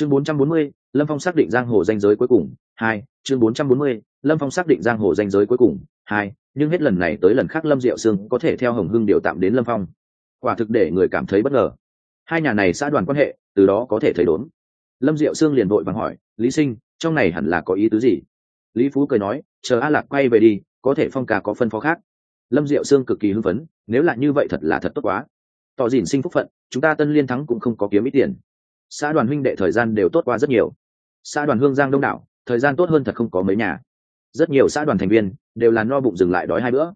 chương 440, lâm phong xác định giang hồ danh giới cuối cùng hai chương 440, lâm phong xác định giang hồ danh giới cuối cùng hai nhưng hết lần này tới lần khác lâm diệu sương có thể theo hồng hưng điều tạm đến lâm phong. Quả thực để người cảm thấy bất ngờ. Hai nhà này xã đoàn quan hệ từ đó có thể thấy đốn. Lâm diệu sương liền vội vàng hỏi lý sinh trong này hẳn là có ý tứ gì? Lý phú cười nói chờ a lạc quay về đi có thể phong ca có phân phó khác. Lâm diệu sương cực kỳ hưng phấn nếu là như vậy thật là thật tốt quá. Tỏ dìn sinh phúc phận chúng ta tân liên thắng cũng không có kiếm ít tiền xã đoàn huynh đệ thời gian đều tốt qua rất nhiều. Xã đoàn hương giang đông đảo, thời gian tốt hơn thật không có mấy nhà. Rất nhiều xã đoàn thành viên đều là no bụng dừng lại đói hai bữa.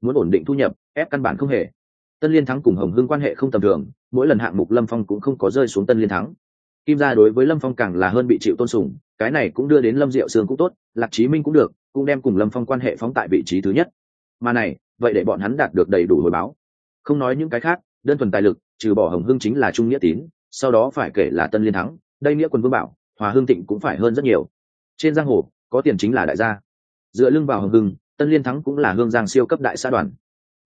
Muốn ổn định thu nhập, ép căn bản không hề. Tân liên thắng cùng hồng hưng quan hệ không tầm thường, mỗi lần hạng mục lâm phong cũng không có rơi xuống tân liên thắng. Kim gia đối với lâm phong càng là hơn bị chịu tôn sùng, cái này cũng đưa đến lâm diệu sương cũng tốt, lạc chí minh cũng được, cũng đem cùng lâm phong quan hệ phóng tại vị trí thứ nhất. Mà này, vậy để bọn hắn đạt được đầy đủ hồi báo. Không nói những cái khác, đơn thuần tài lực, trừ bỏ hồng hưng chính là trung nghĩa tín sau đó phải kể là tân liên thắng, đây nghĩa quân vương bảo, hòa hương tịnh cũng phải hơn rất nhiều. Trên giang hồ, có tiền chính là đại gia. Dựa lưng vào hồng hưng, tân liên thắng cũng là hương giang siêu cấp đại xã đoàn.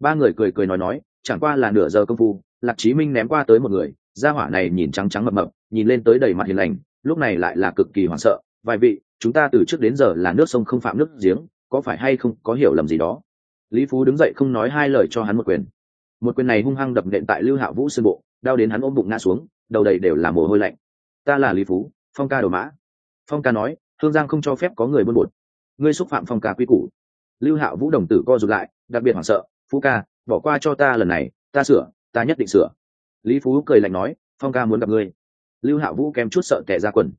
Ba người cười cười nói nói, chẳng qua là nửa giờ công phu, lạc chí minh ném qua tới một người, gia hỏa này nhìn trắng trắng mập mập, nhìn lên tới đầy mặt hiền lành, lúc này lại là cực kỳ hoảng sợ, vài vị, chúng ta từ trước đến giờ là nước sông không phạm nước giếng, có phải hay không, có hiểu lầm gì đó? Lý phú đứng dậy không nói hai lời cho hắn một quyền. Một quyền này hung hăng đập nện tại lưu hạ vũ sơn bộ, đau đến hắn ôm bụng ngã xuống đầu đầy đều là mồ hôi lạnh. Ta là lý phú, phong ca đồ mã. Phong ca nói Hương giang không cho phép có người buôn bột. Ngươi xúc phạm phong ca quy củ. Lưu Hạo vũ đồng tử co rụt lại, đặc biệt hoảng sợ, phú ca, bỏ qua cho ta lần này, ta sửa, ta nhất định sửa. Lý phú cười lạnh nói, phong ca muốn gặp ngươi. Lưu Hạo vũ kém chút sợ tệ ra quần.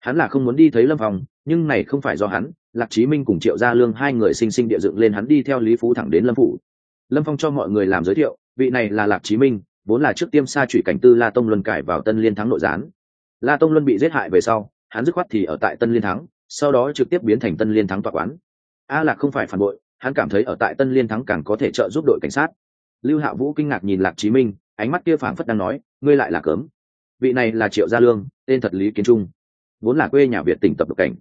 Hắn là không muốn đi thấy lâm phong, nhưng này không phải do hắn, lạc chí minh cùng triệu gia lương hai người sinh sinh địa dựng lên hắn đi theo lý phú thẳng đến lâm phủ. Lâm phong cho mọi người làm giới thiệu, vị này là lạc chí minh vốn là trước tiêm sa chủy cảnh tư la tông luân cải vào tân liên thắng nội gián. La tông luân bị giết hại về sau, hắn dứt khoát thì ở tại tân liên thắng, sau đó trực tiếp biến thành tân liên thắng tọa quán. A lạc không phải phản bội, hắn cảm thấy ở tại tân liên thắng càng có thể trợ giúp đội cảnh sát. Lưu hạ vũ kinh ngạc nhìn lạc chí minh, ánh mắt kia phảng phất đang nói, ngươi lại là cấm. vị này là triệu gia lương, tên thật lý kiến trung, vốn là quê nhà việt tỉnh tập độc cảnh.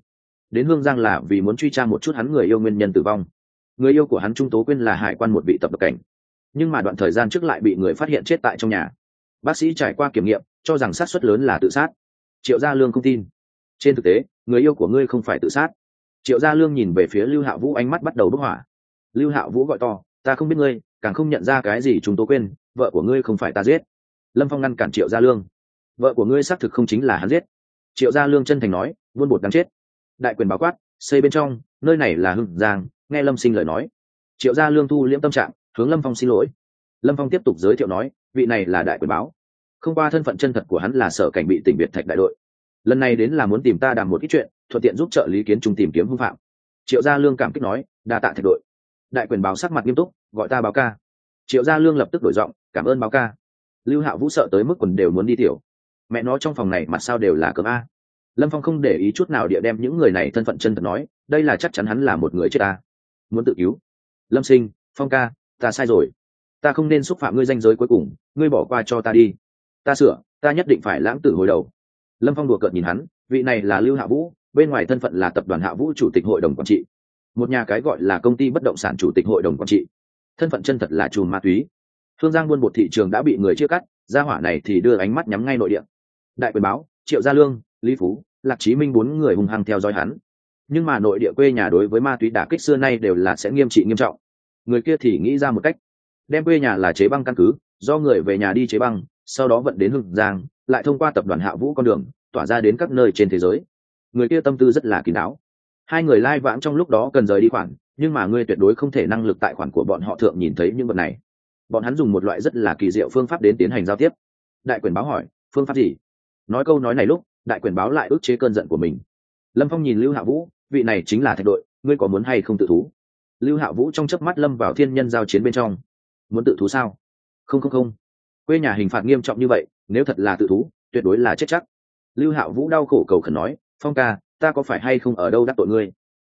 Đến hương giang là vì muốn truy tra một chút hắn người yêu nguyên nhân tử vong. Người yêu của hắn trung tố quyên là hải quan một vị tập độc cảnh nhưng mà đoạn thời gian trước lại bị người phát hiện chết tại trong nhà. Bác sĩ trải qua kiểm nghiệm, cho rằng sát suất lớn là tự sát. Triệu gia lương không tin. Trên thực tế, người yêu của ngươi không phải tự sát. Triệu gia lương nhìn về phía lưu hạ vũ ánh mắt bắt đầu bức hỏa. Lưu hạ vũ gọi to, ta không biết ngươi, càng không nhận ra cái gì chúng tôi quên, vợ của ngươi không phải ta giết. Lâm phong ngăn cản triệu gia lương. Vợ của ngươi xác thực không chính là hắn giết. Triệu gia lương chân thành nói, buôn bột đáng chết. Đại quyền báo quát, xây bên trong, nơi này là hưng giang, nghe lâm sinh lời nói. Triệu gia lương thu liễm tâm trạng hướng lâm phong xin lỗi. Lâm phong tiếp tục giới thiệu nói, vị này là đại quyền báo. Không qua thân phận chân thật của hắn là sở cảnh bị tỉnh biệt thạch đại đội. Lần này đến là muốn tìm ta đàm một ít chuyện, thuận tiện giúp trợ lý kiến trung tìm kiếm hưng phạm. Triệu gia lương cảm kích nói, đa tạ thạch đội. Đại quyền báo sắc mặt nghiêm túc, gọi ta báo ca. Triệu gia lương lập tức đổi giọng, cảm ơn báo ca. Lưu hạo vũ sợ tới mức quần đều muốn đi tiểu. Mẹ nó trong phòng này mặt sao đều là cơm a. Lâm phong không để ý chút nào địa đem những người này thân phận chân thật nói, đây là chắc chắn hắn là một người chết ta muốn tự cứu. Lâm sinh, phong ca ta sai rồi. Ta không nên xúc phạm ngươi danh giới cuối cùng, ngươi bỏ qua cho ta đi. Ta sửa, ta nhất định phải lãng tử hồi đầu. Lâm phong đùa cợt nhìn hắn, vị này là lưu hạ vũ, bên ngoài thân phận là tập đoàn hạ vũ chủ tịch hội đồng quản trị. Một nhà cái gọi là công ty bất động sản chủ tịch hội đồng quản trị. Thân phận chân thật là chùm ma túy. Thương giang buôn bột thị trường đã bị người chia cắt, gia hỏa này thì đưa ánh mắt nhắm ngay nội địa. Đại quyền báo, triệu gia lương, lý phú, lạc chí minh bốn người hùng hăng theo dõi hắn. Nhưng mà nội địa quê nhà đối với ma túy đả kích xưa nay đều là sẽ nghiêm trị nghiêm trọng người kia thì nghĩ ra một cách. Đem quê nhà là chế băng căn cứ, do người về nhà đi chế băng, sau đó vận đến hưng giang, lại thông qua tập đoàn hạ vũ con đường, tỏa ra đến các nơi trên thế giới. Người kia tâm tư rất là kín đáo. Hai người lai vãng trong lúc đó cần rời đi khoản, nhưng mà ngươi tuyệt đối không thể năng lực tại khoản của bọn họ thượng nhìn thấy những vật này. Bọn hắn dùng một loại rất là kỳ diệu phương pháp đến tiến hành giao tiếp. Đại quyền báo hỏi, phương pháp gì? Nói câu nói này lúc, đại quyền báo lại ức chế cơn giận của mình. Lâm phong nhìn lưu hạ vũ, vị này chính là thạch đội, ngươi có muốn hay không tự thú? Lưu hạ vũ trong chớp mắt lâm vào thiên nhân giao chiến bên trong. Muốn tự thú sao? Không không không. Quê nhà hình phạt nghiêm trọng như vậy, nếu thật là tự thú, tuyệt đối là chết chắc. Lưu hạ vũ đau khổ cầu khẩn nói, phong ca, ta có phải hay không ở đâu đắc tội ngươi?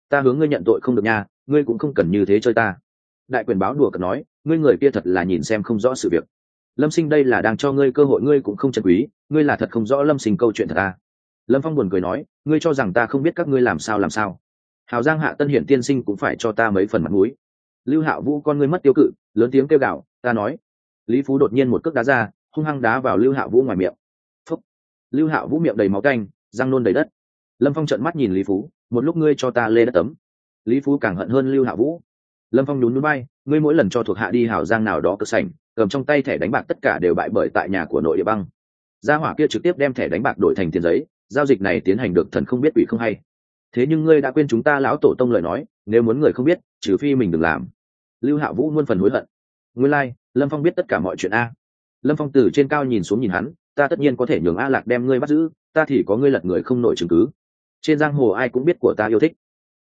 Ta hướng ngươi nhận tội không được nha, ngươi cũng không cần như thế chơi ta. Đại quyền báo đùa cợt nói, ngươi người kia thật là nhìn xem không rõ sự việc. Lâm sinh đây là đang cho ngươi cơ hội, ngươi cũng không chân quý, ngươi là thật không rõ lâm sinh câu chuyện thật ta lâm phong buồn cười nói, ngươi cho rằng ta không biết các ngươi làm sao làm sao? Hào giang hạ tân hiển tiên sinh cũng phải cho ta mấy phần mặt mũi. Lưu hạ vũ con ngươi mất tiêu cự, lớn tiếng kêu gạo ta nói. Lý phú đột nhiên một cước đá ra, hung hăng đá vào lưu hạ vũ ngoài miệng. Phúc. lưu hạ vũ miệng đầy máu canh răng nôn đầy đất. Lâm phong trợn mắt nhìn lý phú, một lúc ngươi cho ta lê đất tấm. Lý phú càng hận hơn lưu hạ vũ. Lâm phong nhún núi bay ngươi mỗi lần cho thuộc hạ đi hảo giang nào đó cơ sảnh, cầm trong tay thẻ đánh bạc tất cả đều bại bởi tại nhà của nội địa băng. Gia hỏa kia trực tiếp đem thẻ đánh bạc đổi thành tiền giấy, giao dịch này tiến hành được thần không biết ủy không hay thế nhưng ngươi đã quên chúng ta lão tổ tông lời nói nếu muốn người không biết trừ phi mình đừng làm. Lưu hạ vũ muôn phần hối hận. Nguyên lai、like, lâm phong biết tất cả mọi chuyện a. Lâm phong từ trên cao nhìn xuống nhìn hắn ta tất nhiên có thể nhường a lạc đem ngươi bắt giữ ta thì có ngươi lật người không nổi chứng cứ. Trên giang hồ ai cũng biết của ta yêu thích.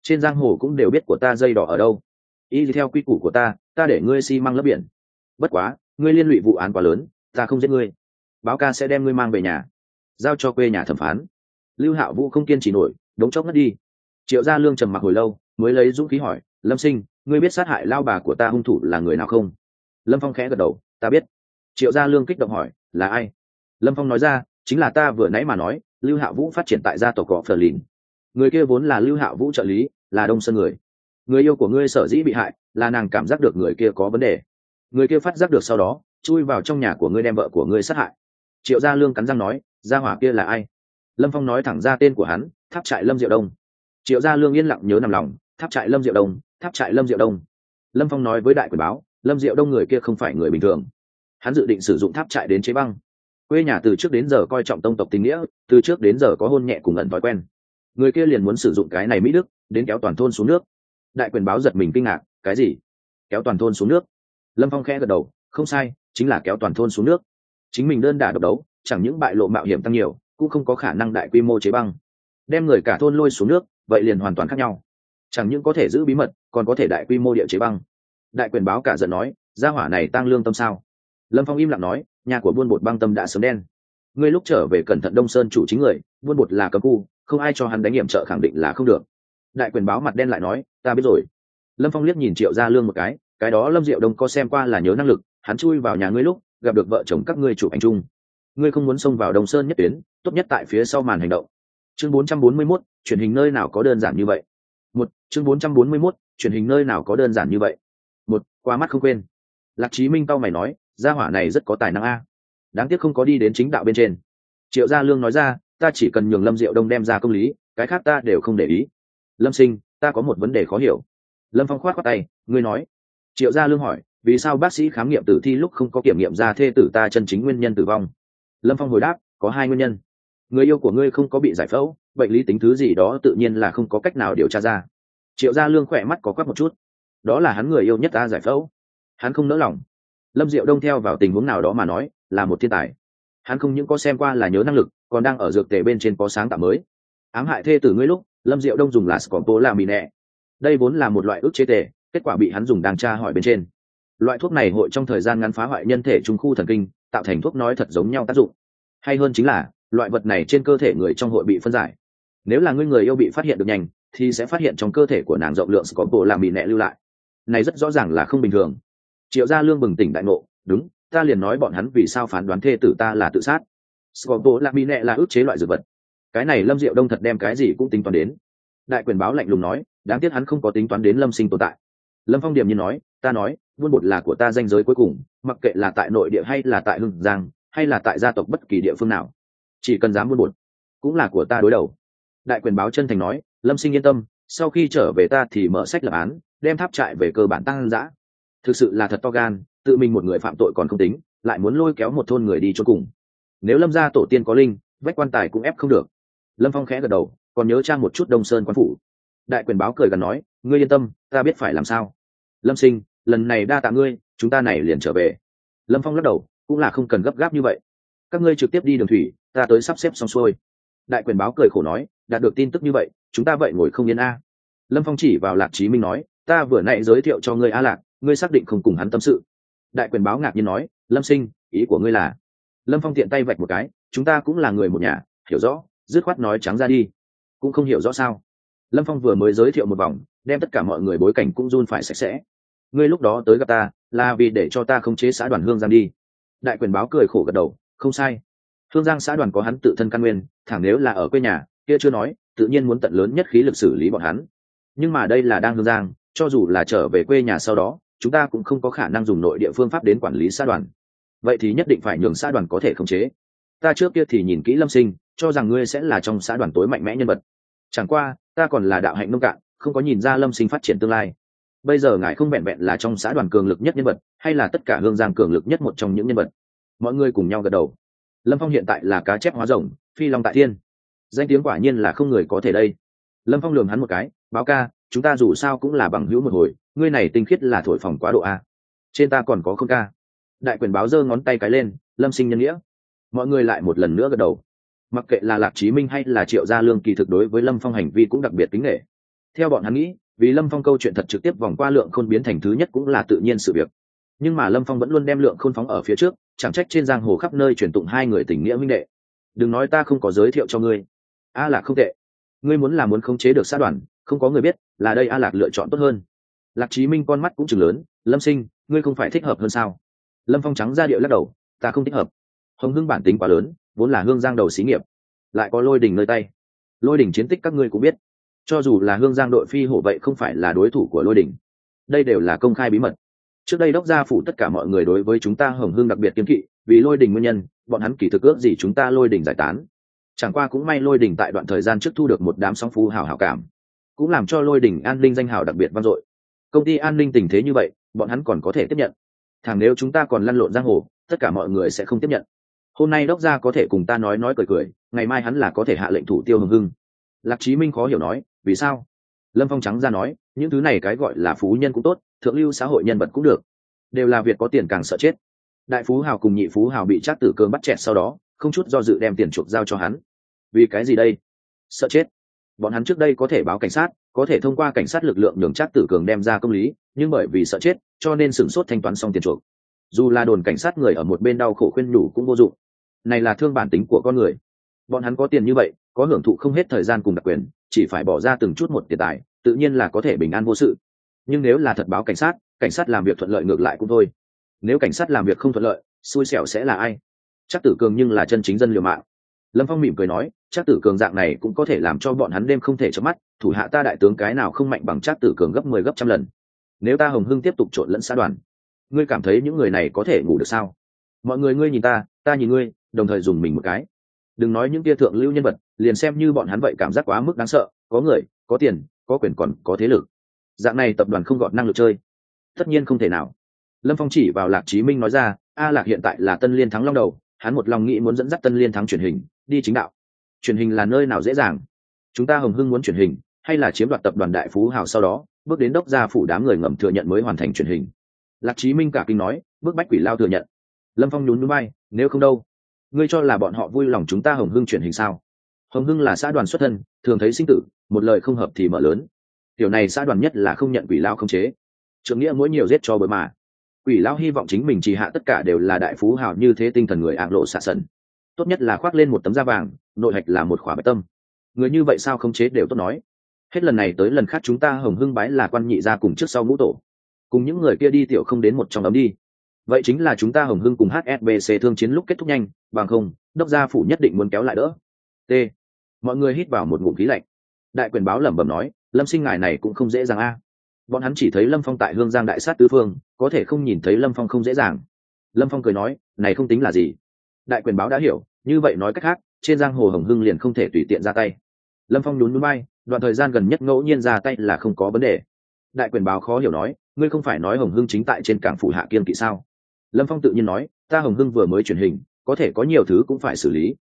Trên giang hồ cũng đều biết của ta dây đỏ ở đâu. Y theo quy củ của ta ta để ngươi xi、si、măng lấp biển. Bất quá ngươi liên lụy vụ án quá lớn ta không giết ngươi. Báo ca sẽ đem ngươi mang về nhà. Giao cho quê nhà thẩm phán. Lưu hạ vũ không kiên trì nổi đống chốc ngất đi. Triệu gia lương trầm mặc hồi lâu, mới lấy dũng khí hỏi, lâm sinh, ngươi biết sát hại lao bà của ta hung thủ là người nào không? Lâm phong khẽ gật đầu, ta biết. Triệu gia lương kích động hỏi, là ai? Lâm phong nói ra, chính là ta vừa nãy mà nói, lưu hạ vũ phát triển tại gia tộc cọ phờ lìn. Người kia vốn là lưu hạ vũ trợ lý, là đông sơn người. Người yêu của ngươi sở dĩ bị hại, là nàng cảm giác được người kia có vấn đề. Người kia phát giác được sau đó, chui vào trong nhà của ngươi đem vợ của ngươi sát hại. Triệu gia lương cắn răng nói, gia hỏa kia là ai? Lâm phong nói thẳng ra tên của hắn tháp trại lâm diệu đông. Triệu gia lương yên lặng nhớ nằm lòng, tháp trại lâm diệu đông, tháp trại lâm diệu đông. Lâm phong nói với đại quyền báo, lâm diệu đông người kia không phải người bình thường. Hắn dự định sử dụng tháp trại đến chế băng. Quê nhà từ trước đến giờ coi trọng tông tộc tình nghĩa, từ trước đến giờ có hôn nhẹ cùng ẩn thói quen. Người kia liền muốn sử dụng cái này mỹ đức, đến kéo toàn thôn xuống nước. Đại quyền báo giật mình kinh ngạc, cái gì? Kéo toàn thôn xuống nước? Lâm phong khẽ gật đầu, không sai, chính là kéo toàn thôn xuống nước. Chính mình đơn đả độc đấu, chẳng những bại lộ mạo hiểm tăng nhiều, cũng không có khả năng đại quy mô chế băng đem người cả thôn lôi xuống nước, vậy liền hoàn toàn khác nhau. Chẳng những có thể giữ bí mật, còn có thể đại quy mô địa chế băng. Đại quyền báo cả giận nói, gia hỏa này tăng lương tâm sao? Lâm phong im lặng nói, nhà của buôn bột băng tâm đã sớm đen. Ngươi lúc trở về cẩn thận đông sơn chủ chính người, buôn bột là cấm khu, không ai cho hắn đánh nghiệm trợ khẳng định là không được. Đại quyền báo mặt đen lại nói, ta biết rồi. Lâm phong liếc nhìn triệu gia lương một cái cái đó lâm diệu đông có xem qua là nhớ năng lực, hắn chui vào nhà ngươi lúc, gặp được vợ chồng các ngươi chụp ảnh chung. Ngươi không muốn xông vào Đông sơn nhất tuyến, tốt nhất tại phía sau màn hành động chương 441, truyền hình nơi nào có đơn giản như vậy? Một chương 441, truyền hình nơi nào có đơn giản như vậy? Một qua mắt không quên. Lạc chí minh cao mày nói gia hỏa này rất có tài năng a. Đáng tiếc không có đi đến chính đạo bên trên. Triệu gia lương nói ra ta chỉ cần nhường lâm diệu đông đem ra công lý cái khác ta đều không để ý. Lâm sinh ta có một vấn đề khó hiểu. Lâm phong khoát khoát tay ngươi nói. Triệu gia lương hỏi vì sao bác sĩ khám nghiệm tử thi lúc không có kiểm nghiệm ra thê tử ta chân chính nguyên nhân tử vong? Lâm phong hồi đáp có hai nguyên nhân người yêu của ngươi không có bị giải phẫu, bệnh lý tính thứ gì đó tự nhiên là không có cách nào điều tra ra. Triệu gia lương khỏe mắt có quắc một chút. Đó là hắn người yêu nhất ta giải phẫu. Hắn không nỡ lòng. Lâm diệu đông theo vào tình huống nào đó mà nói, là một thiên tài. Hắn không những có xem qua là nhớ năng lực, còn đang ở dược tề bên trên có sáng tạo mới. Ám hại thê tử ngươi lúc, lâm diệu đông dùng là scorpo là mì nẹ đây vốn là một loại ức chế tề, kết quả bị hắn dùng đang tra hỏi bên trên. Loại thuốc này hội trong thời gian ngắn phá hoại nhân thể trung khu thần kinh, tạo thành thuốc nói thật giống nhau tác dụng. Hay hơn chính là loại vật này trên cơ thể người trong hội bị phân giải. Nếu là ngươi người yêu bị phát hiện được nhanh, thì sẽ phát hiện trong cơ thể của nàng rộng lượng có bộ làm bị nẹ lưu lại. Này rất rõ ràng là không bình thường. Triệu gia lương bừng tỉnh đại ngộ, đúng, ta liền nói bọn hắn vì sao phán đoán thê tử ta là tự sát. Scorpo làm bị nẹ là ức chế loại dược vật. Cái này lâm diệu đông thật đem cái gì cũng tính toán đến. Đại quyền báo lạnh lùng nói, đáng tiếc hắn không có tính toán đến lâm sinh tồn tại. Lâm phong điểm như nói, ta nói, buôn bột là của ta danh giới cuối cùng, mặc kệ là tại nội địa hay là tại hưng giang, hay là tại gia tộc bất kỳ địa phương nào chỉ cần dám buôn bột, cũng là của ta đối đầu. Đại quyền báo chân thành nói, lâm sinh yên tâm, sau khi trở về ta thì mở sách lập án, đem tháp trại về cơ bản tăng giã thực sự là thật to gan, tự mình một người phạm tội còn không tính, lại muốn lôi kéo một thôn người đi cho cùng. Nếu lâm gia tổ tiên có linh, vách quan tài cũng ép không được. Lâm phong khẽ gật đầu, còn nhớ trang một chút đông sơn quan phủ. Đại quyền báo cười gần nói, ngươi yên tâm, ta biết phải làm sao. Lâm sinh, lần này đa tạ ngươi, chúng ta này liền trở về. Lâm phong lắc đầu, cũng là không cần gấp gáp như vậy các ngươi trực tiếp đi đường thủy, ta tới sắp xếp xong xuôi. Đại quyền báo cười khổ nói, đạt được tin tức như vậy, chúng ta vậy ngồi không yên a. Lâm phong chỉ vào lạc Chí minh nói, ta vừa nãy giới thiệu cho ngươi a lạc, ngươi xác định không cùng hắn tâm sự. Đại quyền báo ngạc nhiên nói, lâm sinh, ý của ngươi là? Lâm phong tiện tay vạch một cái, chúng ta cũng là người một nhà, hiểu rõ, dứt khoát nói trắng ra đi. Cũng không hiểu rõ sao. Lâm phong vừa mới giới thiệu một vòng, đem tất cả mọi người bối cảnh cũng run phải sạch sẽ. Ngươi lúc đó tới gặp ta, là vì để cho ta khống chế xã đoàn hương giang đi. Đại quyền báo cười khổ gật đầu không sai. Hương giang xã đoàn có hắn tự thân căn nguyên, thẳng nếu là ở quê nhà, kia chưa nói, tự nhiên muốn tận lớn nhất khí lực xử lý bọn hắn. Nhưng mà đây là đang hương giang, cho dù là trở về quê nhà sau đó, chúng ta cũng không có khả năng dùng nội địa phương pháp đến quản lý xã đoàn. Vậy thì nhất định phải nhường xã đoàn có thể khống chế. Ta trước kia thì nhìn kỹ lâm sinh, cho rằng ngươi sẽ là trong xã đoàn tối mạnh mẽ nhân vật. Chẳng qua, ta còn là đạo hạnh nông cạn, không có nhìn ra lâm sinh phát triển tương lai. Bây giờ ngài không vẹn vẹn là trong xã đoàn cường lực nhất nhân vật, hay là tất cả hương giang cường lực nhất một trong những nhân vật? Mọi người cùng nhau gật đầu. Lâm phong hiện tại là cá chép hóa rồng, phi long tại thiên. Danh tiếng quả nhiên là không người có thể đây. Lâm phong lường hắn một cái, báo ca, chúng ta dù sao cũng là bằng hữu một hồi, ngươi này tinh khiết là thổi phòng quá độ a. Trên ta còn có không ca. Đại quyền báo giơ ngón tay cái lên, lâm sinh nhân nghĩa. Mọi người lại một lần nữa gật đầu. Mặc kệ là lạc chí minh hay là triệu gia lương kỳ thực đối với lâm phong hành vi cũng đặc biệt kính nghệ theo bọn hắn nghĩ, vì lâm phong câu chuyện thật trực tiếp vòng qua lượng khôn biến thành thứ nhất cũng là tự nhiên sự việc nhưng mà lâm phong vẫn luôn đem lượng khôn phóng ở phía trước, chẳng trách trên giang hồ khắp nơi truyền tụng hai người tình nghĩa minh đệ. Đừng nói ta không có giới thiệu cho ngươi. A lạc không tệ. Ngươi muốn là muốn khống chế được sát đoàn, không có người biết, là đây a lạc lựa chọn tốt hơn. Lạc chí minh con mắt cũng chừng lớn, lâm sinh, ngươi không phải thích hợp hơn sao? Lâm phong trắng ra điệu lắc đầu, ta không thích hợp. Hồng hưng bản tính quá lớn, vốn là hương giang đầu xí nghiệp, lại có lôi đình nơi tay. Lôi đình chiến tích các ngươi cũng biết. Cho dù là hương giang đội phi hổ vậy không phải là đối thủ của lôi đình. Đây đều là công khai bí mật trước đây đốc gia phủ tất cả mọi người đối với chúng ta hồng hương đặc biệt kiên kỵ, vì lôi đình nguyên nhân, bọn hắn kỳ thực ước gì chúng ta lôi đình giải tán. Chẳng qua cũng may lôi đình tại đoạn thời gian trước thu được một đám song phu hào hảo cảm, cũng làm cho lôi đình an ninh danh hào đặc biệt vang dội. Công ty an ninh tình thế như vậy, bọn hắn còn có thể tiếp nhận. Thằng nếu chúng ta còn lăn lộn giang hồ, tất cả mọi người sẽ không tiếp nhận. Hôm nay đốc gia có thể cùng ta nói nói cười cười, ngày mai hắn là có thể hạ lệnh thủ tiêu hưng hưng lạc chí minh khó hiểu nói, vì sao? Lâm phong trắng ra nói, những thứ này cái gọi là phú nhân cũng tốt thượng lưu xã hội nhân vật cũng được. Đều là việc có tiền càng sợ chết. Đại phú hào cùng nhị phú hào bị trác tử cường bắt chẹt sau đó, không chút do dự đem tiền chuộc giao cho hắn. Vì cái gì đây? Sợ chết. Bọn hắn trước đây có thể báo cảnh sát, có thể thông qua cảnh sát lực lượng nhường trác tử cường đem ra công lý, nhưng bởi vì sợ chết, cho nên sửng sốt thanh toán xong tiền chuộc. Dù là đồn cảnh sát người ở một bên đau khổ khuyên nhủ cũng vô dụng. Này là thương bản tính của con người. Bọn hắn có tiền như vậy, có hưởng thụ không hết thời gian cùng đặc quyền, chỉ phải bỏ ra từng chút một tiền tài, tự nhiên là có thể bình an vô sự nhưng nếu là thật báo cảnh sát cảnh sát làm việc thuận lợi ngược lại cũng thôi. Nếu cảnh sát làm việc không thuận lợi, xui xẻo sẽ là ai? Chắc tử cường nhưng là chân chính dân liều mạng. Lâm phong mỉm cười nói chắc tử cường dạng này cũng có thể làm cho bọn hắn đêm không thể chớp mắt, thủ hạ ta đại tướng cái nào không mạnh bằng chắc tử cường gấp mười 10 gấp trăm lần. Nếu ta hồng hưng tiếp tục trộn lẫn xã đoàn, ngươi cảm thấy những người này có thể ngủ được sao? Mọi người ngươi nhìn ta ta nhìn ngươi, đồng thời dùng mình một cái. Đừng nói những tia thượng lưu nhân vật, liền xem như bọn hắn vậy cảm giác quá mức đáng sợ, có người, có tiền, có quyền còn có thế lực dạng này tập đoàn không gọt năng lực chơi. Tất nhiên không thể nào. Lâm phong chỉ vào lạc chí minh nói ra, a lạc hiện tại là tân liên thắng long đầu, hắn một lòng nghĩ muốn dẫn dắt tân liên thắng truyền hình, đi chính đạo. Truyền hình là nơi nào dễ dàng? Chúng ta hồng hưng muốn truyền hình, hay là chiếm đoạt tập đoàn đại phú hào sau đó, bước đến đốc gia phủ đám người ngầm thừa nhận mới hoàn thành truyền hình? Lạc chí minh cả kinh nói, bước bách quỷ lao thừa nhận. Lâm phong nhún núi bay nếu không đâu, ngươi cho là bọn họ vui lòng chúng ta hồng hưng truyền hình sao? Hồng hưng là xã đoàn xuất thân, thường thấy sinh tử, một lời không hợp thì mở lớn điều này xã đoàn nhất là không nhận quỷ lao không chế. Trưởng nghĩa mỗi nhiều giết cho bới mà. Quỷ lao hy vọng chính mình chỉ hạ tất cả đều là đại phú hào như thế tinh thần người ạng lộ xạ sần. Tốt nhất là khoác lên một tấm da vàng, nội hạch là một khỏa bạch tâm. Người như vậy sao không chế đều tốt nói. Hết lần này tới lần khác chúng ta hồng hưng bái là quan nhị ra cùng trước sau ngũ tổ. Cùng những người kia đi tiểu không đến một trong ấm đi. Vậy chính là chúng ta hồng hưng cùng hsbc thương chiến lúc kết thúc nhanh, bằng không, đốc gia phủ nhất định muốn kéo lại đỡ. T. Mọi người hít vào một ngụm khí lạnh. Đại quyền báo lẩm bẩm nói lâm sinh ngài này cũng không dễ dàng a. Bọn hắn chỉ thấy lâm phong tại hương giang đại sát tứ phương, có thể không nhìn thấy lâm phong không dễ dàng. Lâm phong cười nói, này không tính là gì. Đại quyền báo đã hiểu, như vậy nói cách khác, trên giang hồ hồng hưng liền không thể tùy tiện ra tay. Lâm phong nhún núi bay đoạn thời gian gần nhất ngẫu nhiên ra tay là không có vấn đề. Đại quyền báo khó hiểu nói, ngươi không phải nói hồng hưng chính tại trên cảng phủ hạ kiên kỵ sao? Lâm phong tự nhiên nói, ta hồng hưng vừa mới truyền hình, có thể có nhiều thứ cũng phải xử lý.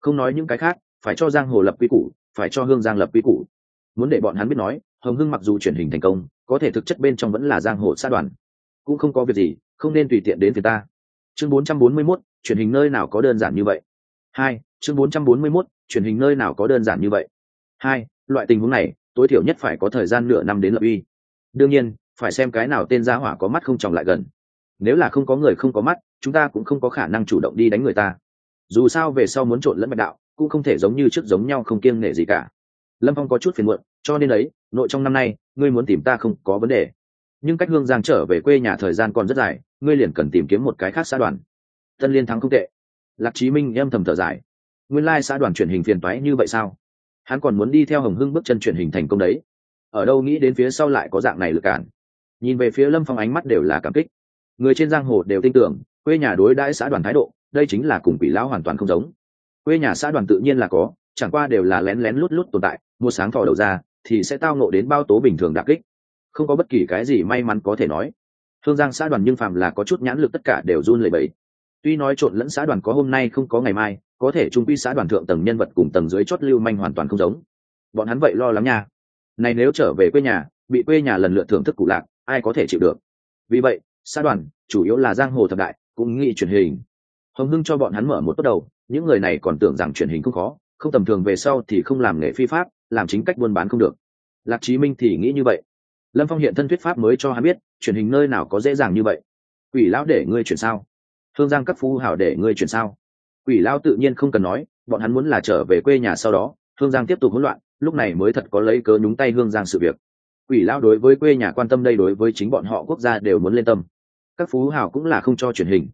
Không nói những cái khác, phải cho giang hồ lập quy củ, phải cho hương giang lập quy củ muốn để bọn hắn biết nói hồng hưng mặc dù truyền hình thành công có thể thực chất bên trong vẫn là giang hồ sát đoàn. Cũng không có việc gì không nên tùy tiện đến phía ta. Chương 441, truyền hình nơi nào có đơn giản như vậy? Hai chương 441, truyền hình nơi nào có đơn giản như vậy? Hai loại tình huống này tối thiểu nhất phải có thời gian nửa năm đến lập uy. Đương nhiên phải xem cái nào tên gia hỏa có mắt không tròng lại gần. Nếu là không có người không có mắt chúng ta cũng không có khả năng chủ động đi đánh người ta. Dù sao về sau muốn trộn lẫn mật đạo cũng không thể giống như trước giống nhau không kiêng nể gì cả lâm phong có chút phiền muộn, cho nên ấy, nội trong năm nay, ngươi muốn tìm ta không có vấn đề. Nhưng cách hương giang trở về quê nhà thời gian còn rất dài, ngươi liền cần tìm kiếm một cái khác xã đoàn. Tân liên thắng không tệ. Lạc chí minh em thầm thở dài. Nguyên lai xã đoàn truyền hình phiền toái như vậy sao? Hắn còn muốn đi theo hồng hưng bước chân truyền hình thành công đấy. Ở đâu nghĩ đến phía sau lại có dạng này lực cản. Nhìn về phía lâm phong ánh mắt đều là cảm kích. Người trên giang hồ đều tin tưởng, quê nhà đối đãi xã đoàn thái độ, đây chính là cùng quỷ lão hoàn toàn không giống. Quê nhà xã đoàn tự nhiên là có, chẳng qua đều là lén lén lút lút tồn tại mua sáng thò đầu ra, thì sẽ tao nộ đến bao tố bình thường đặc kích. Không có bất kỳ cái gì may mắn có thể nói. Thương giang xã đoàn nhưng phàm là có chút nhãn lực tất cả đều run lẩy bẩy. Tuy nói trộn lẫn xã đoàn có hôm nay không có ngày mai, có thể trung quy xã đoàn thượng tầng nhân vật cùng tầng dưới chót lưu manh hoàn toàn không giống. Bọn hắn vậy lo lắng nha. Này nếu trở về quê nhà, bị quê nhà lần lượt thưởng thức cụ lạc, ai có thể chịu được? Vì vậy, xã đoàn, chủ yếu là giang hồ thập đại, cũng nghĩ truyền hình. Hồng hưng cho bọn hắn mở một tốt đầu, những người này còn tưởng rằng truyền hình không khó, không tầm thường về sau thì không làm nghề phi pháp làm chính cách buôn bán không được. Lạc chí minh thì nghĩ như vậy. Lâm phong hiện thân thuyết pháp mới cho hắn biết, truyền hình nơi nào có dễ dàng như vậy. Quỷ lão để ngươi chuyển sao? Thương giang các phu hảo để ngươi chuyển sao? Quỷ lão tự nhiên không cần nói, bọn hắn muốn là trở về quê nhà sau đó, thương giang tiếp tục hỗn loạn, lúc này mới thật có lấy cớ nhúng tay hương giang sự việc. Quỷ lão đối với quê nhà quan tâm đây đối với chính bọn họ quốc gia đều muốn lên tâm. Các phú hảo cũng là không cho truyền hình.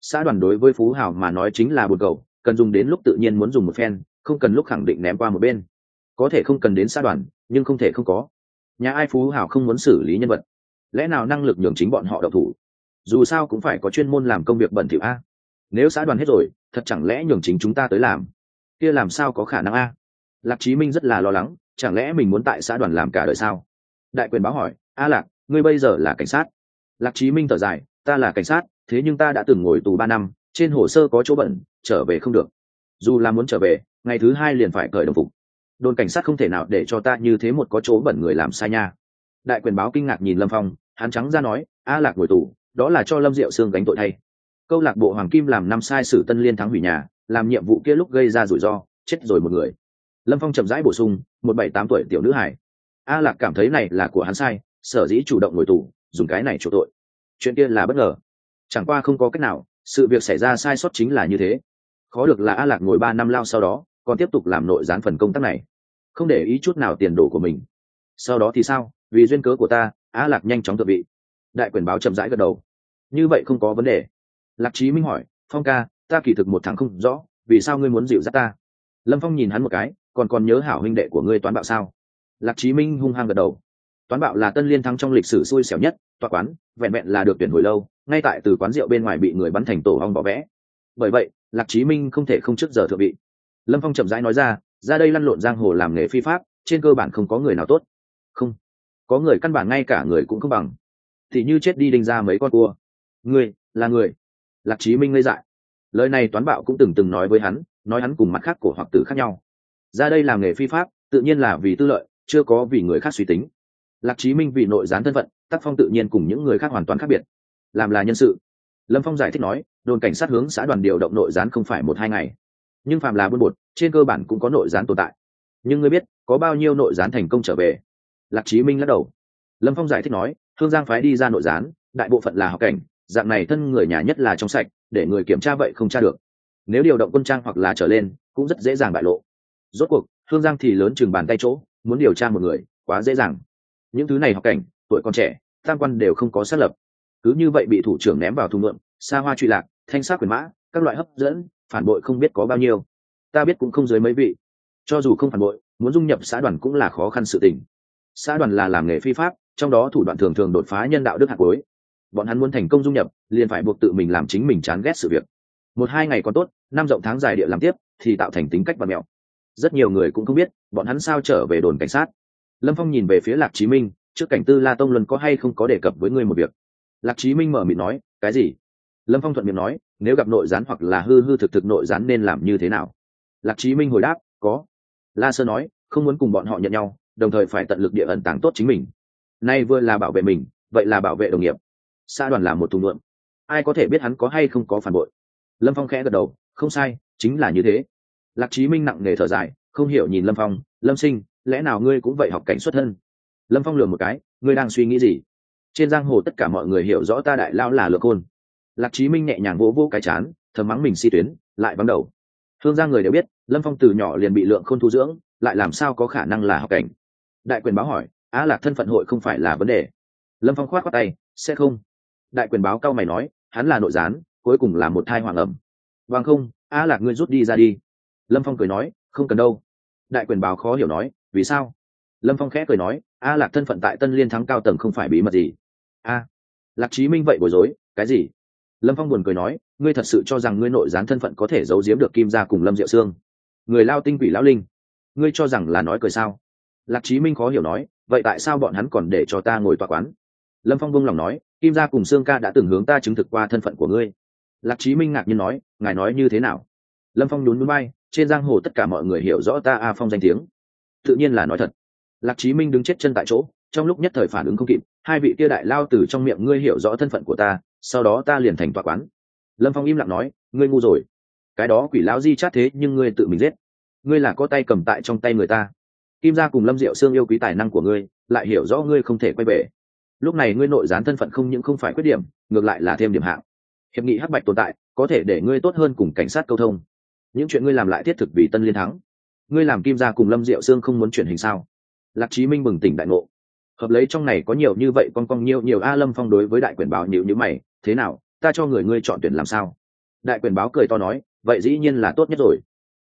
Xã đoàn đối với phú hảo mà nói chính là bột cầu, cần dùng đến lúc tự nhiên muốn dùng một phen, không cần lúc khẳng định ném qua một bên có thể không cần đến xã đoàn, nhưng không thể không có. Nhà ai phú hảo không muốn xử lý nhân vật. Lẽ nào năng lực nhường chính bọn họ độc thủ? Dù sao cũng phải có chuyên môn làm công việc bẩn thỉu a. Nếu xã đoàn hết rồi, thật chẳng lẽ nhường chính chúng ta tới làm? Kia làm sao có khả năng a? Lạc chí minh rất là lo lắng, chẳng lẽ mình muốn tại xã đoàn làm cả đời sao? Đại quyền báo hỏi, a lạc, ngươi bây giờ là cảnh sát? Lạc chí minh thở dài, ta là cảnh sát, thế nhưng ta đã từng ngồi tù ba năm, trên hồ sơ có chỗ bẩn, trở về không được. Dù là muốn trở về, ngày thứ hai liền phải cởi đồng phục đồn cảnh sát không thể nào để cho ta như thế một có chỗ bẩn người làm sai nha. Đại quyền báo kinh ngạc nhìn lâm phong, hắn trắng ra nói, a lạc ngồi tù, đó là cho lâm diệu sương gánh tội thay. Câu lạc bộ hoàng kim làm năm sai sử tân liên thắng hủy nhà, làm nhiệm vụ kia lúc gây ra rủi ro, chết rồi một người. Lâm phong chậm rãi bổ sung, một bảy tám tuổi tiểu nữ hải a lạc cảm thấy này là của hắn sai, sở dĩ chủ động ngồi tù, dùng cái này chỗ tội. Chuyện kia là bất ngờ. Chẳng qua không có cách nào, sự việc xảy ra sai sót chính là như thế. Khó được là a lạc ngồi ba năm lao sau đó, còn tiếp tục làm nội gián phần công tác này không để ý chút nào tiền đồ của mình. Sau đó thì sao? Vì duyên cớ của ta, á lạc nhanh chóng tự bị. đại quyền báo chậm rãi gật đầu. Như vậy không có vấn đề. Lạc trí minh hỏi, phong ca, ta kỳ thực một tháng không rõ, vì sao ngươi muốn dịu dắt ta? Lâm phong nhìn hắn một cái, còn còn nhớ hảo huynh đệ của ngươi toán bạo sao? Lạc trí minh hung hăng gật đầu. Toán bạo là tân liên thắng trong lịch sử xui xẻo nhất, tòa quán, vẹn vẹn là được tuyển hồi lâu, ngay tại từ quán rượu bên ngoài bị người bắn thành tổ hong bỏ vẽ. Bởi vậy, lạc chí minh không thể không trước giờ thượng vị. Lâm phong chậm rãi nói ra ra đây lăn lộn giang hồ làm nghề phi pháp, trên cơ bản không có người nào tốt. Không. Có người căn bản ngay cả người cũng không bằng. Thì như chết đi đinh ra mấy con cua. Người là người. Lạc chí minh ngây dại. Lời này toán bạo cũng từng từng nói với hắn, nói hắn cùng mặt khác cổ hoặc tử khác nhau. Ra đây làm nghề phi pháp, tự nhiên là vì tư lợi, chưa có vì người khác suy tính. Lạc chí minh vì nội gián thân phận, tác phong tự nhiên cùng những người khác hoàn toàn khác biệt. Làm là nhân sự. Lâm phong giải thích nói, đồn cảnh sát hướng xã đoàn điều động nội gián không phải một hai ngày nhưng phạm là buôn bột, trên cơ bản cũng có nội gián tồn tại. Nhưng ngươi biết, có bao nhiêu nội gián thành công trở về? Lạc chí minh lắc đầu. Lâm phong giải thích nói thương giang phái đi ra nội gián, đại bộ phận là học cảnh, dạng này thân người nhà nhất là trong sạch, để người kiểm tra vậy không tra được. Nếu điều động quân trang hoặc là trở lên, cũng rất dễ dàng bại lộ. Rốt cuộc thương giang thì lớn chừng bàn tay chỗ, muốn điều tra một người, quá dễ dàng. Những thứ này học cảnh, tuổi còn trẻ, tam quan đều không có xác lập. Cứ như vậy bị thủ trưởng ném vào thùng ngượm xa hoa truy lạc, thanh sát quyền mã, các loại hấp dẫn phản bội không biết có bao nhiêu. Ta biết cũng không dưới mấy vị. Cho dù không phản bội, muốn dung nhập xã đoàn cũng là khó khăn sự tình. Xã đoàn là làm nghề phi pháp, trong đó thủ đoạn thường thường đột phá nhân đạo đức hạt cuối. Bọn hắn muốn thành công dung nhập, liền phải buộc tự mình làm chính mình chán ghét sự việc. Một hai ngày còn tốt, năm rộng tháng dài địa làm tiếp, thì tạo thành tính cách và mẹo. Rất nhiều người cũng không biết, bọn hắn sao trở về đồn cảnh sát. Lâm phong nhìn về phía lạc chí minh, trước cảnh tư la tông luân có hay không có đề cập với ngươi một việc. Lạc chí minh mở miệng nói, cái gì? Lâm phong thuận miệng nói nếu gặp nội gián hoặc là hư hư thực thực nội gián nên làm như thế nào? Lạc chí minh hồi đáp, có. La sơ nói, không muốn cùng bọn họ nhận nhau, đồng thời phải tận lực địa ẩn tàng tốt chính mình. Nay vừa là bảo vệ mình, vậy là bảo vệ đồng nghiệp. Xã đoàn là một thùng luận ai có thể biết hắn có hay không có phản bội? Lâm phong khẽ gật đầu, không sai, chính là như thế. Lạc chí minh nặng nề thở dài, không hiểu nhìn lâm phong, lâm sinh, lẽ nào ngươi cũng vậy học cảnh xuất thân? Lâm phong lừa một cái, ngươi đang suy nghĩ gì? Trên giang hồ tất cả mọi người hiểu rõ ta đại lao là lược hôn lạc chí minh nhẹ nhàng vỗ vỗ cái chán, thầm mắng mình si tuyến, lại vắng đầu. Hương giang người đều biết, lâm phong từ nhỏ liền bị lượng khôn thu dưỡng, lại làm sao có khả năng là học cảnh. Đại quyền báo hỏi, á lạc, thân phận hội không phải là vấn đề? Lâm phong khoát khoát tay, sẽ không. Đại quyền báo cao mày nói, hắn là nội gián, cuối cùng là một thai hoàng ẩm. Vâng không, á lạc, ngươi rút đi ra đi. Lâm phong cười nói, không cần đâu. Đại quyền báo khó hiểu nói, vì sao? Lâm phong khẽ cười nói a lạc, thân phận tại tân liên thắng cao tầng không phải bí mật gì. A, lạc Chí minh vậy bối rối, cái gì? Lâm phong buồn cười nói, ngươi thật sự cho rằng ngươi nội gián thân phận có thể giấu giếm được kim gia cùng lâm diệu sương? Người lao tinh quỷ lão linh, ngươi cho rằng là nói cười sao? Lạc chí minh khó hiểu nói, vậy tại sao bọn hắn còn để cho ta ngồi tọa quán? Lâm phong vung lòng nói, kim gia cùng sương ca đã từng hướng ta chứng thực qua thân phận của ngươi. Lạc chí minh ngạc nhiên nói, ngài nói như thế nào? Lâm phong nhún núi bay trên giang hồ tất cả mọi người hiểu rõ ta a phong danh tiếng. Tự nhiên là nói thật. Lạc chí minh đứng chết chân tại chỗ, trong lúc nhất thời phản ứng không kịp, hai vị kia đại lao từ trong miệng ngươi hiểu rõ thân phận của ta sau đó ta liền thành tòa quán. Lâm phong im lặng nói, ngươi ngu rồi. Cái đó quỷ lão di chát thế nhưng ngươi tự mình giết. Ngươi là có tay cầm tại trong tay người ta. Kim gia cùng lâm diệu sương yêu quý tài năng của ngươi, lại hiểu rõ ngươi không thể quay về. Lúc này ngươi nội gián thân phận không những không phải khuyết điểm, ngược lại là thêm điểm hạng. Hiệp nghị hắc bạch tồn tại, có thể để ngươi tốt hơn cùng cảnh sát câu thông. Những chuyện ngươi làm lại thiết thực vì tân liên thắng. Ngươi làm kim gia cùng lâm diệu sương không muốn chuyển hình sao? Lạc chí minh bừng tỉnh đại ngộ. Hợp lấy trong này có nhiều như vậy con con nhiều nhiều a lâm phong đối với đại quyền báo nhiều như mày thế nào ta cho người ngươi chọn tuyển làm sao? Đại quyền báo cười to nói vậy dĩ nhiên là tốt nhất rồi.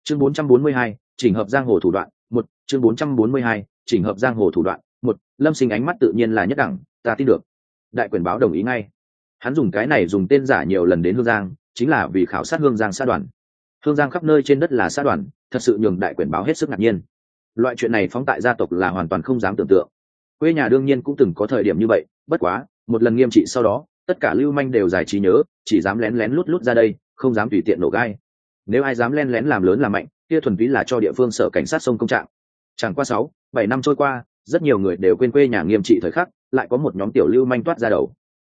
Chương 442, chỉnh hợp giang hồ thủ đoạn một. Chương 442, chỉnh hợp giang hồ thủ đoạn một. Lâm sinh ánh mắt tự nhiên là nhất đẳng ta tin được. Đại quyền báo đồng ý ngay. Hắn dùng cái này dùng tên giả nhiều lần đến hương giang chính là vì khảo sát hương giang xã đoàn. Hương giang khắp nơi trên đất là xã đoàn thật sự nhường đại quyền báo hết sức ngạc nhiên. Loại chuyện này phóng tại gia tộc là hoàn toàn không dám tưởng tượng. Quê nhà đương nhiên cũng từng có thời điểm như vậy bất quá một lần nghiêm trị sau đó tất cả lưu manh đều giải trí nhớ, chỉ dám lén lén lút lút ra đây, không dám tùy tiện nổ gai. Nếu ai dám lén lén làm lớn làm mạnh, kia thuần túy là cho địa phương sở cảnh sát sông công trạng. Chẳng qua sáu, bảy năm trôi qua, rất nhiều người đều quên quê nhà nghiêm trị thời khắc, lại có một nhóm tiểu lưu manh toát ra đầu.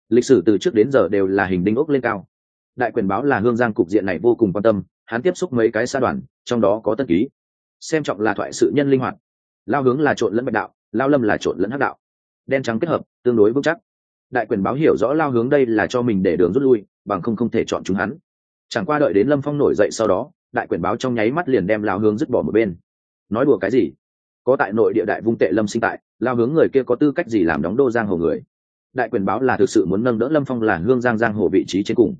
Lịch sử từ trước đến giờ đều là hình đinh ốc lên cao. Đại quyền báo là hương giang cục diện này vô cùng quan tâm, hắn tiếp xúc mấy cái xã đoàn, trong đó có tân ký. Xem trọng là thoại sự nhân linh hoạt. Lao hướng là trộn lẫn bạch đạo, lao lâm là trộn lẫn hắc đạo. Đen trắng kết hợp, tương đối vững chắc đại quyền báo hiểu rõ lao hướng đây là cho mình để đường rút lui, bằng không không thể chọn chúng hắn. Chẳng qua đợi đến lâm phong nổi dậy sau đó, đại quyền báo trong nháy mắt liền đem lao hướng dứt bỏ một bên. Nói đùa cái gì? Có tại nội địa đại vung tệ lâm sinh tại, lao hướng người kia có tư cách gì làm đóng đô giang hồ người? Đại quyền báo là thực sự muốn nâng đỡ lâm phong là hương giang giang hồ vị trí trên cùng.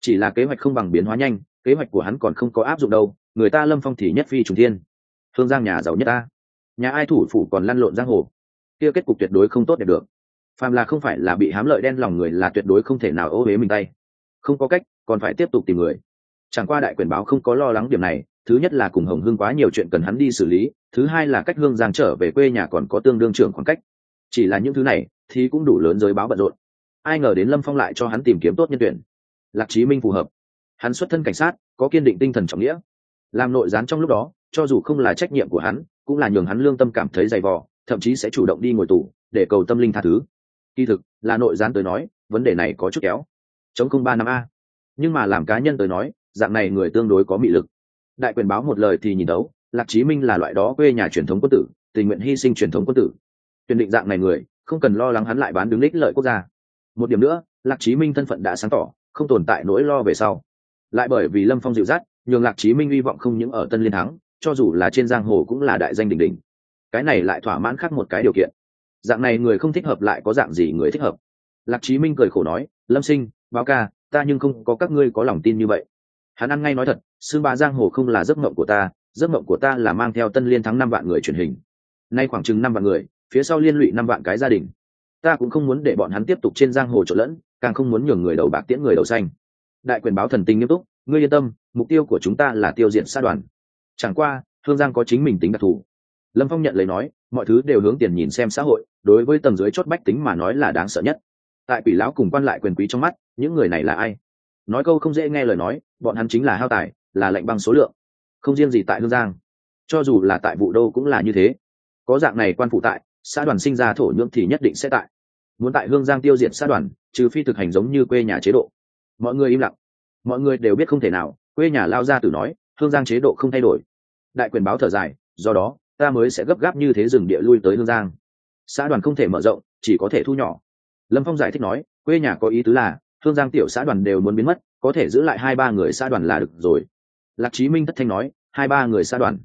Chỉ là kế hoạch không bằng biến hóa nhanh, kế hoạch của hắn còn không có áp dụng đâu, người ta lâm phong thì nhất phi trùng thiên. Hương giang nhà giàu nhất ta. Nhà ai thủ phủ còn lăn lộn giang hồ? Kia kết cục tuyệt đối không tốt đẹp được phàm là không phải là bị hám lợi đen lòng người là tuyệt đối không thể nào ô huế mình tay. Không có cách, còn phải tiếp tục tìm người. Chẳng qua đại quyền báo không có lo lắng điểm này, thứ nhất là cùng hồng hương quá nhiều chuyện cần hắn đi xử lý, thứ hai là cách hương giang trở về quê nhà còn có tương đương trưởng khoảng cách. Chỉ là những thứ này, thì cũng đủ lớn giới báo bận rộn. Ai ngờ đến lâm phong lại cho hắn tìm kiếm tốt nhân tuyển. Lạc chí minh phù hợp. Hắn xuất thân cảnh sát, có kiên định tinh thần trọng nghĩa. Làm nội gián trong lúc đó, cho dù không là trách nhiệm của hắn, cũng là nhường hắn lương tâm cảm thấy dày vò, thậm chí sẽ chủ động đi ngồi tù, để cầu tâm linh tha thứ kỳ thực, là nội gián tới nói, vấn đề này có chút kéo. Chống không ba năm a. Nhưng mà làm cá nhân tới nói, dạng này người tương đối có mị lực. Đại quyền báo một lời thì nhìn đấu, lạc chí minh là loại đó quê nhà truyền thống quân tử, tình nguyện hy sinh truyền thống quân tử. Tuyển định dạng này người, không cần lo lắng hắn lại bán đứng lích lợi quốc gia. Một điểm nữa, lạc chí minh thân phận đã sáng tỏ, không tồn tại nỗi lo về sau. Lại bởi vì lâm phong dịu dắt, nhường lạc chí minh hy vọng không những ở tân liên thắng, cho dù là trên giang hồ cũng là đại danh đỉnh đỉnh. Cái này lại thỏa mãn khác một cái điều kiện dạng này người không thích hợp lại có dạng gì người thích hợp. Lạc chí minh cười khổ nói, lâm sinh, báo ca, ta nhưng không có các ngươi có lòng tin như vậy. Hắn ăn ngay nói thật sư ba giang hồ không là giấc mộng của ta, giấc mộng của ta là mang theo tân liên thắng năm vạn người truyền hình. Nay khoảng chừng năm vạn người, phía sau liên lụy năm vạn cái gia đình. Ta cũng không muốn để bọn hắn tiếp tục trên giang hồ trộn lẫn, càng không muốn nhường người đầu bạc tiễn người đầu xanh. Đại quyền báo thần tinh nghiêm túc, ngươi yên tâm, mục tiêu của chúng ta là tiêu diệt sát đoàn. Chẳng qua, hương giang có chính mình tính đặc thù. Lâm phong nhận lấy nói mọi thứ đều hướng tiền nhìn xem xã hội, đối với tầng dưới chót bách tính mà nói là đáng sợ nhất. Tại quỷ lão cùng quan lại quyền quý trong mắt, những người này là ai? Nói câu không dễ nghe lời nói, bọn hắn chính là hao tài, là lệnh băng số lượng. Không riêng gì tại hương giang, cho dù là tại vụ đô cũng là như thế. Có dạng này quan phụ tại, xã đoàn sinh ra thổ nhưỡng thì nhất định sẽ tại. Muốn tại hương giang tiêu diệt xã đoàn, trừ phi thực hành giống như quê nhà chế độ. Mọi người im lặng. Mọi người đều biết không thể nào, quê nhà lao ra từ nói, hương giang chế độ không thay đổi. Đại quyền báo thở dài, do đó ta mới sẽ gấp gáp như thế dừng địa lui tới hương giang. Xã đoàn không thể mở rộng, chỉ có thể thu nhỏ. Lâm phong giải thích nói, quê nhà có ý tứ là, hương giang tiểu xã đoàn đều muốn biến mất, có thể giữ lại hai ba người xã đoàn là được rồi. Lạc chí minh thất thanh nói, hai ba người xã đoàn,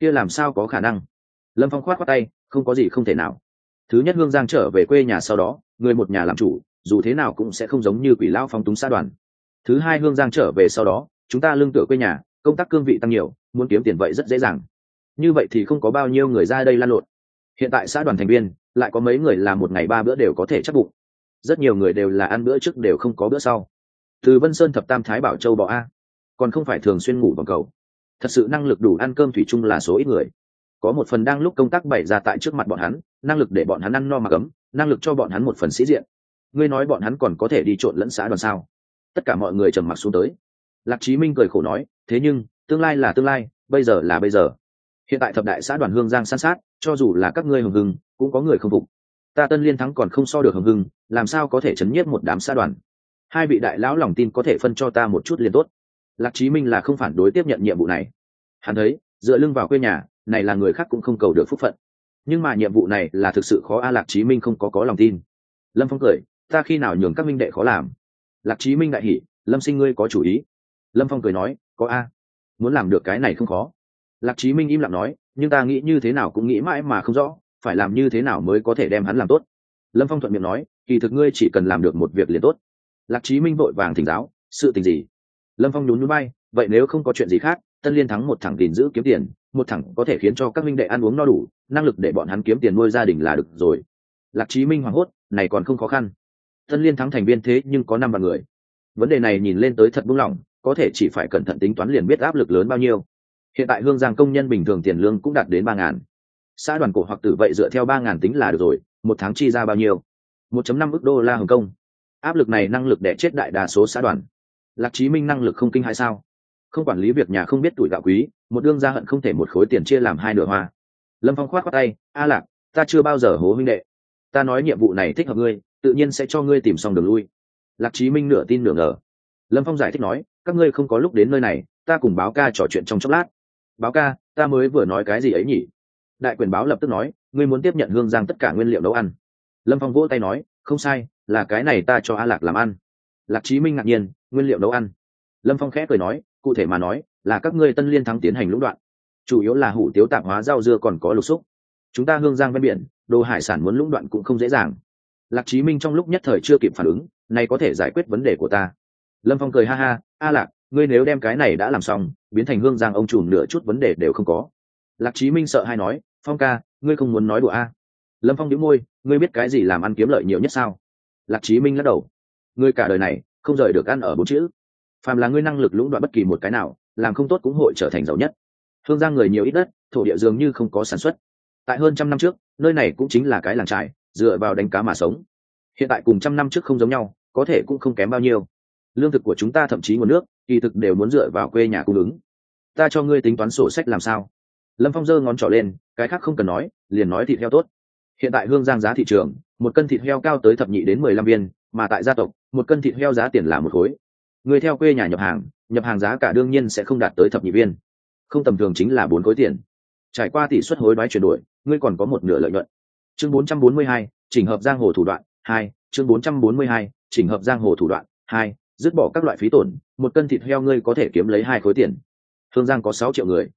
kia làm sao có khả năng? Lâm phong khoát khoát tay, không có gì không thể nào. Thứ nhất hương giang trở về quê nhà sau đó, người một nhà làm chủ, dù thế nào cũng sẽ không giống như quỷ lao phong túng xã đoàn. Thứ hai hương giang trở về sau đó, chúng ta lương tựa quê nhà, công tác cương vị tăng nhiều, muốn kiếm tiền vậy rất dễ dàng như vậy thì không có bao nhiêu người ra đây lan lộn. Hiện tại xã đoàn thành viên, lại có mấy người làm một ngày ba bữa đều có thể chắc bụng. Rất nhiều người đều là ăn bữa trước đều không có bữa sau. Từ vân sơn thập tam thái bảo châu bỏ a. Còn không phải thường xuyên ngủ vào cầu. Thật sự năng lực đủ ăn cơm thủy chung là số ít người. Có một phần đang lúc công tác bày ra tại trước mặt bọn hắn, năng lực để bọn hắn ăn no mà cấm, năng lực cho bọn hắn một phần sĩ diện. Ngươi nói bọn hắn còn có thể đi trộn lẫn xã đoàn sao? Tất cả mọi người trầm mặc xuống tới. Lạc chí minh cười khổ nói, thế nhưng, tương lai là tương lai, bây giờ là bây giờ hiện tại thập đại xã đoàn hương giang san sát, cho dù là các ngươi hồng hưng, cũng có người không phục. Ta tân liên thắng còn không so được hồng hưng, làm sao có thể chấn nhiếp một đám xã đoàn? Hai vị đại lão lòng tin có thể phân cho ta một chút liền tốt. Lạc chí minh là không phản đối tiếp nhận nhiệm vụ này. Hắn thấy, dựa lưng vào quê nhà, này là người khác cũng không cầu được phúc phận. Nhưng mà nhiệm vụ này là thực sự khó a, lạc chí minh không có có lòng tin. Lâm phong cười, ta khi nào nhường các minh đệ khó làm? Lạc chí minh đại hỉ, lâm sinh ngươi có chủ ý. Lâm phong cười nói, có a, muốn làm được cái này không khó lạc chí minh im lặng nói, nhưng ta nghĩ như thế nào cũng nghĩ mãi mà không rõ, phải làm như thế nào mới có thể đem hắn làm tốt? Lâm phong thuận miệng nói, kỳ thực ngươi chỉ cần làm được một việc liền tốt. Lạc chí minh vội vàng thỉnh giáo, sự tình gì? Lâm phong nhún nhún bay, vậy nếu không có chuyện gì khác, tân liên thắng một thẳng gìn giữ kiếm tiền, một thẳng có thể khiến cho các minh đệ ăn uống no đủ, năng lực để bọn hắn kiếm tiền nuôi gia đình là được rồi. Lạc chí minh hoảng hốt, này còn không khó khăn. Tân liên thắng thành viên thế nhưng có năm vạn người. Vấn đề này nhìn lên tới thật buông lỏng, có thể chỉ phải cẩn thận tính toán liền biết áp lực lớn bao nhiêu hiện tại hương giang công nhân bình thường tiền lương cũng đạt đến ba ngàn. Xã đoàn cổ hoặc tử vậy dựa theo ba ngàn tính là được rồi, một tháng chi ra bao nhiêu? một chấm năm ước đô la hồng kông. Áp lực này năng lực đẻ chết đại đa số xã đoàn. Lạc chí minh năng lực không kinh hay sao? Không quản lý việc nhà không biết tuổi gạo quý, một đương gia hận không thể một khối tiền chia làm hai nửa hoa. Lâm phong khoát khoát tay, a lạc, ta chưa bao giờ hố huynh đệ. Ta nói nhiệm vụ này thích hợp ngươi, tự nhiên sẽ cho ngươi tìm xong đường lui. Lạc chí minh nửa tin nửa ngờ. Lâm phong giải thích nói, các ngươi không có lúc đến nơi này, ta cùng báo ca trò chuyện trong chốc lát báo ca, ta mới vừa nói cái gì ấy nhỉ? Đại quyền báo lập tức nói, ngươi muốn tiếp nhận hương giang tất cả nguyên liệu nấu ăn. Lâm phong vỗ tay nói, không sai, là cái này ta cho a lạc làm ăn. Lạc chí minh ngạc nhiên, nguyên liệu nấu ăn? Lâm phong khẽ cười nói, cụ thể mà nói, là các ngươi tân liên thắng tiến hành lũng đoạn. Chủ yếu là hủ tiếu tạp hóa rau dưa còn có lục xúc. Chúng ta hương giang ven biển, đồ hải sản muốn lũng đoạn cũng không dễ dàng. Lạc chí minh trong lúc nhất thời chưa kịp phản ứng nay có thể giải quyết vấn đề của ta. Lâm phong cười ha ha, a lạc ngươi nếu đem cái này đã làm xong, biến thành hương giang ông trùm nửa chút vấn đề đều không có. Lạc chí minh sợ hay nói, phong ca, ngươi không muốn nói đùa a? Lâm phong đĩu môi, ngươi biết cái gì làm ăn kiếm lợi nhiều nhất sao? Lạc chí minh lắc đầu, ngươi cả đời này không rời được ăn ở bốn chữ. Phàm là ngươi năng lực lũng đoạn bất kỳ một cái nào, làm không tốt cũng hội trở thành giàu nhất. Hương giang người nhiều ít đất, thổ địa dường như không có sản xuất. Tại hơn trăm năm trước, nơi này cũng chính là cái làng trại, dựa vào đánh cá mà sống. Hiện tại cùng trăm năm trước không giống nhau, có thể cũng không kém bao nhiêu. Lương thực của chúng ta thậm chí nguồn nước kỳ thực đều muốn dựa vào quê nhà cung ứng. Ta cho ngươi tính toán sổ sách làm sao? Lâm phong giơ ngón trỏ lên, cái khác không cần nói, liền nói thịt heo tốt. Hiện tại hương giang giá thị trường, một cân thịt heo cao tới thập nhị đến mười lăm viên, mà tại gia tộc, một cân thịt heo giá tiền là một khối. Người theo quê nhà nhập hàng nhập hàng giá cả đương nhiên sẽ không đạt tới thập nhị viên. Không tầm thường chính là bốn khối tiền. Trải qua tỷ suất hối đoái chuyển đổi, ngươi còn có một nửa lợi nhuận. Chương bốn trăm bốn mươi hai, chỉnh hợp giang hồ thủ đoạn hai, chương bốn trăm bốn mươi hai, chỉnh hợp giang hồ thủ đoạn hai dứt bỏ các loại phí tổn, một cân thịt heo ngươi có thể kiếm lấy hai khối tiền. Hương giang có sáu triệu người.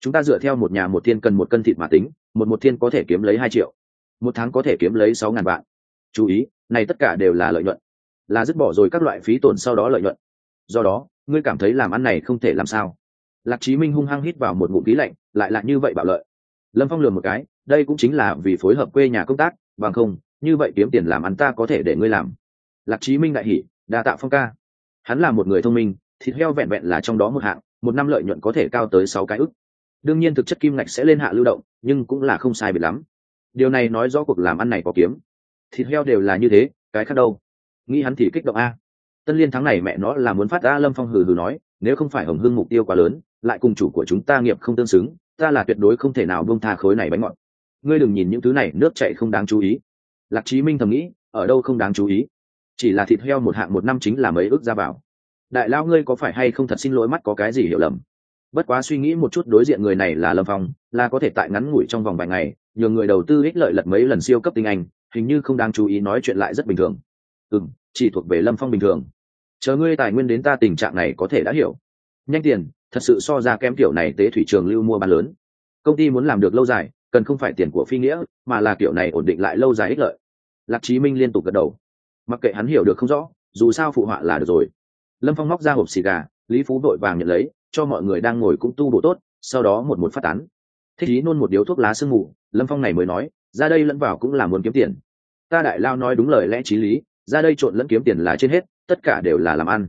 Chúng ta dựa theo một nhà một thiên cần một cân thịt mà tính, một một thiên có thể kiếm lấy hai triệu. Một tháng có thể kiếm lấy sáu ngàn vạn. Chú ý, này tất cả đều là lợi nhuận. Là dứt bỏ rồi các loại phí tổn sau đó lợi nhuận. Do đó, ngươi cảm thấy làm ăn này không thể làm sao. Lạc chí minh hung hăng hít vào một ngụm khí lạnh, lại lại như vậy bạo lợi. Lâm phong lường một cái, đây cũng chính là vì phối hợp quê nhà công tác, bằng không, như vậy kiếm tiền làm ăn ta có thể để ngươi làm. Lạc chí minh đại hỉ, đa tạo phong ca hắn là một người thông minh, thịt heo vẹn vẹn là trong đó một hạng, một năm lợi nhuận có thể cao tới sáu cái ức. Đương nhiên thực chất kim ngạch sẽ lên hạ lưu động, nhưng cũng là không sai biệt lắm. Điều này nói rõ cuộc làm ăn này có kiếm. Thịt heo đều là như thế, cái khác đâu? Nghĩ hắn thì kích động a. Tân liên tháng này mẹ nó là muốn phát a lâm phong hừ hừ nói, nếu không phải hồng hưng mục tiêu quá lớn, lại cùng chủ của chúng ta nghiệp không tương xứng, ta là tuyệt đối không thể nào bông tha khối này bánh ngọt. Ngươi đừng nhìn những thứ này, nước chạy không đáng chú ý. Lạc chí minh thầm nghĩ, ở đâu không đáng chú ý? Chỉ là thịt heo một hạng một năm chính là mấy ước ra vào. Đại lao ngươi có phải hay không thật xin lỗi mắt có cái gì hiểu lầm? Bất quá suy nghĩ một chút đối diện người này là lâm phong, là có thể tại ngắn ngủi trong vòng vài ngày, nhờ người đầu tư ích lợi lật mấy lần siêu cấp tinh anh, hình như không đáng chú ý nói chuyện lại rất bình thường. Ừ m chỉ thuộc về lâm phong bình thường. Chờ ngươi tài nguyên đến ta tình trạng này có thể đã hiểu. Nhanh tiền, thật sự so ra kém kiểu này tế thủy trường lưu mua bán lớn. Công ty muốn làm được lâu dài, cần không phải tiền của phi nghĩa, mà là kiểu này ổn định lại lâu dài ích lợi. Lạc chí minh liên tục gật đầu mặc kệ hắn hiểu được không rõ, dù sao phụ họa là được rồi. Lâm phong móc ra hộp xì gà, lý phú vội vàng nhận lấy, cho mọi người đang ngồi cũng tu bổ tốt, sau đó một một phát tán. Thích ý nôn một điếu thuốc lá sương mù, lâm phong này mới nói, ra đây lẫn vào cũng là muốn kiếm tiền. Ta đại lao nói đúng lời lẽ t r í lý, ra đây trộn lẫn kiếm tiền là trên hết, tất cả đều là làm ăn.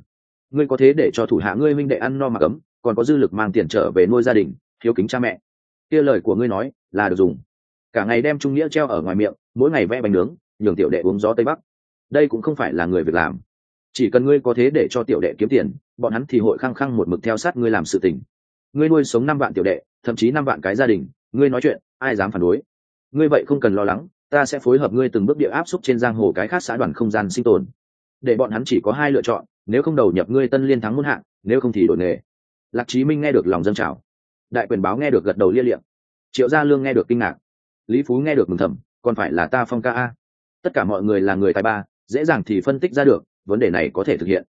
Ngươi có thế để cho thủ hạ ngươi minh đệ ăn no mặc ấm còn có dư lực mang tiền trở về nuôi gia đình thiếu kính cha mẹ. Kia lời của ngươi nói, là được dùng. Cả ngày đem trung nghĩa treo ở ngoài miệng, mỗi ngày vẽ bánh nướng, nhường tiểu đệ uống gió tây bắc đây cũng không phải là người việc làm. Chỉ cần ngươi có thế để cho tiểu đệ kiếm tiền, bọn hắn thì hội khăng khăng một mực theo sát ngươi làm sự tình. Ngươi nuôi sống năm vạn tiểu đệ, thậm chí năm vạn cái gia đình, ngươi nói chuyện, ai dám phản đối? Ngươi vậy không cần lo lắng, ta sẽ phối hợp ngươi từng bước địa áp xúc trên giang hồ cái khác xã đoàn không gian sinh tồn. Để bọn hắn chỉ có hai lựa chọn, nếu không đầu nhập ngươi tân liên thắng muôn hạng, nếu không thì đổi nghề. Lạc chí minh nghe được lòng dân trào. Đại quyền báo nghe được gật đầu lia liệm triệu gia lương nghe được kinh ngạc. Lý phú nghe được mừng thầm, còn phải là ta phong ca a. Tất cả mọi người là người tài ba dễ dàng thì phân tích ra được, vấn đề này có thể thực hiện.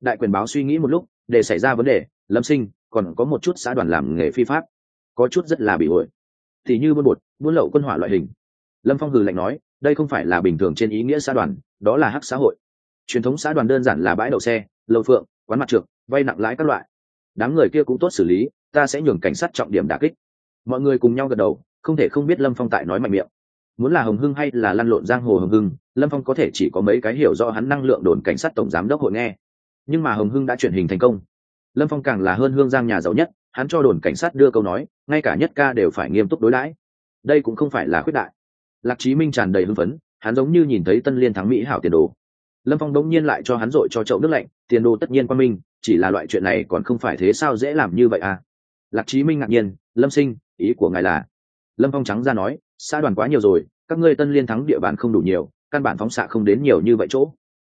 Đại quyền báo suy nghĩ một lúc, để xảy ra vấn đề, lâm sinh, còn có một chút xã đoàn làm nghề phi pháp, có chút rất là bị hội. Thì như buôn bột, buôn lậu quân hỏa loại hình. Lâm phong hừ lạnh nói, đây không phải là bình thường trên ý nghĩa xã đoàn, đó là hắc xã hội. Truyền thống xã đoàn đơn giản là bãi đậu xe, lầu phượng, quán mặt trượt, vay nặng lãi các loại. Đám người kia cũng tốt xử lý, ta sẽ nhường cảnh sát trọng điểm đà kích. Mọi người cùng nhau gật đầu, không thể không biết lâm phong tại nói mạnh miệng muốn là hồng hưng hay là lăn lộn giang hồ hồng hưng, lâm phong có thể chỉ có mấy cái hiểu do hắn năng lượng đồn cảnh sát tổng giám đốc hội nghe. Nhưng mà hồng hưng đã chuyển hình thành công. Lâm phong càng là hơn hương giang nhà giàu nhất, hắn cho đồn cảnh sát đưa câu nói, ngay cả nhất ca đều phải nghiêm túc đối đãi. Đây cũng không phải là khuyết đại. Lạc chí minh tràn đầy hưng phấn, hắn giống như nhìn thấy tân liên thắng mỹ hảo tiền đồ. Lâm phong đống nhiên lại cho hắn dội cho chậu nước lạnh, tiền đồ tất nhiên qua minh chỉ là loại chuyện này còn không phải thế sao dễ làm như vậy à? Lạc chí minh ngạc nhiên, lâm sinh, ý của ngài là? Lâm phong trắng ra nói xã đoàn quá nhiều rồi, các ngươi tân liên thắng địa bàn không đủ nhiều, căn bản phóng xạ không đến nhiều như vậy chỗ.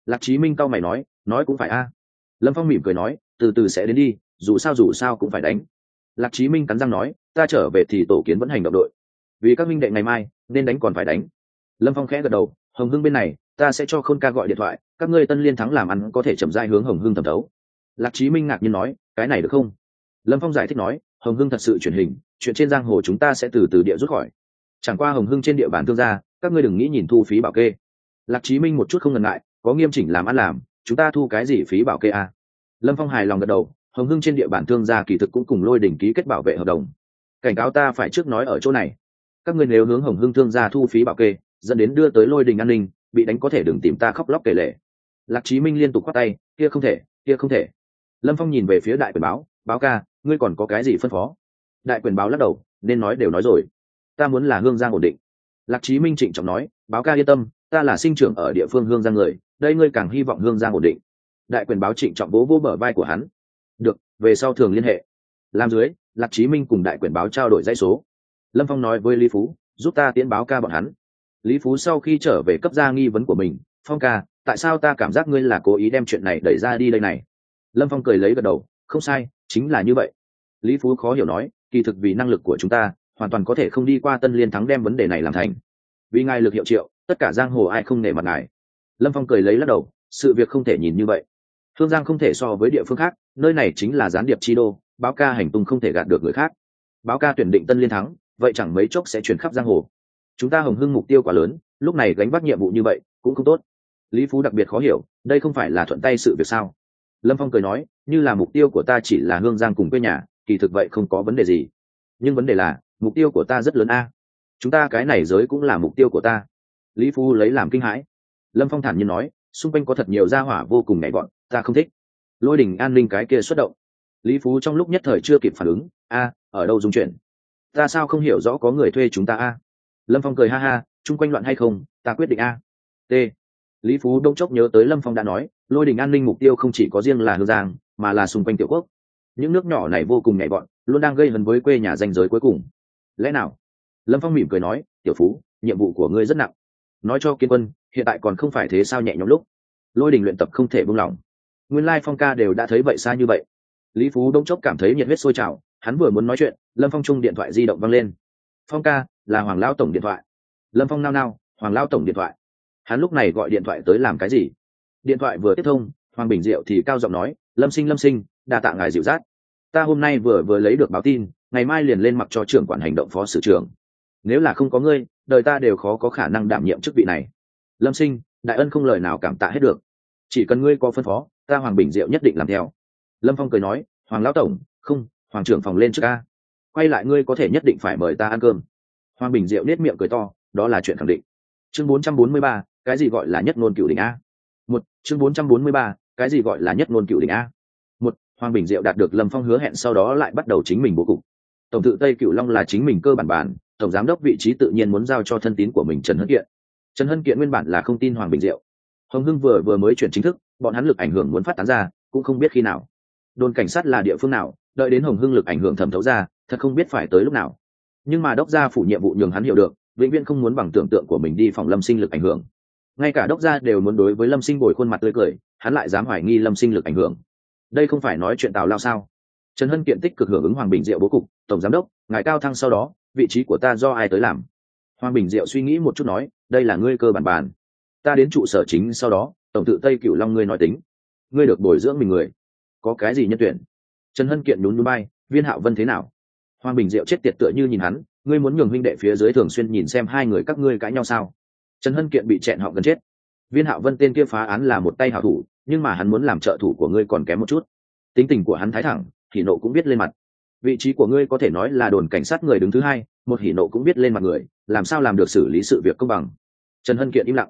Lạc chí minh cao mày nói nói cũng phải a. Lâm phong mỉm cười nói, từ từ sẽ đến đi, dù sao dù sao cũng phải đánh. Lạc chí minh cắn răng nói, ta trở về thì tổ kiến vẫn hành động đội. Vì các minh đệ ngày mai, nên đánh còn phải đánh. Lâm phong khẽ gật đầu, hồng hưng bên này, ta sẽ cho khôn ca gọi điện thoại, các ngươi tân liên thắng làm ăn có thể chậm dai hướng hồng hưng thẩm thấu. Lạc chí minh ngạc nhiên nói, cái này được không? Lâm phong giải thích nói, hồng hưng thật sự truyền hình, chuyện trên giang hồ chúng ta sẽ từ từ địa rút khỏi chẳng qua hồng hưng trên địa bàn thương gia, các ngươi đừng nghĩ nhìn thu phí bảo kê. Lạc chí minh một chút không ngần ngại, có nghiêm chỉnh làm ăn làm, chúng ta thu cái gì phí bảo kê à? lâm phong hài lòng gật đầu, hồng hưng trên địa bàn thương gia kỳ thực cũng cùng lôi đỉnh ký kết bảo vệ hợp đồng. Cảnh cáo ta phải trước nói ở chỗ này. Các ngươi nếu hướng hồng hưng thương gia thu phí bảo kê, dẫn đến đưa tới lôi đình an ninh, bị đánh có thể đừng tìm ta khóc lóc kể lệ lạc chí minh liên tục khoát tay, kia không thể, kia không thể. Lâm phong nhìn về phía đại quyền báo báo ca, ngươi còn có cái gì phân phó? Đại quyền báo lắc đầu, nên nói đều nói rồi ta muốn là hương giang ổn định. Lạc chí minh trịnh trọng nói, báo ca yên tâm, ta là sinh trưởng ở địa phương hương giang người, đây ngươi càng hy vọng hương giang ổn định. Đại quyền báo trịnh trọng bố vô bờ vai của hắn. Được, về sau thường liên hệ. Làm dưới, lạc chí minh cùng đại quyền báo trao đổi dãy số. Lâm phong nói với lý phú, giúp ta tiến báo ca bọn hắn. Lý phú sau khi trở về cấp ra nghi vấn của mình, phong ca, tại sao ta cảm giác ngươi là cố ý đem chuyện này đẩy ra đi đây này? Lâm phong cười lấy gật đầu, không sai, chính là như vậy. Lý phú khó hiểu nói, kỳ thực vì năng lực của chúng ta hoàn toàn có thể không đi qua tân liên thắng đem vấn đề này làm thành. Vì ngài lực hiệu triệu, tất cả giang hồ ai không nể mặt ngài. Lâm phong cười lấy lắc đầu, sự việc không thể nhìn như vậy. Thương giang không thể so với địa phương khác, nơi này chính là gián điệp chi đô, báo ca hành tung không thể gạt được người khác. Báo ca tuyển định tân liên thắng, vậy chẳng mấy chốc sẽ chuyển khắp giang hồ. Chúng ta hồng hưng mục tiêu quá lớn, lúc này gánh vác nhiệm vụ như vậy, cũng không tốt. Lý phú đặc biệt khó hiểu, đây không phải là thuận tay sự việc sao? Lâm phong cười nói, như là mục tiêu của ta chỉ là hương giang cùng quê nhà, kỳ thực vậy không có vấn đề gì. Nhưng vấn đề là mục tiêu của ta rất lớn a. Chúng ta cái này giới cũng là mục tiêu của ta. Lý Phu lấy làm kinh hãi. Lâm phong thản nhiên nói, xung quanh có thật nhiều gia hỏa vô cùng nhảy bọn, ta không thích. Lôi đình an ninh cái kia xuất động. Lý phú trong lúc nhất thời chưa kịp phản ứng, a, ở đâu dung chuyển ta sao không hiểu rõ có người thuê chúng ta a? Lâm phong cười ha ha, chung quanh loạn hay không, ta quyết định a. T. Lý phú đông chốc nhớ tới lâm phong đã nói, lôi đình an ninh mục tiêu không chỉ có riêng là hương giang, mà là xung quanh tiểu quốc. Những nước nhỏ này vô cùng nhảy bọn, luôn đang gây hấn với quê nhà danh giới cuối cùng lẽ nào? Lâm phong mỉm cười nói, tiểu phú, nhiệm vụ của ngươi rất nặng. Nói cho kiên quân, hiện tại còn không phải thế sao nhẹ nhõm lúc? Lôi đình luyện tập không thể buông lỏng. Nguyên lai phong ca đều đã thấy vậy xa như vậy. Lý phú đông chốc cảm thấy nhiệt huyết sôi trào, hắn vừa muốn nói chuyện, lâm phong trung điện thoại di động văng lên. Phong ca, là hoàng lao tổng điện thoại. Lâm phong nao nao, hoàng lao tổng điện thoại. Hắn lúc này gọi điện thoại tới làm cái gì? Điện thoại vừa tiếp thông, hoàng bình diệu thì cao giọng nói, lâm sinh lâm sinh, đa tạ ngài dịu dắt. Ta hôm nay vừa vừa lấy được báo tin ngày mai liền lên mặc cho trưởng quản hành động phó sử trưởng. Nếu là không có ngươi đời ta đều khó có khả năng đảm nhiệm chức vị này. Lâm sinh đại ân không lời nào cảm tạ hết được. Chỉ cần ngươi có phân phó ta hoàng bình diệu nhất định làm theo. Lâm phong cười nói hoàng lão tổng không hoàng trưởng phòng lên trước ca quay lại ngươi có thể nhất định phải mời ta ăn cơm. Hoàng bình diệu nết miệng cười to đó là chuyện khẳng định. Chương 443, cái gì gọi là nhất ngôn cựu đỉnh a? Một chương 443, cái gì gọi là nhất ngôn cựu đỉnh a? Một, hoàng bình diệu đạt được lâm phong hứa hẹn sau đó lại bắt đầu chính mình bố cục tổng tự tây cựu long là chính mình cơ bản bản, tổng giám đốc vị trí tự nhiên muốn giao cho thân tín của mình trần hân kiện. Trần hân kiện nguyên bản là không tin hoàng bình diệu. Hồng hưng vừa vừa mới chuyển chính thức, bọn hắn lực ảnh hưởng muốn phát tán ra, cũng không biết khi nào. Đồn cảnh sát là địa phương nào, đợi đến hồng hưng lực ảnh hưởng thẩm thấu ra, thật không biết phải tới lúc nào. Nhưng mà đốc gia phủ nhiệm vụ nhường hắn hiểu được, vĩnh viễn không muốn bằng tưởng tượng của mình đi phòng lâm sinh lực ảnh hưởng. Ngay cả đốc gia đều muốn đối với lâm sinh bồi khuôn mặt tươi cười, hắn lại dám hoài nghi lâm sinh lực ảnh hưởng. Đây không phải nói chuyện tào lao sao? Trần hân kiện tích cực hưởng ứng hoàng bình diệu bố cục, tổng giám đốc, ngài cao thăng sau đó, vị trí của ta do ai tới làm? Hoàng bình diệu suy nghĩ một chút nói, đây là ngươi cơ bản bàn. Ta đến trụ sở chính sau đó, tổng tự tây cựu long ngươi nói tính. Ngươi được bồi dưỡng mình người. Có cái gì nhân tuyển? Trần hân kiện nhún núi bay, viên hạo vân thế nào? Hoàng bình diệu chết tiệt tựa như nhìn hắn, ngươi muốn nhường huynh đệ phía dưới thường xuyên nhìn xem hai người các ngươi cãi nhau sao? Trần hân kiện bị chẹn họ gần chết. Viên hạo vân tên kia phá án là một tay hảo thủ, nhưng mà hắn muốn làm trợ thủ của ngươi còn kém một chút. Tính tình của hắn thái thẳng hỉ nộ cũng biết lên mặt. Vị trí của ngươi có thể nói là đồn cảnh sát người đứng thứ hai, một hỉ nộ cũng biết lên mặt người, làm sao làm được xử lý sự việc công bằng? Trần hân kiện im lặng.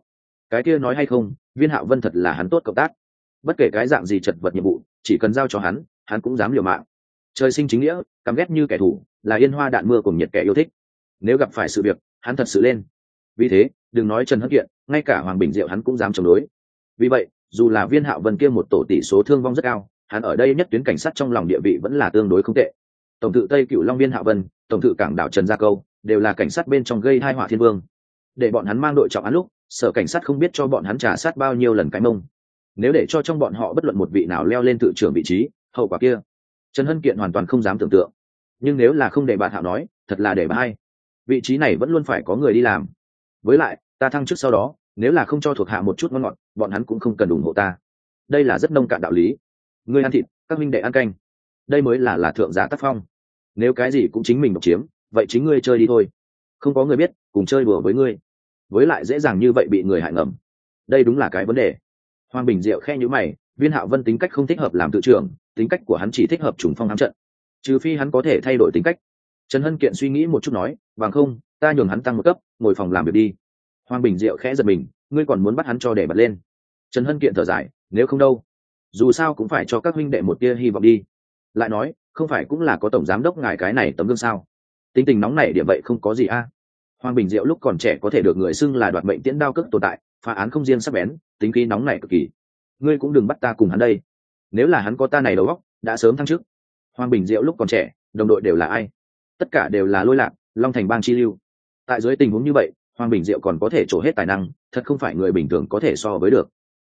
Cái kia nói hay không, viên hạo vân thật là hắn tốt cộng tác. Bất kể cái dạng gì chật vật nhiệm vụ, chỉ cần giao cho hắn hắn cũng dám liều mạng. Trời sinh chính nghĩa căm ghét như kẻ thù, là yên hoa đạn mưa cùng nhiệt kẻ yêu thích. Nếu gặp phải sự việc, hắn thật sự lên. Vì thế, đừng nói trần Hân kiện, ngay cả hoàng bình diệu hắn cũng dám chống đối. Vì vậy, dù là viên hạo vân kia một tổ tỷ số thương vong rất cao hắn ở đây nhất tuyến cảnh sát trong lòng địa vị vẫn là tương đối không tệ. Tổng tự tây cựu long viên hạ vân, tổng tự cảng đảo trần gia câu, đều là cảnh sát bên trong gây hai họa thiên vương. Để bọn hắn mang đội trọng án lúc, sở cảnh sát không biết cho bọn hắn trả sát bao nhiêu lần cái mông. Nếu để cho trong bọn họ bất luận một vị nào leo lên tự trưởng vị trí, hậu quả kia, trần hân kiện hoàn toàn không dám tưởng tượng. Nhưng nếu là không để bạn hạo nói, thật là để bà hay. Vị trí này vẫn luôn phải có người đi làm. Với lại, ta thăng chức sau đó, nếu là không cho thuộc hạ một chút ngon ngọt, bọn hắn cũng không cần ủng hộ ta. Đây là rất nông cạn đạo lý ngươi ăn thịt, các minh đệ ăn canh. Đây mới là là thượng giá tác phong. Nếu cái gì cũng chính mình độc chiếm, vậy chính ngươi chơi đi thôi. Không có người biết, cùng chơi đùa với ngươi. Với lại dễ dàng như vậy bị người hại ngầm. Đây đúng là cái vấn đề. Hoàng bình diệu khe nhữ mày, viên hạo vân tính cách không thích hợp làm tự trưởng, tính cách của hắn chỉ thích hợp trùng phong ám trận. Trừ phi hắn có thể thay đổi tính cách. Trần hân kiện suy nghĩ một chút nói bằng không, ta nhường hắn tăng một cấp, ngồi phòng làm việc đi. Hoàng bình diệu khẽ giật mình, ngươi còn muốn bắt hắn cho để bật lên? Trần hân kiện thở dài, nếu không đâu dù sao cũng phải cho các huynh đệ một tia hy vọng đi. Lại nói, không phải cũng là có tổng giám đốc ngài cái này tấm gương sao? Tính tình nóng này điểm vậy không có gì a. Hoàng bình diệu lúc còn trẻ có thể được người xưng là đoạt mệnh tiễn đao cước tồn tại, phá án không riêng sắp bén, tính khí nóng này cực kỳ. Ngươi cũng đừng bắt ta cùng hắn đây. Nếu là hắn có ta này đầu óc, đã sớm thăng chức. Hoàng bình diệu lúc còn trẻ, đồng đội đều là ai? Tất cả đều là lôi lạc, long thành bang chi lưu. Tại dưới tình huống như vậy, hoàng bình diệu còn có thể trổ hết tài năng, thật không phải người bình thường có thể so với được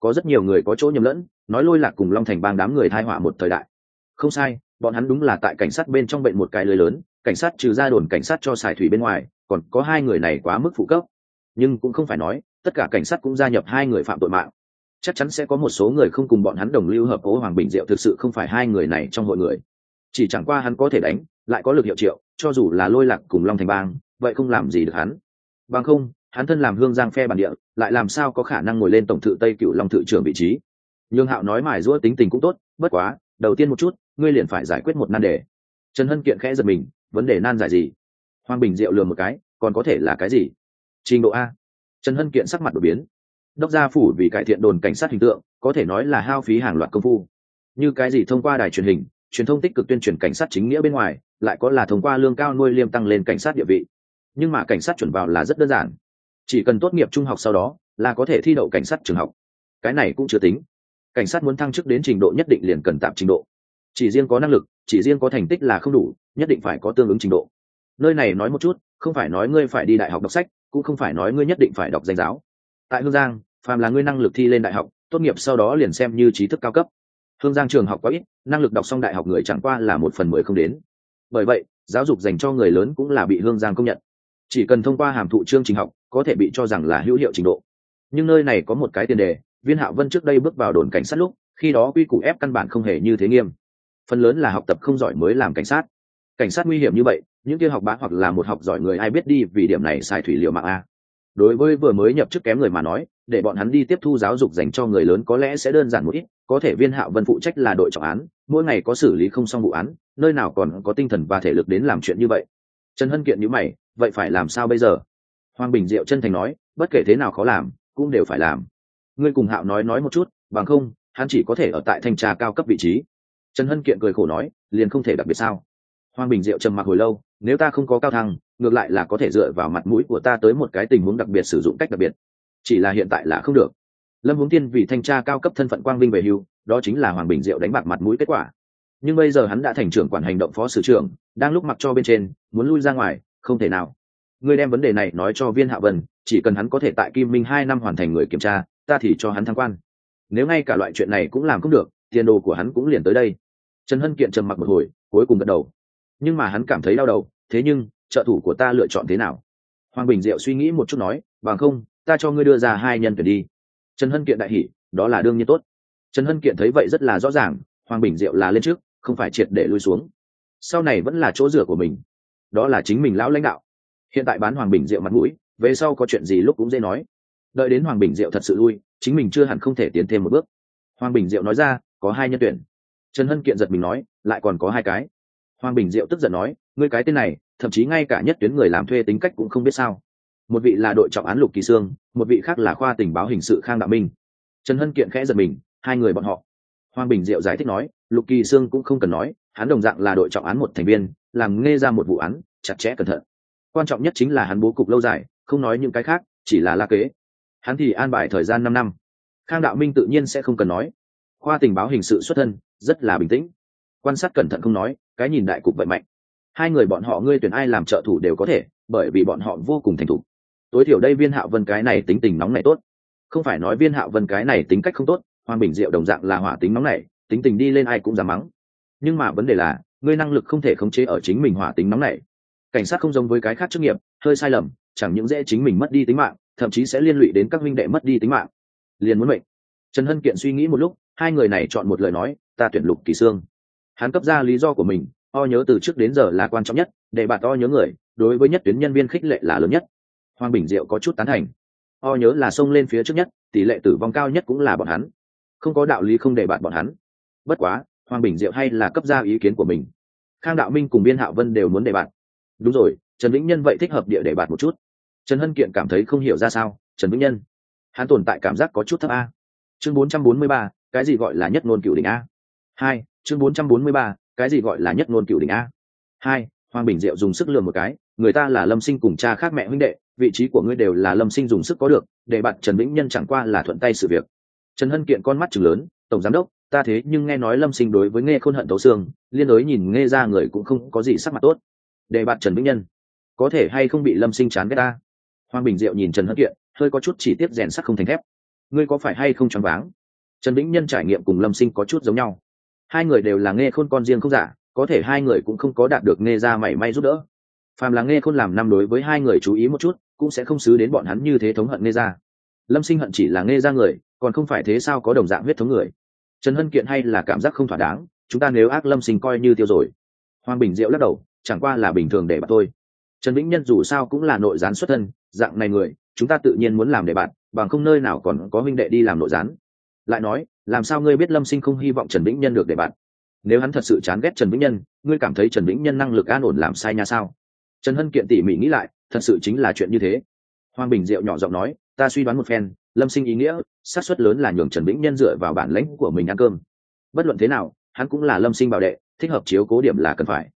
có rất nhiều người có chỗ nhầm lẫn, nói lôi lạc cùng long thành bang đám người thai họa một thời đại. Không sai, bọn hắn đúng là tại cảnh sát bên trong bệnh một cái lưới lớn, cảnh sát trừ ra đồn cảnh sát cho xài thủy bên ngoài, còn có hai người này quá mức phụ cấp. Nhưng cũng không phải nói, tất cả cảnh sát cũng gia nhập hai người phạm tội mạng. Chắc chắn sẽ có một số người không cùng bọn hắn đồng lưu hợp cố hoàng bình diệu thực sự không phải hai người này trong hội người. Chỉ chẳng qua hắn có thể đánh, lại có lực hiệu triệu, cho dù là lôi lạc cùng long thành bang, vậy không làm gì được hắn. Bằng không hắn thân làm hương giang phe bản địa, lại làm sao có khả năng ngồi lên tổng thự tây cựu long thự trưởng vị trí? Nhương hạo nói mài giũa tính tình cũng tốt, bất quá, đầu tiên một chút, ngươi liền phải giải quyết một nan đề. Trần hân kiện khẽ giật mình, vấn đề nan giải gì? Hoàng bình diệu lừa một cái, còn có thể là cái gì? Trình độ a. Trần hân kiện sắc mặt đột biến. Đốc gia phủ vì cải thiện đồn cảnh sát hình tượng, có thể nói là hao phí hàng loạt công phu. Như cái gì thông qua đài truyền hình, truyền thông tích cực tuyên truyền cảnh sát chính nghĩa bên ngoài, lại có là thông qua lương cao nuôi liêm tăng lên cảnh sát địa vị. Nhưng mà cảnh sát chuẩn vào là rất đơn giản chỉ cần tốt nghiệp trung học sau đó, là có thể thi đậu cảnh sát trường học. Cái này cũng chưa tính. Cảnh sát muốn thăng chức đến trình độ nhất định liền cần tạm trình độ. Chỉ riêng có năng lực, chỉ riêng có thành tích là không đủ, nhất định phải có tương ứng trình độ. Nơi này nói một chút, không phải nói ngươi phải đi đại học đọc sách, cũng không phải nói ngươi nhất định phải đọc danh giáo. Tại hương giang, phàm là ngươi năng lực thi lên đại học, tốt nghiệp sau đó liền xem như trí thức cao cấp. Hương giang trường học quá ít, năng lực đọc xong đại học người chẳng qua là một phần mười không đến. Bởi vậy, giáo dục dành cho người lớn cũng là bị hương giang công nhận chỉ cần thông qua hàm thụ chương trình học, có thể bị cho rằng là hữu hiệu trình độ. Nhưng nơi này có một cái tiền đề, viên hạo vân trước đây bước vào đồn cảnh sát lúc, khi đó quy củ ép căn bản không hề như thế nghiêm. Phần lớn là học tập không giỏi mới làm cảnh sát. Cảnh sát nguy hiểm như vậy, những kia học bá hoặc là một học giỏi người ai biết đi vì điểm này xài thủy liệu mạng a. Đối với vừa mới nhập chức kém người mà nói, để bọn hắn đi tiếp thu giáo dục dành cho người lớn có lẽ sẽ đơn giản một ít, có thể viên hạo vân phụ trách là đội trọng án, mỗi ngày có xử lý không xong vụ án, nơi nào còn có tinh thần và thể lực đến làm chuyện như vậy trần hân kiện nhữ mày, vậy phải làm sao bây giờ? Hoàng bình diệu chân thành nói, bất kể thế nào khó làm, cũng đều phải làm. Ngươi cùng hạo nói nói một chút, bằng không, hắn chỉ có thể ở tại thanh tra cao cấp vị trí. Trần hân kiện cười khổ nói, liền không thể đặc biệt sao? Hoàng bình diệu trầm mặc hồi lâu, nếu ta không có cao thăng, ngược lại là có thể dựa vào mặt mũi của ta tới một cái tình huống đặc biệt sử dụng cách đặc biệt. Chỉ là hiện tại là không được. Lâm hướng tiên vì thanh tra cao cấp thân phận quang minh về hưu, đó chính là hoàng bình diệu đánh bạc mặt mũi kết quả nhưng bây giờ hắn đã thành trưởng quản hành động phó sử trưởng, đang lúc mặc cho bên trên, muốn lui ra ngoài, không thể nào. Ngươi đem vấn đề này nói cho viên hạ vân, chỉ cần hắn có thể tại kim minh hai năm hoàn thành người kiểm tra, ta thì cho hắn thăng quan. Nếu ngay cả loại chuyện này cũng làm không được, tiền đồ của hắn cũng liền tới đây. Trần hân kiện trầm mặc một hồi, cuối cùng gật đầu. Nhưng mà hắn cảm thấy đau đầu, thế nhưng, trợ thủ của ta lựa chọn thế nào? Hoàng bình diệu suy nghĩ một chút nói, bằng không, ta cho ngươi đưa ra hai nhân tuyển đi. Trần hân kiện đại hỉ, đó là đương nhiên tốt. Trần hân kiện thấy vậy rất là rõ ràng hoàng bình diệu là lên trước, không phải triệt để lui xuống. Sau này vẫn là chỗ rửa của mình. Đó là chính mình lão lãnh đạo. Hiện tại bán hoàng bình diệu mặt mũi, về sau có chuyện gì lúc cũng dễ nói. Đợi đến hoàng bình diệu thật sự lui, chính mình chưa hẳn không thể tiến thêm một bước. Hoàng bình diệu nói ra, có hai nhân tuyển. Trần hân kiện giật mình nói, lại còn có hai cái. Hoàng bình diệu tức giận nói, ngươi cái tên này, thậm chí ngay cả nhất tuyến người làm thuê tính cách cũng không biết sao. Một vị là đội trọng án lục kỳ sương, một vị khác là khoa tình báo hình sự khang đạo minh. Trần hân kiện khẽ giật mình, hai người bọn họ hoàng bình diệu giải thích nói, lục kỳ sương cũng không cần nói, hắn đồng dạng là đội trọng án một thành viên, làm nghe ra một vụ án, chặt chẽ cẩn thận. Quan trọng nhất chính là hắn bố cục lâu dài, không nói những cái khác, chỉ là la kế. Hắn thì an bài thời gian năm năm. Khang đạo minh tự nhiên sẽ không cần nói. Khoa tình báo hình sự xuất thân, rất là bình tĩnh. Quan sát cẩn thận không nói, cái nhìn đại cục vậy mạnh. Hai người bọn họ ngươi tuyển ai làm trợ thủ đều có thể, bởi vì bọn họ vô cùng thành thục. Tối thiểu đây viên hạo vân cái này tính tình nóng này tốt. Không phải nói viên hạo vân cái này tính cách không tốt hoàng bình diệu đồng dạng là hỏa tính nóng này tính tình đi lên ai cũng dám mắng. Nhưng mà vấn đề là, ngươi năng lực không thể khống chế ở chính mình hỏa tính nóng này cảnh sát không giống với cái khác chức nghiệp, hơi sai lầm, chẳng những dễ chính mình mất đi tính mạng, thậm chí sẽ liên lụy đến các huynh đệ mất đi tính mạng. Liền muốn mệnh. Trần hân kiện suy nghĩ một lúc, hai người này chọn một lời nói, ta tuyển lục kỳ sương hắn cấp ra lý do của mình, o nhớ từ trước đến giờ là quan trọng nhất, để bà to nhớ người, đối với nhất tuyến nhân viên khích lệ là lớn nhất. Hoàng bình diệu có chút tán thành. O nhớ là xông lên phía trước nhất, tỷ lệ tử vong cao nhất cũng là bọn hắn không có đạo lý không để bạn bọn hắn. Bất quá hoàng bình diệu hay là cấp ra ý kiến của mình. Khang đạo minh cùng biên hạo vân đều muốn để bạn. Đúng rồi trần vĩnh nhân vậy thích hợp địa để bạn một chút. Trần hân kiện cảm thấy không hiểu ra sao trần vĩnh nhân. Hắn tồn tại cảm giác có chút thấp a. Chương 443, cái gì gọi là nhất ngôn cựu đỉnh a? Hai chương 443, cái gì gọi là nhất ngôn cựu đỉnh a? Hai hoàng bình diệu dùng sức lừa một cái người ta là lâm sinh cùng cha khác mẹ huynh đệ vị trí của ngươi đều là lâm sinh dùng sức có được để bạn trần vĩnh nhân chẳng qua là thuận tay sự việc trần hân kiện con mắt chừng lớn, tổng giám đốc, ta thế nhưng nghe nói lâm sinh đối với nghe khôn hận tấu xương, liên đối nhìn nghe ra người cũng không có gì sắc mặt tốt. Đề bạn trần vĩnh nhân, có thể hay không bị lâm sinh chán ghét ta? Hoàng bình diệu nhìn trần hân kiện, hơi có chút chỉ tiết rèn sắc không thành thép. Ngươi có phải hay không choáng váng? Trần vĩnh nhân trải nghiệm cùng lâm sinh có chút giống nhau. Hai người đều là nghe khôn con riêng không giả, có thể hai người cũng không có đạt được nghe ra mảy may giúp đỡ. Phàm là nghe khôn làm năm đối với hai người chú ý một chút, cũng sẽ không xứ đến bọn hắn như thế thống hận nghe ra. Lâm sinh hận chỉ là nghe ra người còn không phải thế sao có đồng dạng huyết thống người? Trần hân kiện hay là cảm giác không thỏa đáng, chúng ta nếu ác lâm sinh coi như tiêu rồi. Hoàng bình diệu lắc đầu, chẳng qua là bình thường để bạn tôi trần vĩnh nhân dù sao cũng là nội gián xuất thân, dạng này người, chúng ta tự nhiên muốn làm để bạn, bằng không nơi nào còn có huynh đệ đi làm nội gián. Lại nói, làm sao ngươi biết lâm sinh không hy vọng trần vĩnh nhân được để bạn? Nếu hắn thật sự chán ghét trần vĩnh nhân, ngươi cảm thấy trần vĩnh nhân năng lực an ổn làm sai nha sao? Trần hân kiện tỉ mỉ nghĩ lại, thật sự chính là chuyện như thế. Hoàng bình diệu nhỏ giọng nói, ta suy đoán một phen lâm sinh ý nghĩa, xác suất lớn là nhường trần vĩnh nhân dựa vào bản lãnh của mình ăn cơm. Bất luận thế nào, hắn cũng là lâm sinh bảo đệ, thích hợp chiếu cố điểm là cần phải.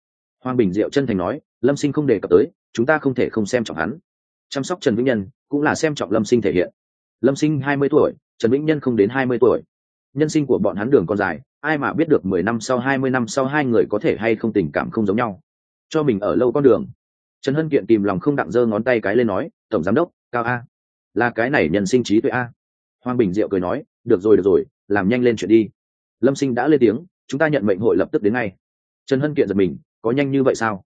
Hoàng bình diệu chân thành nói, lâm sinh không đề cập tới, chúng ta không thể không xem trọng hắn. Chăm sóc trần vĩnh nhân, cũng là xem trọng lâm sinh thể hiện. Lâm sinh hai mươi tuổi, trần vĩnh nhân không đến hai mươi tuổi. Nhân sinh của bọn hắn đường còn dài, ai mà biết được mười năm sau, hai mươi năm sau hai người có thể hay không tình cảm không giống nhau. Cho mình ở lâu con đường. Trần hân kiện tìm lòng không đặng giơ ngón tay cái lên nói, tổng giám đốc, cao a là cái này nhân sinh trí tuệ a. Hoàng bình diệu cười nói, được rồi được rồi, làm nhanh lên chuyện đi. Lâm sinh đã lên tiếng, chúng ta nhận mệnh hội lập tức đến ngay. Trần hân kiện giật mình, có nhanh như vậy sao?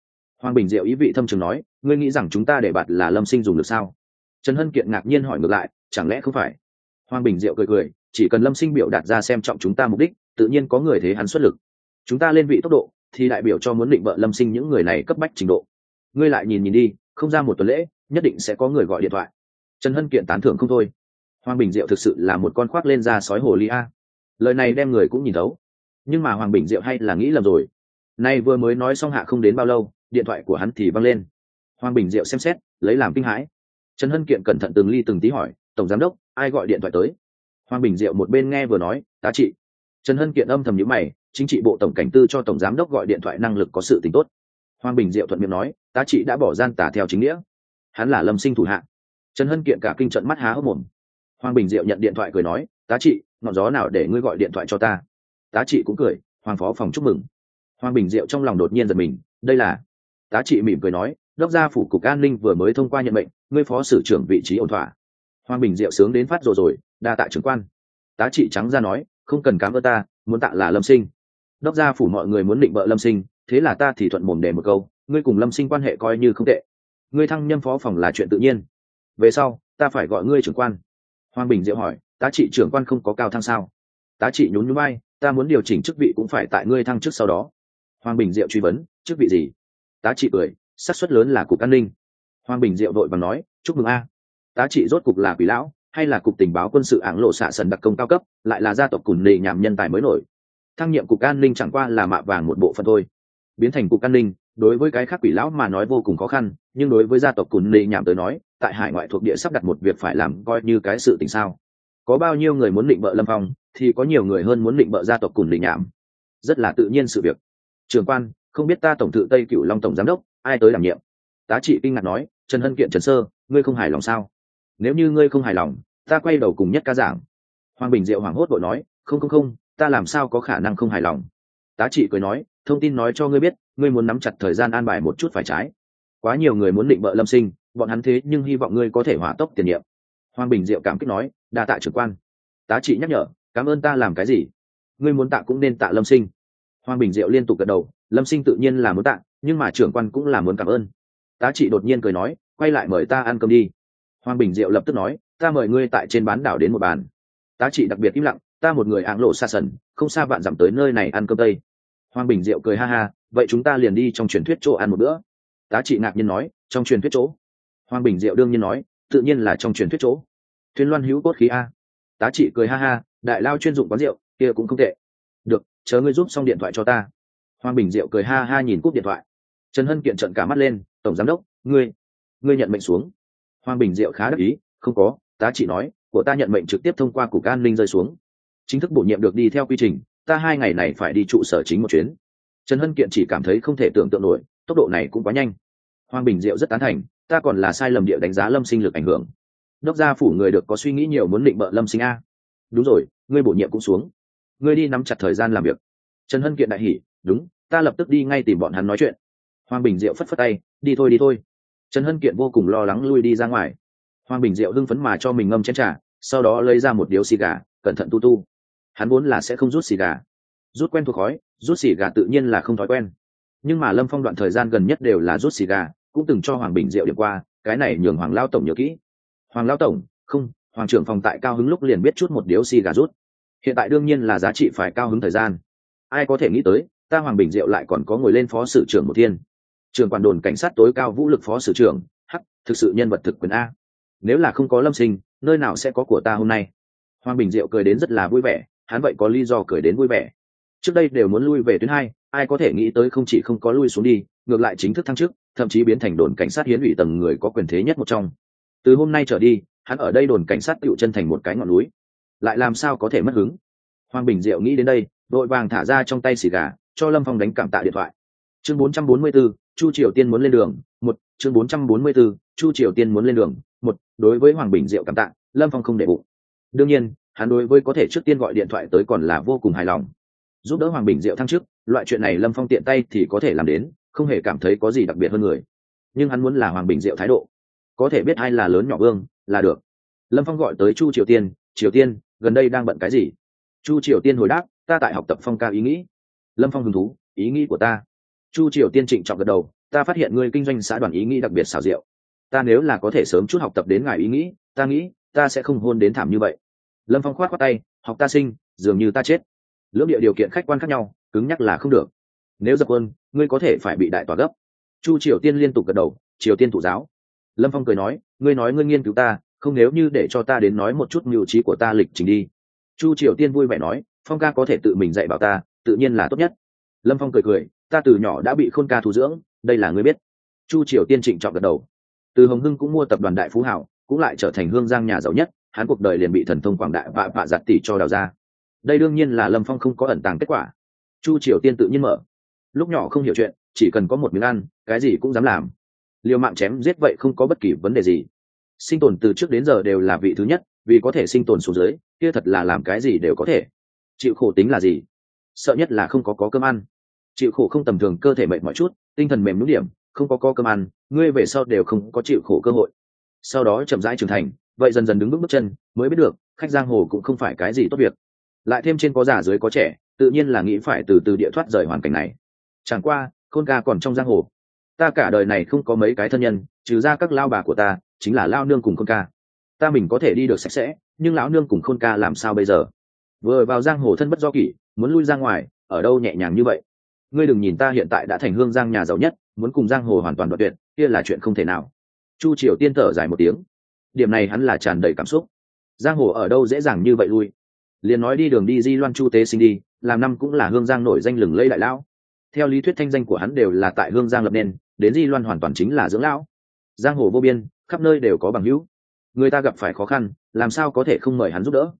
Hoàng bình diệu ý vị thâm trường nói, ngươi nghĩ rằng chúng ta để bạt là lâm sinh dùng được sao? Trần hân kiện ngạc nhiên hỏi ngược lại, chẳng lẽ không phải? Hoàng bình diệu cười cười, chỉ cần lâm sinh biểu đạt ra xem trọng chúng ta mục đích, tự nhiên có người thế hắn xuất lực. Chúng ta lên vị tốc độ, thì đại biểu cho muốn định vợ lâm sinh những người này cấp bách trình độ. Ngươi lại nhìn nhìn đi, không ra một tuần lễ, nhất định sẽ có người gọi điện thoại trần hân kiện tán thưởng không thôi. Hoàng bình diệu thực sự là một con khoác lên ra sói hồ ly a. Lời này đem người cũng nhìn thấu. Nhưng mà hoàng bình diệu hay là nghĩ lầm rồi. Nay vừa mới nói xong hạ không đến bao lâu, điện thoại của hắn thì văng lên. Hoàng bình diệu xem xét, lấy làm kinh hãi. Trần hân kiện cẩn thận từng ly từng tí hỏi, tổng giám đốc, ai gọi điện thoại tới? Hoàng bình diệu một bên nghe vừa nói, tá trị. Trần hân kiện âm thầm nhữ mày, chính trị bộ tổng cảnh tư cho tổng giám đốc gọi điện thoại năng lực có sự tính tốt. Hoàng bình diệu thuận miệng nói, tá trị đã bỏ gian tả theo chính nghĩa. Hắn là lâm sinh thủ hạ trần hân kiện cả kinh trận mắt há hốc mồm. Hoàng bình diệu nhận điện thoại cười nói, tá trị, ngọn gió nào để ngươi gọi điện thoại cho ta? Tá trị cũng cười, hoàng phó phòng chúc mừng. Hoàng bình diệu trong lòng đột nhiên giật mình, đây là tá trị mỉm cười nói, đốc gia phủ cục an ninh vừa mới thông qua nhận mệnh, ngươi phó sử trưởng vị trí ổn thỏa. Hoàng bình diệu sướng đến phát rồi rồi, đa tạ trưởng quan. Tá trị trắng ra nói, không cần cám ơn ta, muốn tạ là lâm sinh. Đốc gia phủ mọi người muốn định vợ lâm sinh, thế là ta thì thuận mồm để một câu, ngươi cùng lâm sinh quan hệ coi như không tệ. Ngươi thăng nhâm phó phòng là chuyện tự nhiên về sau, ta phải gọi ngươi trưởng quan. Hoàng bình diệu hỏi, tá trị trưởng quan không có cao thăng sao? Tá trị nhún nhún bay ta muốn điều chỉnh chức vị cũng phải tại ngươi thăng chức sau đó. Hoàng bình diệu truy vấn, chức vị gì? Tá trị cười, xác suất lớn là cục an ninh. Hoàng bình diệu đội và nói, chúc mừng a. Tá trị rốt cục là quỷ lão, hay là cục tình báo quân sự ảng lộ xạ sần đặc công cao cấp, lại là gia tộc cùn nề nhảm nhân tài mới nổi. Thăng nhiệm cục an ninh chẳng qua là mạ vàng một bộ phận thôi. Biến thành cục an ninh đối với cái khác quỷ lão mà nói vô cùng khó khăn, nhưng đối với gia tộc cùn lệ nhảm tới nói, tại hải ngoại thuộc địa sắp đặt một việc phải làm coi như cái sự tình sao. Có bao nhiêu người muốn định bợ lâm phong, thì có nhiều người hơn muốn định bợ gia tộc cùn Lệ nhảm. Rất là tự nhiên sự việc. Trường quan, không biết ta tổng thự tây cựu long tổng giám đốc, ai tới đảm nhiệm? Tá trị kinh ngạc nói, trần hân kiện trần sơ, ngươi không hài lòng sao? Nếu như ngươi không hài lòng, ta quay đầu cùng nhất ca giảng. Hoàng bình diệu hoảng hốt vội nói, không không không, ta làm sao có khả năng không hài lòng? Tá trị cười nói thông tin nói cho ngươi biết, ngươi muốn nắm chặt thời gian an bài một chút phải trái. Quá nhiều người muốn định vợ lâm sinh, bọn hắn thế nhưng hy vọng ngươi có thể hỏa tốc tiền nhiệm. Hoàng bình diệu cảm kích nói, đa tạ trưởng quan. Tá trị nhắc nhở, cảm ơn ta làm cái gì? Ngươi muốn tạ cũng nên tạ lâm sinh. Hoàng bình diệu liên tục gật đầu, lâm sinh tự nhiên là muốn tạ, nhưng mà trưởng quan cũng là muốn cảm ơn. Tá trị đột nhiên cười nói, quay lại mời ta ăn cơm đi. Hoàng bình diệu lập tức nói, ta mời ngươi tại trên bán đảo đến một bàn. Tá trị đặc biệt im lặng, ta một người áng lộ xa sần, không xa vạn dặm tới nơi này ăn cơm tây hoàng bình diệu cười ha ha, vậy chúng ta liền đi trong truyền thuyết chỗ ăn một bữa. Tá trị ngạc nhiên nói, trong truyền thuyết chỗ? Hoàng bình diệu đương nhiên nói, tự nhiên là trong truyền thuyết chỗ. Thuyên loan hữu cốt khí a. Tá trị cười ha ha, đại lao chuyên dụng quán rượu, kia cũng không tệ. Được, chờ ngươi giúp xong điện thoại cho ta. Hoàng bình diệu cười ha ha nhìn cúp điện thoại. Trần hân kiện trận cả mắt lên, tổng giám đốc, ngươi ngươi nhận mệnh xuống. Hoàng bình diệu khá đắc ý, không có. Tá trị nói, của ta nhận mệnh trực tiếp thông qua cục an ninh rơi xuống. Chính thức bổ nhiệm được đi theo quy trình ta hai ngày này phải đi trụ sở chính một chuyến. Trần hân kiện chỉ cảm thấy không thể tưởng tượng nổi, tốc độ này cũng quá nhanh. Hoàng bình diệu rất tán thành, ta còn là sai lầm địa đánh giá lâm sinh lực ảnh hưởng. Đốc gia phủ người được có suy nghĩ nhiều muốn định bợ lâm sinh a. Đúng rồi, ngươi bổ nhiệm cũng xuống. Ngươi đi nắm chặt thời gian làm việc. Trần hân kiện đại hỉ, đúng, ta lập tức đi ngay tìm bọn hắn nói chuyện. Hoàng bình diệu phất phất tay, đi thôi đi thôi. Trần hân kiện vô cùng lo lắng lui đi ra ngoài. Hoàng bình diệu hưng phấn mà cho mình ngâm chén t r à sau đó lấy ra một điếu xì gà, cẩn thận tu tu hắn vốn là sẽ không rút xì gà. Rút quen thuộc khói, rút xì gà tự nhiên là không thói quen. Nhưng mà lâm phong đoạn thời gian gần nhất đều là rút xì gà, cũng từng cho hoàng bình diệu điểm qua, cái này nhường hoàng lao tổng nhớ kỹ. Hoàng lao tổng, không, hoàng trưởng phòng tại cao hứng lúc liền biết chút một điếu xì gà rút. Hiện tại đương nhiên là giá trị phải cao hứng thời gian. Ai có thể nghĩ tới, ta hoàng bình diệu lại còn có ngồi lên phó sử trưởng một thiên. Trường quản đồn cảnh sát tối cao vũ lực phó sử trưởng, hắc, thực sự nhân vật thực quyền a. Nếu là không có lâm sinh, nơi nào sẽ có của ta hôm nay? Hoàng bình diệu cười đến rất là vui vẻ hắn vậy có lý do cười đến vui vẻ. Trước đây đều muốn lui về tuyến hai ai có thể nghĩ tới không chỉ không có lui xuống đi ngược lại chính thức thăng chức thậm chí biến thành đồn cảnh sát hiến ủy tầng người có quyền thế nhất một trong. Từ hôm nay trở đi hắn ở đây đồn cảnh sát tựu chân thành một cái ngọn núi. Lại làm sao có thể mất hứng? Hoàng bình diệu nghĩ đến đây đội vàng thả ra trong tay xì gà cho lâm phong đánh cảm tạ điện thoại. Chương 444, chu triều tiên muốn lên đường một chương 444, chu triều tiên muốn lên đường một đối với hoàng bình diệu cảm tạ lâm phong không để bụng. Đương nhiên hắn đối với có thể trước tiên gọi điện thoại tới còn là vô cùng hài lòng. Giúp đỡ hoàng bình diệu thăng chức, loại chuyện này lâm phong tiện tay thì có thể làm đến, không hề cảm thấy có gì đặc biệt hơn người. Nhưng hắn muốn là hoàng bình diệu thái độ. Có thể biết ai là lớn nhỏ vương, là được. Lâm phong gọi tới chu triều tiên triều tiên, gần đây đang bận cái gì? Chu triều tiên hồi đáp, ta tại học tập phong ca ý nghĩ. Lâm phong hứng thú, ý nghĩ của ta? Chu triều tiên trịnh trọng gật đầu, ta phát hiện ngươi kinh doanh xã đoàn ý nghĩ đặc biệt xảo diệu. Ta nếu là có thể sớm chút học tập đến ngài ý nghĩ, ta nghĩ, ta sẽ không hôn đến thảm như vậy lâm phong khoát khoát tay, học ta sinh, dường như ta chết. Lưỡng địa điều kiện khách quan khác nhau, cứng nhắc là không được. Nếu dập quân, ngươi có thể phải bị đại tòa gấp. Chu triều tiên liên tục gật đầu, triều tiên thụ giáo. Lâm phong cười nói, ngươi nói ngươi nghiên cứu ta, không nếu như để cho ta đến nói một chút mưu trí của ta lịch trình đi. Chu triều tiên vui vẻ nói, phong ca có thể tự mình dạy bảo ta, tự nhiên là tốt nhất. Lâm phong cười cười, ta từ nhỏ đã bị khôn ca thu dưỡng, đây là ngươi biết. Chu triều tiên trịnh trọng gật đầu. Từ hồng hưng cũng mua tập đoàn đại phú hảo, cũng lại trở thành hương giang nhà giàu nhất hắn cuộc đời liền bị thần thông quảng đại vạ vạ giặt tỷ cho đào ra. Đây đương nhiên là lâm phong không có ẩn tàng kết quả. Chu triều tiên tự nhiên mở. Lúc nhỏ không hiểu chuyện, chỉ cần có một miếng ăn, cái gì cũng dám làm. Liều mạng chém giết vậy không có bất kỳ vấn đề gì. Sinh tồn từ trước đến giờ đều là vị thứ nhất, vì có thể sinh tồn xuống dưới, kia thật là làm cái gì đều có thể. Chịu khổ tính là gì? Sợ nhất là không có có cơm ăn. Chịu khổ không tầm thường cơ thể mệt mọi chút, tinh thần mềm nút điểm, không có có cơm ăn, ngươi về sau đều không có chịu khổ cơ hội. Sau đó chậm rãi trưởng thành vậy dần dần đứng bước bước chân, mới biết được, khách giang hồ cũng không phải cái gì tốt việc. Lại thêm trên có già dưới có trẻ, tự nhiên là nghĩ phải từ từ địa thoát rời hoàn cảnh này. Chẳng qua, khôn ca còn trong giang hồ. Ta cả đời này không có mấy cái thân nhân, trừ ra các lao bà của ta, chính là lao nương cùng khôn ca. Ta mình có thể đi được sạch sẽ, nhưng lão nương cùng khôn ca làm sao bây giờ? Vừa vào giang hồ thân bất do kỷ, muốn lui ra ngoài, ở đâu nhẹ nhàng như vậy? Ngươi đừng nhìn ta hiện tại đã thành hương giang nhà giàu nhất, muốn cùng giang hồ hoàn toàn đoạn tuyệt, kia là chuyện không thể nào. Chu triều tiên thở dài một tiếng điểm này hắn là tràn đầy cảm xúc. Giang hồ ở đâu dễ dàng như vậy lui? Liền nói đi đường đi di loan chu tế sinh đi, làm năm cũng là hương giang nổi danh lừng lây đại lão. Theo lý thuyết thanh danh của hắn đều là tại hương giang lập nên, đến di loan hoàn toàn chính là dưỡng lão. Giang hồ vô biên, khắp nơi đều có bằng hữu. Người ta gặp phải khó khăn, làm sao có thể không mời hắn giúp đỡ?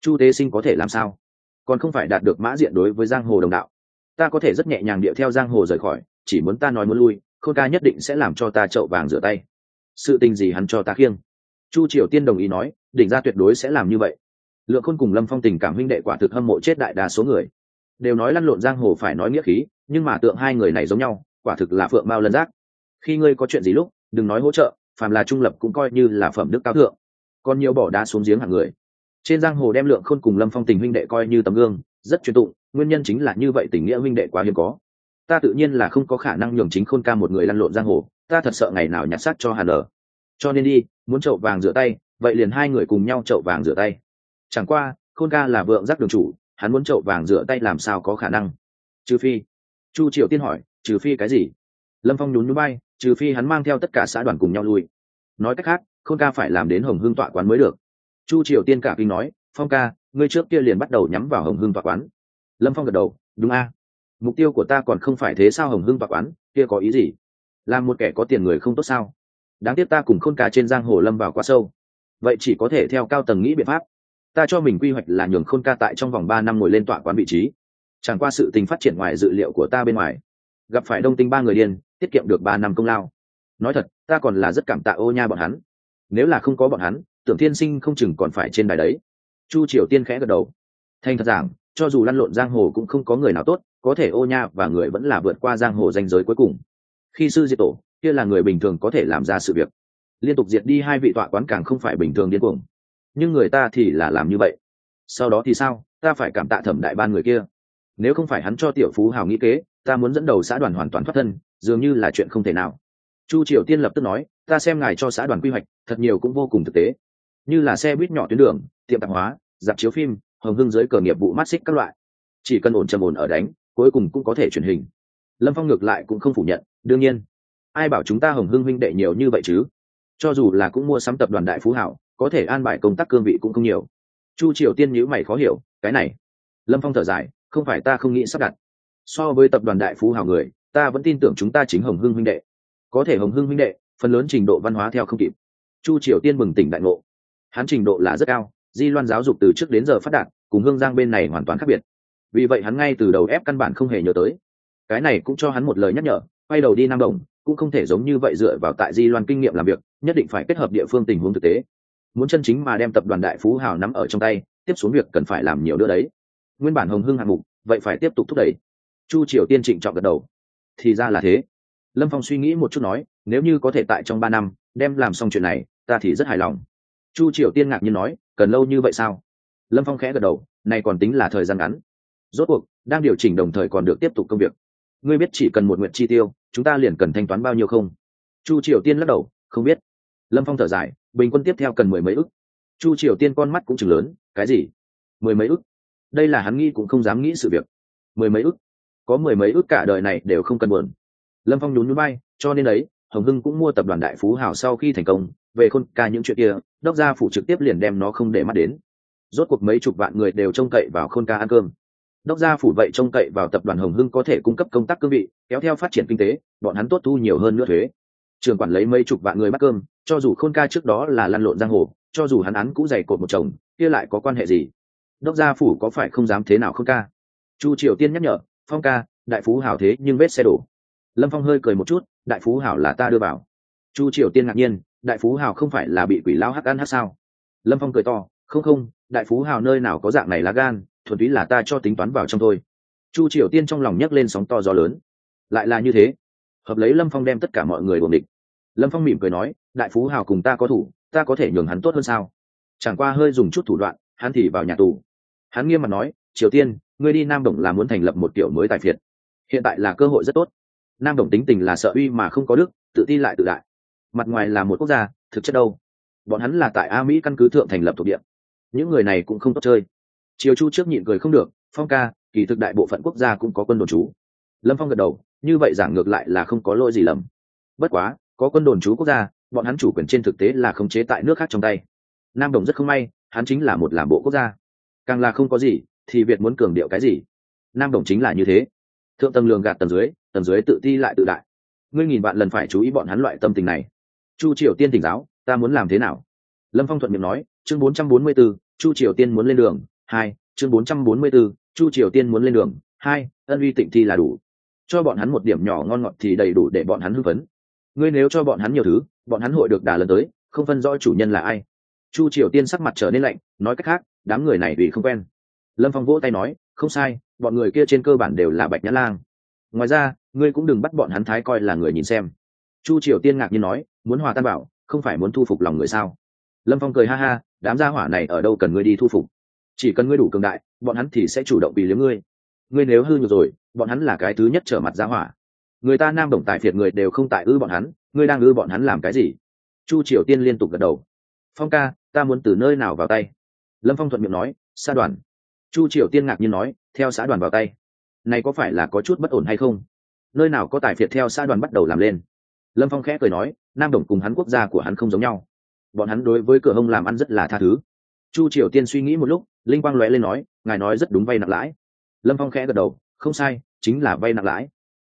Chu tế sinh có thể làm sao? Còn không phải đạt được mã diện đối với giang hồ đồng đạo. Ta có thể rất nhẹ nhàng điệu theo giang hồ rời khỏi, chỉ muốn ta nói muốn lui, khôn ca nhất định sẽ làm cho ta trậu vàng rửa tay. Sự tình gì hắn cho ta khiêng? Chu triều tiên đồng ý nói, đỉnh ra tuyệt đối sẽ làm như vậy. Lượng khôn cùng lâm phong tình cảm huynh đệ quả thực hâm mộ chết đại đa số người. Đều nói lăn lộn giang hồ phải nói nghĩa khí, nhưng mà tượng hai người này giống nhau, quả thực là phượng bao lân giác. Khi ngươi có chuyện gì lúc, đừng nói hỗ trợ, phàm là trung lập cũng coi như là phẩm đức cao thượng. Còn nhiều bỏ đá xuống giếng hàng người. Trên giang hồ đem lượng khôn cùng lâm phong tình huynh đệ coi như tấm gương, rất truyền tụng, nguyên nhân chính là như vậy tình nghĩa huynh đệ quá hiếm có. Ta tự nhiên là không có khả năng nhường chính khôn ca một người lăn lộn giang hồ, ta thật sợ ngày nào nhặt xác cho hàn ở cho nên đi, muốn chậu vàng rửa tay, vậy liền hai người cùng nhau chậu vàng rửa tay. Chẳng qua, khôn ca là vượng giác đường chủ, hắn muốn chậu vàng rửa tay làm sao có khả năng? Trừ phi, chu triệu tiên hỏi, trừ phi cái gì? Lâm phong nhún núi bay trừ phi hắn mang theo tất cả xã đoàn cùng nhau lui. Nói cách khác, khôn ca phải làm đến hồng hương tọa quán mới được. Chu triều tiên cả kinh nói, phong ca, ngươi trước kia liền bắt đầu nhắm vào hồng hương tọa quán. Lâm phong gật đầu, đúng a. Mục tiêu của ta còn không phải thế sao hồng hương tọa quán? Kia có ý gì? Làm một kẻ có tiền người không tốt sao? Đáng tiếc ta cùng khôn ca trên giang hồ lâm vào quá sâu. Vậy chỉ có thể theo cao tầng nghĩ biện pháp. Ta cho mình quy hoạch là nhường khôn ca tại trong vòng ba năm ngồi lên tọa quán vị trí. Chẳng qua sự tình phát triển ngoài dự liệu của ta bên ngoài. Gặp phải đông tinh ba người điên, tiết kiệm được ba năm công lao. Nói thật, ta còn là rất cảm tạ ô nha bọn hắn. Nếu là không có bọn hắn, tưởng thiên sinh không chừng còn phải trên đài đấy. Chu triều tiên khẽ gật đầu. Thành thật giảng, cho dù lăn lộn giang hồ cũng không có người nào tốt, có thể ô nha và người vẫn là vượt qua giang hồ danh giới cuối cùng. Khi sư diệt tổ kia là người bình thường có thể làm ra sự việc. Liên tục diệt đi hai vị tọa quán càng không phải bình thường điên cuồng. Nhưng người ta thì là làm như vậy. Sau đó thì sao? Ta phải cảm tạ thẩm đại ban người kia. Nếu không phải hắn cho tiểu phú hào nghĩ kế, ta muốn dẫn đầu xã đoàn hoàn toàn thoát thân, dường như là chuyện không thể nào. Chu triều tiên lập tức nói, ta xem ngài cho xã đoàn quy hoạch, thật nhiều cũng vô cùng thực tế. Như là xe buýt nhỏ tuyến đường, tiệm tạp hóa, dạp chiếu phim, hồng hưng giới cờ nghiệp vụ mắt xích các loại. Chỉ cần ổn trầm ổn ở đánh, cuối cùng cũng có thể truyền hình. Lâm phong ngược lại cũng không phủ nhận, đương nhiên ai bảo chúng ta hồng hưng huynh đệ nhiều như vậy chứ? Cho dù là cũng mua sắm tập đoàn đại phú hảo, có thể an bài công tác cương vị cũng không nhiều. Chu triều tiên nhữ mày khó hiểu, cái này. Lâm phong thở dài, không phải ta không nghĩ sắp đặt. So với tập đoàn đại phú hảo người, ta vẫn tin tưởng chúng ta chính hồng hưng huynh đệ. Có thể hồng hưng huynh đệ, phần lớn trình độ văn hóa theo không kịp. Chu triều tiên bừng tỉnh đại ngộ. Hắn trình độ là rất cao, di loan giáo dục từ trước đến giờ phát đạt, cùng hương giang bên này hoàn toàn khác biệt. Vì vậy hắn ngay từ đầu ép căn bản không hề nhớ tới. Cái này cũng cho hắn một lời nhắc nhở, quay đầu đi nam đồng cũng không thể giống như vậy dựa vào tại di loan kinh nghiệm làm việc, nhất định phải kết hợp địa phương tình huống thực tế. Muốn chân chính mà đem tập đoàn đại phú hào nắm ở trong tay, tiếp xuống việc cần phải làm nhiều nữa đấy. Nguyên bản hồng hưng hạng mục, vậy phải tiếp tục thúc đẩy. Chu triều tiên trịnh trọng gật đầu. Thì ra là thế. Lâm phong suy nghĩ một chút nói, nếu như có thể tại trong ba năm, đem làm xong chuyện này, ta thì rất hài lòng. Chu triều tiên ngạc nhiên nói, cần lâu như vậy sao? Lâm phong khẽ gật đầu này còn tính là thời gian ngắn. Rốt cuộc, đang điều chỉnh đồng thời còn được tiếp tục công việc ngươi biết chỉ cần một nguyện chi tiêu, chúng ta liền cần thanh toán bao nhiêu không? Chu triều tiên lắc đầu, không biết. Lâm phong thở dài, bình quân tiếp theo cần mười mấy ức. Chu triều tiên con mắt cũng chừng lớn, cái gì? Mười mấy ức? Đây là hắn nghĩ cũng không dám nghĩ sự việc. Mười mấy ức? Có mười mấy ức cả đời này đều không cần buồn. Lâm phong nhún núi bay cho nên ấy, hồng hưng cũng mua tập đoàn đại phú hào sau khi thành công, về khôn ca những chuyện kia, đốc gia phủ trực tiếp liền đem nó không để mắt đến. Rốt cuộc mấy chục vạn người đều trông cậy vào khôn ca ăn cơm đốc gia phủ vậy trông cậy vào tập đoàn hồng hưng có thể cung cấp công tác cương vị, kéo theo phát triển kinh tế, bọn hắn tốt thu nhiều hơn nữa thuế. Trường quản lấy mấy chục vạn người bắt cơm, cho dù khôn ca trước đó là lăn lộn giang hồ, cho dù hắn án cũ dày cột một chồng, kia lại có quan hệ gì? Đốc gia phủ có phải không dám thế nào khôn ca? Chu triều tiên nhắc nhở, phong ca, đại phú hảo thế nhưng vết xe đổ. Lâm phong hơi cười một chút, đại phú hảo là ta đưa vào. Chu triều tiên ngạc nhiên, đại phú hảo không phải là bị quỷ lao hắc ăn hắc sao? Lâm phong cười to, không không, đại phú hảo nơi nào có dạng này lá gan thuần túy là ta cho tính toán vào trong thôi. Chu triều tiên trong lòng nhấc lên sóng to gió lớn. Lại là như thế. Hợp lấy lâm phong đem tất cả mọi người buồng địch lâm phong mỉm cười nói, đại phú hào cùng ta có thủ, ta có thể nhường hắn tốt hơn sao? Chẳng qua hơi dùng chút thủ đoạn, hắn thì vào nhà tù. Hắn nghiêm mặt nói, triều tiên, ngươi đi nam đồng là muốn thành lập một kiểu mới tài phiệt. Hiện tại là cơ hội rất tốt. Nam đồng tính tình là sợ uy mà không có đức, tự ti lại tự đại. Mặt ngoài là một quốc gia, thực chất đâu? Bọn hắn là tại a mỹ căn cứ thượng thành lập thuộc địa. Những người này cũng không tốt chơi triều chu trước nhịn cười không được, phong ca, kỳ thực đại bộ phận quốc gia cũng có quân đồn trú. Lâm phong gật đầu, như vậy giảng ngược lại là không có lỗi gì lầm. Bất quá, có quân đồn trú quốc gia, bọn hắn chủ quyền trên thực tế là khống chế tại nước khác trong tay. Nam đồng rất không may, hắn chính là một làm bộ quốc gia. Càng là không có gì, thì việt muốn cường điệu cái gì? Nam đồng chính là như thế. Thượng tầng lường gạt tầng dưới tầng dưới tự ti lại tự đại. Ngươi nghìn bạn lần phải chú ý bọn hắn loại tâm tình này. Chu triều tiên tỉnh giáo, ta muốn làm thế nào? Lâm phong thuận miệng nói, chương bốn trăm bốn mươi b ố chu triều tiên muốn lên đường hai, chương bốn trăm bốn mươi b ố chu triều tiên muốn lên đường. Hai, ân uy tịnh thi là đủ. Cho bọn hắn một điểm nhỏ ngon ngọt thì đầy đủ để bọn hắn hưng phấn. Ngươi nếu cho bọn hắn nhiều thứ, bọn hắn hội được đà lần tới, không phân rõ chủ nhân là ai. Chu triều tiên sắc mặt trở nên lạnh, nói cách khác, đám người này vì không quen. Lâm phong vỗ tay nói, không sai, bọn người kia trên cơ bản đều là bạch nhã lang. Ngoài ra, ngươi cũng đừng bắt bọn hắn thái coi là người nhìn xem. Chu triều tiên ngạc nhiên nói, muốn hòa tan bảo, không phải muốn thu phục lòng người sao? Lâm phong cười ha ha, đám gia hỏa này ở đâu cần ngươi đi thu phục? Chỉ cần ngươi đủ cường đại, bọn hắn thì sẽ chủ động vì liếm ngươi. Ngươi nếu hư nhược rồi, bọn hắn là cái thứ nhất trở mặt giá hỏa. Người ta nam đồng tài phiệt người đều không tại ư bọn hắn, ngươi đang ư bọn hắn làm cái gì? Chu triều tiên liên tục gật đầu. Phong ca, ta muốn từ nơi nào vào tay? Lâm phong thuận miệng nói xa đoàn. Chu triều tiên ngạc nhiên nói, theo xã đoàn vào tay. Này có phải là có chút bất ổn hay không? Nơi nào có tài phiệt theo xã đoàn bắt đầu làm lên? Lâm phong khẽ cười nói, nam đồng cùng hắn quốc gia của hắn không giống nhau. Bọn hắn đối với cửa hông làm ăn rất là tha thứ. Chu triều tiên suy nghĩ một lúc linh quang lóe lên nói, ngài nói rất đúng, vay nặng lãi. Lâm phong khẽ gật đầu, không sai, chính là vay nặng lãi.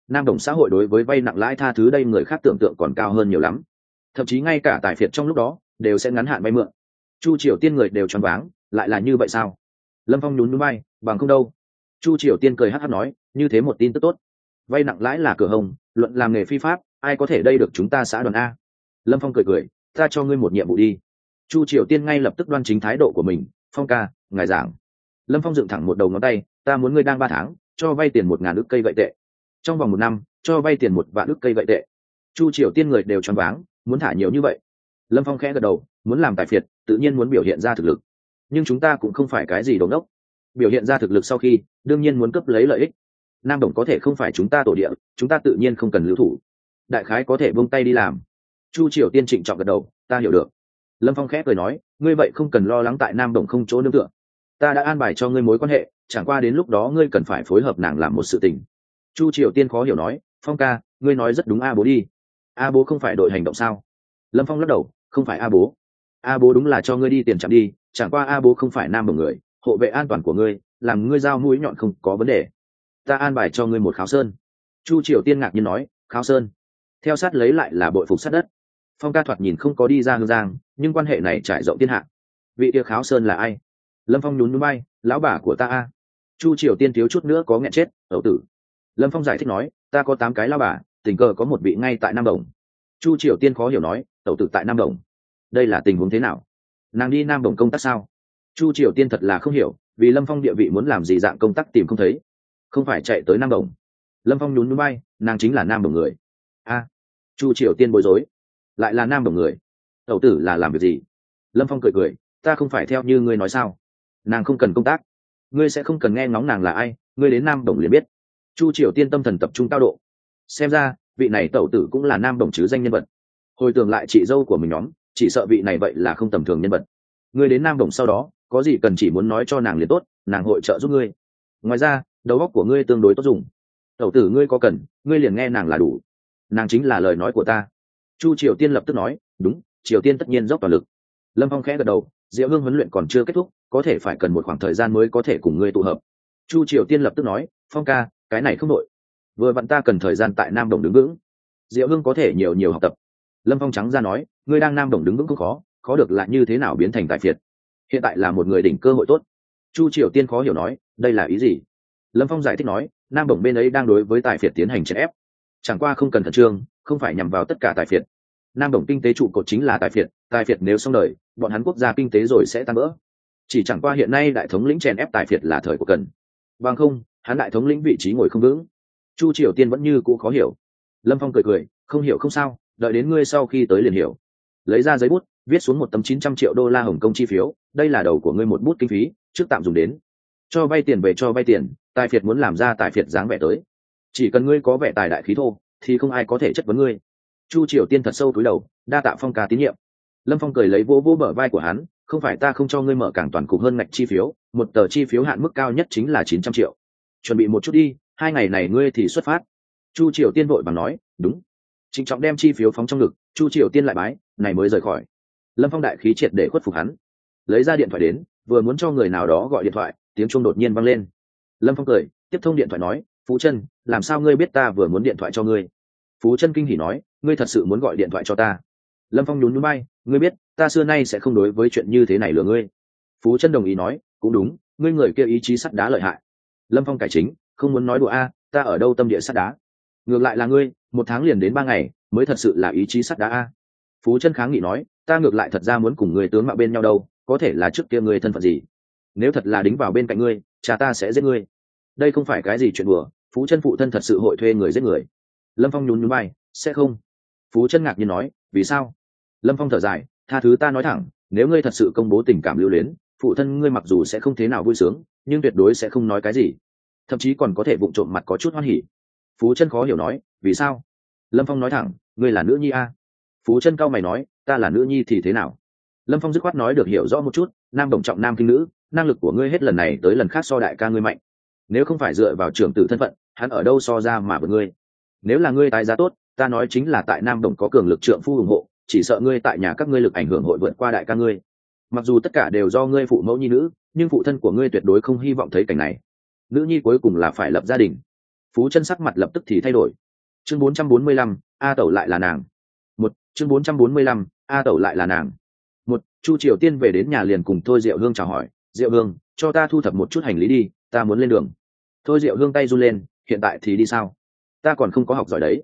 Nam đồng xã hội đối với vay nặng lãi tha thứ đây người khác tưởng tượng còn cao hơn nhiều lắm. Thậm chí ngay cả tài phiệt trong lúc đó, đều sẽ ngắn hạn vay mượn. Chu triều tiên người đều choáng váng, lại là như vậy sao? Lâm phong nhún núi bay bằng không đâu. Chu triều tiên cười hát hát nói, như thế một tin tức tốt. Vay nặng lãi là cửa hồng, luận làm nghề phi pháp, ai có thể đây được chúng ta xã đoàn a? Lâm phong cười cười, ta cho ngươi một nhiệm vụ đi. Chu triều tiên ngay lập tức đoan chính thái độ của mình, phong ca ngài giảng. Lâm phong dựng thẳng một đầu ngón tay, ta muốn ngươi đang ba tháng, cho vay tiền một ngàn ước cây gậy tệ. Trong vòng một năm, cho vay tiền một vạn ước cây gậy tệ. Chu triều tiên người đều choáng váng, muốn thả nhiều như vậy. Lâm phong khẽ gật đầu, muốn làm tài phiệt, tự nhiên muốn biểu hiện ra thực lực. Nhưng chúng ta cũng không phải cái gì đồn đốc biểu hiện ra thực lực sau khi, đương nhiên muốn cấp lấy lợi ích. Nam đồng có thể không phải chúng ta tổ địa, chúng ta tự nhiên không cần lưu thủ. Đại khái có thể buông tay đi làm. Chu triều tiên trịnh trọng gật đầu, ta hiểu được lâm phong khẽ cười nói, ngươi vậy không cần lo lắng tại nam đồng không chỗ nương tựa. Ta đã an bài cho ngươi mối quan hệ, chẳng qua đến lúc đó ngươi cần phải phối hợp nàng làm một sự tình. Chu triều tiên khó hiểu nói, phong ca, ngươi nói rất đúng a bố đi. A bố không phải đội hành động sao? Lâm phong lắc đầu, không phải a bố. A bố đúng là cho ngươi đi tiền chạm đi, chẳng qua a bố không phải nam một người, hộ vệ an toàn của ngươi, làm ngươi giao mũi nhọn không có vấn đề. Ta an bài cho ngươi một kháo sơn. Chu triều tiên ngạc nhiên nói, kháo sơn? Theo sát lấy lại là bội phục sát đất. Phong ca thoạt nhìn không có đi ra hương giang nhưng quan hệ này trải rộng thiên hạ. Vị kia kháo sơn là ai? Lâm phong nhún núi bay lão bà của ta a. Chu triều tiên thiếu chút nữa có nghẹn chết ẩu tử. Lâm phong giải thích nói, ta có tám cái lao bà, tình cờ có một vị ngay tại nam đồng. Chu triều tiên khó hiểu nói ẩu tử tại nam đồng? Đây là tình huống thế nào? Nàng đi nam đồng công tác sao? Chu triều tiên thật là không hiểu, vì lâm phong địa vị muốn làm gì dạng công tác tìm không thấy. Không phải chạy tới nam đồng. Lâm phong nhún núi bay nàng chính là nam đồng người. A. Chu triều tiên bối rối, lại là nam đồng người? Tẩu tử là làm việc gì? Lâm phong cười cười, ta không phải theo như ngươi nói sao? Nàng không cần công tác. Ngươi sẽ không cần nghe ngóng nàng là ai, ngươi đến nam đồng liền biết. Chu triều tiên tâm thần tập trung cao độ. Xem ra, vị này tẩu tử cũng là nam đồng chứ danh nhân vật. Hồi tưởng lại chị dâu của mình nhóm, chỉ sợ vị này vậy là không tầm thường nhân vật. Ngươi đến nam đồng sau đó, có gì cần chỉ muốn nói cho nàng liền tốt, nàng hội trợ giúp ngươi. Ngoài ra, đầu óc của ngươi tương đối tốt dùng. Tẩu tử ngươi có cần, ngươi liền nghe nàng là đủ. Nàng chính là lời nói của ta. Chu triều tiên lập tức nói, đúng triều tiên tất nhiên dốc toàn lực. Lâm phong khẽ gật đầu, diệu hương huấn luyện còn chưa kết thúc, có thể phải cần một khoảng thời gian mới có thể cùng ngươi tụ hợp. Chu triều tiên lập tức nói, phong ca, cái này không đội vừa vặn ta cần thời gian tại nam đồng đứng vững. Diệu hương có thể nhiều nhiều học tập. Lâm phong trắng ra nói, ngươi đang nam đồng đứng vững cũng khó khó được lại như thế nào biến thành tài phiệt. Hiện tại là một người đỉnh cơ hội tốt. Chu triều tiên khó hiểu nói, đây là ý gì? Lâm phong giải thích nói, nam Đồng bên ấy đang đối với tài phiệt tiến hành chèn ép. Chẳng qua không cần khẩn trương, không phải nhằm vào tất cả tài phiệt nam đồng kinh tế trụ cột chính là tài phiệt tài phiệt nếu xong đời, bọn hắn quốc gia kinh tế rồi sẽ tan vỡ. Chỉ chẳng qua hiện nay đại thống lĩnh chèn ép tài phiệt là thời của cần. Bằng không, hắn đại thống lĩnh vị trí ngồi không vững. Chu triều tiên vẫn như cũ khó hiểu. Lâm phong cười cười, không hiểu không sao, đợi đến ngươi sau khi tới liền hiểu. Lấy ra giấy bút, viết xuống một tấm chín trăm triệu đô la hồng kông chi phiếu, đây là đầu của ngươi một bút kinh phí, trước tạm dùng đến. Cho vay tiền về cho vay tiền, tài phiệt muốn làm ra tài phiệt dáng vẻ tới. Chỉ cần ngươi có vẻ tài đại khí thô, thì không ai có thể chất vấn ngươi chu triều tiên thật sâu túi đầu, đa tạ phong ca tín nhiệm. Lâm phong cười lấy vỗ vỗ bờ vai của hắn, không phải ta không cho ngươi mở càng toàn cục hơn ngạch chi phiếu, một tờ chi phiếu hạn mức cao nhất chính là chín trăm triệu. Chuẩn bị một chút đi, hai ngày này ngươi thì xuất phát. Chu triều tiên vội bằng nói, đúng. Trịnh trọng đem chi phiếu phóng trong ngực, chu triều tiên lại bái, này mới rời khỏi. Lâm phong đại khí triệt để khuất phục hắn. Lấy ra điện thoại đến, vừa muốn cho người nào đó gọi điện thoại, tiếng chuông đột nhiên vang lên. Lâm phong cười, tiếp thông điện thoại nói, phú chân làm sao ngươi biết ta vừa muốn điện thoại cho ngươi? Phú chân kinh hỉ nói, ngươi thật sự muốn gọi điện thoại cho ta? Lâm phong nhún núi bay ngươi biết, ta xưa nay sẽ không đối với chuyện như thế này lừa ngươi. Phú chân đồng ý nói, cũng đúng, ngươi người kia ý chí sắt đá lợi hại. Lâm phong cải chính, không muốn nói đùa a, ta ở đâu tâm địa sắt đá? Ngược lại là ngươi, một tháng liền đến ba ngày, mới thật sự là ý chí sắt đá a. Phú chân kháng nghị nói, ta ngược lại thật ra muốn cùng người tướng mạo bên nhau đâu, có thể là trước kia ngươi thân phận gì? Nếu thật là đính vào bên cạnh ngươi, cha ta sẽ giết ngươi. Đây không phải cái gì chuyện đùa, phú chân phụ thân thật sự hội thuê người giết người lâm phong nhún nhún bay sẽ không. Phú chân ngạc nhiên nói, vì sao? Lâm phong thở dài, tha thứ ta nói thẳng, nếu ngươi thật sự công bố tình cảm lưu luyến, phụ thân ngươi mặc dù sẽ không thế nào vui sướng, nhưng tuyệt đối sẽ không nói cái gì. Thậm chí còn có thể vụng trộm mặt có chút hoan hỉ. Phú chân khó hiểu nói, vì sao? Lâm phong nói thẳng, ngươi là nữ nhi a. Phú chân cao mày nói, ta là nữ nhi thì thế nào? Lâm phong dứt khoát nói được hiểu rõ một chút, nam đồng trọng nam kinh nữ, năng lực của ngươi hết lần này tới lần khác so đại ca ngươi mạnh. Nếu không phải dựa vào trưởng tử thân phận, hắn ở đâu so ra mà với ngươi? Nếu là ngươi tái giá tốt ta nói chính là tại nam đồng có cường lực trượng phu ủng hộ chỉ sợ ngươi tại nhà các ngươi lực ảnh hưởng hội vượt qua đại ca ngươi. Mặc dù tất cả đều do ngươi phụ mẫu nhi nữ nhưng phụ thân của ngươi tuyệt đối không hy vọng thấy cảnh này. Nữ nhi cuối cùng là phải lập gia đình. Phú chân sắc mặt lập tức thì thay đổi. Chương 445, a tẩu lại là nàng. Một chương 445, a tẩu lại là nàng. Một chu triều tiên về đến nhà liền cùng thôi diệu hương chào hỏi. Diệu hương cho ta thu thập một chút hành lý đi ta muốn lên đường. Thôi diệu hương tay run lên hiện tại thì đi sao? Ta còn không có học giỏi đấy.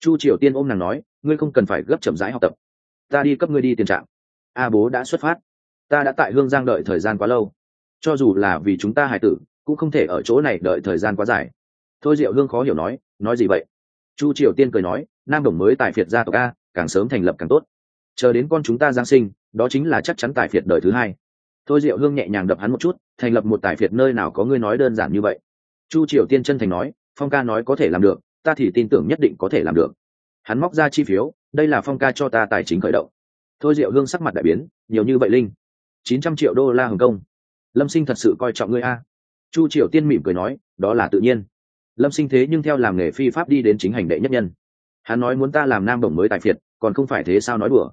Chu triều tiên ôm nàng nói, ngươi không cần phải gấp chậm rãi học tập. Ta đi cấp ngươi đi tiền trạng a bố đã xuất phát. Ta đã tại hương giang đợi thời gian quá lâu. Cho dù là vì chúng ta hải tử, cũng không thể ở chỗ này đợi thời gian quá dài. Thôi diệu hương khó hiểu nói nói gì vậy? Chu triều tiên cười nói, nam đồng mới tài phiệt gia tộc a, càng sớm thành lập càng tốt. Chờ đến con chúng ta giáng sinh, đó chính là chắc chắn tài phiệt đời thứ hai. Thôi diệu hương nhẹ nhàng đập hắn một chút, thành lập một tài phiệt nơi nào có ngươi nói đơn giản như vậy. Chu triều tiên chân thành nói, phong ca nói có thể làm được ta thì tin tưởng nhất định có thể làm được. Hắn móc ra chi phiếu, đây là phong ca cho ta tài chính khởi động. Thôi diệu hương sắc mặt đại biến, nhiều như vậy linh. Chín trăm triệu đô la hồng kông. Lâm sinh thật sự coi trọng ngươi a. Chu triều tiên mỉm cười nói, đó là tự nhiên. Lâm sinh thế nhưng theo làm nghề phi pháp đi đến chính hành đệ nhất nhân. Hắn nói muốn ta làm nam đồng mới tài phiệt, còn không phải thế sao nói đùa.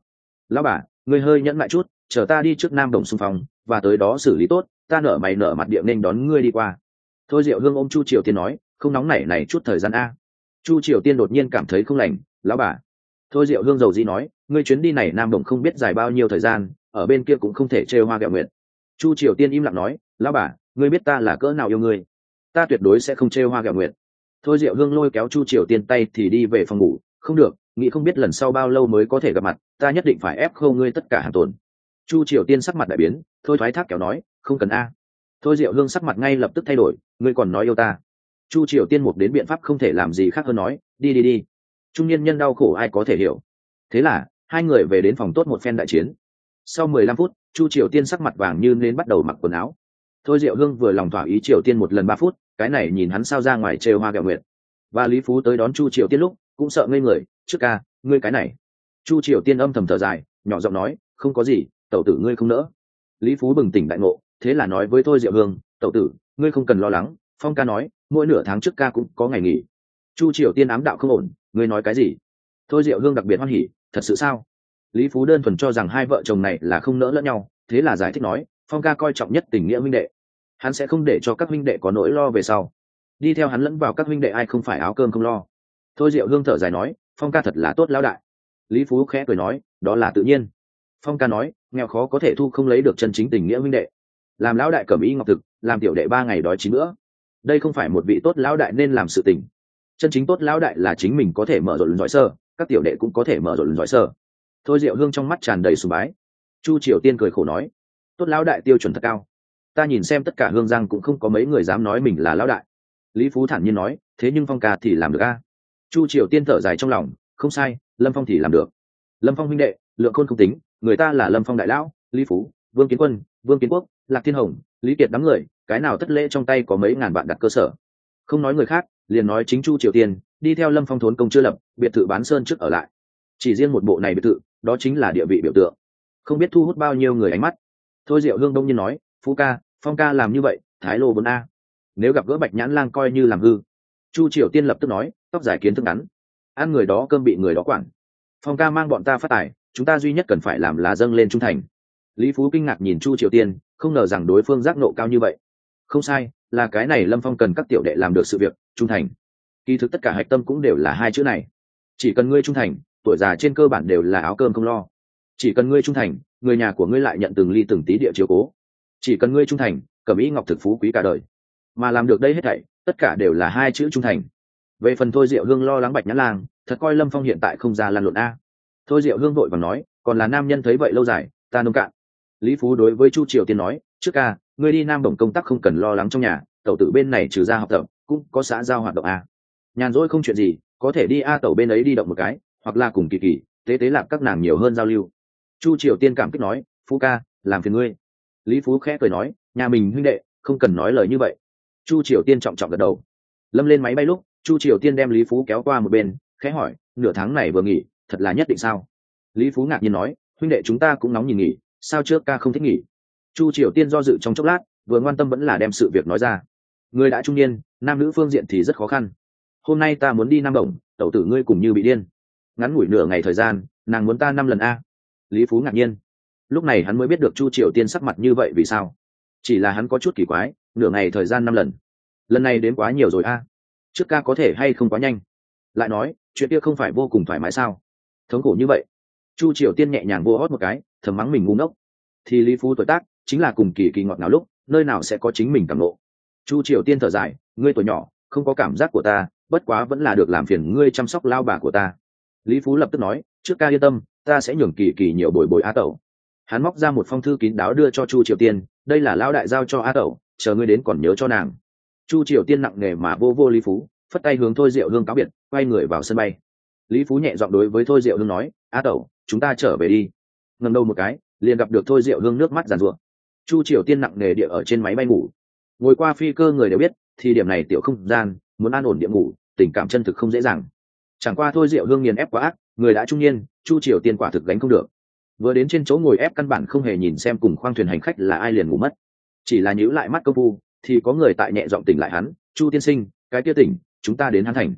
Lão bà, ngươi hơi nhẫn lại chút, chờ ta đi trước nam đồng xung phong, và tới đó xử lý tốt, ta nở mày nở mặt điệm nên đón ngươi đi qua. Thôi diệu hương ôm chu triều tiên nói, không nóng nảy này chút thời gian a chu triều tiên đột nhiên cảm thấy không lành, lão bà. Thôi diệu hương dầu dĩ nói, ngươi chuyến đi này nam đồng không biết dài bao nhiêu thời gian, ở bên kia cũng không thể trêu hoa kẹo nguyện chu triều tiên im lặng nói, lão bà, ngươi biết ta là cỡ nào yêu ngươi? Ta tuyệt đối sẽ không trêu hoa kẹo nguyện thôi diệu hương lôi kéo chu triều tiên tay thì đi về phòng ngủ, không được, nghĩ không biết lần sau bao lâu mới có thể gặp mặt, ta nhất định phải ép khâu ngươi tất cả hàng tồn. Chu triều tiên sắc mặt đại biến, thôi thoái thác kéo nói, không cần a. Thôi diệu hương sắc mặt ngay lập tức thay đổi, ngươi còn nói yêu ta chu triều tiên mục đến biện pháp không thể làm gì khác hơn nói, đi đi đi. Trung niên nhân đau khổ ai có thể hiểu. Thế là, hai người về đến phòng tốt một phen đại chiến. Sau mười lăm phút, chu triều tiên sắc mặt vàng như nên bắt đầu mặc quần áo. Thôi diệu hương vừa lòng thỏa ý triều tiên một lần ba phút, cái này nhìn hắn sao ra ngoài trêu hoa gạo nguyện và lý phú tới đón chu triều tiên lúc, cũng sợ ngây người, trước ca, ngươi cái này. Chu triều tiên âm thầm thở dài, nhỏ giọng nói, không có gì, tẩu tử ngươi không nỡ. Lý phú bừng tỉnh đại ngộ, thế là nói với thôi diệu hương, tẩu tử, ngươi không cần lo lắng, phong ca nói mỗi nửa tháng trước ca cũng có ngày nghỉ. Chu triều tiên ám đạo không ổn, ngươi nói cái gì? Thôi diệu hương đặc biệt hoan hỉ, thật sự sao? Lý phú đơn thuần cho rằng hai vợ chồng này là không nỡ lẫn nhau, thế là giải thích nói, phong ca coi trọng nhất tình nghĩa huynh đệ. Hắn sẽ không để cho các huynh đệ có nỗi lo về sau. Đi theo hắn lẫn vào các huynh đệ ai không phải áo cơm không lo. Thôi diệu hương thở dài nói, phong ca thật là tốt lão đại. Lý phú khẽ cười nói, đó là tự nhiên. Phong ca nói, nghèo khó có thể thu không lấy được chân chính tình nghĩa huynh đệ. Làm lão đại cẩm y ngọc thực, làm tiểu đệ ba ngày đói chín nữa đây không phải một vị tốt lão đại nên làm sự tình. Chân chính tốt lão đại là chính mình có thể mở rộn giỏi sơ, các tiểu đệ cũng có thể mở rộn giỏi sơ. Thôi diệu hương trong mắt tràn đầy sùng bái. Chu triều tiên cười khổ nói, tốt lão đại tiêu chuẩn thật cao. Ta nhìn xem tất cả hương giang cũng không có mấy người dám nói mình là lão đại. Lý phú thản nhiên nói, thế nhưng phong ca thì làm được a. Chu triều tiên thở dài trong lòng, không sai, lâm phong thì làm được. Lâm phong huynh đệ, lượng khôn không tính, người ta là lâm phong đại lão, lý phú, vương kiến quân, vương kiến quốc, lạc thiên hồng lý kiệt đám người, cái nào thất lễ trong tay có mấy ngàn bạn đặt cơ sở? Không nói người khác, liền nói chính chu triều tiên, đi theo lâm phong thốn công chưa lập, biệt thự bán sơn trước ở lại. Chỉ riêng một bộ này biệt thự, đó chính là địa vị biểu tượng. Không biết thu hút bao nhiêu người ánh mắt. Thôi diệu hương đông nhiên nói, phú ca, phong ca làm như vậy, thái lô bốn a. Nếu gặp gỡ bạch nhãn lang coi như làm hư. Chu triều tiên lập tức nói, tóc giải kiến thức ngắn. Ăn người đó cơm bị người đó quản. Phong ca mang bọn ta phát tài, chúng ta duy nhất cần phải làm là dâng lên trung thành. Lý phú kinh ngạc nhìn chu triều tiên không ngờ rằng đối phương giác nộ cao như vậy. Không sai, là cái này lâm phong cần các tiểu đệ làm được sự việc, trung thành. Kỳ thực tất cả hạch tâm cũng đều là hai chữ này. Chỉ cần ngươi trung thành, tuổi già trên cơ bản đều là áo cơm không lo. Chỉ cần ngươi trung thành, người nhà của ngươi lại nhận từng ly từng tí địa chiếu cố. Chỉ cần ngươi trung thành cẩm ý ngọc thực phú quý cả đời. Mà làm được đây hết thảy, tất cả đều là hai chữ trung thành. Về phần thôi diệu hương lo lắng bạch nhã lang, thật coi lâm phong hiện tại không ra lan luận a. Thôi diệu hương vội và nói, còn là nam nhân thấy vậy lâu dài, ta nông cạn lý phú đối với chu triều tiên nói, trước ca, ngươi đi nam đồng công tác không cần lo lắng trong nhà, tẩu tử bên này trừ ra học tập, cũng có xã giao hoạt động à? nhàn rỗi không chuyện gì, có thể đi a tẩu bên ấy đi động một cái, hoặc là cùng kỳ kỳ, tế tế lạc các nàng nhiều hơn giao lưu. Chu triều tiên cảm kích nói, phú ca, làm phiền ngươi. Lý phú khẽ cười nói, nhà mình huynh đệ, không cần nói lời như vậy. Chu triều tiên trọng trọng gật đầu. Lâm lên máy bay lúc, chu triều tiên đem lý phú kéo qua một bên, khẽ hỏi, nửa tháng này vừa nghỉ, thật là nhất định sao? Lý phú ngạc nhiên nói, huynh đệ chúng ta cũng nóng nhìn nghỉ sao trước ca không thích nghỉ? Chu triều tiên do dự trong chốc lát, vừa ngoan tâm vẫn là đem sự việc nói ra. Người đã trung niên, nam nữ phương diện thì rất khó khăn. Hôm nay ta muốn đi nam đồng, tẩu tử ngươi cùng như bị điên. Ngắn ngủi nửa ngày thời gian, nàng muốn ta năm lần a. Lý phú ngạc nhiên. Lúc này hắn mới biết được chu triều tiên sắc mặt như vậy vì sao. Chỉ là hắn có chút kỳ quái, nửa ngày thời gian năm lần. Lần này đến quá nhiều rồi a. Trước ca có thể hay không quá nhanh? Lại nói, chuyện kia không phải vô cùng thoải mái sao? Thống khổ như vậy. Chu triều tiên nhẹ nhàng vô hót một cái thầm mắng mình ngu ngốc. Thì lý phú tuổi tác chính là cùng kỳ kỳ ngọt nào lúc, nơi nào sẽ có chính mình cảm lộ. chu triều tiên thở dài, ngươi tuổi nhỏ, không có cảm giác của ta, bất quá vẫn là được làm phiền ngươi chăm sóc lao bà của ta. Lý phú lập tức nói, trước ca yên tâm, ta sẽ nhường kỳ kỳ nhiều bồi bồi a tẩu. Hắn móc ra một phong thư kín đáo đưa cho chu triều tiên, đây là lao đại giao cho a tẩu, chờ ngươi đến còn nhớ cho nàng. Chu triều tiên nặng nề mà vô vô lý phú, phất tay hướng thôi diệu hương cáo biệt, quay người vào sân bay. Lý phú nhẹ giọng đối với thôi diệu hương nói, a tẩu, chúng ta trở về đi ngầm đầu một cái, liền gặp được thôi diệu hương nước mắt giàn ruộng chu triều tiên nặng nề địa ở trên máy bay ngủ. Ngồi qua phi cơ người đều biết, thì điểm này tiểu không gian, muốn an ổn địa ngủ, tình cảm chân thực không dễ dàng. Chẳng qua thôi diệu hương nghiền ép quá ác, người đã trung niên, chu triều tiên quả thực gánh không được. Vừa đến trên chỗ ngồi ép căn bản không hề nhìn xem cùng khoang thuyền hành khách là ai liền ngủ mất. Chỉ là nhíu lại mắt công phu, thì có người tại nhẹ giọng tỉnh lại hắn, chu tiên sinh, cái kia tỉnh, chúng ta đến hắn thành.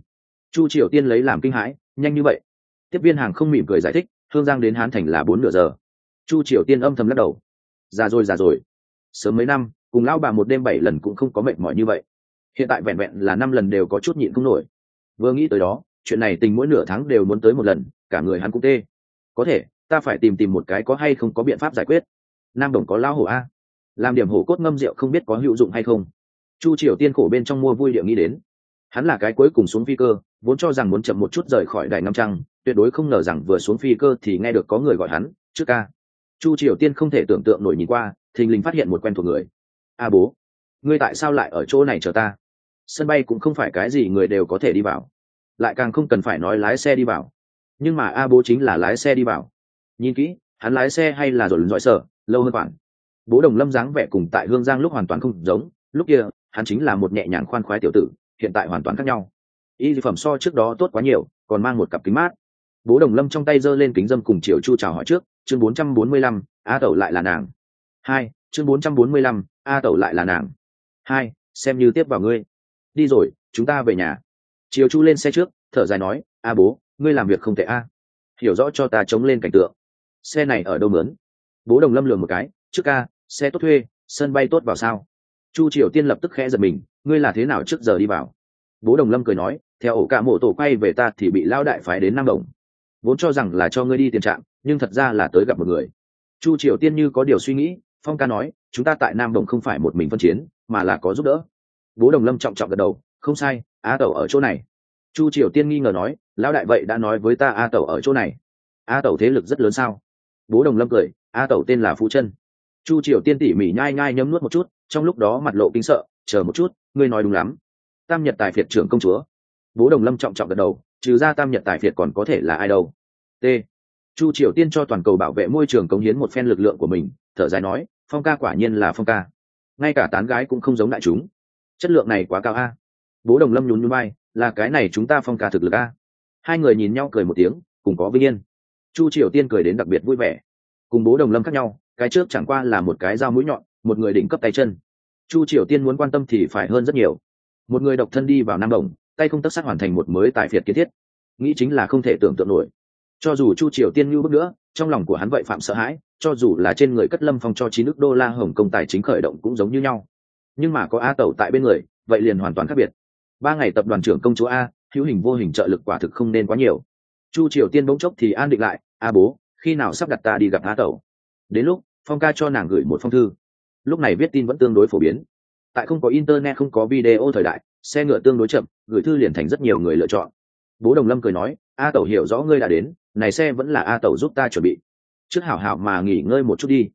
Chu triều tiên lấy làm kinh hãi, nhanh như vậy. Tiếp viên hàng không mỉm cười giải thích hương giang đến hán thành là bốn nửa giờ. Chu triều tiên âm thầm lắc đầu. Già rồi già rồi. Sớm mấy năm, cùng lão bà một đêm bảy lần cũng không có mệt mỏi như vậy. Hiện tại vẹn vẹn là năm lần đều có chút nhịn không nổi. Vừa nghĩ tới đó, chuyện này tình mỗi nửa tháng đều muốn tới một lần, cả người hắn cũng tê. Có thể, ta phải tìm tìm một cái có hay không có biện pháp giải quyết. Nam đồng có lão hổ a. Làm điểm hổ cốt ngâm rượu không biết có hữu dụng hay không. Chu triều tiên khổ bên trong mua vui địa nghĩ đến hắn là cái cuối cùng xuống phi cơ, vốn cho rằng muốn chậm một chút rời khỏi đài năm trăng, tuyệt đối không ngờ rằng vừa xuống phi cơ thì nghe được có người gọi hắn, trước ca. Chu triều tiên không thể tưởng tượng nổi nhìn qua, thình lình phát hiện một quen thuộc người. A bố, ngươi tại sao lại ở chỗ này chờ ta? Sân bay cũng không phải cái gì người đều có thể đi vào. Lại càng không cần phải nói lái xe đi vào. Nhưng mà a bố chính là lái xe đi vào. Nhìn kỹ, hắn lái xe hay là rồi lần dõi sở lâu hơn khoảng. Bố đồng lâm dáng vẻ cùng tại hương giang lúc hoàn toàn không giống, lúc kia, hắn chính là một nhẹ nhàng khoan khoái tiểu tử hiện tại hoàn toàn khác nhau. Y dược phẩm so trước đó tốt quá nhiều, còn mang một cặp kính mát. Bố đồng lâm trong tay giơ lên kính dâm cùng chiều chu chào hỏi trước, chương bốn trăm bốn mươi lăm, a tẩu lại là nàng. Hai, chương bốn trăm bốn mươi lăm, a tẩu lại là nàng. Hai, xem như tiếp vào ngươi. Đi rồi, chúng ta về nhà. Chiều chu lên xe trước, thở dài nói, a bố, ngươi làm việc không tệ a. Hiểu rõ cho ta chống lên cảnh tượng. Xe này ở đâu mướn? Bố đồng lâm lường một cái, trước ca, xe tốt thuê, sân bay tốt vào sao? Chu triều tiên lập tức khẽ giật mình ngươi là thế nào trước giờ đi vào? Bố đồng lâm cười nói, theo ổ cả mộ tổ quay về ta thì bị lao đại phái đến nam đồng. Vốn cho rằng là cho ngươi đi tiền trạm, nhưng thật ra là tới gặp một người. Chu triều tiên như có điều suy nghĩ, phong ca nói, chúng ta tại nam đồng không phải một mình phân chiến, mà là có giúp đỡ. Bố đồng lâm trọng trọng gật đầu, không sai, a tẩu ở chỗ này. Chu triều tiên nghi ngờ nói, lão đại vậy đã nói với ta a tẩu ở chỗ này. A tẩu thế lực rất lớn sao? Bố đồng lâm cười, a tẩu tên là phú chân. Chu triều tiên tỉ mỉ nhai nhai nhấm nuốt một chút, trong lúc đó mặt lộ kinh sợ chờ một chút, ngươi nói đúng lắm. Tam nhật tài phiệt trưởng công chúa. Bố đồng lâm trọng trọng gật đầu, trừ ra tam nhật tài phiệt còn có thể là ai đâu. T. Chu triều tiên cho toàn cầu bảo vệ môi trường cống hiến một phen lực lượng của mình, thở dài nói, phong ca quả nhiên là phong ca. Ngay cả tán gái cũng không giống đại chúng. Chất lượng này quá cao a. Bố đồng lâm nhún nhún bay là cái này chúng ta phong ca thực lực a. Hai người nhìn nhau cười một tiếng, cùng có vinh yên. Chu triều tiên cười đến đặc biệt vui vẻ. Cùng bố đồng lâm khác nhau, cái trước chẳng qua là một cái dao mũi nhọn, một người đỉnh cấp tay chân chu triều tiên muốn quan tâm thì phải hơn rất nhiều. Một người độc thân đi vào nam đồng, tay không tất sát hoàn thành một mới tài phiệt kiến thiết. Nghĩ chính là không thể tưởng tượng nổi. Cho dù chu triều tiên như bước nữa, trong lòng của hắn vậy phạm sợ hãi, cho dù là trên người cất lâm phong cho chín nước đô la hồng công tài chính khởi động cũng giống như nhau. Nhưng mà có a tẩu tại bên người, vậy liền hoàn toàn khác biệt. Ba ngày tập đoàn trưởng công chúa a, hữu hình vô hình trợ lực quả thực không nên quá nhiều. Chu triều tiên bỗng chốc thì an định lại, a bố, khi nào sắp đặt ta đi gặp a tẩu? Đến lúc, phong ca cho nàng gửi một phong thư lúc này viết tin vẫn tương đối phổ biến. Tại không có internet, không có video thời đại, xe ngựa tương đối chậm, gửi thư liền thành rất nhiều người lựa chọn. Bố đồng lâm cười nói, a tẩu hiểu rõ ngươi đã đến, này xe vẫn là a tẩu giúp ta chuẩn bị. Trước hảo hảo mà nghỉ ngơi một chút đi.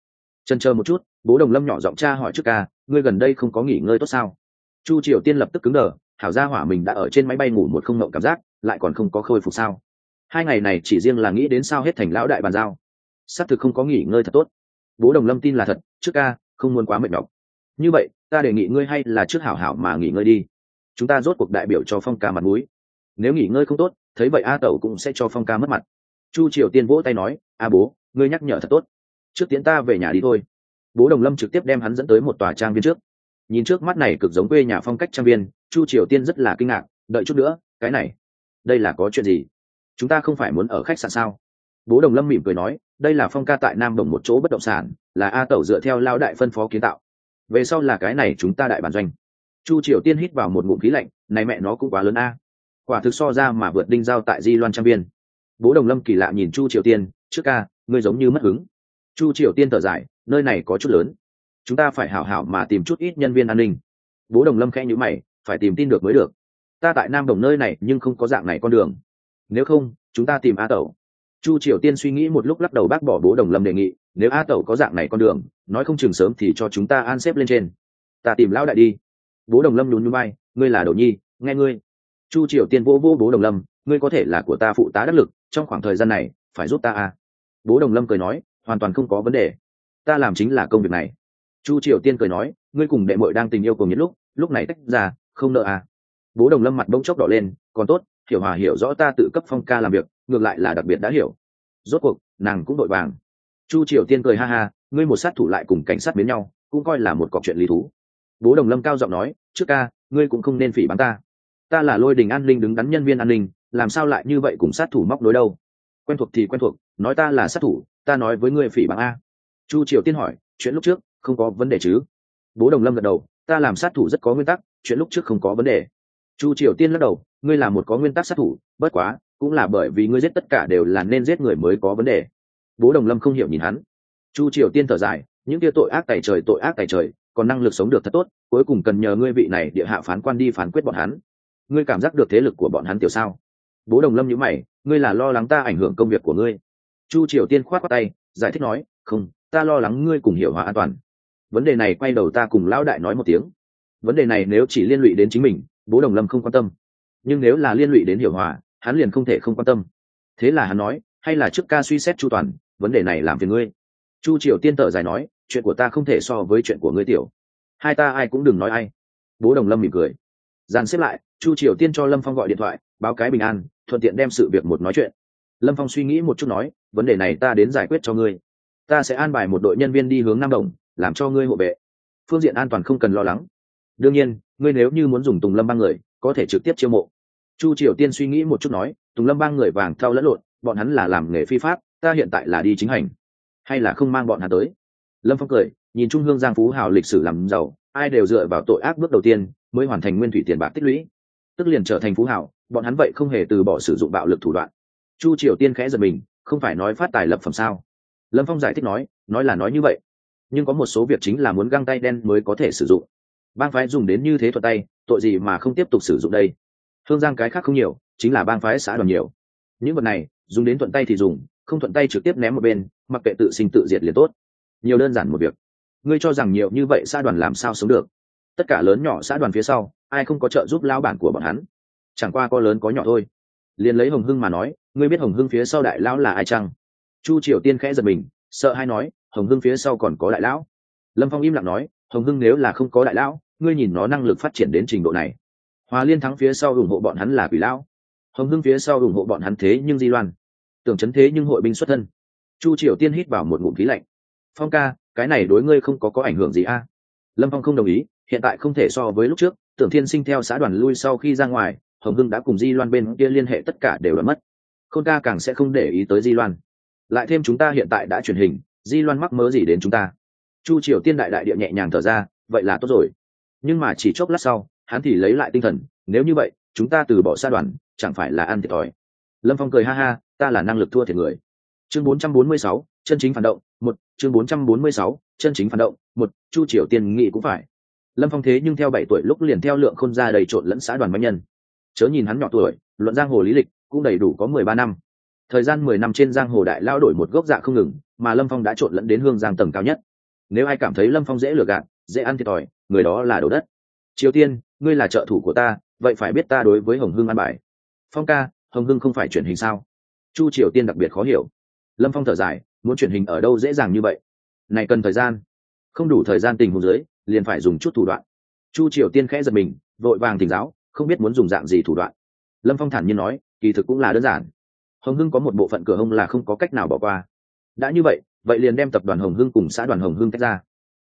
Chân chờ một chút, bố đồng lâm nhỏ giọng cha hỏi trước ca, ngươi gần đây không có nghỉ ngơi tốt sao? Chu triều tiên lập tức cứng đờ, hảo gia hỏa mình đã ở trên máy bay ngủ một không ngộng cảm giác, lại còn không có khôi phục sao? Hai ngày này chỉ riêng là nghĩ đến sao hết thành lão đại bàn giao. Xác thực không có nghỉ ngơi thật tốt. Bố đồng lâm tin là thật, trước ca không muốn quá mệt nhọc. Như vậy, ta đề nghị ngươi hay là trước hảo hảo mà nghỉ ngơi đi. Chúng ta rốt cuộc đại biểu cho phong ca mặt mũi. Nếu nghỉ ngơi không tốt, thấy vậy a tẩu cũng sẽ cho phong ca mất mặt. Chu triều tiên vỗ tay nói, a bố, ngươi nhắc nhở thật tốt. Trước tiến ta về nhà đi thôi. Bố đồng lâm trực tiếp đem hắn dẫn tới một tòa trang viên trước. Nhìn trước mắt này cực giống quê nhà phong cách trang viên, chu triều tiên rất là kinh ngạc, đợi chút nữa, cái này, đây là có chuyện gì? Chúng ta không phải muốn ở khách sạn sao? Bố đồng lâm mỉm cười nói, đây là phong ca tại nam đồng một chỗ bất động sản, là a tẩu dựa theo lao đại phân phó kiến tạo. Về sau là cái này chúng ta đại bản doanh. Chu triều tiên hít vào một ngụm khí lạnh, này mẹ nó cũng quá lớn a. Quả thực so ra mà vượt đinh giao tại di loan trang viên bố đồng lâm kỳ lạ nhìn chu triều tiên, trước ca, ngươi giống như mất hứng. Chu triều tiên thở dài, nơi này có chút lớn. Chúng ta phải hảo hảo mà tìm chút ít nhân viên an ninh. Bố đồng lâm khẽ nhữ mày, phải tìm tin được mới được. Ta tại nam đồng nơi này nhưng không có dạng này con đường. Nếu không, chúng ta tìm a tẩu chu triều tiên suy nghĩ một lúc lắc đầu bác bỏ bố đồng lâm đề nghị, nếu a tẩu có dạng này con đường, nói không chừng sớm thì cho chúng ta an xếp lên trên. Ta tìm lão đại đi. Bố đồng lâm nhún nhún bay ngươi là đầu nhi, nghe ngươi. Chu triều tiên vô vỗ bố đồng lâm, ngươi có thể là của ta phụ tá đắc lực, trong khoảng thời gian này, phải giúp ta à? Bố đồng lâm cười nói, hoàn toàn không có vấn đề. Ta làm chính là công việc này. Chu triều tiên cười nói, ngươi cùng đệ mội đang tình yêu cùng nhất lúc lúc này tách ra, không nợ à? Bố đồng lâm mặt bông chốc đỏ lên, còn tốt, hiểu hòa hiểu rõ ta tự cấp phong ca làm việc ngược lại là đặc biệt đã hiểu. Rốt cuộc, nàng cũng đội vàng. Chu triều tiên cười ha ha, ngươi một sát thủ lại cùng cảnh sát biến nhau, cũng coi là một cọc chuyện lý thú. Bố đồng lâm cao giọng nói, trước ca, ngươi cũng không nên phỉ bắn ta. Ta là lôi đình an ninh đứng đắn nhân viên an ninh, làm sao lại như vậy cùng sát thủ móc đối đâu? Quen thuộc thì quen thuộc, nói ta là sát thủ, ta nói với ngươi phỉ bằng a. Chu triều tiên hỏi, chuyện lúc trước, không có vấn đề chứ? Bố đồng lâm gật đầu, ta làm sát thủ rất có nguyên tắc, chuyện lúc trước không có vấn đề. Chu triều tiên lắc đầu, ngươi là một có nguyên tắc sát thủ, bất quá cũng là bởi vì ngươi giết tất cả đều là nên giết người mới có vấn đề. Bố đồng lâm không hiểu nhìn hắn. Chu triều tiên thở dài, những kia tội ác tài trời, tội ác tài trời, còn năng lực sống được thật tốt, cuối cùng cần nhờ ngươi vị này địa hạ phán quan đi phán quyết bọn hắn. Ngươi cảm giác được thế lực của bọn hắn tiểu sao? Bố đồng lâm nhữ mày, ngươi là lo lắng ta ảnh hưởng công việc của ngươi. Chu triều tiên khoát qua tay, giải thích nói, không, ta lo lắng ngươi cùng hiểu hòa an toàn. Vấn đề này quay đầu ta cùng lão đại nói một tiếng. Vấn đề này nếu chỉ liên lụy đến chính mình, bố đồng lâm không quan tâm. Nhưng nếu là liên lụy đến hiểu hòa hắn liền không thể không quan tâm. Thế là hắn nói, hay là trước ca suy xét chu toàn, vấn đề này làm phiền ngươi. Chu triều tiên tở dài nói, chuyện của ta không thể so với chuyện của ngươi tiểu. Hai ta ai cũng đừng nói ai. Bố đồng lâm mỉm cười. Dàn xếp lại, chu triều tiên cho lâm phong gọi điện thoại, báo cái bình an, thuận tiện đem sự việc một nói chuyện. Lâm phong suy nghĩ một chút nói, vấn đề này ta đến giải quyết cho ngươi. Ta sẽ an bài một đội nhân viên đi hướng nam đồng, làm cho ngươi hộ vệ. Phương diện an toàn không cần lo lắng. Đương nhiên, ngươi nếu như muốn dùng tùng lâm ba người, có thể trực tiếp chiêu mộ chu triều tiên suy nghĩ một chút nói, tùng lâm bang người vàng thao lẫn lộn, bọn hắn là làm nghề phi pháp, ta hiện tại là đi chính hành. Hay là không mang bọn hắn tới? Lâm phong cười, nhìn trung hương giang phú hào lịch sử làm giàu, ai đều dựa vào tội ác bước đầu tiên, mới hoàn thành nguyên thủy tiền bạc tích lũy. Tức liền trở thành phú hảo bọn hắn vậy không hề từ bỏ sử dụng bạo lực thủ đoạn. Chu triều tiên khẽ giật mình, không phải nói phát tài lập phẩm sao? Lâm phong giải thích nói nói là nói như vậy. Nhưng có một số việc chính là muốn găng tay đen mới có thể sử dụng. Bang phái dùng đến như thế thuật tay, tội gì mà không tiếp tục sử dụng đây? Hương giang cái khác không nhiều, chính là bang phái xã đoàn nhiều. Những vật này, dùng đến thuận tay thì dùng, không thuận tay trực tiếp ném một bên, mặc kệ tự sinh tự diệt liền tốt. Nhiều đơn giản một việc. Ngươi cho rằng nhiều như vậy xã đoàn làm sao sống được? Tất cả lớn nhỏ xã đoàn phía sau, ai không có trợ giúp lao bản của bọn hắn? Chẳng qua có lớn có nhỏ thôi. Liền lấy hồng hưng mà nói, ngươi biết hồng hưng phía sau đại lão là ai chăng? Chu triều tiên khẽ giật mình, sợ hay nói, hồng hưng phía sau còn có đại lão. Lâm phong im lặng nói, hồng hưng nếu là không có đại lão, ngươi nhìn nó năng lực phát triển đến trình độ này hòa liên thắng phía sau ủng hộ bọn hắn là quỷ lão. Hồng hưng phía sau ủng hộ bọn hắn thế nhưng di loan. Tưởng chấn thế nhưng hội binh xuất thân. Chu triều tiên hít vào một ngụm khí lạnh. Phong ca, cái này đối ngươi không có có ảnh hưởng gì a? Lâm phong không đồng ý, hiện tại không thể so với lúc trước, tưởng thiên sinh theo xã đoàn lui sau khi ra ngoài, hồng hưng đã cùng di loan bên kia liên hệ tất cả đều đã mất. Khôn ca càng sẽ không để ý tới di loan. Lại thêm chúng ta hiện tại đã truyền hình, di loan mắc mớ gì đến chúng ta? Chu triều tiên đại đại địa nhẹ nhàng thở ra, vậy là tốt rồi. Nhưng mà chỉ chốc lát sau hắn thì lấy lại tinh thần nếu như vậy chúng ta từ bỏ xa đoàn chẳng phải là ăn thiệt thòi. Lâm phong cười ha ha ta là năng lực thua thiệt người. Chương 446, chân chính phản động một chương 446, chân chính phản động một chu triều tiên nghị cũng phải. Lâm phong thế nhưng theo bảy tuổi lúc liền theo lượng khôn ra đầy trộn lẫn xã đoàn bánh nhân. Chớ nhìn hắn nhỏ tuổi luận giang hồ lý lịch cũng đầy đủ có mười ba năm. Thời gian mười năm trên giang hồ đại lao đổi một gốc dạ không ngừng mà lâm phong đã trộn lẫn đến hương giang tầng cao nhất. Nếu ai cảm thấy lâm phong dễ lừa gạt dễ ăn thiệt thòi người đó là đồ đất. Triều tiên ngươi là trợ thủ của ta, vậy phải biết ta đối với hồng hưng an bài. Phong ca, hồng hưng không phải truyền hình sao? Chu triều tiên đặc biệt khó hiểu. Lâm phong thở dài, muốn truyền hình ở đâu dễ dàng như vậy? Này cần thời gian. Không đủ thời gian tình huống dưới, liền phải dùng chút thủ đoạn. Chu triều tiên khẽ giật mình, vội vàng tỉnh giáo, không biết muốn dùng dạng gì thủ đoạn. Lâm phong thản nhiên nói, kỳ thực cũng là đơn giản. Hồng hưng có một bộ phận cửa hông là không có cách nào bỏ qua. Đã như vậy vậy liền đem tập đoàn hồng hưng cùng xã đoàn hồng hưng tách ra.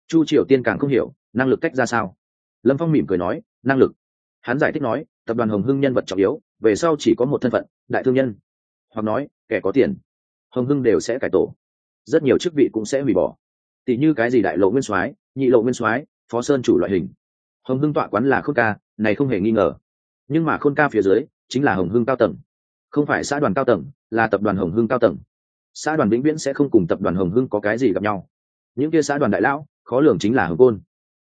Chu triều tiên càng không hiểu, năng lực tách ra sao? Lâm phong mỉm cười nói năng lực. Hắn giải thích nói, tập đoàn hồng hưng nhân vật trọng yếu, về sau chỉ có một thân phận, đại thương nhân. Hoặc nói, kẻ có tiền. Hồng hưng đều sẽ cải tổ. Rất nhiều chức vị cũng sẽ hủy bỏ. Tỷ như cái gì đại lộ nguyên soái, nhị lộ nguyên soái, phó sơn chủ loại hình. Hồng hưng tọa quán là khôn ca, này không hề nghi ngờ. Nhưng mà khôn ca phía dưới, chính là hồng hưng cao tầng. Không phải xã đoàn cao tầng, là tập đoàn hồng hưng cao tầng. Xã đoàn vĩnh viễn sẽ không cùng tập đoàn hồng hưng có cái gì gặp nhau. Những kia xã đoàn đại lão, khó lường chính là hồng côn.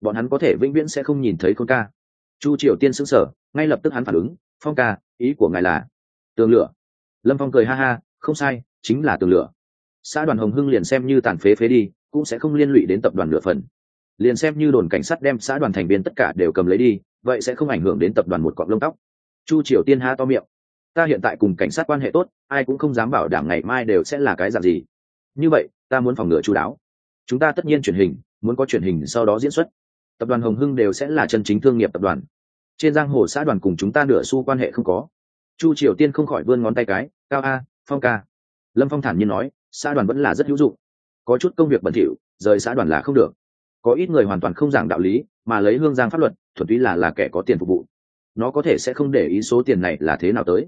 Bọn hắn có thể vĩnh viễn sẽ không nhìn thấy khôn ca chu triều tiên xứng sở ngay lập tức hắn phản ứng, phong ca, ý của ngài là? Tường lửa. Lâm phong cười ha ha, không sai, chính là tường lửa. Xã đoàn hồng hưng liền xem như tàn phế phế đi, cũng sẽ không liên lụy đến tập đoàn nửa phần. Liền xem như đồn cảnh sát đem xã đoàn thành viên tất cả đều cầm lấy đi, vậy sẽ không ảnh hưởng đến tập đoàn một cọng lông tóc. Chu triều tiên ha to miệng, ta hiện tại cùng cảnh sát quan hệ tốt, ai cũng không dám bảo đảm ngày mai đều sẽ là cái dạng gì. Như vậy, ta muốn phòng ngừa chú đáo. Chúng ta tất nhiên truyền hình, muốn có truyền hình sau đó diễn xuất tập đoàn hồng hưng đều sẽ là chân chính thương nghiệp tập đoàn. Trên giang hồ xã đoàn cùng chúng ta nửa xu quan hệ không có. Chu triều tiên không khỏi vươn ngón tay cái, cao a, phong ca. Lâm phong thản nhiên nói, xã đoàn vẫn là rất hữu dụng. Có chút công việc bẩn thỉu, rời xã đoàn là không được. Có ít người hoàn toàn không giảng đạo lý, mà lấy hương giang pháp luật, thuần túy là là kẻ có tiền phục vụ. Nó có thể sẽ không để ý số tiền này là thế nào tới.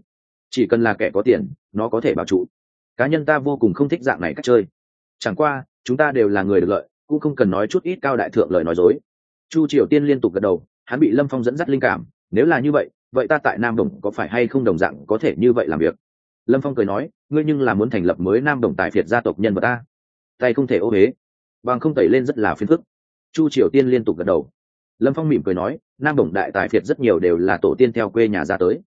Chỉ cần là kẻ có tiền, nó có thể bảo trụ. Cá nhân ta vô cùng không thích dạng này cách chơi. Chẳng qua, chúng ta đều là người được lợi, cũng không cần nói chút ít cao đại thượng lời nói dối chu triều tiên liên tục gật đầu, hắn bị lâm phong dẫn dắt linh cảm, nếu là như vậy vậy ta tại nam đồng có phải hay không đồng dạng có thể như vậy làm việc? Lâm phong cười nói, ngươi nhưng là muốn thành lập mới nam đồng tài phiệt gia tộc nhân vật ta. Tay không thể ô huế bằng không tẩy lên rất là phiền phức. Chu triều tiên liên tục gật đầu. Lâm phong mỉm cười nói, nam đồng đại tài phiệt rất nhiều đều là tổ tiên theo quê nhà ra tới.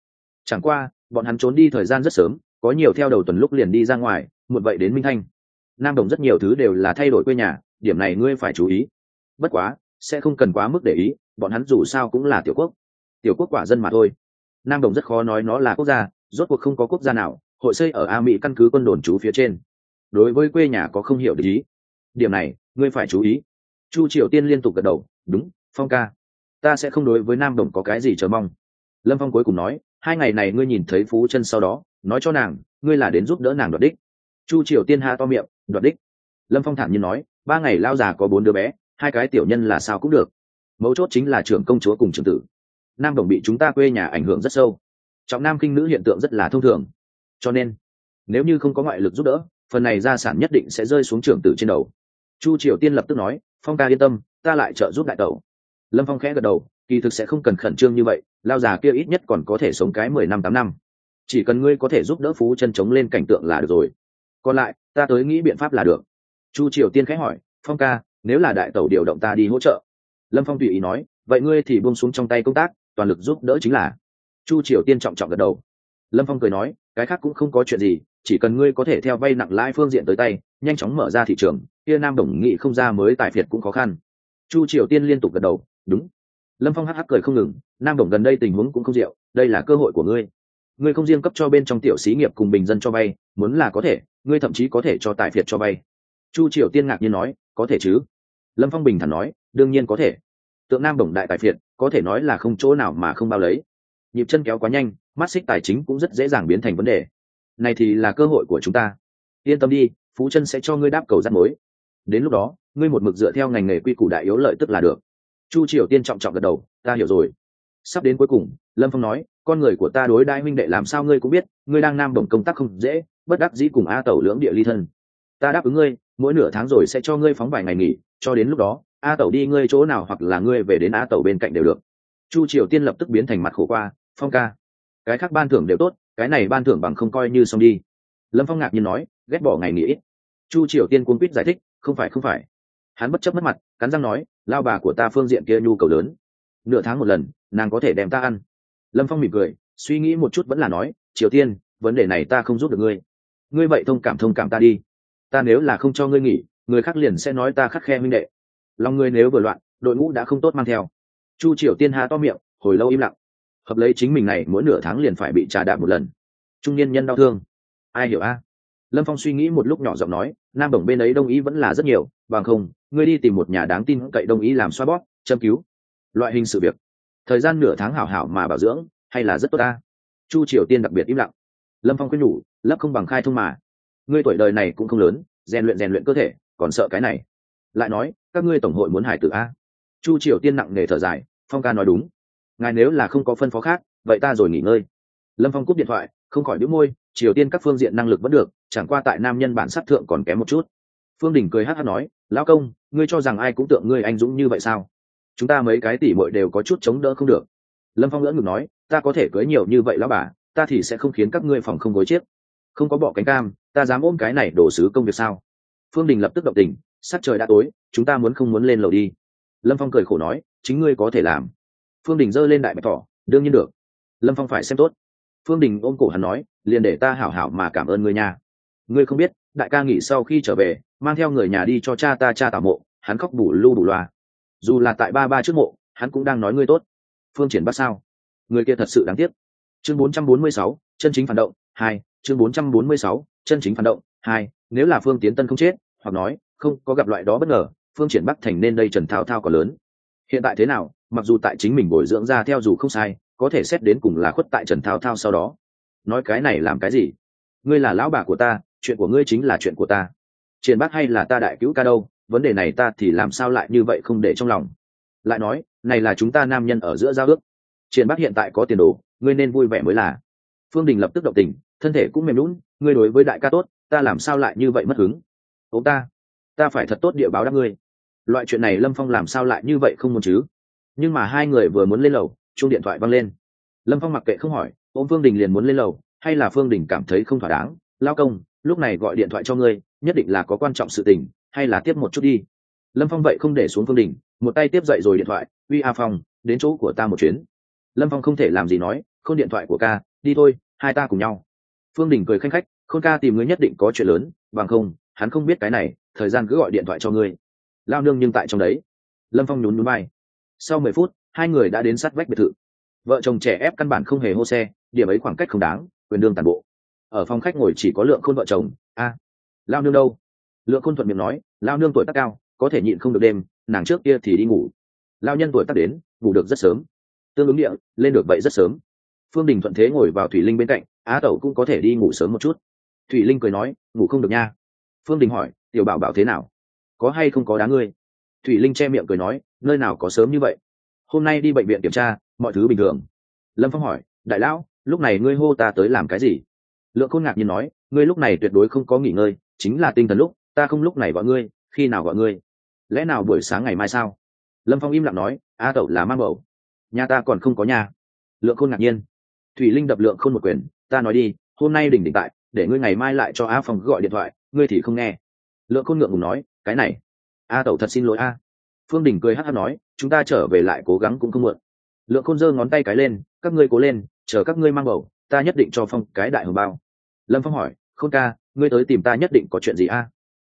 Chẳng qua, bọn hắn trốn đi thời gian rất sớm, có nhiều theo đầu tuần lúc liền đi ra ngoài một vậy đến minh thanh. Nam đồng rất nhiều thứ đều là thay đổi quê nhà, điểm này ngươi phải chú ý. Bất quá sẽ không cần quá mức để ý, bọn hắn dù sao cũng là tiểu quốc. Tiểu quốc quả dân mà thôi. Nam đồng rất khó nói nó là quốc gia, rốt cuộc không có quốc gia nào, hội xây ở a mỹ căn cứ quân đồn trú phía trên. Đối với quê nhà có không hiểu để ý. Điểm này, ngươi phải chú ý. Chu triều tiên liên tục gật đầu, đúng, phong ca. Ta sẽ không đối với nam đồng có cái gì chờ mong. Lâm phong cuối cùng nói, hai ngày này ngươi nhìn thấy phú chân sau đó, nói cho nàng, ngươi là đến giúp đỡ nàng đoạt đích. Chu triều tiên ha to miệng, đoạt đích. Lâm phong thản nhiên nói, ba ngày lao già có bốn đứa bé hai cái tiểu nhân là sao cũng được. Mấu chốt chính là trưởng công chúa cùng trưởng tử. Nam đồng bị chúng ta quê nhà ảnh hưởng rất sâu. Trọng nam kinh nữ hiện tượng rất là thông thường. Cho nên, nếu như không có ngoại lực giúp đỡ, phần này gia sản nhất định sẽ rơi xuống trưởng tử trên đầu. Chu triều tiên lập tức nói, phong ca yên tâm, ta lại trợ giúp đại tẩu. Lâm phong khẽ gật đầu, kỳ thực sẽ không cần khẩn trương như vậy, lao già kia ít nhất còn có thể sống cái mười năm, tám năm. Chỉ cần ngươi có thể giúp đỡ phú chân chống lên cảnh tượng là được rồi. Còn lại, ta tới nghĩ biện pháp là được. Chu triều tiên khẽ hỏi, phong ca nếu là đại tẩu điều động ta đi hỗ trợ. Lâm phong tùy ý nói, vậy ngươi thì buông xuống trong tay công tác, toàn lực giúp đỡ chính là. Chu triều tiên trọng trọng gật đầu. Lâm phong cười nói, cái khác cũng không có chuyện gì, chỉ cần ngươi có thể theo vay nặng lãi phương diện tới tay, nhanh chóng mở ra thị trường, kia nam đồng nghị không ra mới tài phiệt cũng khó khăn. Chu triều tiên liên tục gật đầu, đúng. Lâm phong hắc hắc cười không ngừng, nam đồng gần đây tình huống cũng không diệu đây là cơ hội của ngươi. Ngươi không riêng cấp cho bên trong tiểu xí nghiệp cùng bình dân cho vay, muốn là có thể, ngươi thậm chí có thể cho tài phiệt cho vay. Chu triều tiên ngạc nhiên nói có thể chứ? Lâm phong bình thản nói, đương nhiên có thể. Tượng nam đồng đại tài phiệt, có thể nói là không chỗ nào mà không bao lấy. Nhịp chân kéo quá nhanh, mắt xích tài chính cũng rất dễ dàng biến thành vấn đề. Này thì là cơ hội của chúng ta. Yên tâm đi, phú chân sẽ cho ngươi đáp cầu rắt mối. Đến lúc đó, ngươi một mực dựa theo ngành nghề quy củ đại yếu lợi tức là được. Chu triều tiên trọng trọng gật đầu, ta hiểu rồi. Sắp đến cuối cùng, lâm phong nói, con người của ta đối đại huynh đệ làm sao ngươi cũng biết, ngươi đang nam đồng công tác không dễ, bất đắc dĩ cùng a tẩu lưỡng địa ly thân ta đáp ứng ngươi, mỗi nửa tháng rồi sẽ cho ngươi phóng vài ngày nghỉ, cho đến lúc đó, a tẩu đi ngươi chỗ nào hoặc là ngươi về đến a tẩu bên cạnh đều được. Chu triều tiên lập tức biến thành mặt khổ qua, phong ca, cái khác ban thưởng đều tốt, cái này ban thưởng bằng không coi như xong đi. Lâm phong ngạc nhiên nói, ghét bỏ ngày nghỉ ít. Chu triều tiên cuốn quýt giải thích, không phải không phải. Hắn bất chấp mất mặt, cắn răng nói, lao bà của ta phương diện kia nhu cầu lớn. Nửa tháng một lần, nàng có thể đem ta ăn. Lâm phong mỉm cười, suy nghĩ một chút vẫn là nói, triều tiên, vấn đề này ta không giúp được ngươi. Ngươi vậy thông cảm thông cảm ta đi ta nếu là không cho ngươi nghỉ, người khác liền sẽ nói ta khắc khe minh đệ. Lòng ngươi nếu vừa loạn, đội ngũ đã không tốt mang theo. Chu triều tiên hà to miệng, hồi lâu im lặng. Hợp lấy chính mình này, mỗi nửa tháng liền phải bị trà đạp một lần. Trung niên nhân đau thương. Ai hiểu a? Lâm phong suy nghĩ một lúc nhỏ giọng nói, nam đồng bên ấy đông ý vẫn là rất nhiều, bằng không, ngươi đi tìm một nhà đáng tin cậy đông ý làm xoa bóp, châm cứu. Loại hình sự việc. Thời gian nửa tháng hảo hảo mà bảo dưỡng, hay là rất tốt ta? Chu triều tiên đặc biệt im lặng. Lâm phong quyết nhủ lấp không bằng khai thông mà ngươi tuổi đời này cũng không lớn, rèn luyện rèn luyện cơ thể, còn sợ cái này. Lại nói, các ngươi tổng hội muốn hải tử a. Chu triều tiên nặng nề thở dài, phong ca nói đúng. Ngài nếu là không có phân phó khác, vậy ta rồi nghỉ ngơi. Lâm phong cúp điện thoại, không khỏi đĩu môi, triều tiên các phương diện năng lực vẫn được, chẳng qua tại nam nhân bản sát thượng còn kém một chút. Phương đình cười hát hát nói, lão công, ngươi cho rằng ai cũng tượng ngươi anh dũng như vậy sao? Chúng ta mấy cái tỉ mội đều có chút chống đỡ không được. Lâm phong lỡ ngực nói, ta có thể cưới nhiều như vậy lão bà, ta thì sẽ không khiến các ngươi phòng không gối chiếc không có bỏ cánh cam ta dám ôm cái này đổ sứ công việc sao? Phương đình lập tức động tình sắc trời đã tối chúng ta muốn không muốn lên lầu đi. Lâm phong cười khổ nói chính ngươi có thể làm. Phương đình giơ lên đại bạch thỏ đương nhiên được. Lâm phong phải xem tốt. Phương đình ôm cổ hắn nói liền để ta hảo hảo mà cảm ơn ngươi nhà ngươi không biết đại ca nghỉ sau khi trở về mang theo người nhà đi cho cha ta cha tảo mộ hắn khóc bù lu bù loa dù là tại ba ba trước mộ hắn cũng đang nói ngươi tốt. Phương triển bắt sao? Người kia thật sự đáng tiếc. Chương 446, chân chính phản động hai chương 446, chân chính phản động. Hai nếu là phương tiến tân không chết hoặc nói không có gặp loại đó bất ngờ phương triển bắc thành nên đây trần thao thao có lớn. Hiện tại thế nào mặc dù tại chính mình bồi dưỡng ra theo dù không sai có thể xét đến cùng là khuất tại trần thao thao sau đó. Nói cái này làm cái gì? Ngươi là lão bà của ta chuyện của ngươi chính là chuyện của ta. Triển bắc hay là ta đại cứu ca đâu vấn đề này ta thì làm sao lại như vậy không để trong lòng? Lại nói này là chúng ta nam nhân ở giữa giao ước. Triển bắc hiện tại có tiền đồ ngươi nên vui vẻ mới là. Phương đình lập tức động tình thân thể cũng mềm lún, ngươi đối với đại ca tốt, ta làm sao lại như vậy mất hứng? Ông ta ta phải thật tốt địa báo đáp ngươi. Loại chuyện này lâm phong làm sao lại như vậy không muốn chứ? Nhưng mà hai người vừa muốn lên lầu chung điện thoại văng lên. Lâm phong mặc kệ không hỏi ô phương đình liền muốn lên lầu, hay là phương đình cảm thấy không thỏa đáng, lao công, lúc này gọi điện thoại cho ngươi, nhất định là có quan trọng sự tình, hay là tiếp một chút đi. Lâm phong vậy không để xuống phương đình, một tay tiếp dậy rồi điện thoại, uy a phong, đến chỗ của ta một chuyến. Lâm phong không thể làm gì nói, không điện thoại của ca, đi thôi, hai ta cùng nhau phương đình cười khanh khách, khôn ca tìm ngươi nhất định có chuyện lớn, bằng không, hắn không biết cái này, thời gian cứ gọi điện thoại cho ngươi. Lao nương nhưng tại trong đấy. Lâm phong nhún núi bay sau mười phút, hai người đã đến sát vách biệt thự. Vợ chồng trẻ ép căn bản không hề hô xe, điểm ấy khoảng cách không đáng, quyền đương tàn bộ. Ở phòng khách ngồi chỉ có lượng khôn vợ chồng, a, lao nương đâu? Lượng khôn thuận miệng nói, lao nương tuổi tác cao, có thể nhịn không được đêm, nàng trước kia thì đi ngủ. Lao nhân tuổi tác đến, ngủ được rất sớm. Tương ứng địa, lên được vậy rất sớm phương đình thuận thế ngồi vào thủy linh bên cạnh, á tẩu cũng có thể đi ngủ sớm một chút. Thủy linh cười nói, ngủ không được nha. Phương đình hỏi, tiểu bảo bảo thế nào? Có hay không có đá ngươi? Thủy linh che miệng cười nói, nơi nào có sớm như vậy? Hôm nay đi bệnh viện kiểm tra, mọi thứ bình thường. Lâm phong hỏi, đại lão, lúc này ngươi hô ta tới làm cái gì? Lượng khôn ngạc nhiên nói, ngươi lúc này tuyệt đối không có nghỉ ngơi, chính là tinh thần lúc, ta không lúc này gọi ngươi, khi nào gọi ngươi? Lẽ nào buổi sáng ngày mai sao? Lâm phong im lặng nói a tẩu là mang bầu nhà ta còn không có nhà. Lượng khôn ngạc nhiên thủy linh đập lượng khôn một quyền, ta nói đi, hôm nay đỉnh đỉnh tại, để ngươi ngày mai lại cho a phòng gọi điện thoại, ngươi thì không nghe. Lượng khôn ngượng ngùng nói, cái này, a tẩu thật xin lỗi a. Phương đình cười hát hát nói, chúng ta trở về lại cố gắng cũng không muộn. Lượng khôn giơ ngón tay cái lên, các ngươi cố lên, chờ các ngươi mang bầu, ta nhất định cho phong cái đại hồng bao. Lâm phong hỏi, khôn ca, ngươi tới tìm ta nhất định có chuyện gì a?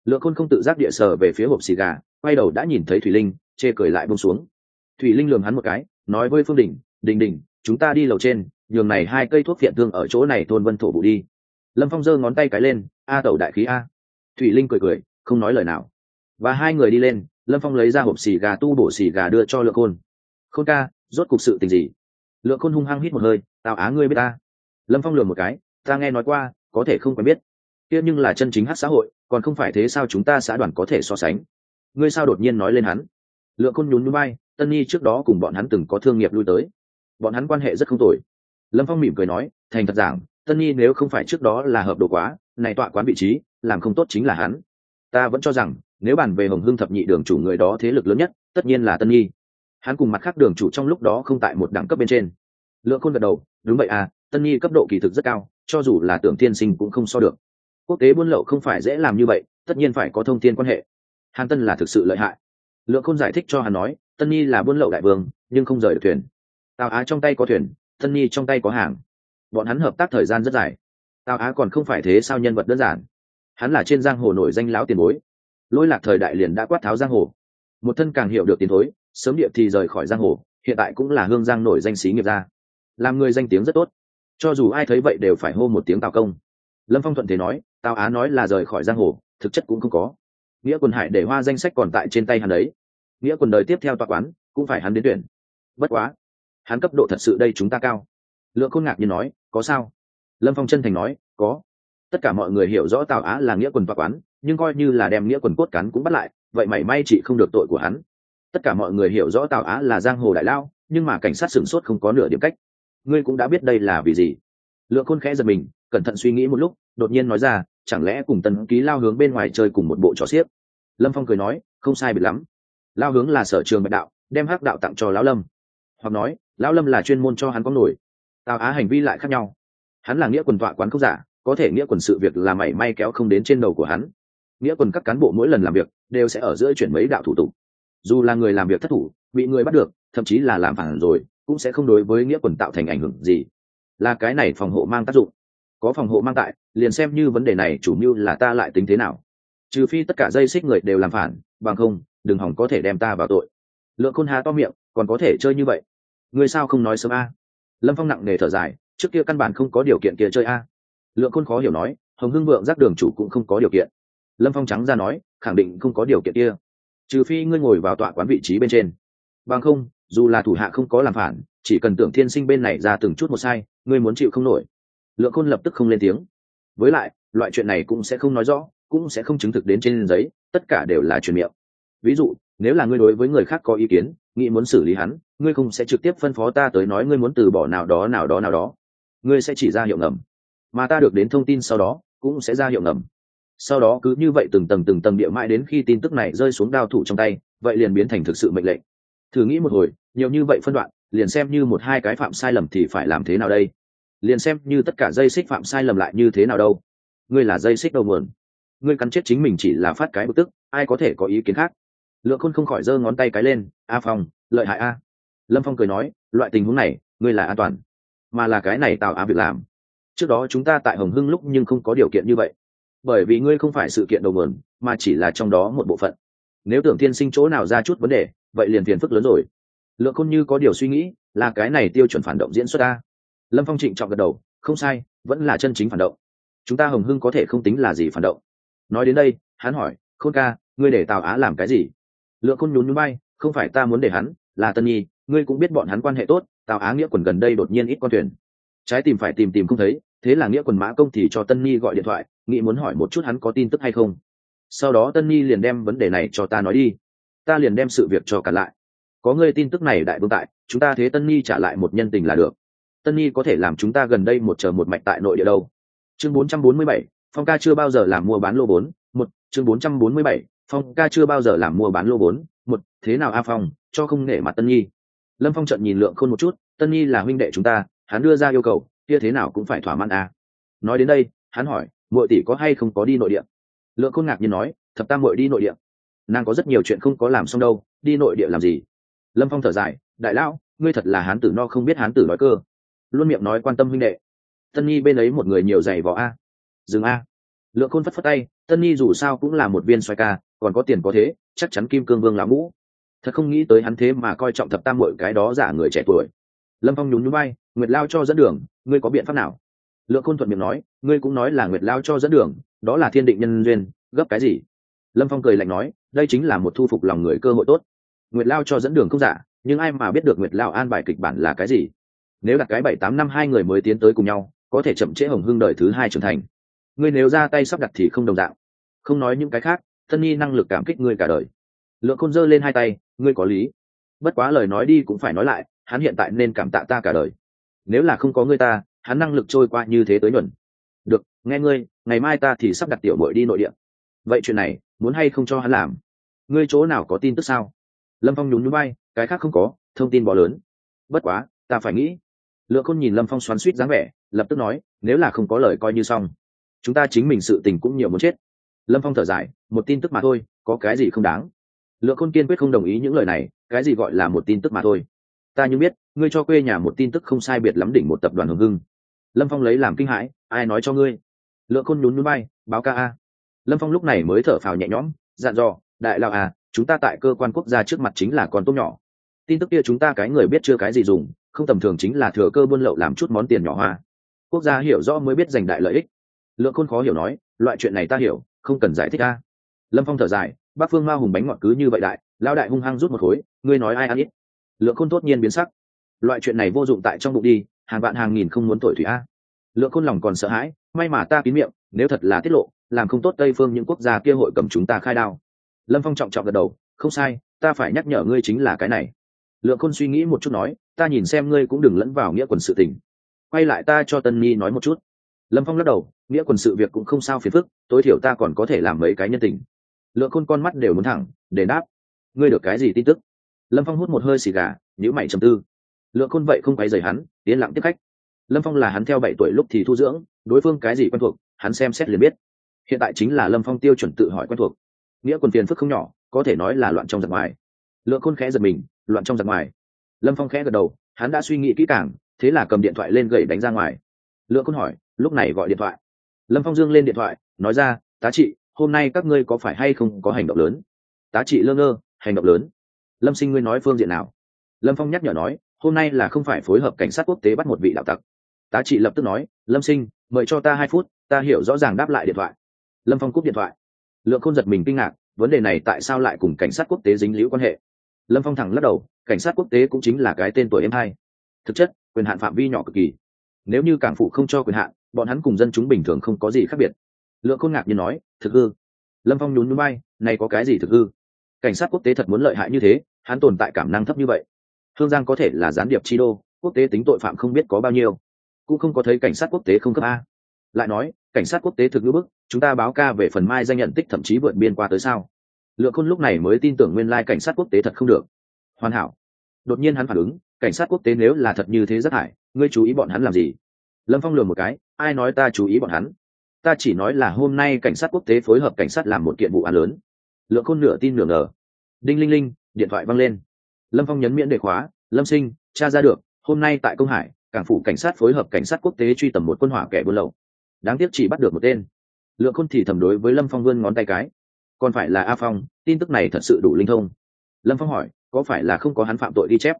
Lượng khôn không tự giác địa sở về phía hộp xì gà, quay đầu đã nhìn thấy thủy linh, chê cười lại bông xuống. Thủy linh lường hắn một cái, nói với phương đình đình đình, chúng ta đi lầu trên nhường này hai cây thuốc phiện thương ở chỗ này thôn vân thổ bụ đi. Lâm phong giơ ngón tay cái lên, a tẩu đại khí a. Thủy linh cười cười, không nói lời nào. Và hai người đi lên, lâm phong lấy ra hộp xì gà tu bổ xì gà đưa cho lượng khôn. Khôn ca, rốt cục sự tình gì? Lượng khôn hung hăng hít một hơi tào á ngươi biết ta. Lâm phong lừa một cái, ta nghe nói qua, có thể không quen biết. Kia nhưng là chân chính hát xã hội, còn không phải thế sao chúng ta xã đoàn có thể so sánh? Ngươi sao đột nhiên nói lên hắn? Lượng khôn nhún núi bay tân nhi trước đó cùng bọn hắn từng có thương nghiệp lui tới. Bọn hắn quan hệ rất không tồi lâm phong mỉm cười nói, thành thật giảng, tân nhi nếu không phải trước đó là hợp đồ quá, này tọa quán vị trí, làm không tốt chính là hắn. Ta vẫn cho rằng, nếu bàn về hồng hưng thập nhị đường chủ người đó thế lực lớn nhất, tất nhiên là tân nhi. Hắn cùng mặt khác đường chủ trong lúc đó không tại một đẳng cấp bên trên. Lượng khôn gật đầu, đúng vậy à tân nhi cấp độ kỳ thực rất cao, cho dù là tưởng tiên sinh cũng không so được. Quốc tế buôn lậu không phải dễ làm như vậy, tất nhiên phải có thông tin quan hệ. Hàn tân là thực sự lợi hại. Lượng khôn giải thích cho hắn nói, tân nhi là buôn lậu đại vương, nhưng không rời được thuyền. Tào á trong tay có thuyền tân nhi trong tay có hàng. Bọn hắn hợp tác thời gian rất dài. Tào á còn không phải thế sao nhân vật đơn giản. Hắn là trên giang hồ nổi danh lão tiền bối. Lôi lạc thời đại liền đã quát tháo giang hồ. Một thân càng hiểu được tiền thối, sớm địa thì rời khỏi giang hồ, hiện tại cũng là hương giang nổi danh sĩ nghiệp gia. Làm người danh tiếng rất tốt. Cho dù ai thấy vậy đều phải hô một tiếng tào công. Lâm phong thuận thế nói, tào á nói là rời khỏi giang hồ, thực chất cũng không có. Nghĩa quân hải để hoa danh sách còn tại trên tay hắn đấy nghĩa quân đời tiếp theo tòa quán, cũng phải hắn đến tuyển. Bất quá hắn cấp độ thật sự đây chúng ta cao. Lượng khôn ngạc như nói, có sao? Lâm phong chân thành nói, có. Tất cả mọi người hiểu rõ tào á là nghĩa quần và quán, nhưng coi như là đem nghĩa quần cốt cắn cũng bắt lại, vậy mảy may chị không được tội của hắn. Tất cả mọi người hiểu rõ tào á là giang hồ đại lao, nhưng mà cảnh sát sửng sốt không có nửa điểm cách. Ngươi cũng đã biết đây là vì gì? Lượng khôn khẽ giật mình, cẩn thận suy nghĩ một lúc, đột nhiên nói ra, chẳng lẽ cùng tần ký lao hướng bên ngoài chơi cùng một bộ trò xiếc? Lâm phong cười nói, không sai biệt lắm. Lao hướng là sở trường bạch đạo, đem hắc đạo tặng cho lão lâm hoặc nói, lão lâm là chuyên môn cho hắn có nổi. Tào á hành vi lại khác nhau. Hắn là nghĩa quần tọa quán không giả, có thể nghĩa quần sự việc là mảy may kéo không đến trên đầu của hắn. Nghĩa quần các cán bộ mỗi lần làm việc, đều sẽ ở giữa chuyển mấy đạo thủ tục. Dù là người làm việc thất thủ, bị người bắt được, thậm chí là làm phản rồi, cũng sẽ không đối với nghĩa quần tạo thành ảnh hưởng gì. Là cái này phòng hộ mang tác dụng. Có phòng hộ mang tại, liền xem như vấn đề này chủ mưu là ta lại tính thế nào. Trừ phi tất cả dây xích người đều làm phản, bằng không, đừng hỏng có thể đem ta vào tội. Lượng khôn hà to miệng, còn có thể chơi như vậy. Ngươi sao không nói sớm a? Lâm phong nặng nề thở dài, trước kia căn bản không có điều kiện kia chơi a. Lượng khôn khó hiểu nói, hồng hưng vượng giác đường chủ cũng không có điều kiện. Lâm phong trắng ra nói, khẳng định không có điều kiện kia. Trừ phi ngươi ngồi vào tọa quán vị trí bên trên. Bằng không, dù là thủ hạ không có làm phản, chỉ cần tưởng thiên sinh bên này ra từng chút một sai, ngươi muốn chịu không nổi. Lượng khôn lập tức không lên tiếng. Với lại, loại chuyện này cũng sẽ không nói rõ, cũng sẽ không chứng thực đến trên giấy, tất cả đều là truyền miệng. Ví dụ, nếu là ngươi đối với người khác có ý kiến nghĩ muốn xử lý hắn, ngươi không sẽ trực tiếp phân phó ta tới nói ngươi muốn từ bỏ nào đó nào đó nào đó. Ngươi sẽ chỉ ra hiệu ngầm. Mà ta được đến thông tin sau đó, cũng sẽ ra hiệu ngầm. Sau đó cứ như vậy từng tầng từng tầng địa mãi đến khi tin tức này rơi xuống đao thủ trong tay, vậy liền biến thành thực sự mệnh lệnh. Thử nghĩ một hồi, nhiều như vậy phân đoạn, liền xem như một hai cái phạm sai lầm thì phải làm thế nào đây? Liền xem như tất cả dây xích phạm sai lầm lại như thế nào đâu? Ngươi là dây xích đầu nguồn. Ngươi cắn chết chính mình chỉ là phát cái bực tức, ai có thể có ý kiến khác? Lượng khôn không khỏi giơ ngón tay cái lên, a phong, lợi hại a. Lâm phong cười nói, loại tình huống này, ngươi là an toàn, mà là cái này tạo á việc làm. Trước đó chúng ta tại hồng hưng lúc nhưng không có điều kiện như vậy. Bởi vì ngươi không phải sự kiện đầu nguồn, mà chỉ là trong đó một bộ phận. Nếu tưởng thiên sinh chỗ nào ra chút vấn đề, vậy liền phiền phức lớn rồi. Lượng khôn như có điều suy nghĩ, là cái này tiêu chuẩn phản động diễn xuất ta lâm phong trịnh trọng gật đầu, không sai, vẫn là chân chính phản động. Chúng ta hồng hưng có thể không tính là gì phản động. Nói đến đây, hắn hỏi, khôn ca, ngươi để tào á làm cái gì? Lượng khôn nhún nhún bay không phải ta muốn để hắn là tân nhi ngươi cũng biết bọn hắn quan hệ tốt tào á nghĩa quần gần đây đột nhiên ít con thuyền. Trái tìm phải tìm tìm không thấy thế là nghĩa quần mã công thì cho tân nhi gọi điện thoại nghĩ muốn hỏi một chút hắn có tin tức hay không. Sau đó tân nhi liền đem vấn đề này cho ta nói đi. Ta liền đem sự việc cho cả lại. Có ngươi tin tức này đại vương tại chúng ta thế tân nhi trả lại một nhân tình là được. Tân nhi có thể làm chúng ta gần đây một chờ một mạch tại nội địa đâu. Chương 447, phong ca chưa bao giờ làm mua bán lô bốn một chương 447, phong ca chưa bao giờ làm mua bán lô vốn. một, thế nào a phong, cho không nể mặt tân nhi. Lâm phong trận nhìn lượng khôn một chút, tân nhi là huynh đệ chúng ta, hắn đưa ra yêu cầu, kia thế nào cũng phải thỏa mãn a. Nói đến đây, hắn hỏi, muội tỷ có hay không có đi nội địa? Lượng khôn ngạc nhiên nói, thập tam muội đi nội địa. Nàng có rất nhiều chuyện không có làm xong đâu, đi nội địa làm gì? Lâm phong thở dài, đại lão, ngươi thật là hán tử no không biết hán tử nói cơ. Luôn miệng nói quan tâm huynh đệ. Tân nhi bên ấy một người nhiều giày vỏ a. Dừng a. Lượng khôn phất phất tay, tân nhi dù sao cũng là một viên xoay ca còn có tiền có thế, chắc chắn kim cương vương lão mũ thật không nghĩ tới hắn thế mà coi trọng thập tam mọi cái đó giả người trẻ tuổi. Lâm phong nhún nhún bay nguyệt lao cho dẫn đường, ngươi có biện pháp nào? Lượng khôn thuận miệng nói, ngươi cũng nói là nguyệt lao cho dẫn đường, đó là thiên định nhân duyên, gấp cái gì? Lâm phong cười lạnh nói, đây chính là một thu phục lòng người cơ hội tốt. Nguyệt lao cho dẫn đường không giả, nhưng ai mà biết được nguyệt lao an bài kịch bản là cái gì? Nếu đặt cái bảy tám năm hai người mới tiến tới cùng nhau, có thể chậm trễ hồng hưng đời thứ hai trưởng thành. Ngươi nếu ra tay sắp đặt thì không đồng dạng. Không nói những cái khác Tân nhi năng lực cảm kích ngươi cả đời. Lượng khôn giơ lên hai tay, ngươi có lý. Bất quá lời nói đi cũng phải nói lại, hắn hiện tại nên cảm tạ ta cả đời. Nếu là không có ngươi ta, hắn năng lực trôi qua như thế tới nhuận. Được, nghe ngươi, ngày mai ta thì sắp đặt tiểu bội đi nội địa. Vậy chuyện này, muốn hay không cho hắn làm? Ngươi chỗ nào có tin tức sao? Lâm phong nhún nhún bay cái khác không có, thông tin bỏ lớn. Bất quá, ta phải nghĩ. Lượng khôn nhìn lâm phong xoắn suýt dáng vẻ, lập tức nói, nếu là không có lời coi như xong, chúng ta chính mình sự tình cũng nhiều muốn chết lâm phong thở dài, một tin tức mà thôi, có cái gì không đáng? Lượng khôn kiên quyết không đồng ý những lời này, cái gì gọi là một tin tức mà thôi? Ta như biết, ngươi cho quê nhà một tin tức không sai biệt lắm đỉnh một tập đoàn hồng hưng. Lâm phong lấy làm kinh hãi, ai nói cho ngươi? Lượng khôn nhún núi bay báo ca a. Lâm phong lúc này mới thở phào nhẹ nhõm, dặn dò, đại lao à chúng ta tại cơ quan quốc gia trước mặt chính là con tốt nhỏ. Tin tức kia chúng ta cái người biết chưa cái gì dùng, không tầm thường chính là thừa cơ buôn lậu làm chút món tiền nhỏ hoa. Quốc gia hiểu rõ mới biết giành đại lợi ích. Lượng khôn khó hiểu nói, loại chuyện này ta hiểu không cần giải thích a. Lâm phong thở dài bác phương ma hùng bánh ngọt cứ như vậy đại lao đại hung hăng rút một khối, ngươi nói ai ăn ít? Lượng khôn tốt nhiên biến sắc. Loại chuyện này vô dụng tại trong bụng đi, hàng vạn hàng nghìn không muốn thổi thủy a. Lượng khôn lòng còn sợ hãi, may mà ta kín miệng, nếu thật là tiết lộ, làm không tốt tây phương những quốc gia kia hội cầm chúng ta khai đao. Lâm phong trọng trọng gật đầu, không sai, ta phải nhắc nhở ngươi chính là cái này. Lượng khôn suy nghĩ một chút nói, ta nhìn xem ngươi cũng đừng lẫn vào nghĩa quần sự tình. Quay lại ta cho tân Nhi nói một chút. Lâm phong lắc đầu nghĩa quần sự việc cũng không sao phiền phức, tối thiểu ta còn có thể làm mấy cái nhân tình. Lượng khôn con mắt đều muốn thẳng để đáp. Ngươi được cái gì tin tức? Lâm phong hút một hơi xì gà nhữ mày trầm tư. Lượng khôn vậy không quay dày hắn tiến lặng tiếp khách. Lâm phong là hắn theo bảy tuổi lúc thì thu dưỡng, đối phương cái gì quen thuộc, hắn xem xét liền biết. Hiện tại chính là lâm phong tiêu chuẩn tự hỏi quen thuộc. Nghĩa quần phiền phức không nhỏ, có thể nói là loạn trong giặc ngoài. Lượng khôn khẽ giật mình, loạn trong giặc ngoài. Lâm phong khẽ gật đầu, hắn đã suy nghĩ kỹ càng, thế là cầm điện thoại lên gậy đánh ra ngoài. Lượng khôn hỏi, lúc này gọi điện thoại lâm phong dương lên điện thoại, nói ra, tá trị, hôm nay các ngươi có phải hay không có hành động lớn? Tá trị lơ ngơ, hành động lớn. Lâm sinh ngươi nói phương diện nào? Lâm phong nhắc nhở nói, hôm nay là không phải phối hợp cảnh sát quốc tế bắt một vị đạo tặc. Tá trị lập tức nói, lâm sinh, mời cho ta hai phút, ta hiểu rõ ràng đáp lại điện thoại. Lâm phong cúp điện thoại. Lượng không giật mình kinh ngạc, vấn đề này tại sao lại cùng cảnh sát quốc tế dính liễu quan hệ? Lâm phong thẳng lắc đầu, cảnh sát quốc tế cũng chính là cái tên tuổi em hai. Thực chất, quyền hạn phạm vi nhỏ cực kỳ. Nếu như cảng phụ không cho quyền hạn bọn hắn cùng dân chúng bình thường không có gì khác biệt. Lượng khôn ngạc như nói, thực hư. Lâm phong nhún núi bay này có cái gì thực hư? Cảnh sát quốc tế thật muốn lợi hại như thế, hắn tồn tại cảm năng thấp như vậy. Hương giang có thể là gián điệp chi đô, quốc tế tính tội phạm không biết có bao nhiêu, cũng không có thấy cảnh sát quốc tế không cấp a. Lại nói, cảnh sát quốc tế thực ngữ bức, chúng ta báo ca về phần mai danh nhận tích thậm chí vượt biên qua tới sao? Lượng khôn lúc này mới tin tưởng nguyên lai cảnh sát quốc tế thật không được. Hoàn hảo. Đột nhiên hắn phản ứng, cảnh sát quốc tế nếu là thật như thế rất hại, ngươi chú ý bọn hắn làm gì? Lâm phong lường một cái ai nói ta chú ý bọn hắn? Ta chỉ nói là hôm nay cảnh sát quốc tế phối hợp cảnh sát làm một kiện vụ án lớn. Lượng khôn nửa tin nửa ngờ. Đinh linh linh, điện thoại văng lên. Lâm phong nhấn miễn đề khóa. Lâm sinh cha ra được, hôm nay tại công hải, cảng phủ cảnh sát phối hợp cảnh sát quốc tế truy tầm một quân hỏa kẻ buôn lậu. Đáng tiếc chỉ bắt được một tên. Lượng khôn thì thầm đối với lâm phong vươn ngón tay cái. Còn phải là a phong, tin tức này thật sự đủ linh thông. Lâm phong hỏi, có phải là không có hắn phạm tội ghi chép?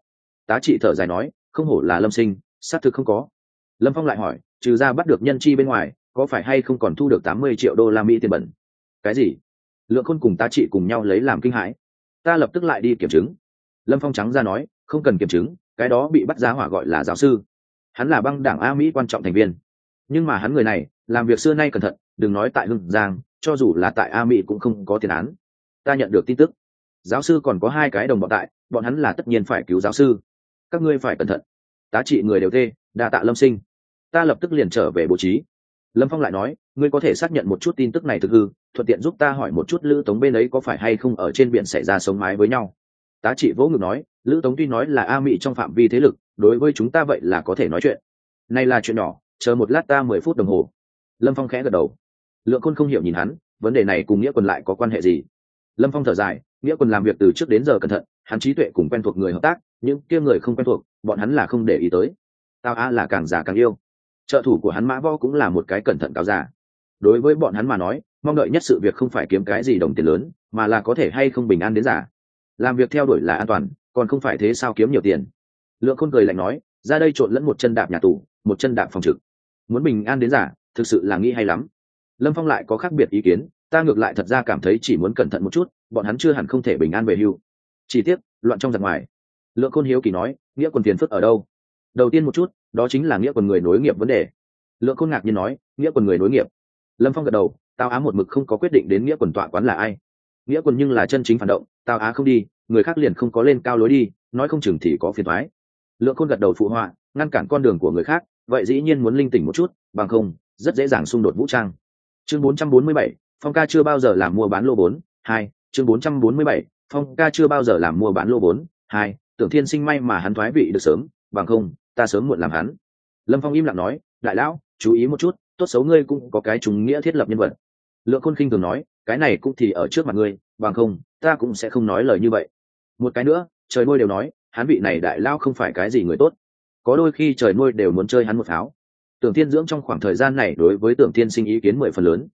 Tá trị thở dài nói, không hổ là lâm sinh, xác thực không có lâm phong lại hỏi, trừ ra bắt được nhân chi bên ngoài, có phải hay không còn thu được tám mươi triệu đô la mỹ tiền bẩn? Cái gì? Lượng khôn cùng ta trị cùng nhau lấy làm kinh hãi. Ta lập tức lại đi kiểm chứng. Lâm phong trắng ra nói, không cần kiểm chứng, cái đó bị bắt giá hỏa gọi là giáo sư. Hắn là băng đảng a mỹ quan trọng thành viên. Nhưng mà hắn người này, làm việc xưa nay cẩn thận, đừng nói tại hưng giang, cho dù là tại a mỹ cũng không có tiền án. Ta nhận được tin tức. Giáo sư còn có hai cái đồng bọn tại, bọn hắn là tất nhiên phải cứu giáo sư. Các ngươi phải cẩn thận. Tá trị người đều tê đa tạ lâm sinh ta lập tức liền trở về bố trí. Lâm phong lại nói, ngươi có thể xác nhận một chút tin tức này thực hư, thuận tiện giúp ta hỏi một chút lữ tống bên ấy có phải hay không ở trên biển xảy ra sống mái với nhau. Tá trị vỗ ngực nói, lữ tống tuy nói là a mỹ trong phạm vi thế lực, đối với chúng ta vậy là có thể nói chuyện. Này là chuyện nhỏ, chờ một lát ta mười phút đồng hồ. Lâm phong khẽ gật đầu. Lượng khôn không hiểu nhìn hắn, vấn đề này cùng nghĩa quân lại có quan hệ gì? Lâm phong thở dài, nghĩa quân làm việc từ trước đến giờ cẩn thận, hắn trí tuệ cùng quen thuộc người hợp tác, những kia người không quen thuộc, bọn hắn là không để ý tới. Tao a là càng già càng yêu trợ thủ của hắn mã võ cũng là một cái cẩn thận cáo giả đối với bọn hắn mà nói, mong đợi nhất sự việc không phải kiếm cái gì đồng tiền lớn, mà là có thể hay không bình an đến giả làm việc theo đuổi là an toàn, còn không phải thế sao kiếm nhiều tiền. Lượng khôn cười lạnh nói, ra đây trộn lẫn một chân đạp nhà tù, một chân đạp phòng trực. Muốn bình an đến giả thực sự là nghĩ hay lắm. Lâm phong lại có khác biệt ý kiến, ta ngược lại thật ra cảm thấy chỉ muốn cẩn thận một chút, bọn hắn chưa hẳn không thể bình an về hưu. Chỉ tiếc, loạn trong giặc ngoài. Lượng khôn hiếu kỳ nói, nghĩa quần tiền phức ở đâu? Đầu tiên một chút đó chính là nghĩa quần người nối nghiệp vấn đề. Lượng khôn ngạc nhiên nói nghĩa quần người nối nghiệp. Lâm phong gật đầu tao á một mực không có quyết định đến nghĩa quần tọa quán là ai. Nghĩa quần nhưng là chân chính phản động tao á không đi người khác liền không có lên cao lối đi nói không chừng thì có phiền thoái lượng khôn gật đầu phụ họa ngăn cản con đường của người khác vậy dĩ nhiên muốn linh tỉnh một chút bằng không rất dễ dàng xung đột vũ trang. Chương 447, phong ca chưa bao giờ làm mua bán lô vốn hai chương 447, phong ca chưa bao giờ làm mua bán lô vốn hai tưởng thiên sinh may mà hắn thoái vị được sớm bằng không ta sớm muộn làm hắn. Lâm phong im lặng nói, đại lão, chú ý một chút, tốt xấu ngươi cũng có cái trùng nghĩa thiết lập nhân vật. Lượng khôn khinh thường nói, cái này cũng thì ở trước mặt ngươi, bằng không, ta cũng sẽ không nói lời như vậy. Một cái nữa, trời nuôi đều nói, hắn vị này đại lao không phải cái gì người tốt. Có đôi khi trời nuôi đều muốn chơi hắn một pháo. Tưởng thiên dưỡng trong khoảng thời gian này đối với tưởng thiên sinh ý kiến mười phần lớn.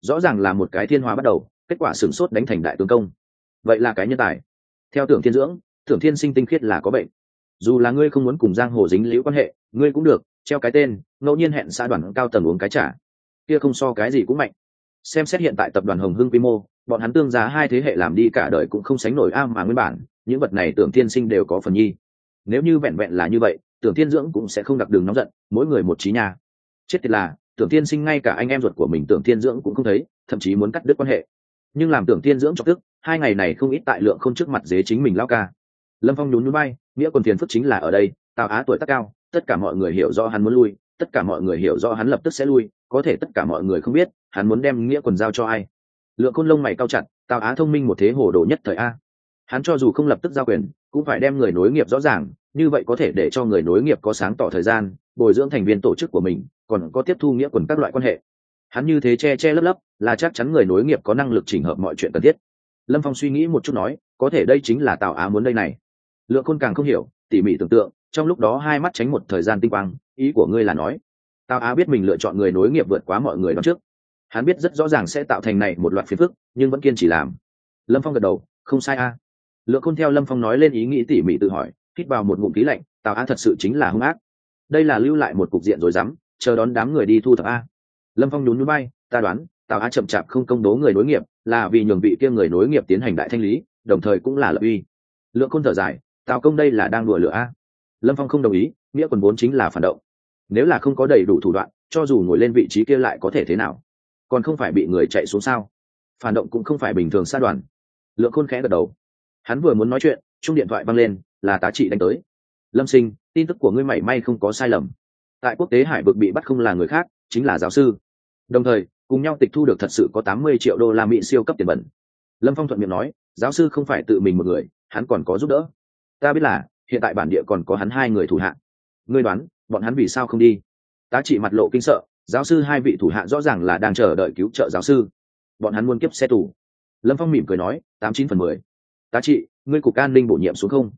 Rõ ràng là một cái thiên hóa bắt đầu, kết quả sửng sốt đánh thành đại tướng công. Vậy là cái nhân tài. Theo tưởng thiên dưỡng, tưởng thiên sinh tinh khiết là có bệnh dù là ngươi không muốn cùng giang hồ dính liễu quan hệ, ngươi cũng được, treo cái tên, ngẫu nhiên hẹn xã đoàn cao tầng uống cái trả kia không so cái gì cũng mạnh. Xem xét hiện tại tập đoàn hồng hưng quy mô, bọn hắn tương giá hai thế hệ làm đi cả đời cũng không sánh nổi a mà nguyên bản, những vật này tưởng thiên sinh đều có phần nhi. Nếu như vẹn vẹn là như vậy, tưởng thiên dưỡng cũng sẽ không đặc đường nóng giận, mỗi người một trí nhà. Chết tiệt là, tưởng thiên sinh ngay cả anh em ruột của mình tưởng thiên dưỡng cũng không thấy, thậm chí muốn cắt đứt quan hệ. Nhưng làm tưởng thiên dưỡng cho tức, hai ngày này không ít tại lượng không trước mặt dế chính mình lao ca. Lâm phong nhún núi bay nghĩa quân phiền phức chính là ở đây, tào á tuổi tác cao, tất cả mọi người hiểu do hắn muốn lui, tất cả mọi người hiểu do hắn lập tức sẽ lui, có thể tất cả mọi người không biết, hắn muốn đem nghĩa quần giao cho ai. Lượng côn lông mày cao chặt, tào á thông minh một thế hồ đồ nhất thời a. Hắn cho dù không lập tức giao quyền, cũng phải đem người nối nghiệp rõ ràng, như vậy có thể để cho người nối nghiệp có sáng tỏ thời gian, bồi dưỡng thành viên tổ chức của mình, còn có tiếp thu nghĩa quần các loại quan hệ. Hắn như thế che che lấp lấp, là chắc chắn người nối nghiệp có năng lực chỉnh hợp mọi chuyện cần thiết. Lâm phong suy nghĩ một chút nói, có thể đây chính là tào á muốn đây này lượng khôn càng không hiểu, tỉ mỉ tưởng tượng, trong lúc đó hai mắt tránh một thời gian tinh quang, ý của ngươi là nói tào á biết mình lựa chọn người nối nghiệp vượt quá mọi người đó trước. Hắn biết rất rõ ràng sẽ tạo thành này một loạt phiền phức, nhưng vẫn kiên trì làm. Lâm phong gật đầu, không sai a. Lượng khôn theo lâm phong nói lên ý nghĩ tỉ mỉ tự hỏi, hít vào một ngụm khí lạnh tào á thật sự chính là hung ác. Đây là lưu lại một cục diện rồi dám, chờ đón đám người đi thu thập a. Lâm phong nhún núi bay ta đoán tào á chậm chạp không công đố người nối nghiệp, là vì nhường vị kia người nối nghiệp tiến hành đại thanh lý, đồng thời cũng là lợi uy. Lượng khôn thở dài tào công đây là đang đùa lửa a? Lâm phong không đồng ý, nghĩa quần vốn chính là phản động. Nếu là không có đầy đủ thủ đoạn, cho dù ngồi lên vị trí kia lại có thể thế nào? Còn không phải bị người chạy xuống sao? Phản động cũng không phải bình thường xa đoàn. Lượng khôn khẽ gật đầu. Hắn vừa muốn nói chuyện chung điện thoại văng lên, là tá trị đánh tới. Lâm sinh, tin tức của ngươi mảy may không có sai lầm. Tại quốc tế hải vực bị bắt không là người khác, chính là giáo sư. Đồng thời, cùng nhau tịch thu được thật sự có tám mươi triệu đô la mỹ siêu cấp tiền bẩn. Lâm phong thuận miệng nói, giáo sư không phải tự mình một người, hắn còn có giúp đỡ ta biết là, hiện tại bản địa còn có hắn hai người thủ hạ. Ngươi đoán, bọn hắn vì sao không đi? Tá trị mặt lộ kinh sợ, giáo sư hai vị thủ hạ rõ ràng là đang chờ đợi cứu trợ giáo sư. Bọn hắn muốn kiếp xe tù. Lâm phong mỉm cười nói, tám chín phần mười. Tá trị, ngươi cục an ninh bổ nhiệm xuống không?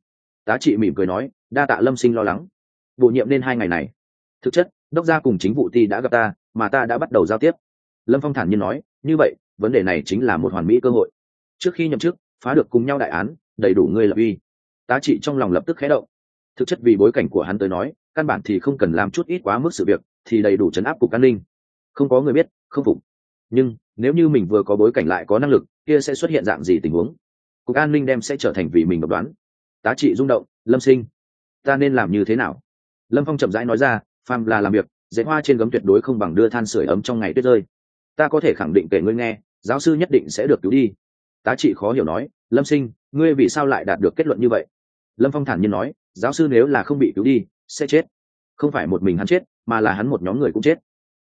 Tá trị mỉm cười nói, đa tạ lâm sinh lo lắng. Bổ nhiệm nên hai ngày này. Thực chất, đốc gia cùng chính vụ ti đã gặp ta, mà ta đã bắt đầu giao tiếp. Lâm phong thản nhiên nói, như vậy, vấn đề này chính là một hoàn mỹ cơ hội. Trước khi nhậm chức, phá được cùng nhau đại án, đầy đủ ngươi lập uy tá trị trong lòng lập tức khẽ động. Thực chất vì bối cảnh của hắn tới nói, căn bản thì không cần làm chút ít quá mức sự việc, thì đầy đủ chấn áp cục an ninh. Không có người biết, không phục. Nhưng, nếu như mình vừa có bối cảnh lại có năng lực, kia sẽ xuất hiện dạng gì tình huống? Cục an ninh đem sẽ trở thành vì mình độc đoán. Tá trị rung động, lâm sinh, ta nên làm như thế nào? Lâm phong chậm rãi nói ra, phàm là làm việc dễ hoa trên gấm tuyệt đối không bằng đưa than sửa ấm trong ngày tuyết rơi. Ta có thể khẳng định kể ngươi nghe, giáo sư nhất định sẽ được cứu đi. Tá trị khó hiểu nói, lâm sinh, ngươi vì sao lại đạt được kết luận như vậy? Lâm phong thản nhiên nói, giáo sư nếu là không bị cứu đi, sẽ chết. Không phải một mình hắn chết, mà là hắn một nhóm người cũng chết.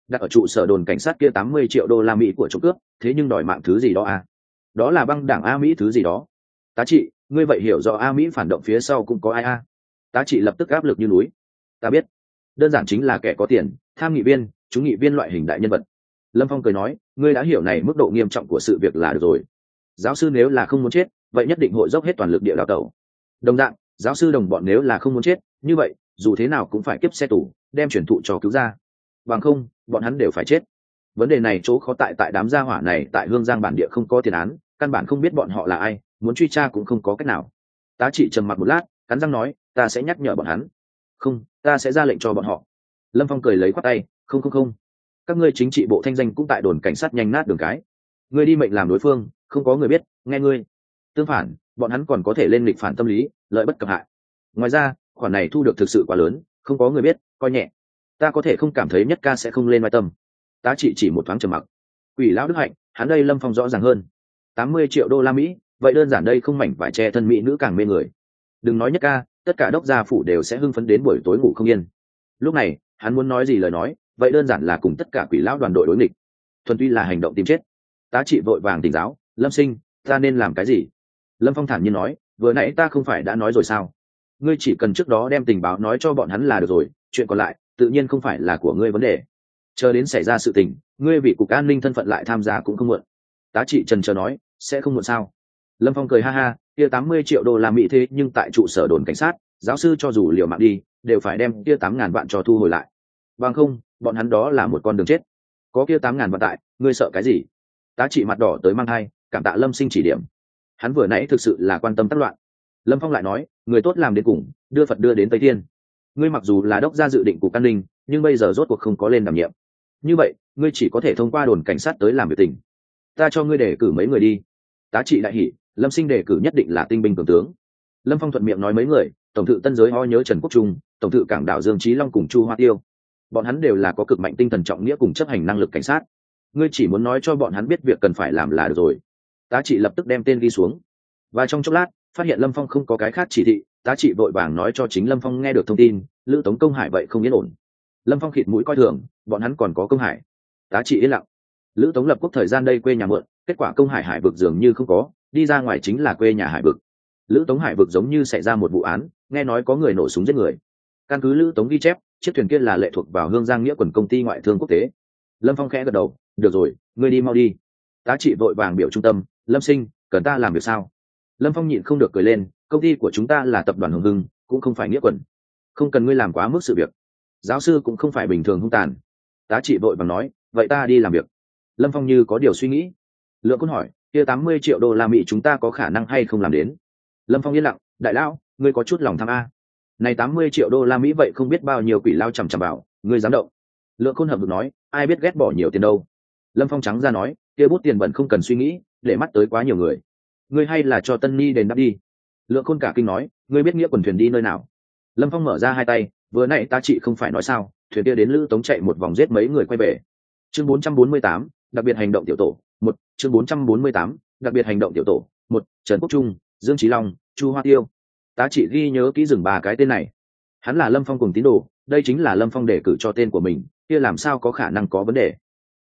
Đặt ở trụ sở đồn cảnh sát kia tám mươi triệu đô la mỹ của trộm cướp, thế nhưng đòi mạng thứ gì đó à? Đó là băng đảng a mỹ thứ gì đó. Tá trị, ngươi vậy hiểu rõ a mỹ phản động phía sau cũng có ai a tá trị lập tức áp lực như núi. Ta biết. Đơn giản chính là kẻ có tiền, tham nghị viên, chúng nghị viên loại hình đại nhân vật. Lâm phong cười nói, ngươi đã hiểu này mức độ nghiêm trọng của sự việc là được rồi. Giáo sư nếu là không muốn chết, vậy nhất định hội dốc hết toàn lực địa đào tẩu. Đồng dạng giáo sư đồng bọn nếu là không muốn chết, như vậy, dù thế nào cũng phải kiếp xe tù, đem chuyển thụ cho cứu ra bằng không, bọn hắn đều phải chết. Vấn đề này chỗ khó tại tại đám gia hỏa này, tại hương giang bản địa không có tiền án, căn bản không biết bọn họ là ai, muốn truy tra cũng không có cách nào. Tá trị trầm mặc một lát, cắn răng nói, ta sẽ nhắc nhở bọn hắn. Không, ta sẽ ra lệnh cho bọn họ. Lâm phong cười lấy khoác tay, không không không. Các ngươi chính trị bộ thanh danh cũng tại đồn cảnh sát nhanh nát đường cái. Ngươi đi mệnh làm đối phương, không có người biết, nghe ngươi. Tương phản bọn hắn còn có thể lên lịch phản tâm lý, lợi bất cập hại. Ngoài ra, khoản này thu được thực sự quá lớn, không có người biết, coi nhẹ. Ta có thể không cảm thấy nhất ca sẽ không lên mai tâm. Tá trị chỉ một thoáng trầm mặc. Quỷ lão đức hạnh, hắn đây lâm phong rõ ràng hơn. Tám mươi triệu đô la mỹ, vậy đơn giản đây không mảnh vải che thân mỹ nữ càng mê người. Đừng nói nhất ca, tất cả đốc gia phủ đều sẽ hưng phấn đến buổi tối ngủ không yên. Lúc này, hắn muốn nói gì lời nói, vậy đơn giản là cùng tất cả quỷ lão đoàn đội đối nghịch. Thuần tuy là hành động tìm chết. Tá trị vội vàng tỉnh giáo, lâm sinh, ta nên làm cái gì? Lâm phong thản nhiên nói, vừa nãy ta không phải đã nói rồi sao? Ngươi chỉ cần trước đó đem tình báo nói cho bọn hắn là được rồi, chuyện còn lại, tự nhiên không phải là của ngươi vấn đề. Chờ đến xảy ra sự tình, ngươi bị cục an ninh thân phận lại tham gia cũng không muộn. Tá trị trần chờ nói, sẽ không muộn sao? Lâm phong cười ha ha, kia tám mươi triệu đô la mỹ thế nhưng tại trụ sở đồn cảnh sát, giáo sư cho dù liều mạng đi, đều phải đem kia tám ngàn vạn cho thu hồi lại. Bằng không, bọn hắn đó là một con đường chết. Có kia tám ngàn vạn tại, ngươi sợ cái gì? Tá trị mặt đỏ tới mang hai cảm tạ lâm sinh chỉ điểm hắn vừa nãy thực sự là quan tâm tác loạn. Lâm phong lại nói, người tốt làm đến cùng, đưa phật đưa đến tây thiên. Ngươi mặc dù là đốc gia dự định của căn ninh nhưng bây giờ rốt cuộc không có lên đảm nhiệm. Như vậy, ngươi chỉ có thể thông qua đồn cảnh sát tới làm việc tình. ta cho ngươi đề cử mấy người đi. Tá trị đại hỷ, lâm sinh đề cử nhất định là tinh binh cường tướng. Lâm phong thuận miệng nói mấy người, tổng thự tân giới ho nhớ trần quốc trung, tổng thự cảng đảo dương trí long cùng chu hoa tiêu. Bọn hắn đều là có cực mạnh tinh thần trọng nghĩa cùng chấp hành năng lực cảnh sát. Ngươi chỉ muốn nói cho bọn hắn biết việc cần phải làm là được rồi tá trị lập tức đem tên ghi xuống. Và trong chốc lát, phát hiện lâm phong không có cái khác chỉ thị, tá trị vội vàng nói cho chính lâm phong nghe được thông tin, lữ tống công hải vậy không yên ổn. Lâm phong khịt mũi coi thường, bọn hắn còn có công hải. Tá trị yên lặng. Lữ tống lập quốc thời gian đây quê nhà mượn kết quả công hải hải vực dường như không có, đi ra ngoài chính là quê nhà hải vực. Lữ tống hải vực giống như xảy ra một vụ án, nghe nói có người nổ súng giết người. Căn cứ lữ tống ghi chép, chiếc thuyền kia là lệ thuộc vào hương giang nghĩa quần công ty ngoại thương quốc tế. Lâm phong khẽ gật đầu, được rồi, ngươi đi mau đi. Tá trị vội vàng biểu trung tâm lâm sinh, cần ta làm việc sao? Lâm phong nhịn không được cười lên, công ty của chúng ta là tập đoàn hồng hưng, cũng không phải nghĩa quẩn không cần ngươi làm quá mức sự việc. Giáo sư cũng không phải bình thường hung tàn. Tá trị vội bằng nói, vậy ta đi làm việc. Lâm phong như có điều suy nghĩ. Lượng côn hỏi, kia tám mươi triệu đô la mỹ chúng ta có khả năng hay không làm đến? Lâm phong yên lặng, đại lão, ngươi có chút lòng tham a. Này tám mươi triệu đô la mỹ vậy không biết bao nhiêu quỷ lao chằm chằm bảo ngươi dám động. Lượng khôn hợp được nói, ai biết ghét bỏ nhiều tiền đâu. Lâm phong trắng ra nói, kia bút tiền bẩn không cần suy nghĩ để mắt tới quá nhiều người. Ngươi hay là cho tân ni đền đáp đi. Lượng khôn cả kinh nói ngươi biết nghĩa quần thuyền đi nơi nào? Lâm phong mở ra hai tay vừa nãy ta chị không phải nói sao thuyền kia đến lữ tống chạy một vòng giết mấy người quay về. Chương 448, đặc biệt hành động tiểu tổ một chương 448, đặc biệt hành động tiểu tổ một trần quốc trung dương trí long chu hoa tiêu. Tá chị ghi nhớ kỹ dừng ba cái tên này. Hắn là lâm phong cùng tín đồ đây chính là lâm phong để cử cho tên của mình kia làm sao có khả năng có vấn đề?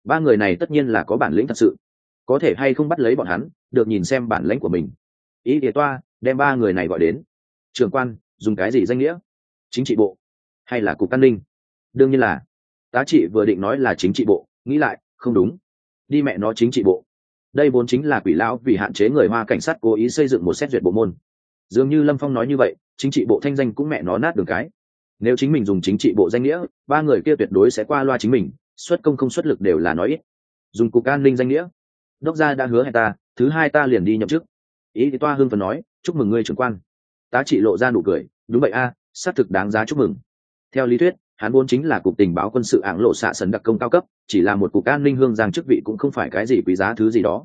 Ba người này tất nhiên là có bản lĩnh thật sự có thể hay không bắt lấy bọn hắn, được nhìn xem bản lãnh của mình. Ý địa toa đem ba người này gọi đến. Trường quan, dùng cái gì danh nghĩa? Chính trị bộ hay là cục an ninh? Đương nhiên là. Tá trị vừa định nói là chính trị bộ, nghĩ lại, không đúng. Đi mẹ nó chính trị bộ. Đây vốn chính là quỷ lão vì hạn chế người hoa cảnh sát cố ý xây dựng một xét duyệt bộ môn. Dường như lâm phong nói như vậy, chính trị bộ thanh danh cũng mẹ nó nát đường cái. Nếu chính mình dùng chính trị bộ danh nghĩa, ba người kia tuyệt đối sẽ qua loa chính mình, xuất công không xuất lực đều là nói ít. Dùng cục an ninh danh nghĩa đốc gia đã hứa hẹn ta, thứ hai ta liền đi nhậm chức. Ý thì toa hưng phần nói, chúc mừng ngươi trưởng quan. Tá trị lộ ra nụ cười, đúng vậy a, xác thực đáng giá chúc mừng. Theo lý thuyết, hắn vốn chính là cục tình báo quân sự ảng lộ xạ sấn đặc công cao cấp, chỉ là một cục an ninh hương giang chức vị cũng không phải cái gì quý giá thứ gì đó.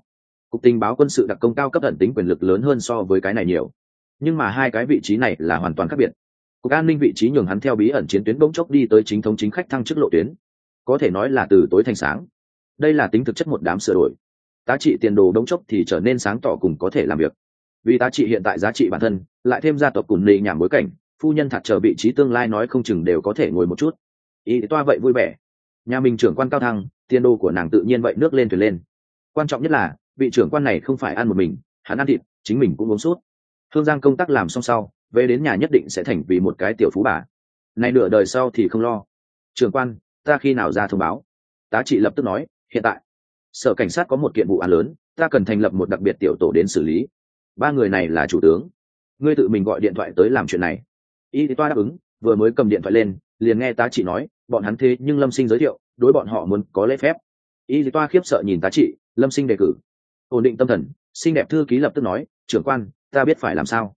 Cục tình báo quân sự đặc công cao cấp ẩn tính quyền lực lớn hơn so với cái này nhiều. Nhưng mà hai cái vị trí này là hoàn toàn khác biệt. Cục an ninh vị trí nhường hắn theo bí ẩn chiến tuyến bỗng chốc đi tới chính thống chính khách thăng chức lộ tuyến. Có thể nói là từ tối thành sáng. Đây là tính thực chất một đám sửa đổi tá trị tiền đồ đống chốc thì trở nên sáng tỏ cùng có thể làm việc. Vì tá trị hiện tại giá trị bản thân, lại thêm gia tộc cùng nị nhảm bối cảnh, phu nhân thật chờ vị trí tương lai nói không chừng đều có thể ngồi một chút. Ý toa vậy vui vẻ. Nhà mình trưởng quan cao thăng, tiền đồ của nàng tự nhiên vậy nước lên thuyền lên. Quan trọng nhất là, vị trưởng quan này không phải ăn một mình, hắn ăn thịt, chính mình cũng uống suốt hương giang công tác làm xong sau, về đến nhà nhất định sẽ thành vì một cái tiểu phú bà. Này nửa đời sau thì không lo. Trưởng quan, ta khi nào ra thông báo? Tá trị lập tức nói, hiện tại sở cảnh sát có một kiện vụ án lớn, ta cần thành lập một đặc biệt tiểu tổ đến xử lý. Ba người này là chủ tướng. Ngươi tự mình gọi điện thoại tới làm chuyện này. Y toa đáp ứng, vừa mới cầm điện thoại lên, liền nghe tá trị nói, bọn hắn thế nhưng lâm sinh giới thiệu, đối bọn họ muốn có lễ phép. Y toa khiếp sợ nhìn tá trị, lâm sinh đề cử. Ổn định tâm thần, xinh đẹp thư ký lập tức nói, trưởng quan, ta biết phải làm sao.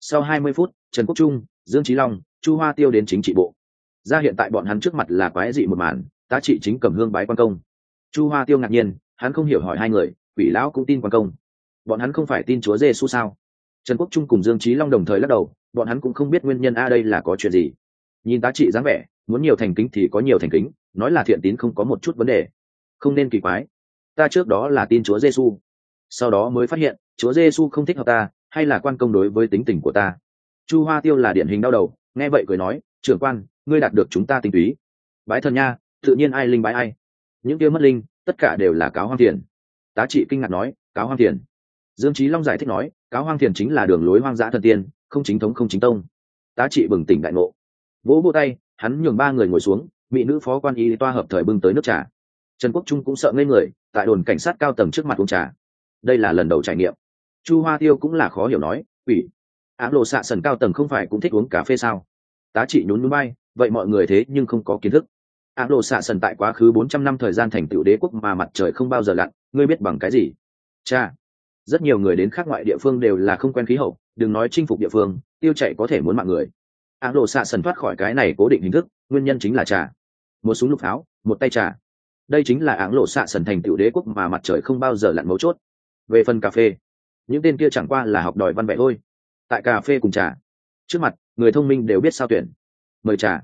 Sau hai mươi phút, trần quốc trung, dương trí long, chu hoa tiêu đến chính trị bộ. Ra hiện tại bọn hắn trước mặt là quái dị một màn, tá trị chính cầm hương bái quan công chu hoa tiêu ngạc nhiên, hắn không hiểu hỏi hai người, quỷ lão cũng tin quan công. Bọn hắn không phải tin chúa giê xu sao? Trần quốc trung cùng dương trí long đồng thời lắc đầu, bọn hắn cũng không biết nguyên nhân a đây là có chuyện gì. Nhìn tá trị dáng vẻ, muốn nhiều thành kính thì có nhiều thành kính, nói là thiện tín không có một chút vấn đề. Không nên kỳ quái. Ta trước đó là tin chúa giê xu sau đó mới phát hiện, chúa giê xu không thích hợp ta, hay là quan công đối với tính tình của ta. Chu hoa tiêu là điển hình đau đầu, nghe vậy cười nói, trưởng quan, ngươi đạt được chúng ta tinh túy. Bái thần nha, tự nhiên ai linh bái ai những kia mất linh, tất cả đều là cáo hoang tiền. Tá trị kinh ngạc nói, cáo hoang tiền. Dương trí long giải thích nói, cáo hoang tiền chính là đường lối hoang dã thần tiên, không chính thống, không chính tông. Tá trị bừng tỉnh đại ngộ. Vỗ vô tay, hắn nhường ba người ngồi xuống Bị nữ phó quan y toa hợp thời bưng tới nước trà. Trần quốc trung cũng sợ ngây người, tại đồn cảnh sát cao tầng trước mặt uống trà. Đây là lần đầu trải nghiệm. Chu hoa tiêu cũng là khó hiểu nói ủy ám lộ xạ sần cao tầng không phải cũng thích uống cà phê sao? Tá trị nhún núi bay vậy mọi người thế nhưng không có kiến thức ám lộ xạ sần tại quá khứ bốn trăm năm thời gian thành tựu đế quốc mà mặt trời không bao giờ lặn, ngươi biết bằng cái gì? Cha, rất nhiều người đến khác ngoại địa phương đều là không quen khí hậu, đừng nói chinh phục địa phương, tiêu chạy có thể muốn mạng người. Ám lộ xạ sần thoát khỏi cái này cố định hình thức, nguyên nhân chính là trà. Một súng lục pháo, một tay trà. Đây chính là áng lộ xạ sần thành tựu đế quốc mà mặt trời không bao giờ lặn mấu chốt. Về phần cà phê, những tên kia chẳng qua là học đòi văn vẽ thôi. Tại cà phê cùng trà, trước mặt, người thông minh đều biết sao tuyển. Mời trà.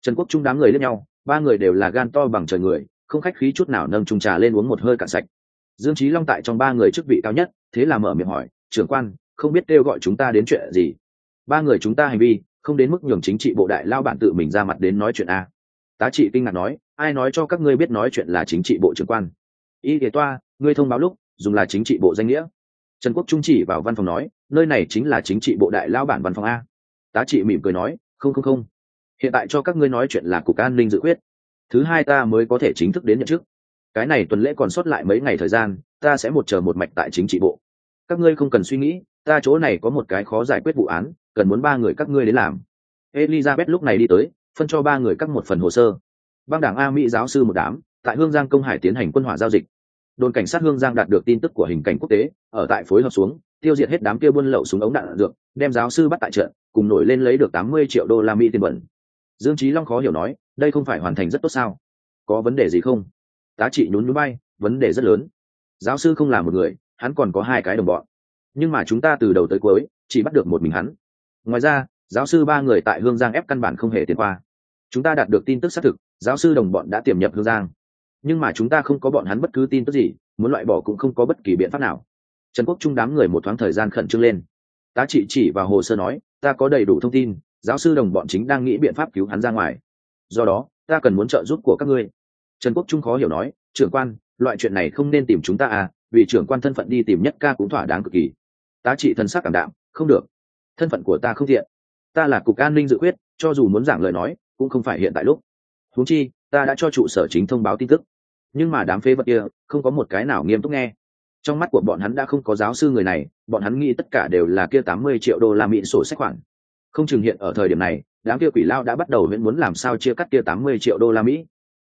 Trần quốc trung đám người lên nhau ba người đều là gan to bằng trời người, không khách khí chút nào nâng trùng trà lên uống một hơi cạn sạch. Dương trí long tại trong ba người chức vị cao nhất, thế là mở miệng hỏi, trưởng quan, không biết kêu gọi chúng ta đến chuyện gì? Ba người chúng ta hành vi, không đến mức nhường chính trị bộ đại lao bản tự mình ra mặt đến nói chuyện a. Tá trị kinh ngạc nói, ai nói cho các ngươi biết nói chuyện là chính trị bộ trưởng quan? Y kế toa, ngươi thông báo lúc, dùng là chính trị bộ danh nghĩa. Trần quốc trung chỉ vào văn phòng nói, nơi này chính là chính trị bộ đại lao bản văn phòng a. Tá trị mỉm cười nói, không không không hiện tại cho các ngươi nói chuyện là cục an ninh dự quyết. Thứ hai ta mới có thể chính thức đến nhận chức. Cái này tuần lễ còn sót lại mấy ngày thời gian, ta sẽ một chờ một mạch tại chính trị bộ. Các ngươi không cần suy nghĩ, ta chỗ này có một cái khó giải quyết vụ án, cần muốn ba người các ngươi đến làm. Elizabeth lúc này đi tới, phân cho ba người các một phần hồ sơ. Băng đảng a mỹ giáo sư một đám, tại hương giang công hải tiến hành quân hỏa giao dịch. Đồn cảnh sát hương giang đạt được tin tức của hình cảnh quốc tế, ở tại phối hợp xuống, tiêu diệt hết đám kia buôn lậu súng ống đạn được đem giáo sư bắt tại trận, cùng nổi lên lấy được tám mươi triệu đô la mỹ tiền bẩn dương trí long khó hiểu nói, đây không phải hoàn thành rất tốt sao? Có vấn đề gì không? Tá trị nhún núi bay, vấn đề rất lớn. Giáo sư không là một người, hắn còn có hai cái đồng bọn. Nhưng mà chúng ta từ đầu tới cuối, chỉ bắt được một mình hắn. Ngoài ra, giáo sư ba người tại hương giang ép căn bản không hề tiền qua. Chúng ta đạt được tin tức xác thực, giáo sư đồng bọn đã tiềm nhập hương giang. Nhưng mà chúng ta không có bọn hắn bất cứ tin tức gì, muốn loại bỏ cũng không có bất kỳ biện pháp nào. Trần quốc trung đám người một thoáng thời gian khẩn trương lên. Tá trị chỉ vào hồ sơ nói, ta có đầy đủ thông tin giáo sư đồng bọn chính đang nghĩ biện pháp cứu hắn ra ngoài. Do đó, ta cần muốn trợ giúp của các ngươi. Trần quốc trung khó hiểu nói, trưởng quan, loại chuyện này không nên tìm chúng ta à vì trưởng quan thân phận đi tìm nhất ca cũng thỏa đáng cực kỳ. Tá trị thân xác cảm đạm, không được. Thân phận của ta không thiện. Ta là cục an ninh dự quyết cho dù muốn giảng lời nói, cũng không phải hiện tại lúc. Huống chi, ta đã cho trụ sở chính thông báo tin tức. Nhưng mà đám phế vật kia, không có một cái nào nghiêm túc nghe. Trong mắt của bọn hắn đã không có giáo sư người này, bọn hắn nghĩ tất cả đều là kia tám mươi triệu đô la mỹ sổ sách khoản không chừng hiện ở thời điểm này, đám kia quỷ lao đã bắt đầu vẫn muốn làm sao chia cắt kia tám mươi triệu đô la mỹ.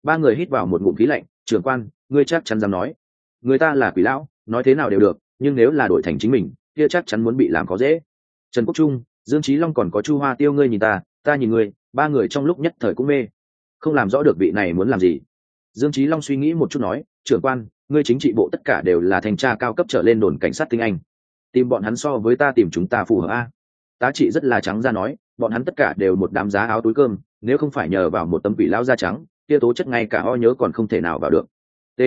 Ba người hít vào một ngụm khí lạnh, trưởng quan, ngươi chắc chắn dám nói. Người ta là quỷ lão, nói thế nào đều được, nhưng nếu là đổi thành chính mình, kia chắc chắn muốn bị làm khó dễ. Trần quốc trung, dương trí long còn có chu hoa tiêu ngươi nhìn ta ta nhìn ngươi, ba người trong lúc nhất thời cũng mê. Không làm rõ được vị này muốn làm gì. Dương trí long suy nghĩ một chút nói, trưởng quan, ngươi chính trị bộ tất cả đều là thanh tra cao cấp trở lên đồn cảnh sát tinh anh. Tìm bọn hắn so với ta tìm chúng ta phù hợp a tá trị rất là trắng ra nói, bọn hắn tất cả đều một đám giá áo túi cơm, nếu không phải nhờ vào một tấm vị lao da trắng, kia tố chất ngay cả o nhớ còn không thể nào vào được. T.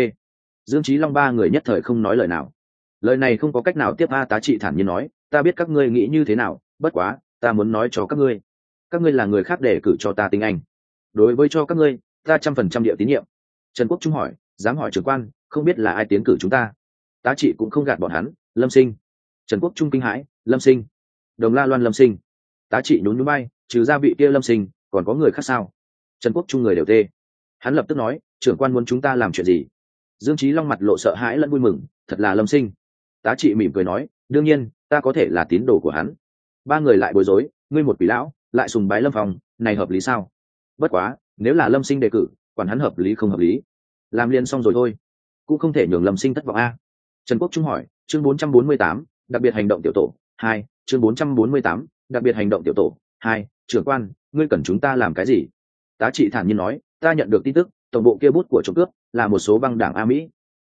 Dương trí long ba người nhất thời không nói lời nào. Lời này không có cách nào tiếp a tá trị thản nhiên nói, ta biết các ngươi nghĩ như thế nào, bất quá, ta muốn nói cho các ngươi. Các ngươi là người khác để cử cho ta tinh anh. Đối với cho các ngươi, ta trăm phần trăm địa tín nhiệm. Trần quốc trung hỏi, dám hỏi trưởng quan, không biết là ai tiến cử chúng ta? Tá trị cũng không gạt bọn hắn, lâm sinh. Trần quốc trung kinh hãi, lâm sinh đồng la loan lâm sinh tá trị nhún nhún bay trừ ra vị kia lâm sinh còn có người khác sao? Trần quốc trung người đều tê. Hắn lập tức nói trưởng quan muốn chúng ta làm chuyện gì? Dương trí long mặt lộ sợ hãi lẫn vui mừng thật là lâm sinh. Tá trị mỉm cười nói đương nhiên ta có thể là tín đồ của hắn. Ba người lại bối rối ngươi một quỷ lão lại sùng bái lâm phòng này hợp lý sao? Bất quá nếu là lâm sinh đề cử quản hắn hợp lý không hợp lý? Làm liền xong rồi thôi. Cũng không thể nhường lâm sinh thất vọng a. Trần quốc trung hỏi chương 448, đặc biệt hành động tiểu tổ hai chương 448, đặc biệt hành động tiểu tổ. Hai trưởng quan ngươi cần chúng ta làm cái gì? Tá trị thản nhiên nói ta nhận được tin tức tổng bộ kia bút của trộm cướp là một số băng đảng a mỹ.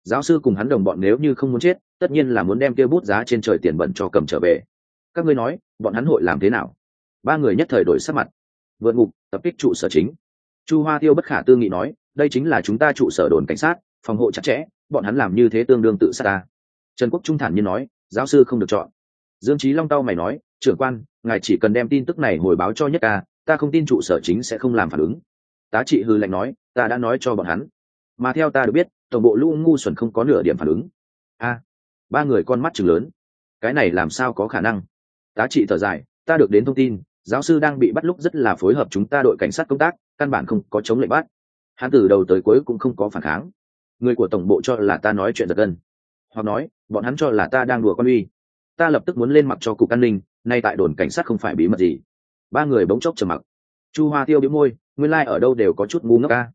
Giáo sư cùng hắn đồng bọn nếu như không muốn chết tất nhiên là muốn đem kia bút giá trên trời tiền bẩn cho cầm trở về. Các ngươi nói bọn hắn hội làm thế nào? Ba người nhất thời đổi sắc mặt. Vượt ngục tập kích trụ sở chính. Chu hoa tiêu bất khả tư nghị nói đây chính là chúng ta trụ sở đồn cảnh sát phòng hộ chặt chẽ bọn hắn làm như thế tương đương tự sát ta. Trần quốc trung thản nhiên nói giáo sư không được chọn dương trí long tao mày nói, trưởng quan, ngài chỉ cần đem tin tức này hồi báo cho nhất ca, ta không tin trụ sở chính sẽ không làm phản ứng. Tá trị hư lệnh nói, ta đã nói cho bọn hắn, mà theo ta được biết, tổng bộ lũ ngu xuẩn không có nửa điểm phản ứng. A, ba người con mắt chừng lớn, cái này làm sao có khả năng? Tá trị thở dài, ta được đến thông tin, giáo sư đang bị bắt lúc rất là phối hợp chúng ta đội cảnh sát công tác, căn bản không có chống lệnh bắt. Hắn từ đầu tới cuối cũng không có phản kháng. Người của tổng bộ cho là ta nói chuyện giật gân, hoặc nói, bọn hắn cho là ta đang đùa con uy ta lập tức muốn lên mặc cho cục an ninh, nay tại đồn cảnh sát không phải bí mật gì. Ba người bỗng chốc trầm mặc. Chu hoa tiêu biếu môi, nguyên lai、like、ở đâu đều có chút ngu ngốc ca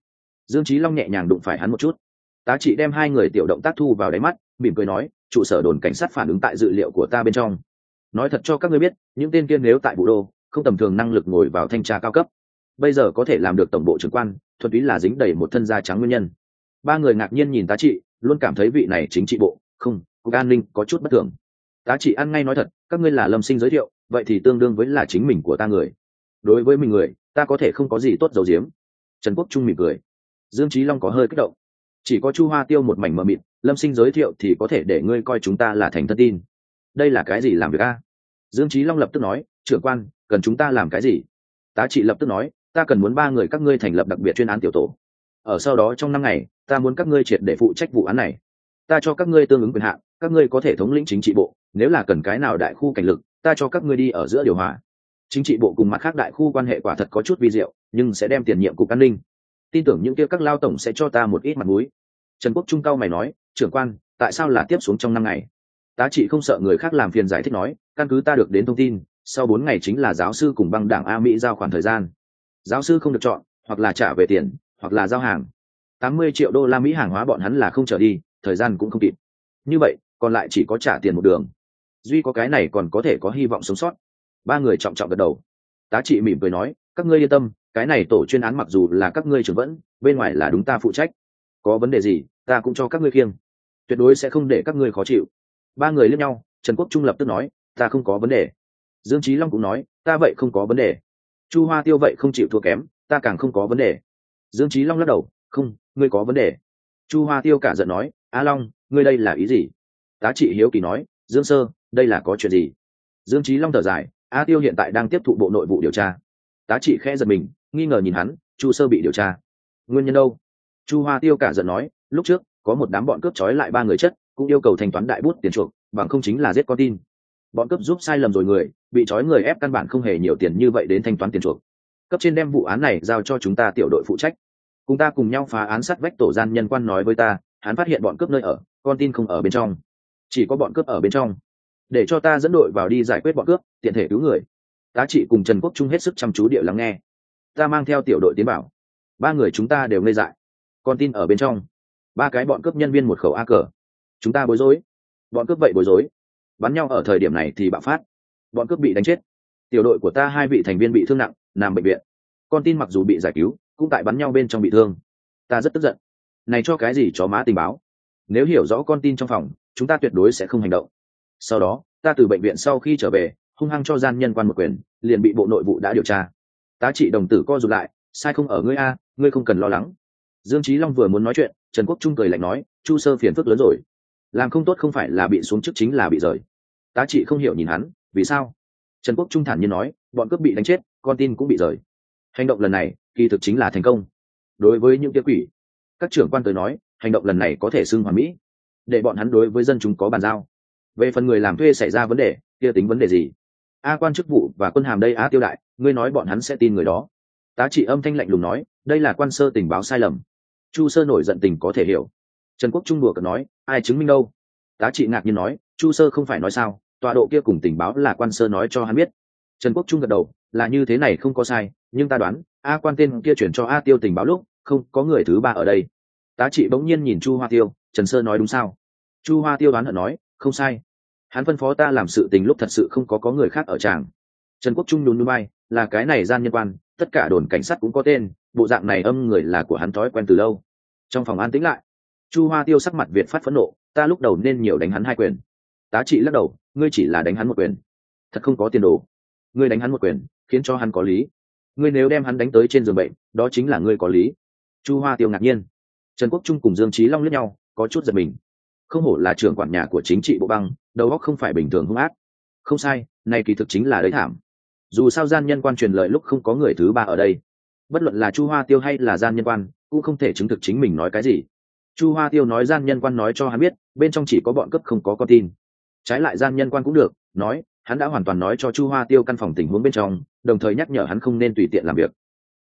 dương trí long nhẹ nhàng đụng phải hắn một chút. Tá trị đem hai người tiểu động tác thu vào đáy mắt, mỉm cười nói, trụ sở đồn cảnh sát phản ứng tại dự liệu của ta bên trong. Nói thật cho các ngươi biết, những tên kia nếu tại bộ đô, không tầm thường năng lực ngồi vào thanh tra cao cấp. Bây giờ có thể làm được tổng bộ trưởng quan, thuần túy là dính đầy một thân da trắng nguyên nhân. Ba người ngạc nhiên nhìn tá trị, luôn cảm thấy vị này chính trị bộ, không, cục an ninh có chút bất thường tá trị ăn ngay nói thật, các ngươi là lâm sinh giới thiệu, vậy thì tương đương với là chính mình của ta người. Đối với mình người, ta có thể không có gì tốt dầu diếm trần quốc trung mỉm cười. Dương trí long có hơi kích động. Chỉ có chu hoa tiêu một mảnh mờ mịt, lâm sinh giới thiệu thì có thể để ngươi coi chúng ta là thành thân tin. Đây là cái gì làm việc a? Dương trí long lập tức nói, trưởng quan, cần chúng ta làm cái gì? Tá trị lập tức nói, ta cần muốn ba người các ngươi thành lập đặc biệt chuyên án tiểu tổ. Ở sau đó trong năm ngày, ta muốn các ngươi triệt để phụ trách vụ án này. Ta cho các ngươi tương ứng quyền hạn, các ngươi có thể thống lĩnh chính trị bộ nếu là cần cái nào đại khu cảnh lực, ta cho các ngươi đi ở giữa điều hòa. Chính trị bộ cùng mặt khác đại khu quan hệ quả thật có chút vi diệu, nhưng sẽ đem tiền nhiệm cục an ninh. Tin tưởng những kia các lao tổng sẽ cho ta một ít mặt mũi. Trần quốc trung cao mày nói, trưởng quan, tại sao là tiếp xuống trong năm ngày? Tá trị không sợ người khác làm phiền giải thích nói, căn cứ ta được đến thông tin, sau bốn ngày chính là giáo sư cùng băng đảng a mỹ giao khoản thời gian. Giáo sư không được chọn, hoặc là trả về tiền, hoặc là giao hàng. Tám mươi triệu đô la mỹ hàng hóa bọn hắn là không trở đi, thời gian cũng không kịp. Như vậy, còn lại chỉ có trả tiền một đường duy có cái này còn có thể có hy vọng sống sót. Ba người trọng trọng gật đầu. Tá trị mỉm cười nói, các ngươi yên tâm, cái này tổ chuyên án mặc dù là các ngươi trưởng vẫn, bên ngoài là đúng ta phụ trách. Có vấn đề gì, ta cũng cho các ngươi khiêng. Tuyệt đối sẽ không để các ngươi khó chịu. Ba người liếc nhau, trần quốc trung lập tức nói, ta không có vấn đề. Dương trí long cũng nói, ta vậy không có vấn đề. Chu hoa tiêu vậy không chịu thua kém, ta càng không có vấn đề. Dương trí long lắc đầu, không, ngươi có vấn đề. Chu hoa tiêu cả giận nói, a long, ngươi đây là ý gì? Tá trị hiếu kỳ nói, dương sơ đây là có chuyện gì? Dương trí long thở dài, a tiêu hiện tại đang tiếp thụ bộ nội vụ điều tra. Tá trị khẽ giật mình, nghi ngờ nhìn hắn, chu sơ bị điều tra. Nguyên nhân đâu? Chu hoa tiêu cả giận nói, lúc trước, có một đám bọn cướp trói lại ba người chất, cũng yêu cầu thanh toán đại bút tiền chuộc, bằng không chính là giết con tin. Bọn cướp giúp sai lầm rồi người, bị trói người ép căn bản không hề nhiều tiền như vậy đến thanh toán tiền chuộc. Cấp trên đem vụ án này giao cho chúng ta tiểu đội phụ trách. Cùng ta cùng nhau phá án sát vách tổ gian nhân quan nói với ta, hắn phát hiện bọn cướp nơi ở, con tin không ở bên trong. Chỉ có bọn cướp ở bên trong để cho ta dẫn đội vào đi giải quyết bọn cướp, tiện thể cứu người. Tá trị cùng trần quốc trung hết sức chăm chú địa lắng nghe. Ta mang theo tiểu đội tiến bảo. Ba người chúng ta đều ngây dại. Con tin ở bên trong. Ba cái bọn cướp nhân viên một khẩu a cờ. Chúng ta bối rối. Bọn cướp vậy bối rối. Bắn nhau ở thời điểm này thì bạo phát. Bọn cướp bị đánh chết. Tiểu đội của ta hai vị thành viên bị thương nặng, nằm bệnh viện. Con tin mặc dù bị giải cứu, cũng tại bắn nhau bên trong bị thương. Ta rất tức giận. Này cho cái gì chó má tình báo? Nếu hiểu rõ con tin trong phòng, chúng ta tuyệt đối sẽ không hành động sau đó, ta từ bệnh viện sau khi trở về, hung hăng cho gian nhân quan một quyền, liền bị bộ nội vụ đã điều tra. Tá trị đồng tử co rụt lại, sai không ở ngươi a, ngươi không cần lo lắng. Dương trí long vừa muốn nói chuyện, trần quốc trung cười lạnh nói, chu sơ phiền phức lớn rồi. Làm không tốt không phải là bị xuống chức chính là bị rời. Tá trị không hiểu nhìn hắn, vì sao? Trần quốc trung thản nhiên nói, bọn cướp bị đánh chết, con tin cũng bị rời. Hành động lần này, kỳ thực chính là thành công. Đối với những tiêu quỷ, các trưởng quan tới nói, hành động lần này có thể xưng hoàn mỹ. Để bọn hắn đối với dân chúng có bàn giao về phần người làm thuê xảy ra vấn đề, kia tính vấn đề gì? A quan chức vụ và quân hàm đây a tiêu đại, ngươi nói bọn hắn sẽ tin người đó. Tá trị âm thanh lạnh lùng nói, đây là quan sơ tình báo sai lầm. Chu sơ nổi giận tình có thể hiểu. Trần quốc trung đùa cợt nói, ai chứng minh đâu? Tá trị ngạc nhiên nói, chu sơ không phải nói sao, tọa độ kia cùng tình báo là quan sơ nói cho hắn biết. Trần quốc trung gật đầu, là như thế này không có sai, nhưng ta đoán, a quan tên kia chuyển cho a tiêu tình báo lúc, không có người thứ ba ở đây. Tá trị bỗng nhiên nhìn chu hoa tiêu, trần sơ nói đúng sao? Chu hoa tiêu đoán hận nói không sai. Hắn phân phó ta làm sự tình lúc thật sự không có có người khác ở tràng. Trần quốc trung nhún núi bay là cái này gian nhân quan, tất cả đồn cảnh sát cũng có tên, bộ dạng này âm người là của hắn thói quen từ lâu. Trong phòng an tĩnh lại, chu hoa tiêu sắc mặt việt phát phẫn nộ, ta lúc đầu nên nhiều đánh hắn hai quyền. Tá trị lắc đầu, ngươi chỉ là đánh hắn một quyền. Thật không có tiền đồ. Ngươi đánh hắn một quyền, khiến cho hắn có lý. Ngươi nếu đem hắn đánh tới trên giường bệnh, đó chính là ngươi có lý. Chu hoa tiêu ngạc nhiên. Trần quốc trung cùng dương trí long lướt nhau, có chút giật mình không hổ là trưởng quản nhà của chính trị bộ băng, đầu óc không phải bình thường hung ác. Không sai này kỳ thực chính là đấy thảm. Dù sao gian nhân quan truyền lợi lúc không có người thứ ba ở đây. Bất luận là chu hoa tiêu hay là gian nhân quan, cũng không thể chứng thực chính mình nói cái gì. Chu hoa tiêu nói gian nhân quan nói cho hắn biết, bên trong chỉ có bọn cấp không có con tin. Trái lại gian nhân quan cũng được, nói, hắn đã hoàn toàn nói cho chu hoa tiêu căn phòng tình huống bên trong, đồng thời nhắc nhở hắn không nên tùy tiện làm việc.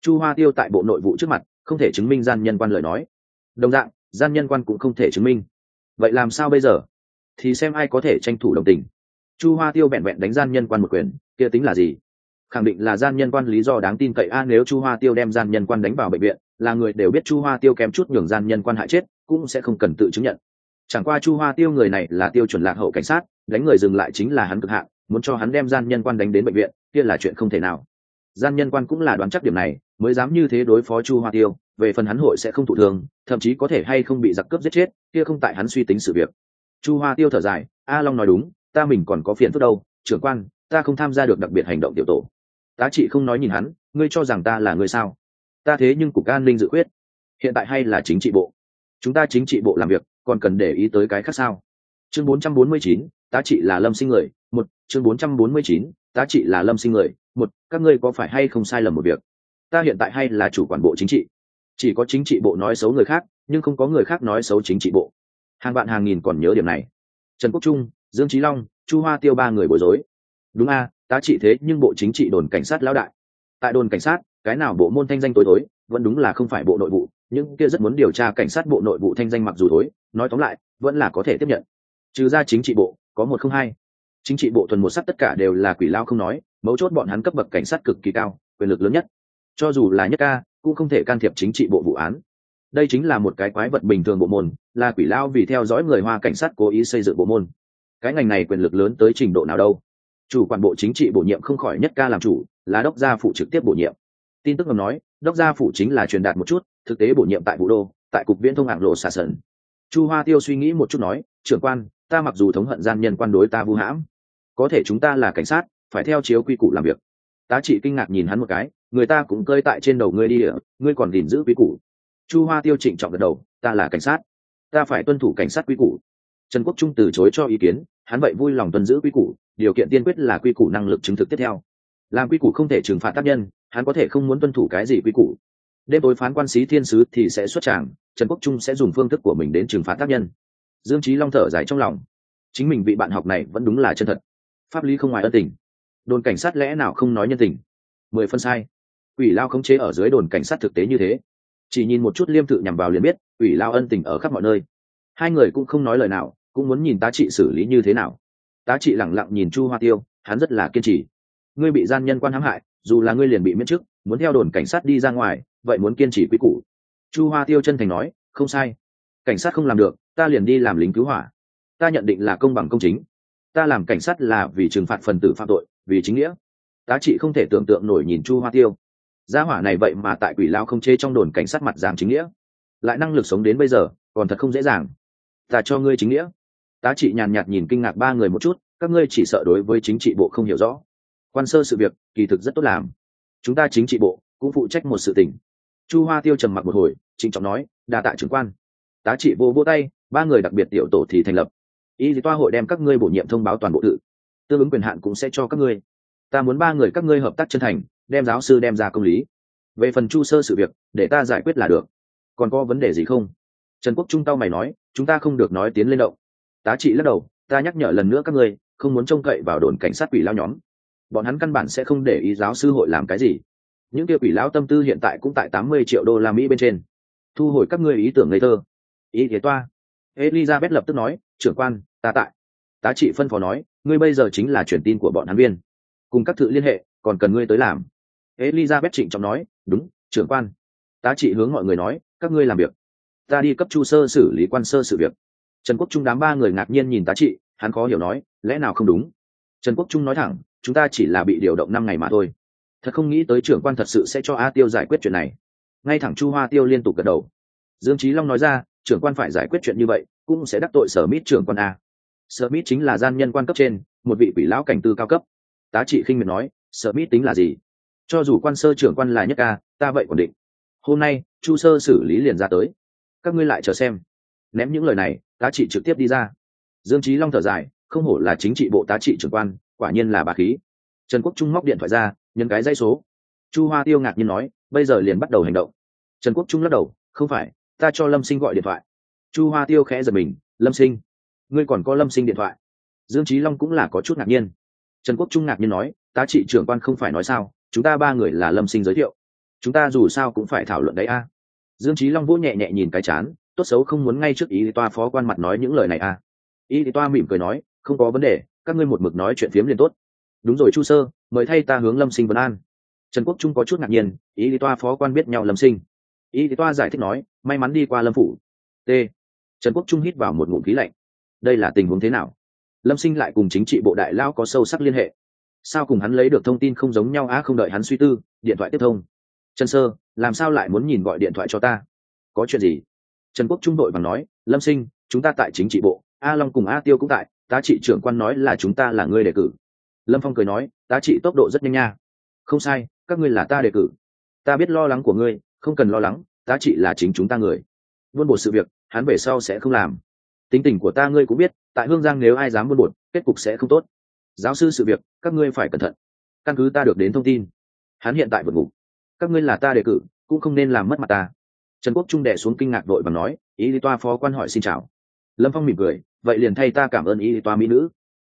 Chu hoa tiêu tại bộ nội vụ trước mặt, không thể chứng minh gian nhân quan lời nói. Đồng dạng, gian nhân quan cũng không thể chứng minh vậy làm sao bây giờ? Thì xem ai có thể tranh thủ đồng tình. Chu hoa tiêu vẹn vẹn đánh gian nhân quan một quyền, kia tính là gì? Khẳng định là gian nhân quan lý do đáng tin cậy a, nếu chu hoa tiêu đem gian nhân quan đánh vào bệnh viện, là người đều biết chu hoa tiêu kém chút nhường gian nhân quan hại chết, cũng sẽ không cần tự chứng nhận. Chẳng qua chu hoa tiêu người này là tiêu chuẩn lạc hậu cảnh sát, đánh người dừng lại chính là hắn cực hạn, muốn cho hắn đem gian nhân quan đánh đến bệnh viện, kia là chuyện không thể nào. Gian nhân quan cũng là đoán chắc điểm này mới dám như thế đối phó chu hoa tiêu về phần hắn hội sẽ không thụ thương thậm chí có thể hay không bị giặc cướp giết chết kia không tại hắn suy tính sự việc. Chu hoa tiêu thở dài a long nói đúng ta mình còn có phiền phức đâu trưởng quan ta không tham gia được đặc biệt hành động tiểu tổ. Tá trị không nói nhìn hắn ngươi cho rằng ta là người sao? Ta thế nhưng cục an ninh dự quyết hiện tại hay là chính trị bộ. Chúng ta chính trị bộ làm việc còn cần để ý tới cái khác sao? Chương 449, tá trị là lâm sinh người một. Chương 449, tá trị là lâm sinh người một. Các ngươi có phải hay không sai lầm một việc? Ta hiện tại hay là chủ quản bộ chính trị? Chỉ có chính trị bộ nói xấu người khác, nhưng không có người khác nói xấu chính trị bộ. Hàng bạn hàng nghìn còn nhớ điểm này. Trần quốc trung, dương trí long, chu hoa tiêu ba người bối rối. Đúng a, tá trị thế nhưng bộ chính trị đồn cảnh sát lão đại. Tại đồn cảnh sát, cái nào bộ môn thanh danh tối tối, vẫn đúng là không phải bộ nội vụ nhưng kia rất muốn điều tra cảnh sát bộ nội vụ thanh danh mặc dù tối, nói tóm lại, vẫn là có thể tiếp nhận. Trừ ra chính trị bộ, có một không hai. Chính trị bộ thuần một sắc tất cả đều là quỷ lao không nói, mấu chốt bọn hắn cấp bậc cảnh sát cực kỳ cao, quyền lực lớn nhất cho dù là nhất ca, cũng không thể can thiệp chính trị bộ vụ án. Đây chính là một cái quái vật bình thường bộ môn, là quỷ lao vì theo dõi người hoa cảnh sát cố ý xây dựng bộ môn. Cái ngành này quyền lực lớn tới trình độ nào đâu. Chủ quản bộ chính trị bổ nhiệm không khỏi nhất ca làm chủ, là đốc gia phụ trực tiếp bổ nhiệm. Tin tức ngầm nói, đốc gia phụ chính là truyền đạt một chút, thực tế bổ nhiệm tại vũ đô, tại cục viễn thông hạng lộ xà sần. Chu hoa tiêu suy nghĩ một chút nói, trưởng quan, ta mặc dù thống hận gian nhân quan đối ta vu hãm, có thể chúng ta là cảnh sát, phải theo chiếu quy củ làm việc. Tá trị kinh ngạc nhìn hắn một cái người ta cũng cơi tại trên đầu ngươi đi địa ngươi còn gìn giữ quy củ. Chu hoa tiêu trịnh trọng gật đầu, ta là cảnh sát. Ta phải tuân thủ cảnh sát quy củ. Trần quốc trung từ chối cho ý kiến, hắn vậy vui lòng tuân giữ quy củ, điều kiện tiên quyết là quy củ năng lực chứng thực tiếp theo. Làm quy củ không thể trừng phạt tác nhân, hắn có thể không muốn tuân thủ cái gì quy củ. Đêm tối phán quan sĩ thiên sứ thì sẽ xuất tràng, trần quốc trung sẽ dùng phương thức của mình đến trừng phạt tác nhân. Dương trí long thở dài trong lòng. Chính mình vị bạn học này vẫn đúng là chân thật. Pháp lý không ngoài ân tình. Đồn cảnh sát lẽ nào không nói nhân tình? Mười phân sai ủy lao khống chế ở dưới đồn cảnh sát thực tế như thế. Chỉ nhìn một chút liêm tự nhằm vào liền biết, ủy lao ân tình ở khắp mọi nơi. Hai người cũng không nói lời nào, cũng muốn nhìn tá trị xử lý như thế nào. Tá trị lẳng lặng nhìn chu hoa tiêu, hắn rất là kiên trì. Ngươi bị gian nhân quan hãm hại, dù là ngươi liền bị miễn chức muốn theo đồn cảnh sát đi ra ngoài, vậy muốn kiên trì quý củ. Chu hoa tiêu chân thành nói, không sai. Cảnh sát không làm được, ta liền đi làm lính cứu hỏa. Ta nhận định là công bằng công chính. Ta làm cảnh sát là vì trừng phạt phần tử phạm tội, vì chính nghĩa. Tá trị không thể tưởng tượng nổi nhìn chu hoa tiêu gia hỏa này vậy mà tại quỷ lao không chê trong đồn cảnh sát mặt giảng chính nghĩa. Lại năng lực sống đến bây giờ, còn thật không dễ dàng. Ta cho ngươi chính nghĩa. Tá trị nhàn nhạt nhìn kinh ngạc ba người một chút, các ngươi chỉ sợ đối với chính trị bộ không hiểu rõ. Quan sơ sự việc, kỳ thực rất tốt làm. Chúng ta chính trị bộ, cũng phụ trách một sự tình. Chu hoa tiêu trầm mặc một hồi, trịnh trọng nói đa tạ trưởng quan. Tá trị vô vô tay, ba người đặc biệt tiểu tổ thì thành lập. Y thì toa hội đem các ngươi bổ nhiệm thông báo toàn bộ tự. Tương ứng quyền hạn cũng sẽ cho các ngươi. Ta muốn ba người các ngươi hợp tác chân thành đem giáo sư đem ra công lý. Về phần chu sơ sự việc, để ta giải quyết là được. Còn có vấn đề gì không? Trần quốc trung tao mày nói, chúng ta không được nói tiến lên động. Tá trị lắc đầu, ta nhắc nhở lần nữa các ngươi, không muốn trông cậy vào đồn cảnh sát quỷ lao nhóm. Bọn hắn căn bản sẽ không để ý giáo sư hội làm cái gì. Những kia quỷ lão tâm tư hiện tại cũng tại tám mươi triệu đô la mỹ bên trên. Thu hồi các ngươi ý tưởng ngây thơ. Ý thế toa. Elizabeth lập tức nói, trưởng quan, ta tại. Tá trị phân phó nói, ngươi bây giờ chính là truyền tin của bọn hắn viên. Cùng các thự liên hệ, còn cần ngươi tới làm elizabeth trịnh trọng nói, đúng, trưởng quan. Tá trị hướng mọi người nói, các ngươi làm việc. Ta đi cấp chu sơ xử lý quan sơ sự việc. Trần quốc trung đám ba người ngạc nhiên nhìn tá trị, hắn khó hiểu nói, lẽ nào không đúng? Trần quốc trung nói thẳng, chúng ta chỉ là bị điều động năm ngày mà thôi. Thật không nghĩ tới trưởng quan thật sự sẽ cho a tiêu giải quyết chuyện này. Ngay thẳng chu hoa tiêu liên tục gật đầu. Dương trí long nói ra, trưởng quan phải giải quyết chuyện như vậy, cũng sẽ đắc tội sở mít trưởng quan a. Sở mít chính là gian nhân quan cấp trên, một vị quỷ lão cảnh tư cao cấp. Tá trị khinh miệt nói, sở mít tính là gì? Cho dù quan sơ trưởng quan là nhất ca, ta vậy ổn định. Hôm nay, chu sơ xử lý liền ra tới. Các ngươi lại chờ xem. Ném những lời này, tá trị trực tiếp đi ra. Dương trí long thở dài, không hổ là chính trị bộ tá trị trưởng quan, quả nhiên là bà khí. Trần quốc trung móc điện thoại ra nhân cái dây số. Chu hoa tiêu ngạc nhiên nói, bây giờ liền bắt đầu hành động. Trần quốc trung lắc đầu, không phải, ta cho lâm sinh gọi điện thoại. Chu hoa tiêu khẽ giật mình, lâm sinh, ngươi còn có lâm sinh điện thoại. Dương trí long cũng là có chút ngạc nhiên. Trần quốc trung ngạc nhiên nói, tá trị trưởng quan không phải nói sao? Chúng ta ba người là lâm sinh giới thiệu. Chúng ta dù sao cũng phải thảo luận đấy a. Dương trí long vỗ nhẹ nhẹ nhìn cái chán, tốt xấu không muốn ngay trước ý toa phó quan mặt nói những lời này a. Ý toa mỉm cười nói, không có vấn đề, các ngươi một mực nói chuyện phiếm liền tốt. Đúng rồi chu sơ, mời thay ta hướng lâm sinh vấn an. Trần quốc trung có chút ngạc nhiên, ý toa phó quan biết nhau lâm sinh. Ý toa giải thích nói, may mắn đi qua lâm phủ. T. Trần quốc trung hít vào một ngụm khí lạnh. Đây là tình huống thế nào? Lâm sinh lại cùng chính trị bộ đại lao có sâu sắc liên hệ sao cùng hắn lấy được thông tin không giống nhau á, không đợi hắn suy tư, điện thoại tiếp thông. Trần sơ, làm sao lại muốn nhìn gọi điện thoại cho ta? Có chuyện gì? Trần quốc trung đội bằng nói, lâm sinh, chúng ta tại chính trị bộ, a long cùng a tiêu cũng tại, tá trị trưởng quan nói là chúng ta là người đề cử. Lâm phong cười nói, tá trị tốc độ rất nhanh nha. Không sai, các ngươi là ta đề cử. Ta biết lo lắng của ngươi, không cần lo lắng, tá trị là chính chúng ta người. Buôn bột sự việc, hắn về sau sẽ không làm. Tính tình của ta ngươi cũng biết, tại hương giang nếu ai dám buôn bột, kết cục sẽ không tốt giáo sư sự việc, các ngươi phải cẩn thận. Căn cứ ta được đến thông tin, hắn hiện tại vượt ngục các ngươi là ta đề cử, cũng không nên làm mất mặt ta. Trần quốc trung đệ xuống kinh ngạc đội và nói, ý lý toa phó quan hỏi xin chào. Lâm phong mỉm cười, vậy liền thay ta cảm ơn ý lý toa mỹ nữ.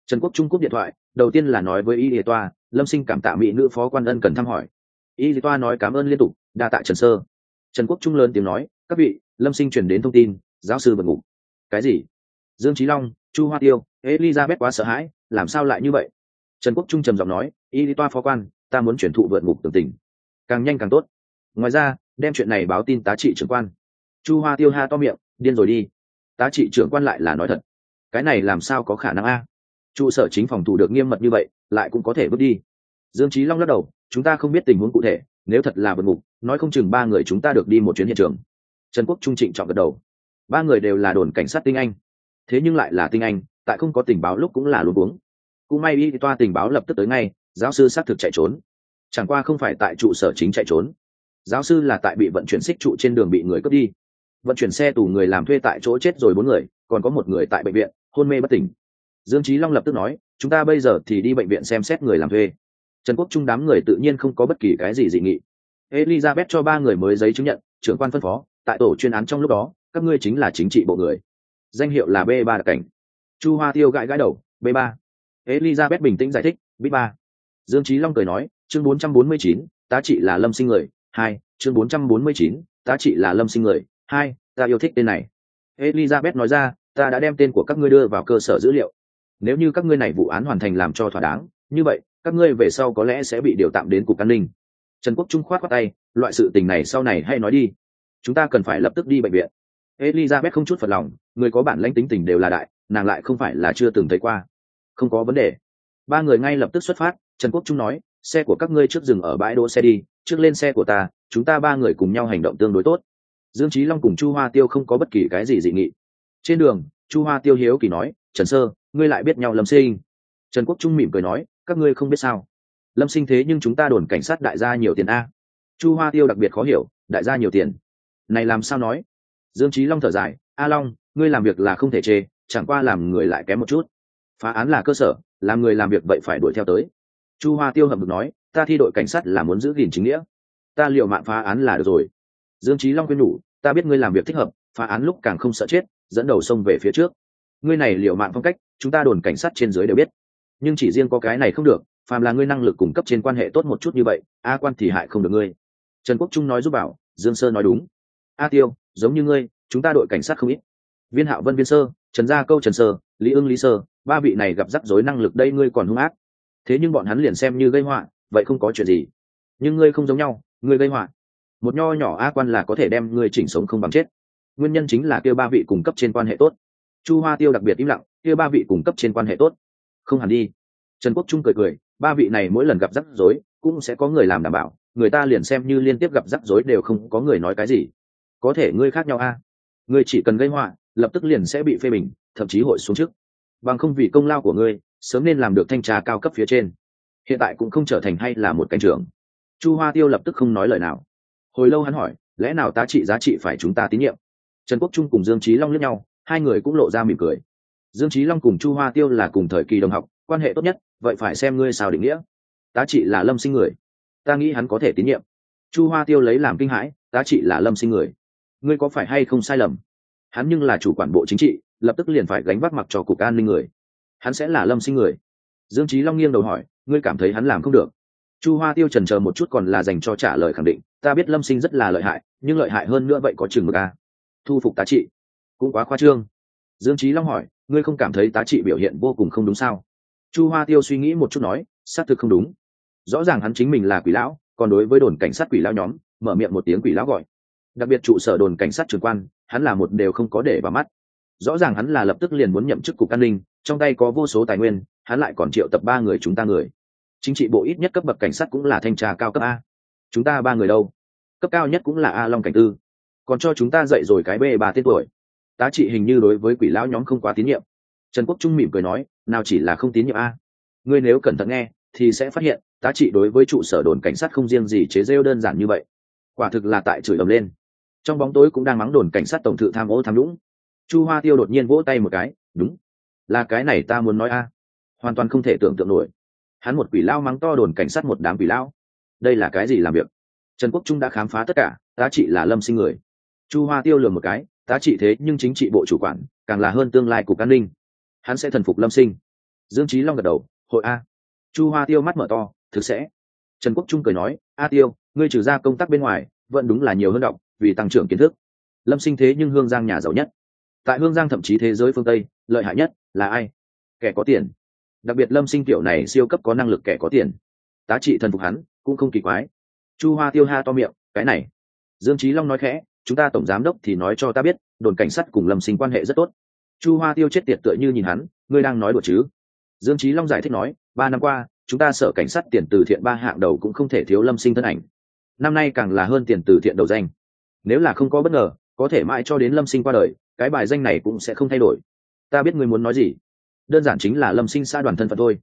Trần quốc trung cúp điện thoại, đầu tiên là nói với ý lý toa, lâm sinh cảm tạ mỹ nữ phó quan ân cần thăm hỏi. Ý lý toa nói cảm ơn liên tục, đa tạ trần sơ. Trần quốc trung lớn tiếng nói, các vị, lâm sinh chuyển đến thông tin, giáo sư vượt ngục cái gì? Dương trí long, chu hoa tiêu elizabeth quá sợ hãi, làm sao lại như vậy? Trần quốc trung trầm giọng nói, y toa phó quan, ta muốn chuyển thụ vượt ngục tường tình. Càng nhanh càng tốt. Ngoài ra, đem chuyện này báo tin tá trị trưởng quan. Chu hoa tiêu ha to miệng, điên rồi đi. Tá trị trưởng quan lại là nói thật. Cái này làm sao có khả năng a? Trụ sở chính phòng thủ được nghiêm mật như vậy, lại cũng có thể bước đi. Dương trí long lắc đầu, chúng ta không biết tình huống cụ thể, nếu thật là vượt ngục, nói không chừng ba người chúng ta được đi một chuyến hiện trường. Trần quốc trung trịnh chọn gật đầu. Ba người đều là đồn cảnh sát tinh anh. Thế nhưng lại là tinh anh tại không có tình báo lúc cũng là luôn uống cũng may y toa tình báo lập tức tới ngay, giáo sư xác thực chạy trốn. Chẳng qua không phải tại trụ sở chính chạy trốn. Giáo sư là tại bị vận chuyển xích trụ trên đường bị người cướp đi. Vận chuyển xe tù người làm thuê tại chỗ chết rồi bốn người, còn có một người tại bệnh viện, hôn mê bất tỉnh. Dương trí long lập tức nói, chúng ta bây giờ thì đi bệnh viện xem xét người làm thuê. Trần quốc trung đám người tự nhiên không có bất kỳ cái gì dị nghị. Elizabeth cho ba người mới giấy chứng nhận, trưởng quan phân phó, tại tổ chuyên án trong lúc đó, các ngươi chính là chính trị bộ người. Danh hiệu là b ba đặc cảnh chu hoa tiêu gãi gãi đầu, b ba. Elizabeth bình tĩnh giải thích, b ba. Dương trí long cười nói, chương bốn trăm bốn mươi chín, tá trị là lâm sinh người, hai, chương bốn trăm bốn mươi chín, tá trị là lâm sinh người, hai, ta yêu thích tên này. Elizabeth nói ra, ta đã đem tên của các ngươi đưa vào cơ sở dữ liệu. Nếu như các ngươi này vụ án hoàn thành làm cho thỏa đáng, như vậy, các ngươi về sau có lẽ sẽ bị điều tạm đến cục an ninh. Trần quốc trung khoát khoát tay, loại sự tình này sau này hay nói đi. Chúng ta cần phải lập tức đi bệnh viện. Elizabeth không chút phật lòng, người có bản lãnh tính tình đều là đại nàng lại không phải là chưa từng thấy qua. Không có vấn đề. Ba người ngay lập tức xuất phát, trần quốc trung nói, xe của các ngươi trước dừng ở bãi đỗ xe đi, trước lên xe của ta, chúng ta ba người cùng nhau hành động tương đối tốt. Dương trí long cùng chu hoa tiêu không có bất kỳ cái gì dị nghị. Trên đường, chu hoa tiêu hiếu kỳ nói, trần sơ, ngươi lại biết nhau lâm sinh. Trần quốc trung mỉm cười nói, các ngươi không biết sao. Lâm sinh thế nhưng chúng ta đồn cảnh sát đại gia nhiều tiền a. Chu hoa tiêu đặc biệt khó hiểu, đại gia nhiều tiền? Này làm sao nói? Dương trí long thở dài, a long, ngươi làm việc là không thể chê chẳng qua làm người lại kém một chút. Phá án là cơ sở, làm người làm việc vậy phải đuổi theo tới. Chu hoa tiêu hầm được nói, ta thi đội cảnh sát là muốn giữ gìn chính nghĩa. Ta liệu mạng phá án là được rồi. Dương trí long quyên nhủ, ta biết ngươi làm việc thích hợp, phá án lúc càng không sợ chết, dẫn đầu sông về phía trước. Ngươi này liệu mạng phong cách, chúng ta đồn cảnh sát trên dưới đều biết. Nhưng chỉ riêng có cái này không được, phàm là ngươi năng lực cung cấp trên quan hệ tốt một chút như vậy, a quan thì hại không được ngươi. Trần quốc trung nói giúp bảo, dương sơ nói đúng. A tiêu, giống như ngươi, chúng ta đội cảnh sát không ít. Viên hạo vân viên sơ trần gia câu trần sơ, lý ưng lý sơ, ba vị này gặp rắc rối năng lực đây ngươi còn hung ác. Thế nhưng bọn hắn liền xem như gây họa, vậy không có chuyện gì. Nhưng ngươi không giống nhau, ngươi gây họa. Một nho nhỏ a quan là có thể đem ngươi chỉnh sống không bằng chết. Nguyên nhân chính là kia ba vị cung cấp trên quan hệ tốt. Chu hoa tiêu đặc biệt im lặng kia ba vị cung cấp trên quan hệ tốt. Không hẳn đi. Trần quốc trung cười cười, ba vị này mỗi lần gặp rắc rối, cũng sẽ có người làm đảm bảo, người ta liền xem như liên tiếp gặp rắc rối đều không có người nói cái gì. Có thể ngươi khác nhau a. Ngươi chỉ cần gây họa lập tức liền sẽ bị phê bình, thậm chí hội xuống chức. Bằng không vì công lao của ngươi, sớm nên làm được thanh tra cao cấp phía trên. Hiện tại cũng không trở thành hay là một canh trưởng. Chu hoa tiêu lập tức không nói lời nào. Hồi lâu hắn hỏi, lẽ nào tá trị giá trị phải chúng ta tín nhiệm? Trần quốc trung cùng dương trí long lướt nhau, hai người cũng lộ ra mỉm cười. Dương trí long cùng chu hoa tiêu là cùng thời kỳ đồng học, quan hệ tốt nhất, vậy phải xem ngươi sao định nghĩa. Tá trị là lâm sinh người. Ta nghĩ hắn có thể tín nhiệm. Chu hoa tiêu lấy làm kinh hãi, tá trị là lâm sinh người. Ngươi có phải hay không sai lầm? Hắn nhưng là chủ quản bộ chính trị, lập tức liền phải gánh vác mặc cho cục an ninh người. Hắn sẽ là lâm sinh người. Dương trí long nghiêng đầu hỏi, ngươi cảm thấy hắn làm không được? Chu hoa tiêu trần chờ một chút còn là dành cho trả lời khẳng định, ta biết lâm sinh rất là lợi hại, nhưng lợi hại hơn nữa vậy có chừng mực a. Thu phục tá trị. Cũng quá khoa trương. Dương trí long hỏi, ngươi không cảm thấy tá trị biểu hiện vô cùng không đúng sao? Chu hoa tiêu suy nghĩ một chút nói, xác thực không đúng. Rõ ràng hắn chính mình là quỷ lão, còn đối với đồn cảnh sát quỷ lão nhóm, mở miệng một tiếng quỷ lão gọi. Đặc biệt trụ sở đồn cảnh sát trường quan hắn là một đều không có để vào mắt. Rõ ràng hắn là lập tức liền muốn nhậm chức cục an ninh, trong tay có vô số tài nguyên, hắn lại còn triệu tập ba người chúng ta người. Chính trị bộ ít nhất cấp bậc cảnh sát cũng là thanh tra cao cấp a. Chúng ta ba người đâu? Cấp cao nhất cũng là a long cảnh tư. Còn cho chúng ta dạy rồi cái b ba tên tuổi. Tá trị hình như đối với quỷ lão nhóm không quá tín nhiệm. Trần quốc trung mỉm cười nói, nào chỉ là không tín nhiệm a. Ngươi nếu cẩn thận nghe, thì sẽ phát hiện, tá trị đối với trụ sở đồn cảnh sát không riêng gì chế rêu đơn giản như vậy. Quả thực là tại chửi ầm lên trong bóng tối cũng đang mắng đồn cảnh sát tổng thự tham ô tham lũng chu hoa tiêu đột nhiên vỗ tay một cái, đúng. Là cái này ta muốn nói a. Hoàn toàn không thể tưởng tượng nổi. Hắn một quỷ lao mắng to đồn cảnh sát một đám quỷ lao. Đây là cái gì làm việc? Trần quốc trung đã khám phá tất cả, tá trị là lâm sinh người. Chu hoa tiêu lừa một cái, tá trị thế, nhưng chính trị bộ chủ quản, càng là hơn tương lai cục an ninh. Hắn sẽ thần phục lâm sinh. Dương trí long gật đầu, hội a. Chu hoa tiêu mắt mở to, thực sẽ. Trần quốc trung cười nói, a tiêu, ngươi trừ ra công tác bên ngoài, vẫn đúng là nhiều hơn động vì tăng trưởng kiến thức. Lâm sinh thế nhưng hương giang nhà giàu nhất. Tại hương giang thậm chí thế giới phương tây, lợi hại nhất là ai? Kẻ có tiền. Đặc biệt lâm sinh kiểu này siêu cấp có năng lực kẻ có tiền. Tá trị thần phục hắn cũng không kỳ quái. Chu hoa tiêu ha to miệng, cái này. Dương trí long nói khẽ, chúng ta tổng giám đốc thì nói cho ta biết, đồn cảnh sát cùng lâm sinh quan hệ rất tốt. Chu hoa tiêu chết tiệt tựa như nhìn hắn, ngươi đang nói đùa chứ? Dương trí long giải thích nói, ba năm qua, chúng ta sở cảnh sát tiền từ thiện ba hạng đầu cũng không thể thiếu lâm sinh thân ảnh. Năm nay càng là hơn tiền từ thiện đầu danh nếu là không có bất ngờ, có thể mãi cho đến lâm sinh qua đời, cái bài danh này cũng sẽ không thay đổi. Ta biết ngươi muốn nói gì. Đơn giản chính là lâm sinh xã đoàn thân phận thôi.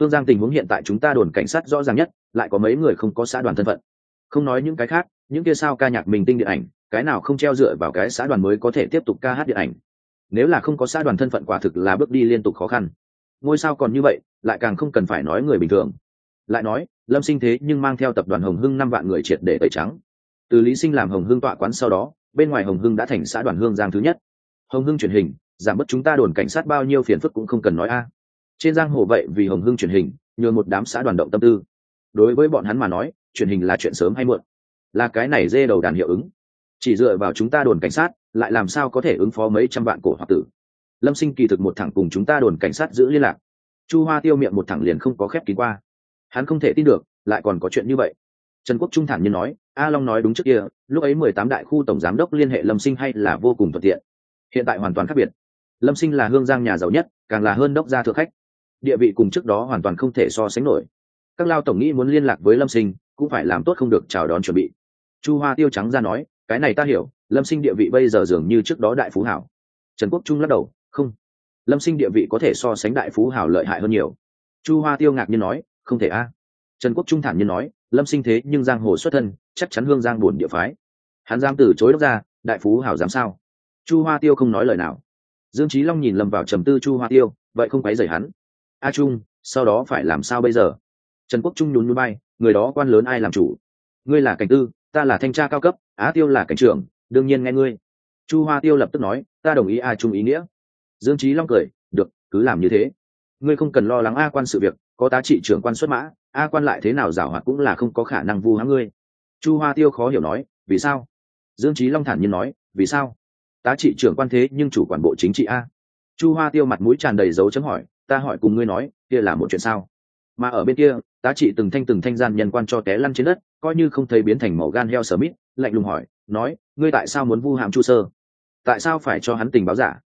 Thương giang tình huống hiện tại chúng ta đồn cảnh sát rõ ràng nhất, lại có mấy người không có xã đoàn thân phận. Không nói những cái khác, những kia sao ca nhạc mình tinh điện ảnh, cái nào không treo dựa vào cái xã đoàn mới có thể tiếp tục ca hát điện ảnh. Nếu là không có xã đoàn thân phận quả thực là bước đi liên tục khó khăn. Ngôi sao còn như vậy, lại càng không cần phải nói người bình thường. Lại nói, lâm sinh thế nhưng mang theo tập đoàn hồng hưng năm vạn người triệt để tẩy trắng từ lý sinh làm hồng Hương tọa quán sau đó, bên ngoài hồng hưng đã thành xã đoàn hương giang thứ nhất. Hồng hưng truyền hình, giảm bớt chúng ta đồn cảnh sát bao nhiêu phiền phức cũng không cần nói a. Trên giang hồ vậy vì hồng hưng truyền hình nhờ một đám xã đoàn động tâm tư. Đối với bọn hắn mà nói, truyền hình là chuyện sớm hay muộn. Là cái này dê đầu đàn hiệu ứng. Chỉ dựa vào chúng ta đồn cảnh sát, lại làm sao có thể ứng phó mấy trăm vạn cổ hoặc tử. Lâm sinh kỳ thực một thẳng cùng chúng ta đồn cảnh sát giữ liên lạc. Chu hoa tiêu miệng một thẳng liền không có khép kín qua. Hắn không thể tin được, lại còn có chuyện như vậy trần quốc trung thản nhiên nói, a long nói đúng trước kia, lúc ấy mười tám đại khu tổng giám đốc liên hệ lâm sinh hay là vô cùng thuận tiện. Hiện tại hoàn toàn khác biệt. Lâm sinh là hương giang nhà giàu nhất, càng là hơn đốc gia thượng khách. Địa vị cùng trước đó hoàn toàn không thể so sánh nổi. Các lao tổng nghĩ muốn liên lạc với lâm sinh, cũng phải làm tốt không được chào đón chuẩn bị. Chu hoa tiêu trắng ra nói, cái này ta hiểu, lâm sinh địa vị bây giờ dường như trước đó đại phú hảo. Trần quốc trung lắc đầu, không. Lâm sinh địa vị có thể so sánh đại phú hảo lợi hại hơn nhiều. Chu hoa tiêu ngạc nhiên nói, không thể a. Trần quốc trung thản nhiên nói lâm sinh thế nhưng giang hồ xuất thân, chắc chắn hương giang buồn địa phái. Hắn giam từ chối đốc ra, đại phú hảo dám sao? Chu hoa tiêu không nói lời nào. Dương trí long nhìn lầm vào trầm tư chu hoa tiêu, vậy không quấy rầy hắn. A trung, sau đó phải làm sao bây giờ? Trần quốc trung nhún núi bay, người đó quan lớn ai làm chủ? Ngươi là cảnh tư, ta là thanh tra cao cấp, á tiêu là cảnh trưởng, đương nhiên nghe ngươi. Chu hoa tiêu lập tức nói, ta đồng ý a trung ý nghĩa. Dương trí long cười, được, cứ làm như thế. Ngươi không cần lo lắng a quan sự việc, có tá trị trưởng quan xuất mã a quan lại thế nào giảo hoạt cũng là không có khả năng vu hãng ngươi. Chu hoa tiêu khó hiểu nói, vì sao? Dương trí long thản nhiên nói, vì sao? Tá trị trưởng quan thế nhưng chủ quản bộ chính trị a. Chu hoa tiêu mặt mũi tràn đầy dấu chấm hỏi, ta hỏi cùng ngươi nói, kia là một chuyện sao? Mà ở bên kia, tá trị từng thanh từng thanh gian nhân quan cho té lăn trên đất, coi như không thấy biến thành màu gan heo sở mít, lạnh lùng hỏi, nói, ngươi tại sao muốn vu hàm chu sơ? Tại sao phải cho hắn tình báo giả?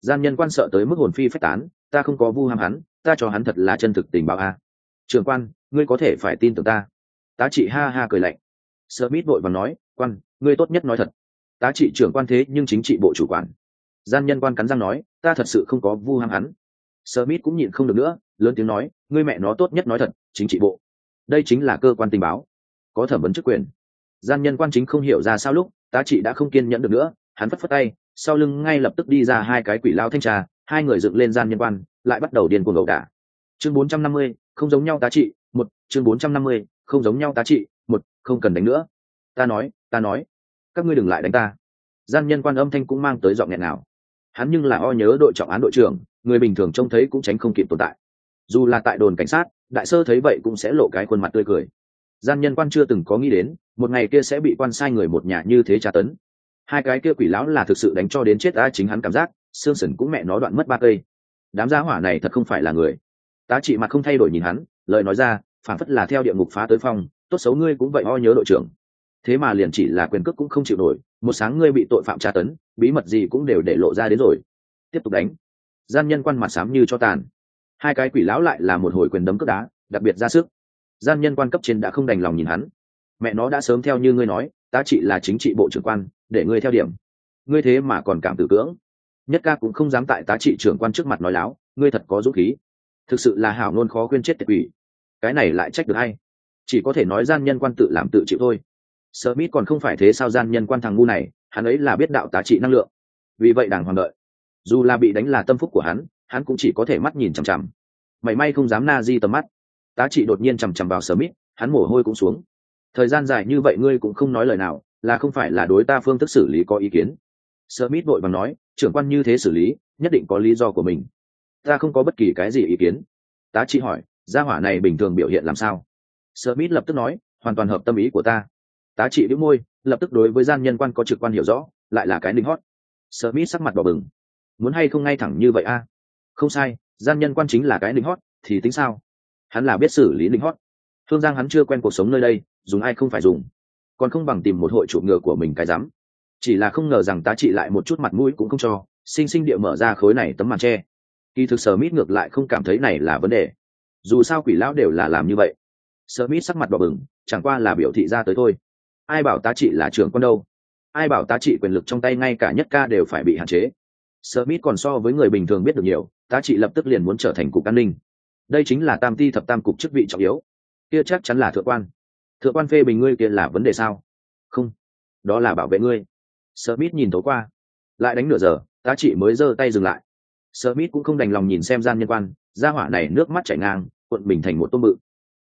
Gian nhân quan sợ tới mức hồn phi phách tán, ta không có vu hàm hắn, ta cho hắn thật là chân thực tình báo a. Trường quan ngươi có thể phải tin tưởng ta. Tá trị ha ha cười lạnh. Sơ mít vội và nói, quan, ngươi tốt nhất nói thật. Tá trị trưởng quan thế nhưng chính trị bộ chủ quản. Gian nhân quan cắn răng nói, ta thật sự không có vu ham hắn. Smith cũng nhịn không được nữa, lớn tiếng nói, ngươi mẹ nó tốt nhất nói thật, chính trị bộ. Đây chính là cơ quan tình báo. Có thẩm vấn chức quyền. Gian nhân quan chính không hiểu ra sao lúc, tá trị đã không kiên nhẫn được nữa, hắn phất phất tay, sau lưng ngay lập tức đi ra hai cái quỷ lao thanh trà hai người dựng lên gian nhân quan, lại bắt đầu điên cuồng ẩu đả. Chương bốn trăm năm mươi, không giống nhau tá trị một, chương bốn trăm năm mươi, không giống nhau tá trị. Một, không cần đánh nữa. Ta nói ta nói. Các ngươi đừng lại đánh ta. Gian nhân quan âm thanh cũng mang tới giọng nghẹn nào hắn nhưng là o nhớ đội trọng án đội trưởng, người bình thường trông thấy cũng tránh không kịp tồn tại. Dù là tại đồn cảnh sát, đại sơ thấy vậy cũng sẽ lộ cái khuôn mặt tươi cười. Gian nhân quan chưa từng có nghĩ đến, một ngày kia sẽ bị quan sai người một nhà như thế tra tấn. Hai cái kia quỷ lão là thực sự đánh cho đến chết ta chính hắn cảm giác, xương sần cũng mẹ nó đoạn mất ba cây. Đám gia hỏa này thật không phải là người. Tá trị mặt không thay đổi nhìn hắn lời nói ra phản phất là theo địa ngục phá tới phong, tốt xấu ngươi cũng vậy, o nhớ đội trưởng. Thế mà liền chỉ là quyền cước cũng không chịu nổi, một sáng ngươi bị tội phạm tra tấn, bí mật gì cũng đều để lộ ra đến rồi. Tiếp tục đánh. Gian nhân quan mặt sám như cho tàn. Hai cái quỷ lão lại là một hồi quyền đấm cướp đá, đặc biệt ra sức. Gian nhân quan cấp trên đã không đành lòng nhìn hắn. Mẹ nó đã sớm theo như ngươi nói ta chỉ là chính trị bộ trưởng quan, để ngươi theo điểm. Ngươi thế mà còn cảm tử cưỡng. Nhất ca cũng không dám tại tá trị trưởng quan trước mặt nói láo, ngươi thật có dũng khí. Thực sự là hảo nôn khó khuyên chết tiệt quỷ cái này lại trách được hay chỉ có thể nói gian nhân quan tự làm tự chịu thôi Smith còn không phải thế sao gian nhân quan thằng ngu này, hắn ấy là biết đạo tá trị năng lượng. Vì vậy đàng hoàng đợi. Dù là bị đánh là tâm phúc của hắn, hắn cũng chỉ có thể mắt nhìn chằm chằm. mảy may không dám na di tầm mắt. Tá trị đột nhiên chằm chằm vào Smith, hắn mồ hôi cũng xuống. Thời gian dài như vậy ngươi cũng không nói lời nào, là không phải là đối ta phương thức xử lý có ý kiến. Smith vội bằng nói, trưởng quan như thế xử lý, nhất định có lý do của mình. Ta không có bất kỳ cái gì ý kiến. Tá trị hỏi, gia hỏa này bình thường biểu hiện làm sao? Smith lập tức nói, hoàn toàn hợp tâm ý của ta. Tá trị đĩu môi lập tức đối với gian nhân quan có trực quan hiểu rõ lại là cái lính hót Mít sắc mặt đỏ bừng. Muốn hay không ngay thẳng như vậy a? Không sai gian nhân quan chính là cái lính hót thì tính sao? Hắn là biết xử lý lính hót thương giang hắn chưa quen cuộc sống nơi đây dùng ai không phải dùng. Còn không bằng tìm một hội chủ ngựa của mình cái dám chỉ là không ngờ rằng tá trị lại một chút mặt mũi cũng không cho sinh sinh địa mở ra khối này tấm màn tre. Kỳ thực sở mít ngược lại không cảm thấy này là vấn đề dù sao quỷ lão đều là làm như vậy. Sợ mít sắc mặt đỏ bừng, chẳng qua là biểu thị ra tới thôi. Ai bảo tá trị là trưởng con đâu? Ai bảo tá trị quyền lực trong tay ngay cả nhất ca đều phải bị hạn chế. Smith còn so với người bình thường biết được nhiều, tá trị lập tức liền muốn trở thành cục an ninh. Đây chính là tam ti thập tam cục chức vị trọng yếu. Kia chắc chắn là thượng quan. Thượng quan phê bình ngươi kia là vấn đề sao? Không. Đó là bảo vệ ngươi. Smith nhìn tối qua. Lại đánh nửa giờ, tá trị mới giơ tay dừng lại. Smith cũng không đành lòng nhìn xem gian nhân quan gia hỏa này nước mắt chảy ngang, cuộn bình thành một tôm bự.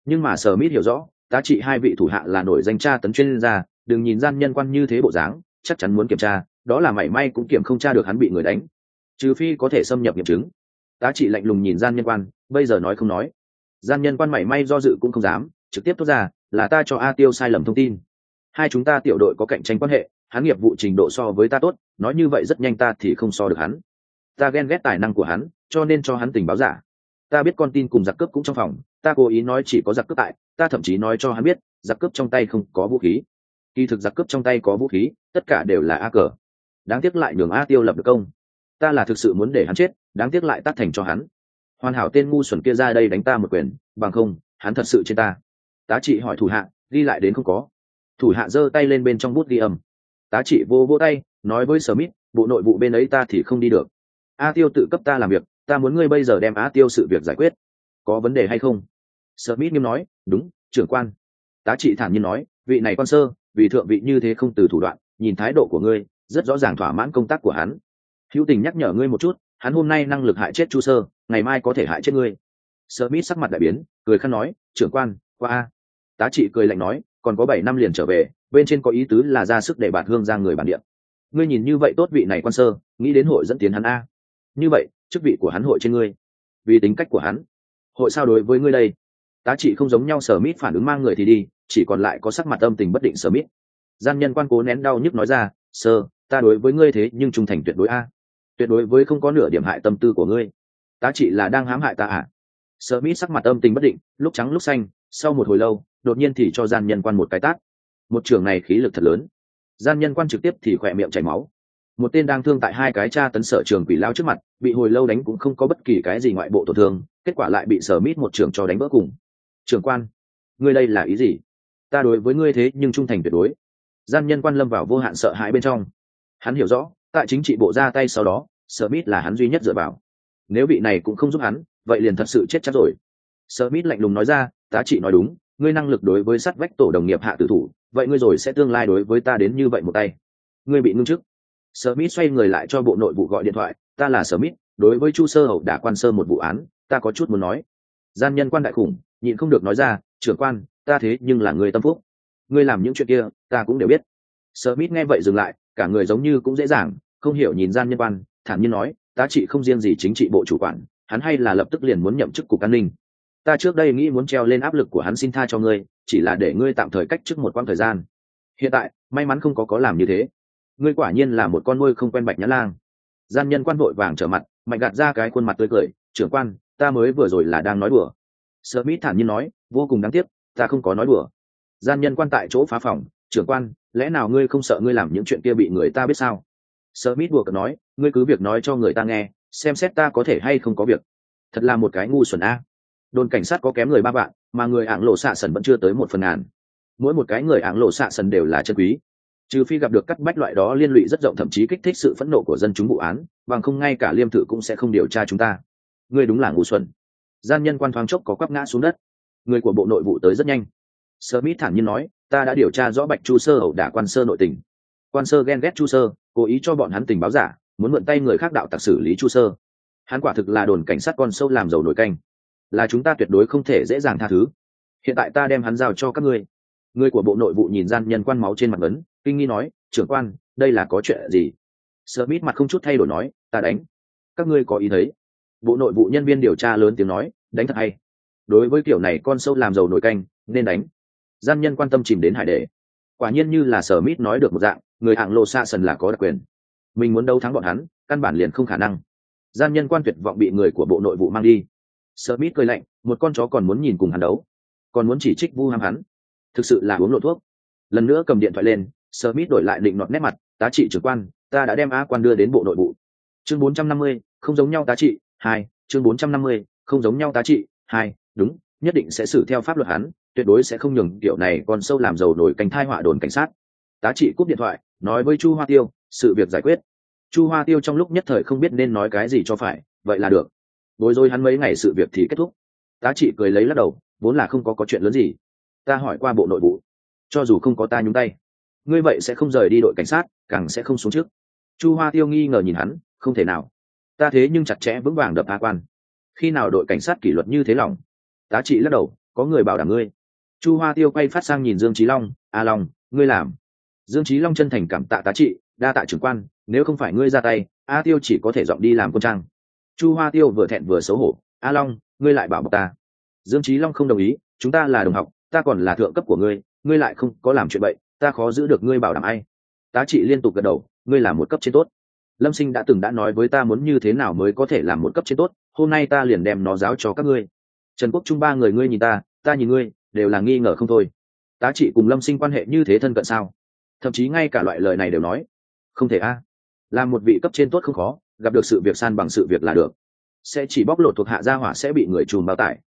Nhưng mà smith hiểu rõ, tá trị hai vị thủ hạ là nổi danh tra tấn chuyên gia, đừng nhìn gian nhân quan như thế bộ dáng, chắc chắn muốn kiểm tra, đó là mảy may cũng kiểm không tra được hắn bị người đánh. Trừ phi có thể xâm nhập nghiệm chứng. Tá trị lạnh lùng nhìn gian nhân quan, bây giờ nói không nói. Gian nhân quan mảy may do dự cũng không dám, trực tiếp thốt ra, là ta cho a tiêu sai lầm thông tin. Hai chúng ta tiểu đội có cạnh tranh quan hệ, hắn nghiệp vụ trình độ so với ta tốt, nói như vậy rất nhanh ta thì không so được hắn. Ta ghen ghét tài năng của hắn, cho nên cho hắn tình báo giả ta biết con tin cùng giặc cướp cũng trong phòng, ta cố ý nói chỉ có giặc cướp tại, ta thậm chí nói cho hắn biết, giặc cướp trong tay không có vũ khí. Kỳ thực giặc cướp trong tay có vũ khí, tất cả đều là a cờ. Đáng tiếc lại nhường a tiêu lập được công. Ta là thực sự muốn để hắn chết, đáng tiếc lại tắt thành cho hắn. Hoàn hảo tên ngu xuẩn kia ra đây đánh ta một quyền, bằng không, hắn thật sự trên ta. Tá trị hỏi thủ hạ, ghi lại đến không có. Thủ hạ giơ tay lên bên trong bút ghi âm. Tá trị vô vô tay, nói với sở mít bộ nội vụ bên ấy ta thì không đi được. A tiêu tự cấp ta làm việc ta muốn ngươi bây giờ đem á tiêu sự việc giải quyết. Có vấn đề hay không? Smith nghiêm nói, đúng, trưởng quan. Tá trị thản nhiên nói, vị này quan sơ, vì thượng vị như thế không từ thủ đoạn, nhìn thái độ của ngươi, rất rõ ràng thỏa mãn công tác của hắn. Hữu tình nhắc nhở ngươi một chút, hắn hôm nay năng lực hại chết chu sơ, ngày mai có thể hại chết ngươi. Smith sắc mặt đại biến, cười khăn nói, trưởng quan, qua. A tá trị cười lạnh nói, còn có bảy năm liền trở về, bên trên có ý tứ là ra sức để bạt hương ra người bản địa. Ngươi nhìn như vậy tốt vị này quan sơ, nghĩ đến hội dẫn tiến hắn a. Như vậy chức vị của hắn hội trên ngươi. Vì tính cách của hắn. Hội sao đối với ngươi đây? Tá trị không giống nhau, sở mít phản ứng mang người thì đi, chỉ còn lại có sắc mặt âm tình bất định sở mít. Gian nhân quan cố nén đau nhức nói ra, sơ, ta đối với ngươi thế nhưng trung thành tuyệt đối a. Tuyệt đối với không có nửa điểm hại tâm tư của ngươi. Tá trị là đang hãm hại ta à? Sở mít sắc mặt âm tình bất định, lúc trắng lúc xanh, sau một hồi lâu, đột nhiên thì cho gian nhân quan một cái tát. Một trường này khí lực thật lớn. Gian nhân quan trực tiếp thì khỏe miệng chảy máu một tên đang thương tại hai cái cha tấn sở trường quỷ lao trước mặt, bị hồi lâu đánh cũng không có bất kỳ cái gì ngoại bộ tổn thương, kết quả lại bị sở mít một trường cho đánh vỡ cùng. Trường quan, ngươi đây là ý gì? Ta đối với ngươi thế nhưng trung thành tuyệt đối. Gian nhân quan lâm vào vô hạn sợ hãi bên trong. Hắn hiểu rõ, tại chính trị bộ ra tay sau đó, sở mít là hắn duy nhất dựa vào. Nếu vị này cũng không giúp hắn, vậy liền thật sự chết chắc rồi. Sở mít lạnh lùng nói ra, tá trị nói đúng, ngươi năng lực đối với sắt vách tổ đồng nghiệp hạ tử thủ, vậy ngươi rồi sẽ tương lai đối với ta đến như vậy một tay. Ngươi bị ngưng chức. Smith xoay người lại cho bộ nội vụ gọi điện thoại, ta là Smith, đối với Chu Sơ Hậu đã quan sơ một vụ án, ta có chút muốn nói. Gian nhân quan đại khủng, nhịn không được nói ra, trưởng quan, ta thế nhưng là người tâm phúc. Ngươi làm những chuyện kia, ta cũng đều biết. Smith nghe vậy dừng lại, cả người giống như cũng dễ dàng, không hiểu nhìn gian nhân quan, thản nhiên nói, ta chỉ không riêng gì chính trị bộ chủ quản, hắn hay là lập tức liền muốn nhậm chức cục an ninh. Ta trước đây nghĩ muốn treo lên áp lực của hắn xin tha cho ngươi, chỉ là để ngươi tạm thời cách chức một quãng thời gian. Hiện tại, may mắn không có có làm như thế ngươi quả nhiên là một con nuôi không quen bạch nhã lang. Gian nhân quan vội vàng trở mặt, mạnh gạt ra cái khuôn mặt tươi cười, trưởng quan, ta mới vừa rồi là đang nói đùa. Sợ mỹ thản nhiên nói, vô cùng đáng tiếc, ta không có nói đùa. Gian nhân quan tại chỗ phá phòng, trưởng quan, lẽ nào ngươi không sợ ngươi làm những chuyện kia bị người ta biết sao? Sợ mít đùa cợt nói, ngươi cứ việc nói cho người ta nghe, xem xét ta có thể hay không có việc. Thật là một cái ngu xuẩn a. Đồn cảnh sát có kém người ba bạn mà người ảng lộ xạ sần vẫn chưa tới một phần ngàn. Mỗi một cái người ảng lộ xạ sần đều là chân quý trừ phi gặp được cắt bách loại đó liên lụy rất rộng, thậm chí kích thích sự phẫn nộ của dân chúng vụ án, bằng không ngay cả liêm thự cũng sẽ không điều tra chúng ta. Ngươi đúng là ngu xuẩn. Gian nhân quan thoáng chốc có quắp ngã xuống đất. Người của bộ nội vụ tới rất nhanh. Smith thản nhiên nói, ta đã điều tra rõ bạch chu sơ ẩu đả quan sơ nội tình. Quan sơ ghen ghét chu sơ, cố ý cho bọn hắn tình báo giả, muốn mượn tay người khác đạo tặc xử lý chu sơ. Hắn quả thực là đồn cảnh sát con sâu làm dầu nổi canh. Là chúng ta tuyệt đối không thể dễ dàng tha thứ. Hiện tại ta đem hắn giao cho các ngươi. Người của bộ nội vụ nhìn gian nhân quan máu trên mặt vấn kinh nghi nói, trưởng quan, đây là có chuyện gì? Smith mặt không chút thay đổi nói, ta đánh. Các ngươi có ý thấy? Bộ nội vụ nhân viên điều tra lớn tiếng nói, đánh thật hay. Đối với kiểu này con sâu làm giàu nổi canh, nên đánh. Gian nhân quan tâm chìm đến hải đề quả nhiên như là sở mít nói được một dạng, người hạng lộ xa sần là có đặc quyền. Mình muốn đấu thắng bọn hắn, căn bản liền không khả năng. Gian nhân quan tuyệt vọng bị người của bộ nội vụ mang đi. Sở mít cười lạnh, một con chó còn muốn nhìn cùng hắn đấu, còn muốn chỉ trích vu ham hắn. Thực sự là uống lộ thuốc. Lần nữa cầm điện thoại lên Smith đổi lại định nọt nét mặt, tá trị trưởng quan, ta đã đem A quan đưa đến bộ nội vụ. Chương 450, không giống nhau tá trị, hai, chương 450, không giống nhau tá trị, hai, đúng, nhất định sẽ xử theo pháp luật hắn, tuyệt đối sẽ không nhường kiểu này còn sâu làm dầu nổi cánh thai họa đồn cảnh sát. Tá trị cúp điện thoại, nói với Chu Hoa Tiêu, sự việc giải quyết. Chu Hoa Tiêu trong lúc nhất thời không biết nên nói cái gì cho phải, vậy là được. Bối rối hắn mấy ngày sự việc thì kết thúc. Tá trị cười lấy lắc đầu, vốn là không có có chuyện lớn gì. Ta hỏi qua bộ nội vụ, cho dù không có ta nhúng tay ngươi vậy sẽ không rời đi đội cảnh sát, càng sẽ không xuống trước. Chu hoa tiêu nghi ngờ nhìn hắn, không thể nào. Ta thế nhưng chặt chẽ vững vàng đập a quan. Khi nào đội cảnh sát kỷ luật như thế lòng? Tá trị lắc đầu, có người bảo đảm ngươi. Chu hoa tiêu quay phát sang nhìn dương trí long, a long, ngươi làm. Dương trí long chân thành cảm tạ tá trị, đa tạ trưởng quan, nếu không phải ngươi ra tay, a tiêu chỉ có thể dọn đi làm con trang. Chu hoa tiêu vừa thẹn vừa xấu hổ, a long, ngươi lại bảo bọc ta. Dương trí long không đồng ý, chúng ta là đồng học, ta còn là thượng cấp của ngươi ngươi lại không có làm chuyện vậy ta khó giữ được ngươi bảo đảm ai. Tá trị liên tục gật đầu, ngươi là một cấp trên tốt. Lâm sinh đã từng đã nói với ta muốn như thế nào mới có thể làm một cấp trên tốt, hôm nay ta liền đem nó giáo cho các ngươi. Trần quốc trung ba người ngươi nhìn ta ta nhìn ngươi, đều là nghi ngờ không thôi. Tá trị cùng lâm sinh quan hệ như thế thân cận sao? Thậm chí ngay cả loại lời này đều nói. Không thể a. À. làm một vị cấp trên tốt không khó, gặp được sự việc san bằng sự việc là được. Sẽ chỉ bóc lột thuộc hạ gia hỏa sẽ bị người trùm bao tải.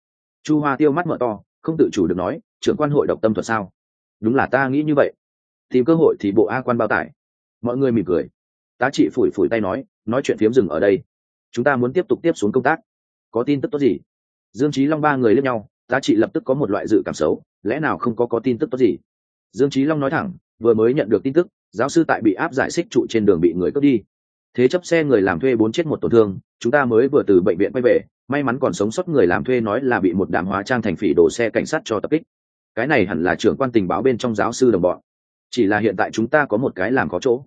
Chu hoa tiêu mắt mở to, không tự chủ được nói, trưởng quan hội độc tâm thuật sao? Đúng là ta nghĩ như vậy tìm cơ hội thì bộ a quan bao tải. Mọi người mỉm cười. Tá trị phủi phủi tay nói nói chuyện phiếm rừng ở đây. Chúng ta muốn tiếp tục tiếp xuống công tác. Có tin tức tốt gì? Dương trí long ba người lên nhau, tá trị lập tức có một loại dự cảm xấu, lẽ nào không có có tin tức tốt gì? Dương trí long nói thẳng, vừa mới nhận được tin tức, giáo sư tại bị áp giải xích trụ trên đường bị người cướp đi. Thế chấp xe người làm thuê bốn chết một tổn thương, chúng ta mới vừa từ bệnh viện quay về, may mắn còn sống sót người làm thuê nói là bị một đạm hóa trang thành phỉ đổ xe cảnh sát cho tập kích. Cái này hẳn là trưởng quan tình báo bên trong giáo sư đồng bọn chỉ là hiện tại chúng ta có một cái làm có chỗ.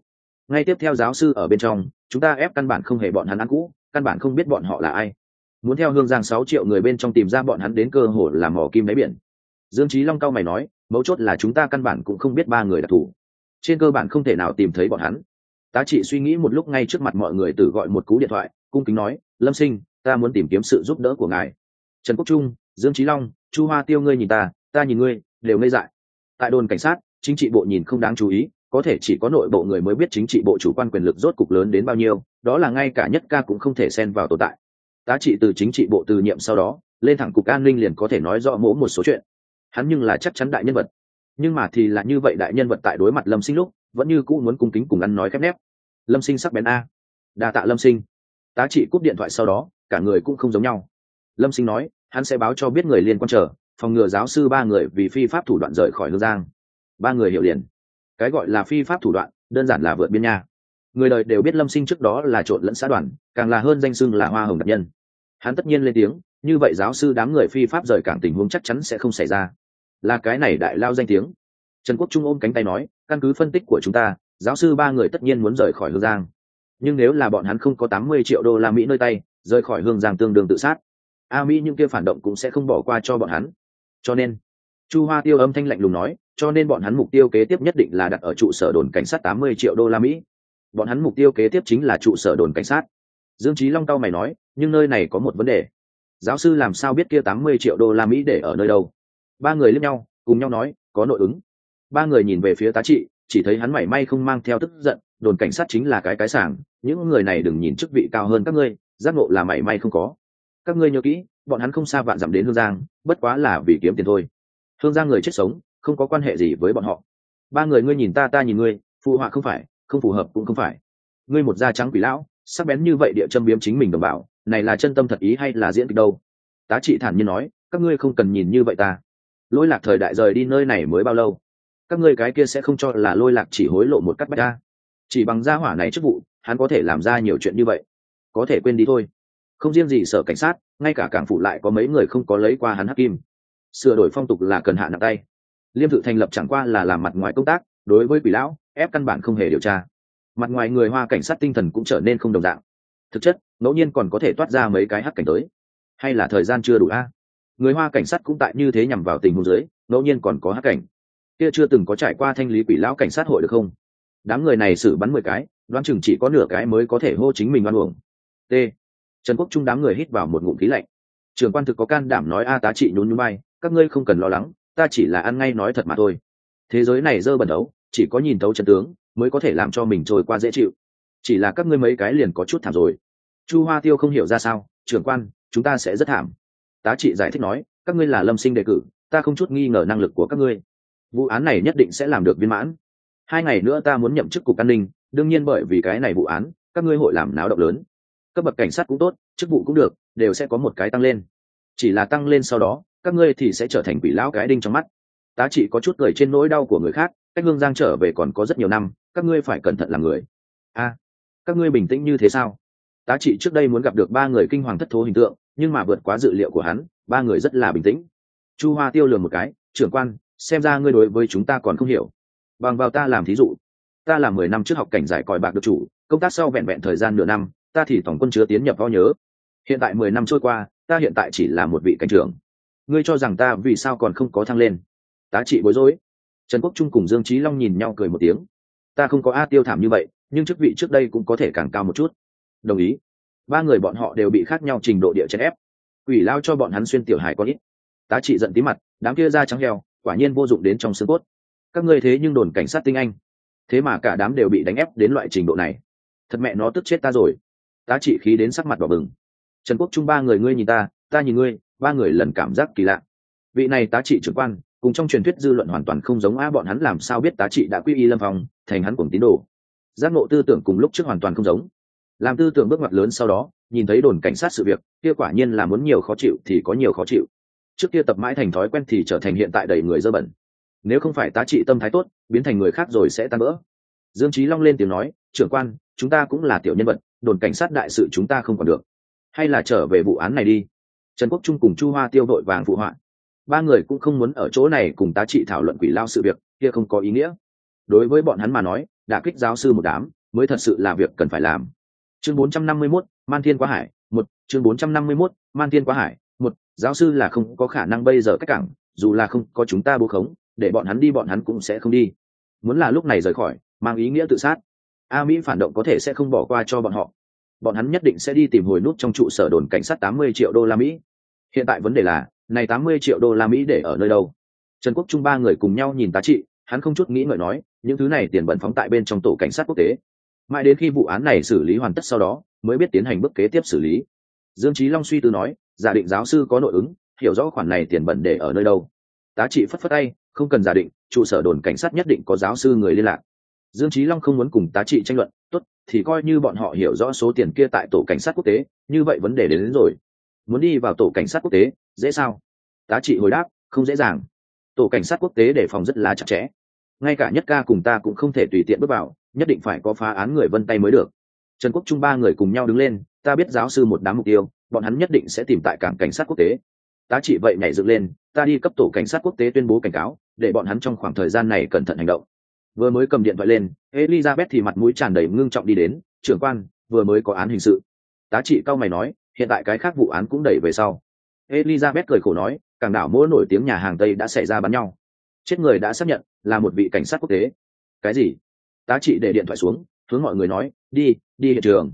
Ngay tiếp theo giáo sư ở bên trong, chúng ta ép căn bản không hề bọn hắn ăn cũ, căn bản không biết bọn họ là ai. Muốn theo hương giang sáu triệu người bên trong tìm ra bọn hắn đến cơ hồ làm mỏ kim đáy biển. Dương trí long cao mày nói, mấu chốt là chúng ta căn bản cũng không biết ba người đặc thù. Trên cơ bản không thể nào tìm thấy bọn hắn. Tá trị suy nghĩ một lúc ngay trước mặt mọi người tử gọi một cú điện thoại, cung kính nói, lâm sinh, ta muốn tìm kiếm sự giúp đỡ của ngài. Trần quốc trung, dương trí long, chu hoa tiêu ngươi nhìn ta ta nhìn ngươi, đều ngây dại. Tại đồn cảnh sát chính trị bộ nhìn không đáng chú ý, có thể chỉ có nội bộ người mới biết chính trị bộ chủ quan quyền lực rốt cục lớn đến bao nhiêu, đó là ngay cả nhất ca cũng không thể xen vào tồn tại. Tá trị từ chính trị bộ từ nhiệm sau đó, lên thẳng cục an ninh liền có thể nói rõ mỗ một số chuyện. Hắn nhưng là chắc chắn đại nhân vật. Nhưng mà thì là như vậy đại nhân vật tại đối mặt lâm sinh lúc, vẫn như cũ muốn cung kính cùng ăn nói khép nép. Lâm sinh sắc bén a. Đa tạ lâm sinh. Tá trị cúp điện thoại sau đó, cả người cũng không giống nhau. Lâm sinh nói, hắn sẽ báo cho biết người liên quan trở phòng ngừa giáo sư ba người vì phi pháp thủ đoạn rời khỏi hương giang ba người hiểu liền. Cái gọi là phi pháp thủ đoạn, đơn giản là vượt biên nha. Người đời đều biết lâm sinh trước đó là trộn lẫn xã đoàn, càng là hơn danh xưng là hoa hồng đặc nhân. Hắn tất nhiên lên tiếng, như vậy giáo sư đám người phi pháp rời cảng tình huống chắc chắn sẽ không xảy ra. Là cái này đại lao danh tiếng. Trần quốc trung ôm cánh tay nói, căn cứ phân tích của chúng ta, giáo sư ba người tất nhiên muốn rời khỏi hương giang. Nhưng nếu là bọn hắn không có tám mươi triệu đô la mỹ nơi tay, rời khỏi hương giang tương đương tự sát. A mỹ những kia phản động cũng sẽ không bỏ qua cho bọn hắn. Cho nên, chu hoa tiêu âm thanh lạnh lùng nói cho nên bọn hắn mục tiêu kế tiếp nhất định là đặt ở trụ sở đồn cảnh sát tám mươi triệu đô la mỹ. Bọn hắn mục tiêu kế tiếp chính là trụ sở đồn cảnh sát. Dương Chí long cao mày nói, nhưng nơi này có một vấn đề. Giáo sư làm sao biết kia tám mươi triệu đô la mỹ để ở nơi đâu? Ba người liếc nhau, cùng nhau nói, có nội ứng. Ba người nhìn về phía tá trị, chỉ thấy hắn mảy may không mang theo tức giận, đồn cảnh sát chính là cái cái sảng, những người này đừng nhìn chức vị cao hơn các ngươi, giác ngộ là mảy may không có. Các ngươi nhớ kỹ, bọn hắn không xa vạn dặm đến hương giang, bất quá là vì kiếm tiền thôi. Hương giang người chết sống không có quan hệ gì với bọn họ. Ba người ngươi nhìn ta ta nhìn ngươi, phụ họa không phải, không phù hợp cũng không phải. Ngươi một da trắng quỷ lão, sắc bén như vậy địa châm biếm chính mình đồng bào, này là chân tâm thật ý hay là diễn kịch đâu? Tá trị thản nhiên nói, các ngươi không cần nhìn như vậy ta. Lôi lạc thời đại rời đi nơi này mới bao lâu? Các ngươi cái kia sẽ không cho là lôi lạc chỉ hối lộ một cắt bách ra. Chỉ bằng gia hỏa này chức vụ, hắn có thể làm ra nhiều chuyện như vậy. Có thể quên đi thôi. Không riêng gì sở cảnh sát, ngay cả cảng phụ lại có mấy người không có lấy qua hắn hắc kim. Sửa đổi phong tục là cần hạ nặng tay liêm thự thành lập chẳng qua là làm mặt ngoài công tác, đối với quỷ lão, ép căn bản không hề điều tra. Mặt ngoài người hoa cảnh sát tinh thần cũng trở nên không đồng dạng. Thực chất, ngẫu nhiên còn có thể toát ra mấy cái hắc cảnh tới. Hay là thời gian chưa đủ a? Người hoa cảnh sát cũng tại như thế nhằm vào tình huống dưới, ngẫu nhiên còn có hắc cảnh. Kia chưa từng có trải qua thanh lý quỷ lão cảnh sát hội được không? Đám người này xử bắn mười cái, đoán chừng chỉ có nửa cái mới có thể hô chính mình oan uổng. T. Trần quốc trung đám người hít vào một ngụm khí lạnh. Trường quan thực có can đảm nói a tá trị nhún nhún bay các ngươi không cần lo lắng ta chỉ là ăn ngay nói thật mà thôi. Thế giới này dơ bẩn đấu, chỉ có nhìn tấu chân tướng, mới có thể làm cho mình trôi qua dễ chịu. Chỉ là các ngươi mấy cái liền có chút thảm rồi. Chu hoa tiêu không hiểu ra sao, trưởng quan, chúng ta sẽ rất thảm. Tá trị giải thích nói, các ngươi là lâm sinh đề cử, ta không chút nghi ngờ năng lực của các ngươi. Vụ án này nhất định sẽ làm được viên mãn. Hai ngày nữa ta muốn nhậm chức cục an ninh, đương nhiên bởi vì cái này vụ án, các ngươi hội làm náo động lớn. Cấp bậc cảnh sát cũng tốt, chức vụ cũng được, đều sẽ có một cái tăng lên chỉ là tăng lên sau đó, các ngươi thì sẽ trở thành quỷ lão cái đinh trong mắt. Tá trị có chút cười trên nỗi đau của người khác, cách hương giang trở về còn có rất nhiều năm, các ngươi phải cẩn thận làm người. A, các ngươi bình tĩnh như thế sao? Tá trị trước đây muốn gặp được ba người kinh hoàng thất thố hình tượng, nhưng mà vượt quá dự liệu của hắn, ba người rất là bình tĩnh. Chu hoa tiêu lường một cái, trưởng quan, xem ra ngươi đối với chúng ta còn không hiểu. Bằng vào ta làm thí dụ, ta là mười năm trước học cảnh giải còi bạc được chủ, công tác sau vẹn vẹn thời gian nửa năm, ta thì tổng quân chứa tiến nhập vo nhớ. Hiện tại mười năm trôi qua ta hiện tại chỉ là một vị cảnh trưởng. Ngươi cho rằng ta vì sao còn không có thăng lên? Tá trị bối rối. Trần quốc trung cùng dương trí long nhìn nhau cười một tiếng. Ta không có a tiêu thảm như vậy, nhưng chức vị trước đây cũng có thể càng cao một chút. Đồng ý. Ba người bọn họ đều bị khác nhau trình độ địa chèn ép. Quỷ lao cho bọn hắn xuyên tiểu hài có ít. Tá trị giận tí mặt, đám kia da trắng heo, quả nhiên vô dụng đến trong xương cốt. Các ngươi thế nhưng đồn cảnh sát tinh anh. Thế mà cả đám đều bị đánh ép đến loại trình độ này. Thật mẹ nó tức chết ta rồi. Tá trị khí đến sắc mặt đỏ bừng trần quốc trung ba người ngươi nhìn ta ta nhìn ngươi, ba người lần cảm giác kỳ lạ. Vị này tá trị trưởng quan, cùng trong truyền thuyết dư luận hoàn toàn không giống a bọn hắn làm sao biết tá trị đã quy y lâm phong, thành hắn cùng tín đồ. Giác ngộ tư tưởng cùng lúc trước hoàn toàn không giống. Làm tư tưởng bước ngoặt lớn sau đó, nhìn thấy đồn cảnh sát sự việc, kia quả nhiên là muốn nhiều khó chịu thì có nhiều khó chịu. Trước kia tập mãi thành thói quen thì trở thành hiện tại đầy người dơ bẩn. Nếu không phải tá trị tâm thái tốt, biến thành người khác rồi sẽ tan vỡ. Dương trí long lên tiếng nói, trưởng quan, chúng ta cũng là tiểu nhân vật, đồn cảnh sát đại sự chúng ta không còn được hay là trở về vụ án này đi. Trần quốc trung cùng chu hoa tiêu vội vàng phụ họa. Ba người cũng không muốn ở chỗ này cùng tá trị thảo luận quỷ lao sự việc kia không có ý nghĩa. Đối với bọn hắn mà nói đả kích giáo sư một đám mới thật sự là việc cần phải làm. Chương 451, man thiên quá hải một. Chương 451, man thiên quá hải một. Giáo sư là không có khả năng bây giờ cách cảng dù là không có chúng ta bố khống để bọn hắn đi bọn hắn cũng sẽ không đi. Muốn là lúc này rời khỏi mang ý nghĩa tự sát. A mỹ phản động có thể sẽ không bỏ qua cho bọn họ bọn hắn nhất định sẽ đi tìm hồi nút trong trụ sở đồn cảnh sát tám mươi triệu đô la mỹ. Hiện tại vấn đề là, này tám mươi triệu đô la mỹ để ở nơi đâu? Trần quốc trung ba người cùng nhau nhìn tá trị, hắn không chút nghĩ ngợi nói, những thứ này tiền bẩn phóng tại bên trong tổ cảnh sát quốc tế. Mãi đến khi vụ án này xử lý hoàn tất sau đó, mới biết tiến hành bước kế tiếp xử lý. Dương trí long suy tư nói, giả định giáo sư có nội ứng, hiểu rõ khoản này tiền bẩn để ở nơi đâu. Tá trị phất phất tay, không cần giả định, trụ sở đồn cảnh sát nhất định có giáo sư người liên lạc. Dương trí long không muốn cùng tá trị tranh luận tốt thì coi như bọn họ hiểu rõ số tiền kia tại tổ cảnh sát quốc tế như vậy vấn đề đến, đến rồi. Muốn đi vào tổ cảnh sát quốc tế dễ sao? Tá trị hồi đáp không dễ dàng. Tổ cảnh sát quốc tế đề phòng rất là chặt chẽ. Ngay cả nhất ca cùng ta cũng không thể tùy tiện bước vào nhất định phải có phá án người vân tay mới được. Trần quốc trung ba người cùng nhau đứng lên ta biết giáo sư một đám mục tiêu bọn hắn nhất định sẽ tìm tại cảng cảnh sát quốc tế. Tá trị vậy nhảy dựng lên ta đi cấp tổ cảnh sát quốc tế tuyên bố cảnh cáo để bọn hắn trong khoảng thời gian này cẩn thận hành động vừa mới cầm điện thoại lên, elizabeth thì mặt mũi tràn đầy ngưng trọng đi đến, trưởng quan, vừa mới có án hình sự. Tá trị cao mày nói, hiện tại cái khác vụ án cũng đẩy về sau. Elizabeth cười khổ nói cảng đảo mỗi nổi tiếng nhà hàng tây đã xảy ra bắn nhau. Chết người đã xác nhận, là một vị cảnh sát quốc tế. Cái gì? Tá trị để điện thoại xuống, hướng mọi người nói, đi đi hiện trường.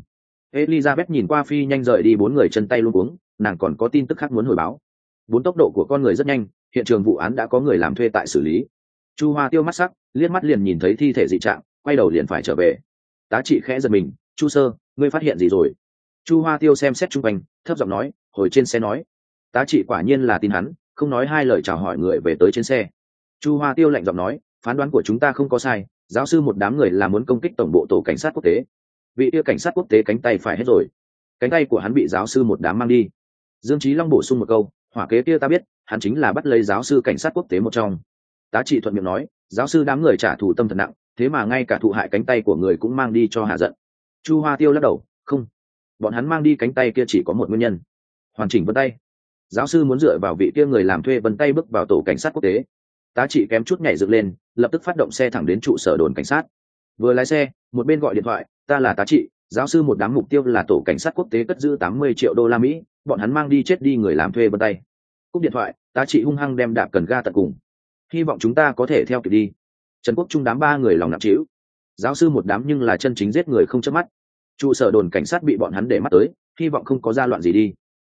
Elizabeth nhìn qua phi nhanh rời đi bốn người chân tay luôn cuống, nàng còn có tin tức khác muốn hồi báo. Bốn tốc độ của con người rất nhanh, hiện trường vụ án đã có người làm thuê tại xử lý chu hoa tiêu mắt sắc, liếc mắt liền nhìn thấy thi thể dị trạng, quay đầu liền phải trở về. Tá trị khẽ giật mình, chu sơ, ngươi phát hiện gì rồi? Chu hoa tiêu xem xét chung quanh, thấp giọng nói, hồi trên xe nói. Tá trị quả nhiên là tin hắn, không nói hai lời chào hỏi người về tới trên xe. Chu hoa tiêu lạnh giọng nói, phán đoán của chúng ta không có sai, giáo sư một đám người là muốn công kích tổng bộ tổ cảnh sát quốc tế. Vị yêu cảnh sát quốc tế cánh tay phải hết rồi. Cánh tay của hắn bị giáo sư một đám mang đi. Dương trí long bổ sung một câu, hỏa kế kia ta biết, hắn chính là bắt lấy giáo sư cảnh sát quốc tế một trong tá trị thuận miệng nói, giáo sư đám người trả thù tâm thật nặng, thế mà ngay cả thụ hại cánh tay của người cũng mang đi cho hạ giận. Chu hoa tiêu lắc đầu, không, bọn hắn mang đi cánh tay kia chỉ có một nguyên nhân. Hoàn chỉnh vân tay. Giáo sư muốn dựa vào vị kia người làm thuê vân tay bước vào tổ cảnh sát quốc tế. Tá trị kém chút nhảy dựng lên, lập tức phát động xe thẳng đến trụ sở đồn cảnh sát. Vừa lái xe, một bên gọi điện thoại, ta là tá trị, giáo sư một đám mục tiêu là tổ cảnh sát quốc tế cất giữ tám mươi triệu đô la mỹ, bọn hắn mang đi chết đi người làm thuê vân tay. Cúp điện thoại, tá trị hung hăng đem đạp cần ga tận cùng hy vọng chúng ta có thể theo kịp đi. Trần quốc trung đám ba người lòng nặng trĩu. Giáo sư một đám nhưng là chân chính giết người không chớp mắt. Trụ sở đồn cảnh sát bị bọn hắn để mắt tới, hy vọng không có gia loạn gì đi.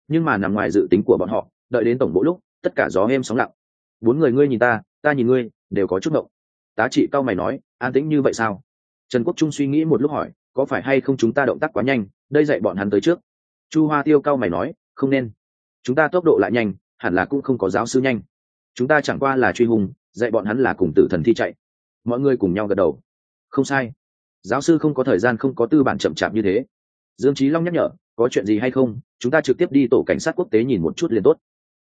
Nhưng mà nằm ngoài dự tính của bọn họ, đợi đến tổng bộ lúc, tất cả gió êm sóng lặng. Bốn người ngươi nhìn ta ta nhìn ngươi, đều có chút ngộng. Tá trị cao mày nói, an tĩnh như vậy sao? Trần quốc trung suy nghĩ một lúc hỏi, có phải hay không chúng ta động tác quá nhanh, đây dạy bọn hắn tới trước? Chu hoa tiêu cao mày nói, không nên. Chúng ta tốc độ lại nhanh, hẳn là cũng không có giáo sư nhanh chúng ta chẳng qua là truy hùng dạy bọn hắn là cùng tử thần thi chạy. Mọi người cùng nhau gật đầu. Không sai. Giáo sư không có thời gian, không có tư bản chậm chạp như thế. Dương trí long nhắc nhở, có chuyện gì hay không, chúng ta trực tiếp đi tổ cảnh sát quốc tế nhìn một chút liền tốt.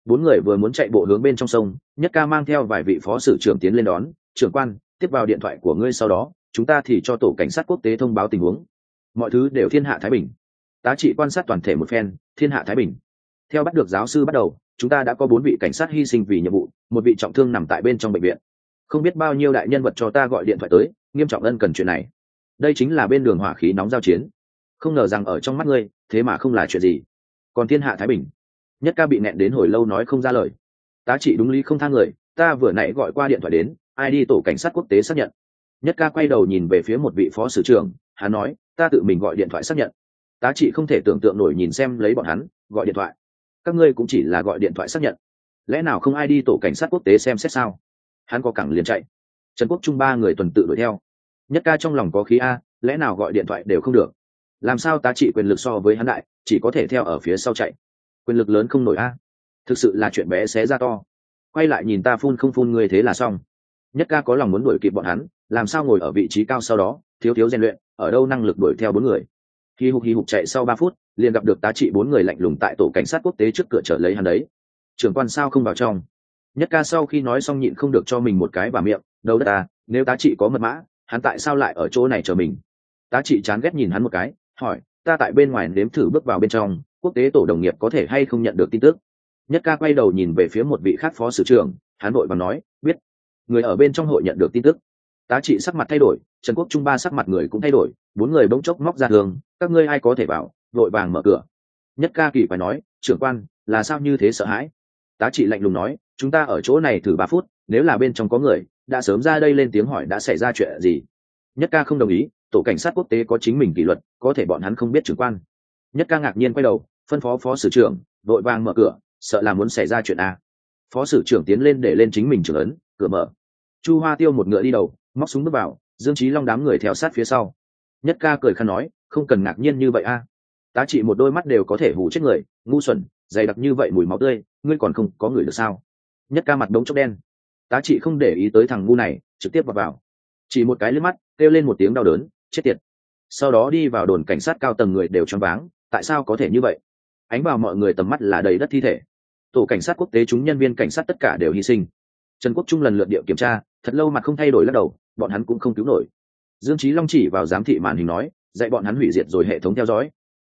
Bốn người vừa muốn chạy bộ hướng bên trong sông, nhất ca mang theo vài vị phó sử trưởng tiến lên đón. Trưởng quan, tiếp vào điện thoại của ngươi sau đó, chúng ta thì cho tổ cảnh sát quốc tế thông báo tình huống. Mọi thứ đều thiên hạ thái bình. Tá trị quan sát toàn thể một phen, thiên hạ thái bình theo bắt được giáo sư bắt đầu, chúng ta đã có bốn vị cảnh sát hy sinh vì nhiệm vụ, một vị trọng thương nằm tại bên trong bệnh viện. Không biết bao nhiêu đại nhân vật cho ta gọi điện thoại tới, nghiêm trọng ân cần chuyện này. Đây chính là bên đường hỏa khí nóng giao chiến. Không ngờ rằng ở trong mắt ngươi, thế mà không là chuyện gì. Còn thiên hạ thái bình. Nhất ca bị nẹn đến hồi lâu nói không ra lời. Tá trị đúng lý không thang người, ta vừa nãy gọi qua điện thoại đến, ai đi tổ cảnh sát quốc tế xác nhận. Nhất ca quay đầu nhìn về phía một vị phó sử trưởng, hắn nói, ta tự mình gọi điện thoại xác nhận. Tá trị không thể tưởng tượng nổi nhìn xem lấy bọn hắn, gọi điện thoại các ngươi cũng chỉ là gọi điện thoại xác nhận. Lẽ nào không ai đi tổ cảnh sát quốc tế xem xét sao? Hắn có cẳng liền chạy. Trần quốc trung ba người tuần tự đuổi theo. Nhất ca trong lòng có khí a, lẽ nào gọi điện thoại đều không được? Làm sao tá trị quyền lực so với hắn đại, chỉ có thể theo ở phía sau chạy? Quyền lực lớn không nổi a. Thực sự là chuyện bé xé ra to. Quay lại nhìn ta phun không phun người thế là xong. Nhất ca có lòng muốn đuổi kịp bọn hắn, làm sao ngồi ở vị trí cao sau đó, thiếu thiếu rèn luyện, ở đâu năng lực đuổi theo bốn người? Khi hục hì hục chạy sau ba phút, liền gặp được tá trị bốn người lạnh lùng tại tổ cảnh sát quốc tế trước cửa trở lấy hắn đấy. Trưởng quan sao không vào trong? Nhất ca sau khi nói xong nhịn không được cho mình một cái và miệng, đâu đất ta, nếu tá trị có mật mã, hắn tại sao lại ở chỗ này chờ mình? Tá trị chán ghét nhìn hắn một cái, hỏi, ta tại bên ngoài nếm thử bước vào bên trong, quốc tế tổ đồng nghiệp có thể hay không nhận được tin tức? Nhất ca quay đầu nhìn về phía một vị khác phó sử trưởng, hắn vội và nói, biết. Người ở bên trong hội nhận được tin tức. Tá trị sắc mặt thay đổi, trần quốc trung ba sắc mặt người cũng thay đổi, bốn người bỗng chốc móc ra thường các ngươi ai có thể vào, vội vàng mở cửa. Nhất ca kỳ phải nói, trưởng quan, là sao như thế sợ hãi? Tá trị lạnh lùng nói, chúng ta ở chỗ này thử ba phút, nếu là bên trong có người, đã sớm ra đây lên tiếng hỏi đã xảy ra chuyện gì? Nhất ca không đồng ý, tổ cảnh sát quốc tế có chính mình kỷ luật, có thể bọn hắn không biết trưởng quan. Nhất ca ngạc nhiên quay đầu, phân phó phó sử trưởng, vội vàng mở cửa, sợ là muốn xảy ra chuyện a. Phó sử trưởng tiến lên để lên chính mình trưởng ấn, cửa mở. Chu hoa tiêu một ngựa đi đầu, móc súng bước vào, dương trí long đám người theo sát phía sau. Nhất ca cười khăn nói không cần ngạc nhiên như vậy a. Tá trị một đôi mắt đều có thể hủ chết người, ngu xuẩn, dày đặc như vậy mùi máu tươi, ngươi còn không có người được sao? Nhất ca mặt đống chốc đen. Tá trị không để ý tới thằng ngu này, trực tiếp vào vào. Chỉ một cái lên mắt, kêu lên một tiếng đau đớn, chết tiệt. Sau đó đi vào đồn cảnh sát cao tầng người đều choáng váng, tại sao có thể như vậy? Ánh vào mọi người tầm mắt là đầy đất thi thể. Tổ cảnh sát quốc tế chúng nhân viên cảnh sát tất cả đều hy sinh. Trần quốc trung lần lượt điệu kiểm tra, thật lâu mặt không thay đổi lắc đầu, bọn hắn cũng không cứu nổi dương trí long chỉ vào giám thị màn hình nói, dạy bọn hắn hủy diệt rồi hệ thống theo dõi.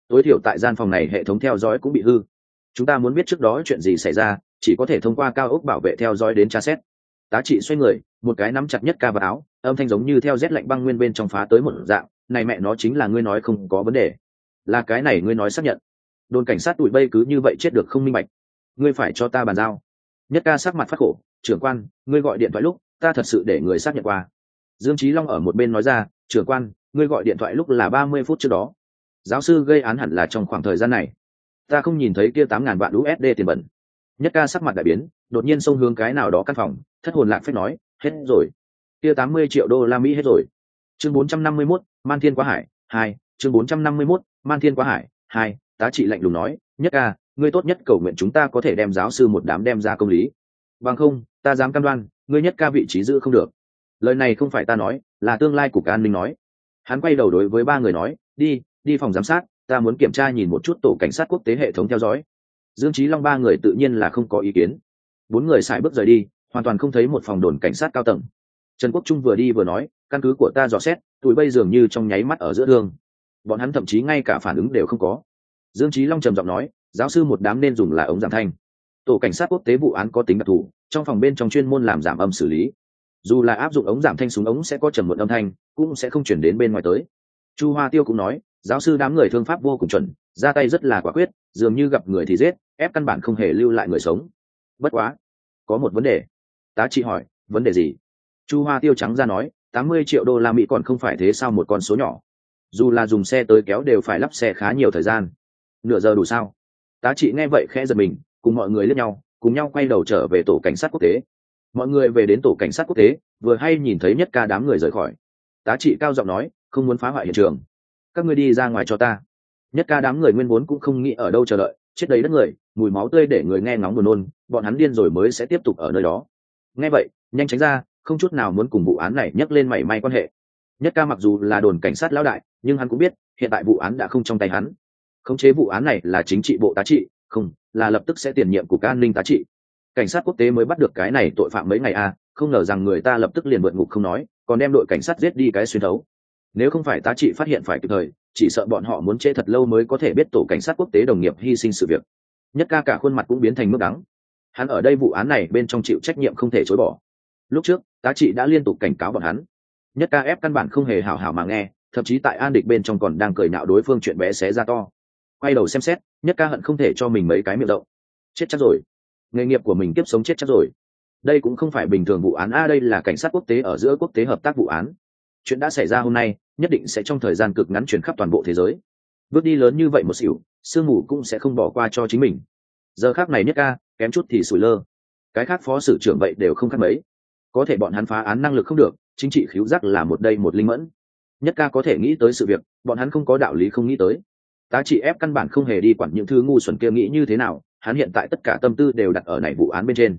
Tối thiểu tại gian phòng này hệ thống theo dõi cũng bị hư. Chúng ta muốn biết trước đó chuyện gì xảy ra, chỉ có thể thông qua cao ốc bảo vệ theo dõi đến tra xét. Tá trị xoay người, một cái nắm chặt nhất ca vào áo, âm thanh giống như theo rét lạnh băng nguyên bên trong phá tới một dạng, này mẹ, nó chính là ngươi nói không có vấn đề. Là cái này ngươi nói xác nhận. Đồn cảnh sát tụi bay cứ như vậy chết được không minh bạch. Ngươi phải cho ta bàn giao. Nhất ca sắc mặt phát khổ, trưởng quan, ngươi gọi điện thoại lúc, ta thật sự để người xác nhận qua dương trí long ở một bên nói ra trưởng quan ngươi gọi điện thoại lúc là ba mươi phút trước đó. Giáo sư gây án hẳn là trong khoảng thời gian này. Ta không nhìn thấy kia tám ngàn vạn usd tiền bẩn. Nhất ca sắc mặt đại biến đột nhiên xông hướng cái nào đó căn phòng thất hồn lạc phép nói hết rồi. Kia tám mươi triệu đô la mỹ hết rồi. Chương bốn trăm năm mươi 451, man thiên quá hải hai. Chương bốn trăm năm mươi 451, man thiên quá hải hai. Tá trị lạnh lùng nói nhất ca ngươi tốt nhất cầu nguyện chúng ta có thể đem giáo sư một đám đem ra công lý. Bằng không ta dám cam đoan ngươi nhất ca vị trí giữ không được lời này không phải ta nói, là tương lai cục an ninh nói. Hắn quay đầu đối với ba người nói, đi đi phòng giám sát, ta muốn kiểm tra nhìn một chút tổ cảnh sát quốc tế hệ thống theo dõi. Dương trí long ba người tự nhiên là không có ý kiến. Bốn người xài bước rời đi, hoàn toàn không thấy một phòng đồn cảnh sát cao tầng. Trần quốc trung vừa đi vừa nói, căn cứ của ta dò xét, tụi bây dường như trong nháy mắt ở giữa đường. Bọn hắn thậm chí ngay cả phản ứng đều không có. Dương trí long trầm giọng nói, giáo sư một đám nên dùng là ống giảm thanh. Tổ cảnh sát quốc tế vụ án có tính đặc thù, trong phòng bên trong chuyên môn làm giảm âm xử lý dù là áp dụng ống giảm thanh súng ống sẽ có trầm muộn âm thanh, cũng sẽ không chuyển đến bên ngoài tới. Chu hoa tiêu cũng nói, giáo sư đám người thương pháp vô cùng chuẩn, ra tay rất là quả quyết, dường như gặp người thì giết, ép căn bản không hề lưu lại người sống. Bất quá, có một vấn đề. Tá trị hỏi, vấn đề gì? Chu hoa tiêu trắng ra nói, tám mươi triệu đô la mỹ còn không phải thế sao một con số nhỏ. Dù là dùng xe tới kéo đều phải lắp xe khá nhiều thời gian. Nửa giờ đủ sao? Tá trị nghe vậy khẽ giật mình, cùng mọi người lướt nhau, cùng nhau quay đầu trở về tổ cảnh sát quốc tế mọi người về đến tổ cảnh sát quốc tế, vừa hay nhìn thấy nhất ca đám người rời khỏi. Tá trị cao giọng nói, không muốn phá hoại hiện trường. Các ngươi đi ra ngoài cho ta. Nhất ca đám người nguyên vốn cũng không nghĩ ở đâu chờ đợi, chết đầy đất người, mùi máu tươi để người nghe ngóng buồn nôn, bọn hắn điên rồi mới sẽ tiếp tục ở nơi đó. Nghe vậy, nhanh tránh ra, không chút nào muốn cùng vụ án này nhắc lên mảy may quan hệ. Nhất ca mặc dù là đồn cảnh sát lão đại, nhưng hắn cũng biết, hiện tại vụ án đã không trong tay hắn. Khống chế vụ án này là chính trị bộ tá trị, không, là lập tức sẽ tiền nhiệm cục an ninh tá trị cảnh sát quốc tế mới bắt được cái này tội phạm mấy ngày à, không ngờ rằng người ta lập tức liền vượt ngục không nói còn đem đội cảnh sát giết đi cái xuyên thấu. Nếu không phải tá trị phát hiện phải kịp thời chỉ sợ bọn họ muốn trễ thật lâu mới có thể biết tổ cảnh sát quốc tế đồng nghiệp hy sinh sự việc. Nhất ca cả khuôn mặt cũng biến thành mức đắng. Hắn ở đây vụ án này bên trong chịu trách nhiệm không thể chối bỏ. Lúc trước tá trị đã liên tục cảnh cáo bọn hắn. Nhất ca ép căn bản không hề hảo hảo mà nghe thậm chí tại an địch bên trong còn đang cười nạo đối phương chuyện bé xé ra to. Quay đầu xem xét nhất ca hận không thể cho mình mấy cái miệng động. Chết chắc rồi nghề nghiệp của mình tiếp sống chết chắc rồi. Đây cũng không phải bình thường vụ án. A, đây là cảnh sát quốc tế ở giữa quốc tế hợp tác vụ án. Chuyện đã xảy ra hôm nay, nhất định sẽ trong thời gian cực ngắn chuyển khắp toàn bộ thế giới. Bước đi lớn như vậy một xỉu, sương mù cũng sẽ không bỏ qua cho chính mình. Giờ khác này nhất ca kém chút thì sủi lơ. Cái khác phó sử trưởng vậy đều không khác mấy. Có thể bọn hắn phá án năng lực không được, chính trị khiếu giác là một đây một linh mẫn. Nhất ca có thể nghĩ tới sự việc, bọn hắn không có đạo lý không nghĩ tới. Tá trị ép căn bản không hề đi quản những thứ ngu xuẩn kia nghĩ như thế nào hắn hiện tại tất cả tâm tư đều đặt ở này vụ án bên trên.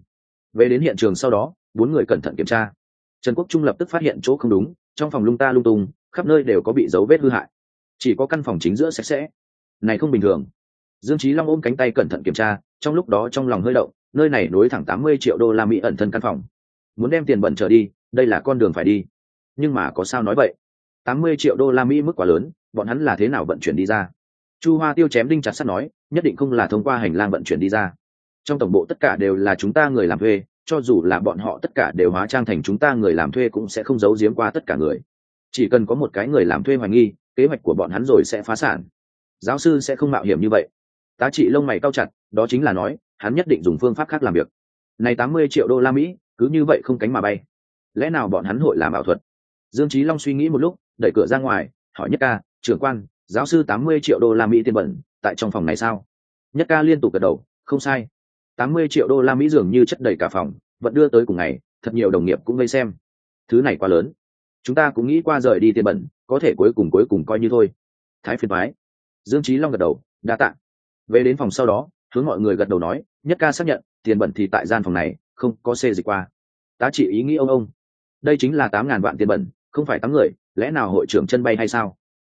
Về đến hiện trường sau đó, bốn người cẩn thận kiểm tra. Trần quốc trung lập tức phát hiện chỗ không đúng, trong phòng lung ta lung tung, khắp nơi đều có bị dấu vết hư hại. Chỉ có căn phòng chính giữa sạch sẽ. Này không bình thường. Dương trí long ôm cánh tay cẩn thận kiểm tra, trong lúc đó trong lòng hơi động, nơi này nối thẳng tám mươi triệu đô la mỹ ẩn thân căn phòng. Muốn đem tiền bẩn trở đi, đây là con đường phải đi. Nhưng mà có sao nói vậy? Tám mươi triệu đô la mỹ mức quá lớn, bọn hắn là thế nào vận chuyển đi ra? Chu hoa tiêu chém đinh chặt sắt nói, nhất định không là thông qua hành lang vận chuyển đi ra. Trong tổng bộ tất cả đều là chúng ta người làm thuê, cho dù là bọn họ tất cả đều hóa trang thành chúng ta người làm thuê cũng sẽ không giấu giếm qua tất cả người. Chỉ cần có một cái người làm thuê hoài nghi, kế hoạch của bọn hắn rồi sẽ phá sản. Giáo sư sẽ không mạo hiểm như vậy. Tá trị lông mày cao chặt, đó chính là nói, hắn nhất định dùng phương pháp khác làm việc. Này tám mươi triệu đô la mỹ, cứ như vậy không cánh mà bay. Lẽ nào bọn hắn hội làm ảo thuật? Dương trí long suy nghĩ một lúc, đẩy cửa ra ngoài, hỏi nhất ca, trưởng quan giáo sư tám mươi triệu đô la mỹ tiền bẩn, tại trong phòng này sao? Nhất ca liên tục gật đầu, không sai. Tám mươi triệu đô la mỹ dường như chất đầy cả phòng, vẫn đưa tới cùng ngày, thật nhiều đồng nghiệp cũng vây xem. Thứ này quá lớn. Chúng ta cũng nghĩ qua rời đi tiền bẩn, có thể cuối cùng cuối cùng coi như thôi. Thái phiền thoái dương trí long gật đầu, đa t ạ về đến phòng sau đó, hướng mọi người gật đầu nói, nhất ca xác nhận, tiền bẩn thì tại gian phòng này, không có xê dịch qua. Tá chỉ ý nghĩ ông ông. Đây chính là tám ngàn vạn tiền bẩn, không phải tám người, lẽ nào hội trưởng chân bay hay sao?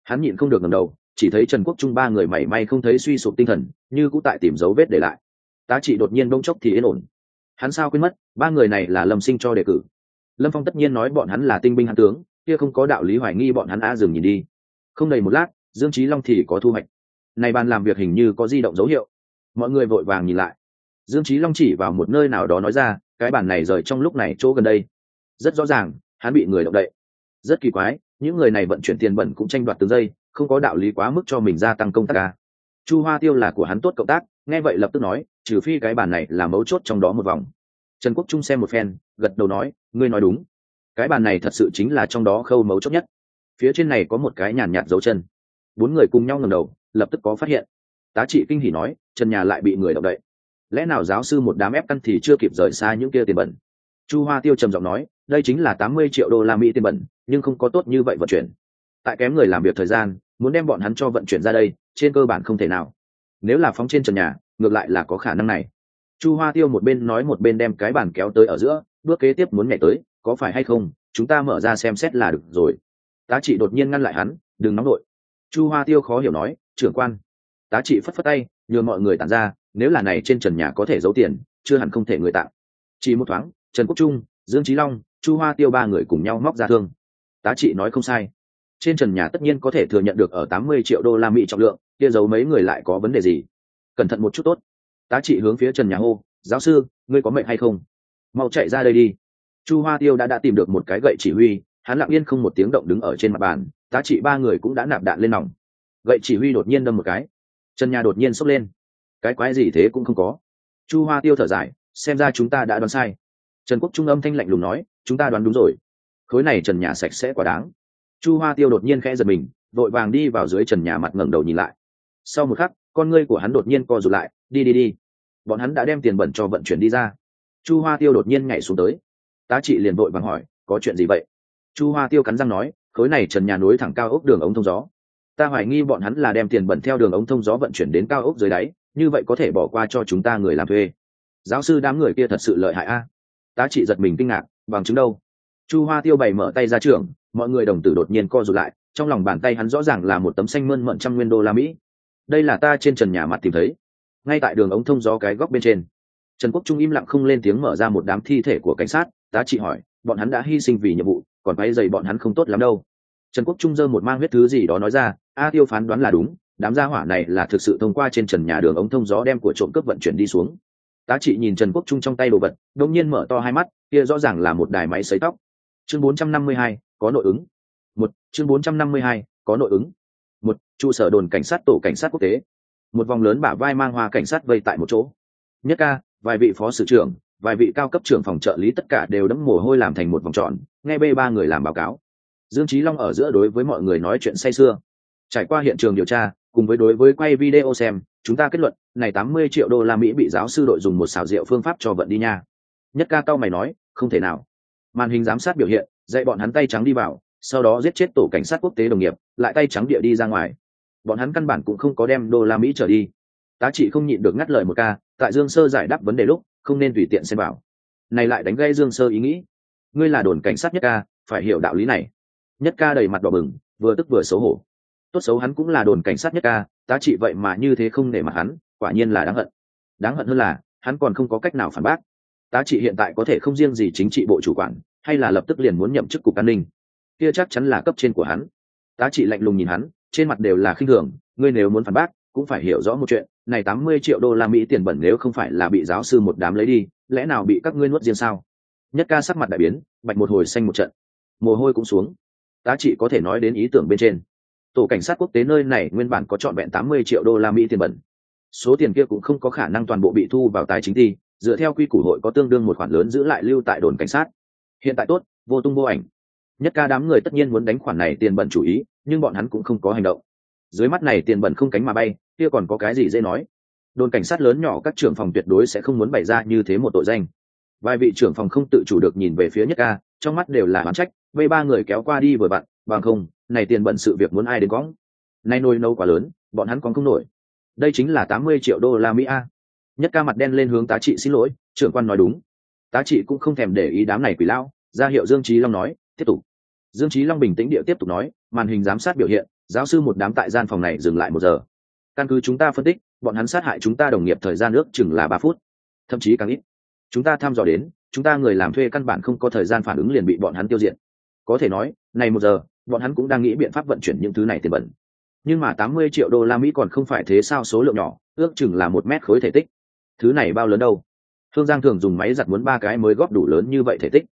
Hắn nhịn không được ngầm đầu, chỉ thấy trần quốc trung ba người mảy may không thấy suy sụp tinh thần, như cũng tại tìm dấu vết để lại. Tá trị đột nhiên bỗng chốc thì yên ổn. Hắn sao quên mất, ba người này là lâm sinh cho đề cử. Lâm phong tất nhiên nói bọn hắn là tinh binh hắn tướng, kia không có đạo lý hoài nghi bọn hắn a dừng nhìn đi. Không đầy một lát, dương trí long thì có thu hoạch. Này bàn làm việc hình như có di động dấu hiệu. Mọi người vội vàng nhìn lại. Dương trí long chỉ vào một nơi nào đó nói ra, cái bàn này rời trong lúc này chỗ gần đây. Rất rõ ràng, hắn bị người động đậy. Rất kỳ quái những người này vận chuyển tiền bẩn cũng tranh đoạt từng giây, không có đạo lý quá mức cho mình gia tăng công tác ca. Chu hoa tiêu là của hắn tốt cộng tác, nghe vậy lập tức nói, trừ phi cái bàn này là mấu chốt trong đó một vòng. Trần quốc trung xem một phen, gật đầu nói, ngươi nói đúng. Cái bàn này thật sự chính là trong đó khâu mấu chốt nhất. Phía trên này có một cái nhàn nhạt dấu chân. Bốn người cùng nhau ngầm đầu, lập tức có phát hiện. Tá trị kinh hỉ nói, trần nhà lại bị người động đậy. Lẽ nào giáo sư một đám ép căn thì chưa kịp rời xa những kia tiền bẩn? Chu hoa tiêu trầm giọng nói, đây chính là tám mươi triệu đô la mỹ tiền bẩn nhưng không có tốt như vậy vận chuyển. Tại kém người làm việc thời gian, muốn đem bọn hắn cho vận chuyển ra đây, trên cơ bản không thể nào. Nếu là phóng trên trần nhà, ngược lại là có khả năng này. Chu hoa tiêu một bên nói một bên đem cái bàn kéo tới ở giữa, bước kế tiếp muốn nhảy tới, có phải hay không, chúng ta mở ra xem xét là được rồi. Tá trị đột nhiên ngăn lại hắn, đừng nóng nổi chu hoa tiêu khó hiểu nói, trưởng quan. Tá trị phất phất tay, nhường mọi người tản ra, nếu là này trên trần nhà có thể giấu tiền, chưa hẳn không thể người tạo. chỉ một thoáng, trần quốc trung, dương trí long, chu hoa tiêu ba người cùng nhau móc ra thương tá trị nói không sai. Trên trần nhà tất nhiên có thể thừa nhận được ở tám mươi triệu đô la mỹ trọng lượng, kia giấu mấy người lại có vấn đề gì? Cẩn thận một chút tốt. Tá trị hướng phía trần nhà hô, giáo sư, ngươi có mệnh hay không? Mau chạy ra đây đi. Chu hoa tiêu đã đã tìm được một cái gậy chỉ huy, hắn lặng yên không một tiếng động đứng ở trên mặt bàn, tá trị ba người cũng đã nạp đạn lên nòng. Gậy chỉ huy đột nhiên đâm một cái. Trần nhà đột nhiên sốc lên. Cái quái gì thế cũng không có. Chu hoa tiêu thở dài, xem ra chúng ta đã đoán sai. Trần quốc trung âm thanh lạnh lùng nói, chúng ta đoán đúng rồi khối này trần nhà sạch sẽ quá đáng. Chu hoa tiêu đột nhiên khẽ giật mình, vội vàng đi vào dưới trần nhà mặt ngẩng đầu nhìn lại. Sau một khắc, con ngươi của hắn đột nhiên co rụt lại, đi đi đi. Bọn hắn đã đem tiền bẩn cho vận chuyển đi ra. Chu hoa tiêu đột nhiên nhảy xuống tới. Tá trị liền vội vàng hỏi, có chuyện gì vậy? Chu hoa tiêu cắn răng nói, khối này trần nhà nối thẳng cao ốc đường ống thông gió. Ta hoài nghi bọn hắn là đem tiền bẩn theo đường ống thông gió vận chuyển đến cao ốc dưới đáy, như vậy có thể bỏ qua cho chúng ta người làm thuê. Giáo sư đám người kia thật sự lợi hại a. Tá trị giật mình kinh ngạc, bằng chứng đâu? Chu hoa tiêu bày mở tay ra trường mọi người đồng tử đột nhiên co rụt lại, trong lòng bàn tay hắn rõ ràng là một tấm xanh mơn mận trăm nguyên đô la mỹ. Đây là ta trên trần nhà mặt tìm thấy. Ngay tại đường ống thông gió cái góc bên trên, trần quốc trung im lặng không lên tiếng mở ra một đám thi thể của cảnh sát, tá trị hỏi, bọn hắn đã hy sinh vì nhiệm vụ, còn quay dày bọn hắn không tốt lắm đâu. Trần quốc trung dơ một mang huyết thứ gì đó nói ra, a tiêu phán đoán là đúng, đám gia hỏa này là thực sự thông qua trên trần nhà đường ống thông gió đem của trộm cướp vận chuyển đi xuống. Tá trị nhìn trần quốc trung trong tay đồ vật đông nhiên mở to hai mắt, kia rõ ràng là một đài máy xấy tóc chương 452, có nội ứng. Một chương 452, có nội ứng. Một trụ sở đồn cảnh sát tổ cảnh sát quốc tế. Một vòng lớn bả vai mang hoa cảnh sát vây tại một chỗ. Nhất ca vài vị phó sử trưởng vài vị cao cấp trưởng phòng trợ lý tất cả đều đẫm mồ hôi làm thành một vòng tròn nghe b ba người làm báo cáo. Dương trí long ở giữa đối với mọi người nói chuyện say sưa. Trải qua hiện trường điều tra cùng với đối với quay video xem chúng ta kết luận này tám mươi triệu đô la mỹ bị giáo sư đội dùng một xào rượu phương pháp cho vận đi nha. Nhất ca cao mày nói không thể nào màn hình giám sát biểu hiện, dạy bọn hắn tay trắng đi vào, sau đó giết chết tổ cảnh sát quốc tế đồng nghiệp, lại tay trắng địa đi ra ngoài. Bọn hắn căn bản cũng không có đem đô la mỹ trở đi. Tá trị không nhịn được ngắt lời một ca, tại dương sơ giải đáp vấn đề lúc, không nên tùy tiện xem vào. Này lại đánh gây dương sơ ý nghĩ. Ngươi là đồn cảnh sát nhất ca, phải hiểu đạo lý này. Nhất ca đầy mặt đỏ bừng, vừa tức vừa xấu hổ. Tốt xấu hắn cũng là đồn cảnh sát nhất ca, tá trị vậy mà như thế không nể mặt hắn, quả nhiên là đáng hận. Đáng hận hơn là, hắn còn không có cách nào phản bác tá trị hiện tại có thể không riêng gì chính trị bộ chủ quản, hay là lập tức liền muốn nhậm chức cục an ninh. Kia chắc chắn là cấp trên của hắn. Tá trị lạnh lùng nhìn hắn, trên mặt đều là khinh thường, ngươi nếu muốn phản bác, cũng phải hiểu rõ một chuyện, này tám mươi triệu đô la mỹ tiền bẩn nếu không phải là bị giáo sư một đám lấy đi, lẽ nào bị các ngươi nuốt riêng sao? Nhất ca sắc mặt đại biến, bạch một hồi xanh một trận. Mồ hôi cũng xuống. Tá trị có thể nói đến ý tưởng bên trên. Tổ cảnh sát quốc tế nơi này nguyên bản có trọn vẹn tám mươi triệu đô la mỹ tiền bẩn. Số tiền kia cũng không có khả năng toàn bộ bị thu vào tài chính thi dựa theo quy củ hội có tương đương một khoản lớn giữ lại lưu tại đồn cảnh sát. Hiện tại tốt, vô tung vô ảnh. Nhất ca đám người tất nhiên muốn đánh khoản này tiền bẩn chủ ý, nhưng bọn hắn cũng không có hành động. Dưới mắt này tiền bẩn không cánh mà bay, kia còn có cái gì dễ nói? Đồn cảnh sát lớn nhỏ các trưởng phòng tuyệt đối sẽ không muốn bày ra như thế một tội danh. Vài vị trưởng phòng không tự chủ được nhìn về phía nhất ca, trong mắt đều là oán trách vây ba người kéo qua đi vừa bạn bằng không, này tiền bẩn sự việc muốn ai đến cóng nay nôi nâu quá lớn, bọn hắn còn không nổi. Đây chính là tám mươi triệu đô la mỹ a nhất ca mặt đen lên hướng tá trị xin lỗi, trưởng quan nói đúng. Tá trị cũng không thèm để ý đám này quỷ lão ra hiệu dương trí long nói, tiếp tục. Dương trí long bình tĩnh địa tiếp tục nói, màn hình giám sát biểu hiện, giáo sư một đám tại gian phòng này dừng lại một giờ. Căn cứ chúng ta phân tích, bọn hắn sát hại chúng ta đồng nghiệp thời gian ước chừng là ba phút, thậm chí càng ít. Chúng ta thăm dò đến, chúng ta người làm thuê căn bản không có thời gian phản ứng liền bị bọn hắn tiêu diệt. Có thể nói, này một giờ, bọn hắn cũng đang nghĩ biện pháp vận chuyển những thứ này tiền bẩn. Nhưng mà tám mươi triệu đô la mỹ còn không phải thế sao số lượng nhỏ, ước chừng là một mét khối thể tích thứ này bao lớn đâu? Thương giang thường dùng máy giặt muốn ba cái mới góp đủ lớn như vậy thể tích.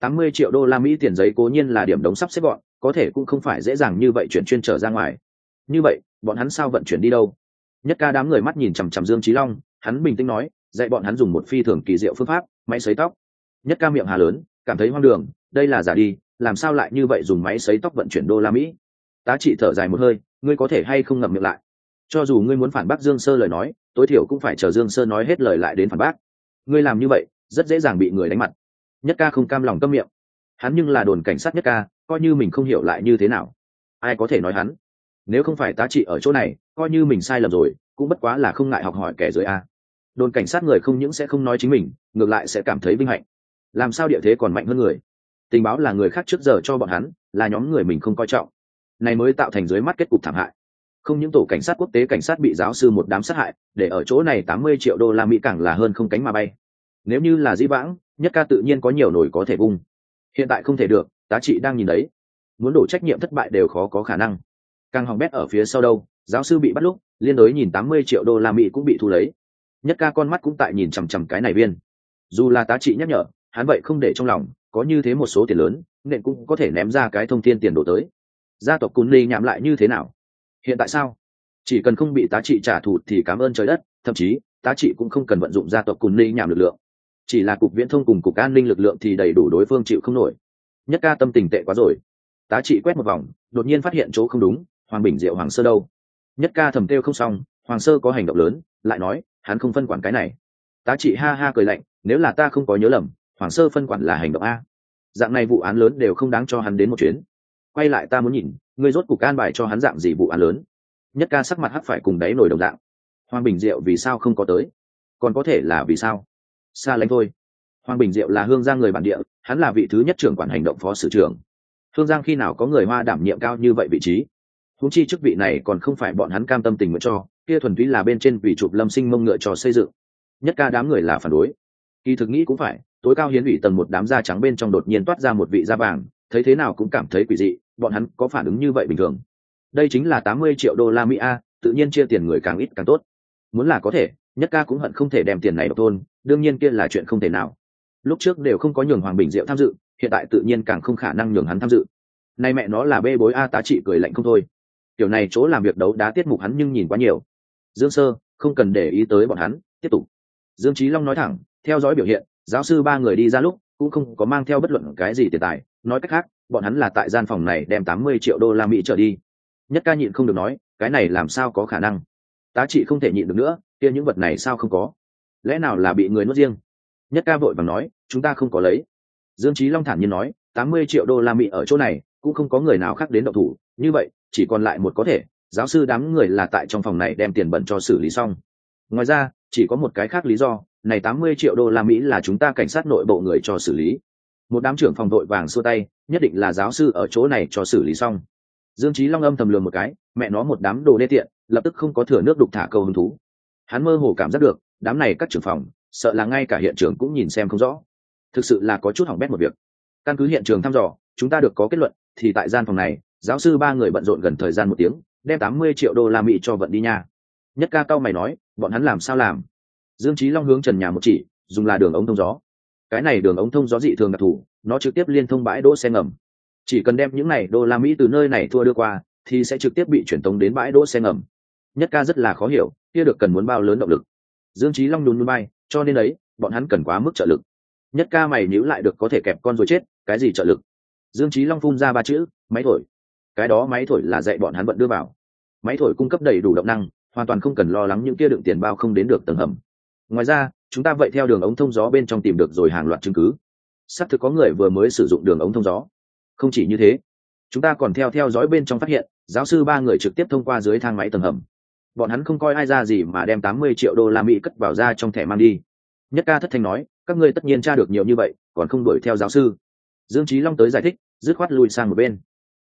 Tám mươi triệu đô la mỹ tiền giấy cố nhiên là điểm đống sắp xếp gọn, có thể cũng không phải dễ dàng như vậy chuyển chuyên trở ra ngoài. Như vậy, bọn hắn sao vận chuyển đi đâu? Nhất ca đám người mắt nhìn chằm chằm dương trí long, hắn bình tĩnh nói, dạy bọn hắn dùng một phi thường kỳ diệu phương pháp, máy xấy tóc. Nhất ca miệng hà lớn, cảm thấy hoang đường, đây là giả đi, làm sao lại như vậy dùng máy xấy tóc vận chuyển đô la mỹ? Tá trị thở dài một hơi, ngươi có thể hay không ngậm miệng lại? Cho dù ngươi muốn phản bác dương sơ lời nói tối thiểu cũng phải chờ dương sơ nói hết lời lại đến phản bác. Ngươi làm như vậy, rất dễ dàng bị người đánh mặt. Nhất ca không cam lòng câm miệng. Hắn nhưng là đồn cảnh sát nhất ca, coi như mình không hiểu lại như thế nào. Ai có thể nói hắn? Nếu không phải tá trị ở chỗ này, coi như mình sai lầm rồi, cũng bất quá là không ngại học hỏi kẻ dưới a. Đồn cảnh sát người không những sẽ không nói chính mình, ngược lại sẽ cảm thấy vinh hạnh. Làm sao địa thế còn mạnh hơn người? Tình báo là người khác trước giờ cho bọn hắn, là nhóm người mình không coi trọng. Này mới tạo thành dưới mắt kết cục thảm hại không những tổ cảnh sát quốc tế cảnh sát bị giáo sư một đám sát hại, để ở chỗ này tám mươi triệu đô la mỹ càng là hơn không cánh mà bay. Nếu như là di vãng, nhất ca tự nhiên có nhiều nổi có thể vung hiện tại không thể được, tá trị đang nhìn đấy. Muốn đổ trách nhiệm thất bại đều khó có khả năng. Càng hỏng bét ở phía sau đâu, giáo sư bị bắt lúc, liên đối nhìn tám mươi triệu đô la mỹ cũng bị thu lấy. Nhất ca con mắt cũng tại nhìn chằm chằm cái này viên. Dù là tá trị nhắc nhở, hắn vậy không để trong lòng, có như thế một số tiền lớn, nên cũng có thể ném ra cái thông tin tiền đổ tới. Gia tộc cún ly nhạm lại như thế nào? Hiện tại sao? Chỉ cần không bị tá trị trả thù thì cảm ơn trời đất, thậm chí, tá trị cũng không cần vận dụng gia tộc cùng ly nhảm lực lượng. Chỉ là cục viễn thông cùng cục an ninh lực lượng thì đầy đủ đối phương chịu không nổi. Nhất ca tâm tình tệ quá rồi. Tá trị quét một vòng, đột nhiên phát hiện chỗ không đúng, hoàng bình diệu hoàng sơ đâu? Nhất ca thầm kêu không xong, hoàng sơ có hành động lớn, lại nói, hắn không phân quản cái này. Tá trị ha ha cười lạnh, nếu là ta không có nhớ lầm, hoàng sơ phân quản là hành động a. Dạng này vụ án lớn đều không đáng cho hắn đến một chuyến quay lại ta muốn nhìn, ngươi rốt cục an bài cho hắn dạng gì vụ án lớn. Nhất ca sắc mặt hắc phải cùng đáy nổi đồng dạng. Hoàng bình diệu vì sao không có tới? Còn có thể là vì sao? Xa lánh thôi. Hoàng bình diệu là hương giang người bản địa, hắn là vị thứ nhất trưởng quản hành động phó sử trưởng. Hương giang khi nào có người hoa đảm nhiệm cao như vậy vị trí? Húng chi chức vị này còn không phải bọn hắn cam tâm tình nguyện cho, kia thuần túy là bên trên vì chụp lâm sinh mông ngựa cho xây dựng. Nhất ca đám người là phản đối. Kỳ thực nghĩ cũng phải, tối cao hiến ủy tầng một đám da trắng bên trong đột nhiên toát ra một vị da vàng, thấy thế nào cũng cảm thấy quỷ dị bọn hắn có phản ứng như vậy bình thường. Đây chính là tám mươi triệu đô la mỹ a, tự nhiên chia tiền người càng ít càng tốt. Muốn là có thể, nhất ca cũng hận không thể đem tiền này độc thôn đương nhiên kia là chuyện không thể nào. Lúc trước đều không có nhường hoàng bình diệu tham dự, hiện tại tự nhiên càng không khả năng nhường hắn tham dự. Nay mẹ nó là bê bối a tá trị cười lạnh không thôi. Kiểu này chỗ làm việc đấu đá tiết mục hắn nhưng nhìn quá nhiều. Dương sơ, không cần để ý tới bọn hắn, tiếp tục. Dương trí long nói thẳng, theo dõi biểu hiện, giáo sư ba người đi ra lúc, cũng không có mang theo bất luận cái gì tiền tài, nói cách khác bọn hắn là tại gian phòng này đem tám mươi triệu đô la mỹ trở đi. Nhất ca nhịn không được nói, cái này làm sao có khả năng? Tá trị không thể nhịn được nữa, kia những vật này sao không có? Lẽ nào là bị người nuốt riêng? Nhất ca vội vàng nói, chúng ta không có lấy. Dương trí long thản nhiên nói, tám mươi triệu đô la mỹ ở chỗ này, cũng không có người nào khác đến độc thủ. Như vậy, chỉ còn lại một có thể, giáo sư đám người là tại trong phòng này đem tiền bẩn cho xử lý xong. Ngoài ra, chỉ có một cái khác lý do, này tám mươi triệu đô la mỹ là chúng ta cảnh sát nội bộ người cho xử lý. Một đám trưởng phòng đội vàng xua tay nhất định là giáo sư ở chỗ này cho xử lý xong. Dương trí long âm thầm lường một cái, mẹ nó một đám đồ đê tiện, lập tức không có thừa nước đục thả câu hứng thú. Hắn mơ hồ cảm giác được, đám này các trưởng phòng, sợ là ngay cả hiện trường cũng nhìn xem không rõ. Thực sự là có chút hỏng bét một việc. Căn cứ hiện trường thăm dò, chúng ta được có kết luận, thì tại gian phòng này, giáo sư ba người bận rộn gần thời gian một tiếng, đem tám mươi triệu đô la mỹ cho vận đi nha. Nhất ca cao mày nói, bọn hắn làm sao làm? Dương trí long hướng trần nhà một chỉ, dùng là đường ống thông gió cái này đường ống thông gió dị thường đặc thù, nó trực tiếp liên thông bãi đỗ xe ngầm. Chỉ cần đem những này đô la mỹ từ nơi này thua đưa qua, thì sẽ trực tiếp bị chuyển tống đến bãi đỗ xe ngầm. Nhất ca rất là khó hiểu, kia được cần muốn bao lớn động lực. Dương trí long nhún núi bay, cho nên ấy, bọn hắn cần quá mức trợ lực. Nhất ca mày níu lại được có thể kẹp con rồi chết, cái gì trợ lực? Dương trí long phun ra ba chữ, máy thổi. Cái đó máy thổi là dạy bọn hắn vận đưa vào. Máy thổi cung cấp đầy đủ động năng, hoàn toàn không cần lo lắng những kia đựng tiền bao không đến được tầng hầm. Ngoài ra chúng ta vậy theo đường ống thông gió bên trong tìm được rồi hàng loạt chứng cứ. Xác thực có người vừa mới sử dụng đường ống thông gió. Không chỉ như thế, chúng ta còn theo theo dõi bên trong phát hiện, giáo sư ba người trực tiếp thông qua dưới thang máy tầng hầm. Bọn hắn không coi ai ra gì mà đem tám mươi triệu đô la mỹ cất vào ra trong thẻ mang đi. Nhất ca thất thanh nói, các ngươi tất nhiên tra được nhiều như vậy, còn không đuổi theo giáo sư. Dương trí long tới giải thích, dứt khoát lùi sang một bên.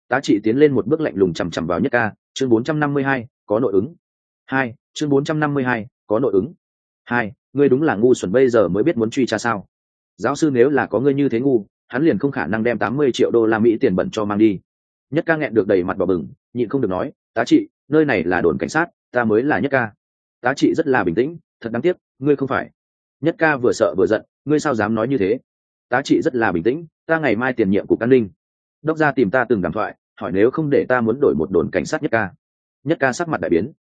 Tá trị tiến lên một bước lạnh lùng chằm chằm vào nhất ca, chương bốn trăm năm mươi hai, có nội ứng. Hai, chương bốn trăm năm mươi hai, có nội ứng hai, ngươi đúng là ngu xuẩn, bây giờ mới biết muốn truy tra sao? Giáo sư nếu là có ngươi như thế ngu, hắn liền không khả năng đem tám mươi triệu đô la mỹ tiền bẩn cho mang đi. Nhất ca nghẹn được đầy mặt bỏ bừng, nhịn không được nói, tá trị, nơi này là đồn cảnh sát, ta mới là nhất ca. Tá trị rất là bình tĩnh, thật đáng tiếc, ngươi không phải. Nhất ca vừa sợ vừa giận, ngươi sao dám nói như thế? Tá trị rất là bình tĩnh, ta ngày mai tiền nhiệm cục an ninh. Đốc ra tìm ta từng đàm thoại, hỏi nếu không để ta muốn đổi một đồn cảnh sát nhất ca. Nhất ca sắc mặt đại biến,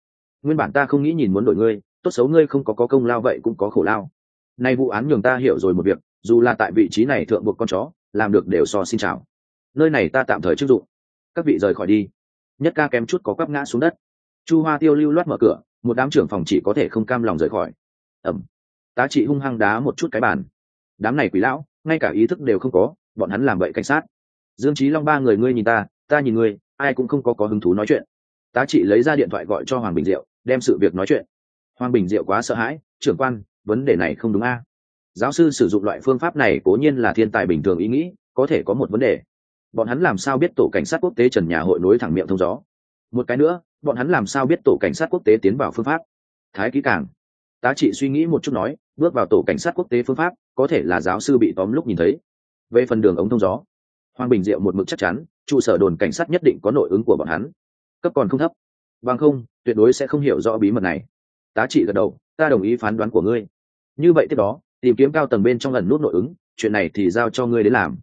nguyên bản ta không nghĩ nhìn muốn đổi ngươi tốt xấu ngươi không có có công lao vậy cũng có khổ lao. Nay vụ án nhường ta hiểu rồi một việc, dù là tại vị trí này thượng buộc con chó, làm được đều so xin chào. Nơi này ta tạm thời chức dụng. Các vị rời khỏi đi. Nhất ca kém chút có quắp ngã xuống đất. Chu hoa tiêu lưu loát mở cửa, một đám trưởng phòng chỉ có thể không cam lòng rời khỏi. Ẩm. Tá trị hung hăng đá một chút cái bàn. Đám này quỷ lão, ngay cả ý thức đều không có, bọn hắn làm vậy cảnh sát. Dương trí long ba người ngươi nhìn ta ta nhìn ngươi, ai cũng không có có hứng thú nói chuyện. Tá trị lấy ra điện thoại gọi cho hoàng bình diệu, đem sự việc nói chuyện hoàng bình diệu quá sợ hãi, trưởng quan, vấn đề này không đúng a. Giáo sư sử dụng loại phương pháp này cố nhiên là thiên tài bình thường ý nghĩ, có thể có một vấn đề. Bọn hắn làm sao biết tổ cảnh sát quốc tế trần nhà hội nối thẳng miệng thông gió? Một cái nữa, bọn hắn làm sao biết tổ cảnh sát quốc tế tiến vào phương pháp? Thái kỹ càng. Tá trị suy nghĩ một chút nói, bước vào tổ cảnh sát quốc tế phương pháp, có thể là giáo sư bị tóm lúc nhìn thấy. Về phần đường ống thông gió hoàng bình diệu một mực chắc chắn, trụ sở đồn cảnh sát nhất định có nội ứng của bọn hắn. Cấp còn không thấp. Bằng không, tuyệt đối sẽ không hiểu rõ bí mật này tá trị gật đầu, ta đồng ý phán đoán của ngươi. Như vậy tiếp đó, tìm kiếm cao tầng bên trong lần nút nội ứng, chuyện này thì giao cho ngươi đến làm.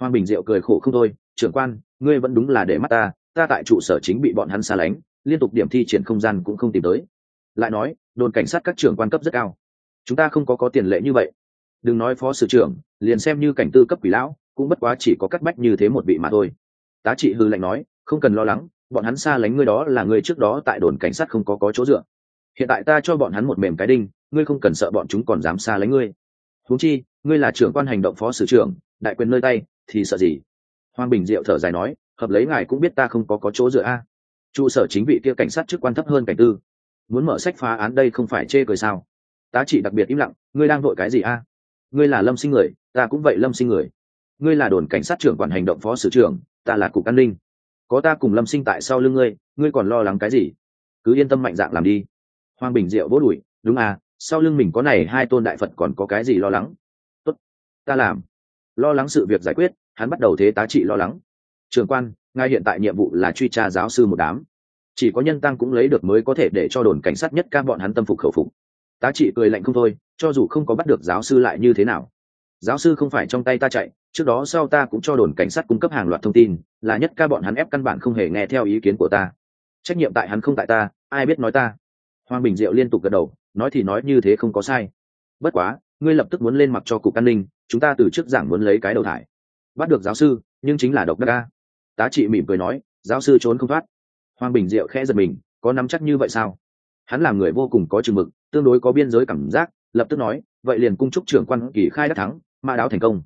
Hoàng bình diệu cười khổ không thôi, trưởng quan, ngươi vẫn đúng là để mắt ta ta tại trụ sở chính bị bọn hắn xa lánh, liên tục điểm thi triển không gian cũng không tìm tới. Lại nói, đồn cảnh sát các trưởng quan cấp rất cao, chúng ta không có có tiền lệ như vậy. Đừng nói phó sử trưởng, liền xem như cảnh tư cấp quỷ lão, cũng bất quá chỉ có cắt bách như thế một vị mà thôi. Tá trị hư lạnh nói, không cần lo lắng, bọn hắn xa lánh ngươi đó là ngươi trước đó tại đồn cảnh sát không có có chỗ dựa hiện tại ta cho bọn hắn một mềm cái đinh, ngươi không cần sợ bọn chúng còn dám xa lánh ngươi. Huống chi, ngươi là trưởng quan hành động phó sử trưởng, đại quyền nơi tay, thì sợ gì? Hoàng bình diệu thở dài nói, hợp lấy ngài cũng biết ta không có có chỗ dựa a. Trụ sở chính vị kia cảnh sát chức quan thấp hơn cảnh tư. Muốn mở sách phá án đây không phải chê cười sao? Tá chỉ đặc biệt im lặng, ngươi đang vội cái gì a? Ngươi là lâm sinh người, ta cũng vậy lâm sinh người. Ngươi là đồn cảnh sát trưởng quản hành động phó sử trưởng, ta là cục an ninh. Có ta cùng lâm sinh tại sau lưng ngươi ngươi còn lo lắng cái gì? Cứ yên tâm mạnh dạng làm đi hoàng bình diệu vỗ đùi, đúng à sau lưng mình có này hai tôn đại phật còn có cái gì lo lắng? Tốt, ta làm. Lo lắng sự việc giải quyết, hắn bắt đầu thế tá trị lo lắng. Trường quan ngay hiện tại nhiệm vụ là truy tra giáo sư một đám. Chỉ có nhân tăng cũng lấy được mới có thể để cho đồn cảnh sát nhất ca bọn hắn tâm phục khẩu phục. Tá trị cười lạnh không thôi, cho dù không có bắt được giáo sư lại như thế nào. Giáo sư không phải trong tay ta chạy, trước đó sau ta cũng cho đồn cảnh sát cung cấp hàng loạt thông tin, là nhất ca bọn hắn ép căn bản không hề nghe theo ý kiến của ta. Trách nhiệm tại hắn không tại ta, ai biết nói ta? Hoàng bình diệu liên tục gật đầu, nói thì nói như thế không có sai. Bất quá, ngươi lập tức muốn lên mặc cho cục an ninh, chúng ta từ trước giảng muốn lấy cái đầu thải. Bắt được giáo sư, nhưng chính là độc đắc ca tá trị mỉm cười nói, giáo sư trốn không thoát. Hoàng bình diệu khẽ giật mình, có nắm chắc như vậy sao? Hắn là người vô cùng có chừng mực, tương đối có biên giới cảm giác, lập tức nói, vậy liền cung chúc trưởng quan kỳ khai đắc thắng, ma đáo thành công.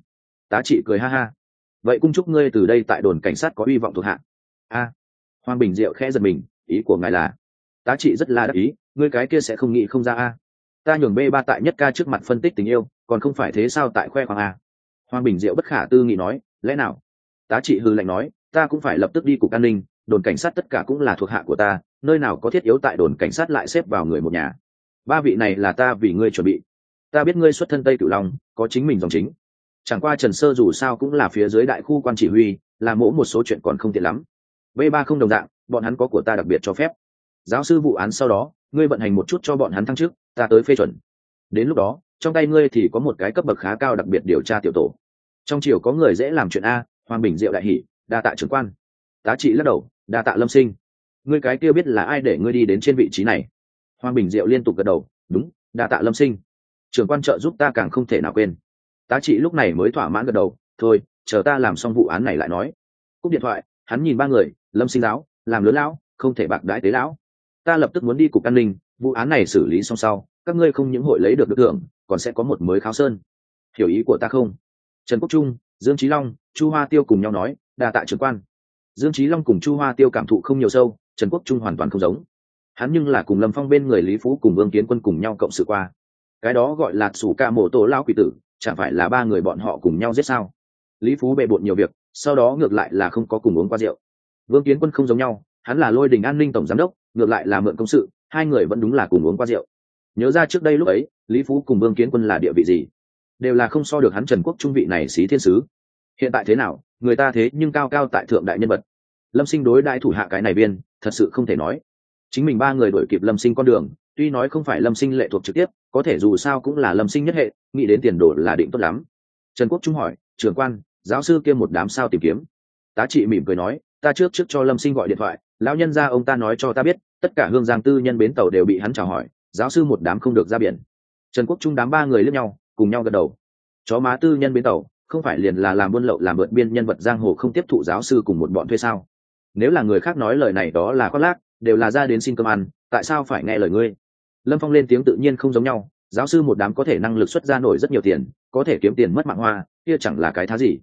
Tá trị cười ha ha. Vậy cung chúc ngươi từ đây tại đồn cảnh sát có hy vọng thuộc hạ. A. Hoàng bình diệu khẽ giật mình, ý của ngài là, tá trị rất là đắc ý ngươi cái kia sẽ không nghĩ không ra a. Ta nhường b ba tại nhất ca trước mặt phân tích tình yêu, còn không phải thế sao tại khoe khoang a? Hoàng bình diệu bất khả tư nghị nói, lẽ nào? Tá trị hư lệnh nói, ta cũng phải lập tức đi cục an ninh, đồn cảnh sát tất cả cũng là thuộc hạ của ta, nơi nào có thiết yếu tại đồn cảnh sát lại xếp vào người một nhà. Ba vị này là ta vì ngươi chuẩn bị. Ta biết ngươi xuất thân tây cửu long, có chính mình dòng chính. Chẳng qua trần sơ dù sao cũng là phía dưới đại khu quan chỉ huy, là mỗ một số chuyện còn không tiện lắm. B ba không đồng dạng, bọn hắn có của ta đặc biệt cho phép. Giáo sư vụ án sau đó ngươi vận hành một chút cho bọn hắn thăng trước ta tới phê chuẩn. Đến lúc đó, trong tay ngươi thì có một cái cấp bậc khá cao đặc biệt điều tra tiểu tổ. Trong triều có người dễ làm chuyện a, hoàng bình diệu đại hỷ, đa tạ trưởng quan. Tá trị lắc đầu, đa tạ lâm sinh. Ngươi cái kia biết là ai để ngươi đi đến trên vị trí này? Hoàng bình diệu liên tục gật đầu, đúng, đa tạ lâm sinh. Trưởng quan trợ giúp ta càng không thể nào quên. Tá trị lúc này mới thỏa mãn gật đầu, thôi, chờ ta làm xong vụ án này lại nói. Cúp điện thoại, hắn nhìn ba người, lâm sinh lão, làm lớn lão, không thể bạc đái tế lão ta lập tức muốn đi cục an ninh, vụ án này xử lý xong sau, các ngươi không những hội lấy được được thưởng, còn sẽ có một mới kháo sơn. Hiểu ý của ta không? Trần quốc trung, dương trí long, chu hoa tiêu cùng nhau nói đà tạ trưởng quan. Dương trí long cùng chu hoa tiêu cảm thụ không nhiều sâu, trần quốc trung hoàn toàn không giống. Hắn nhưng là cùng lâm phong bên người lý phú cùng vương kiến quân cùng nhau cộng sự qua. Cái đó gọi là sủ ca mổ tổ lao quỷ tử, chẳng phải là ba người bọn họ cùng nhau giết sao? Lý phú bề bộn nhiều việc, sau đó ngược lại là không có cùng uống qua rượu. Vương kiến quân không giống nhau, hắn là lôi đình an ninh tổng giám đốc ngược lại là mượn công sự, hai người vẫn đúng là cùng uống qua rượu. Nhớ ra trước đây lúc ấy, lý phú cùng vương kiến quân là địa vị gì? Đều là không so được hắn trần quốc trung vị này xí thiên sứ. Hiện tại thế nào, người ta thế nhưng cao cao tại thượng đại nhân vật. Lâm sinh đối đại thủ hạ cái này biên, thật sự không thể nói. Chính mình ba người đổi kịp lâm sinh con đường, tuy nói không phải lâm sinh lệ thuộc trực tiếp, có thể dù sao cũng là lâm sinh nhất hệ, nghĩ đến tiền đồ là định tốt lắm. Trần quốc trung hỏi, trưởng quan, giáo sư kia một đám sao tìm kiếm? Tá trị mỉm cười nói, ta trước trước cho lâm sinh gọi điện thoại lão nhân gia ông ta nói cho ta biết, tất cả hương giang tư nhân bến tàu đều bị hắn chào hỏi, giáo sư một đám không được ra biển. Trần quốc trung đám ba người lướt nhau, cùng nhau gật đầu. Chó má tư nhân bến tàu, không phải liền là làm buôn lậu, làm vượt biên nhân vật giang hồ không tiếp thụ giáo sư cùng một bọn thuê sao? Nếu là người khác nói lời này đó là khoác lác, đều là ra đến xin cơm ăn, tại sao phải nghe lời ngươi? Lâm phong lên tiếng tự nhiên không giống nhau, giáo sư một đám có thể năng lực xuất ra nổi rất nhiều tiền, có thể kiếm tiền mất mạng hoa, kia chẳng là cái thá gì.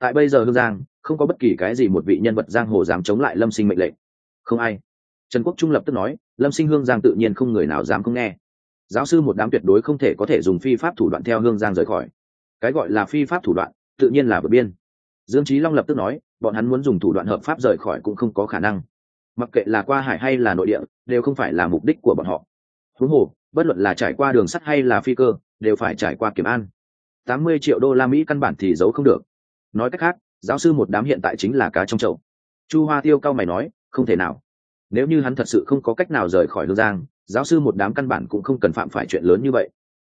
Tại bây giờ hương giang, không có bất kỳ cái gì một vị nhân vật giang hồ dám chống lại lâm sinh mệnh lệnh không ai. Trần quốc trung lập tức nói, lâm sinh hương giang tự nhiên không người nào dám không nghe. Giáo sư một đám tuyệt đối không thể có thể dùng phi pháp thủ đoạn theo hương giang rời khỏi. Cái gọi là phi pháp thủ đoạn, tự nhiên là vượt biên. Dương trí long lập tức nói, bọn hắn muốn dùng thủ đoạn hợp pháp rời khỏi cũng không có khả năng. Mặc kệ là qua hải hay là nội địa, đều không phải là mục đích của bọn họ. Huống hồ, bất luận là trải qua đường sắt hay là phi cơ, đều phải trải qua kiểm an. Tám mươi triệu đô la mỹ căn bản thì giấu không được. Nói cách khác, giáo sư một đám hiện tại chính là cá trong chậu. Chu hoa tiêu cao mày nói không thể nào. Nếu như hắn thật sự không có cách nào rời khỏi hương giang, giáo sư một đám căn bản cũng không cần phạm phải chuyện lớn như vậy.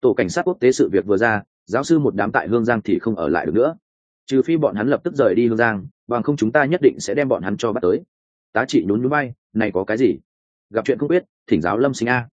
Tổ cảnh sát quốc tế sự việc vừa ra, giáo sư một đám tại hương giang thì không ở lại được nữa. Trừ phi bọn hắn lập tức rời đi hương giang, bằng không chúng ta nhất định sẽ đem bọn hắn cho bắt tới. Tá trị nhún núi bay này có cái gì? Gặp chuyện không biết, thỉnh giáo lâm sinh a.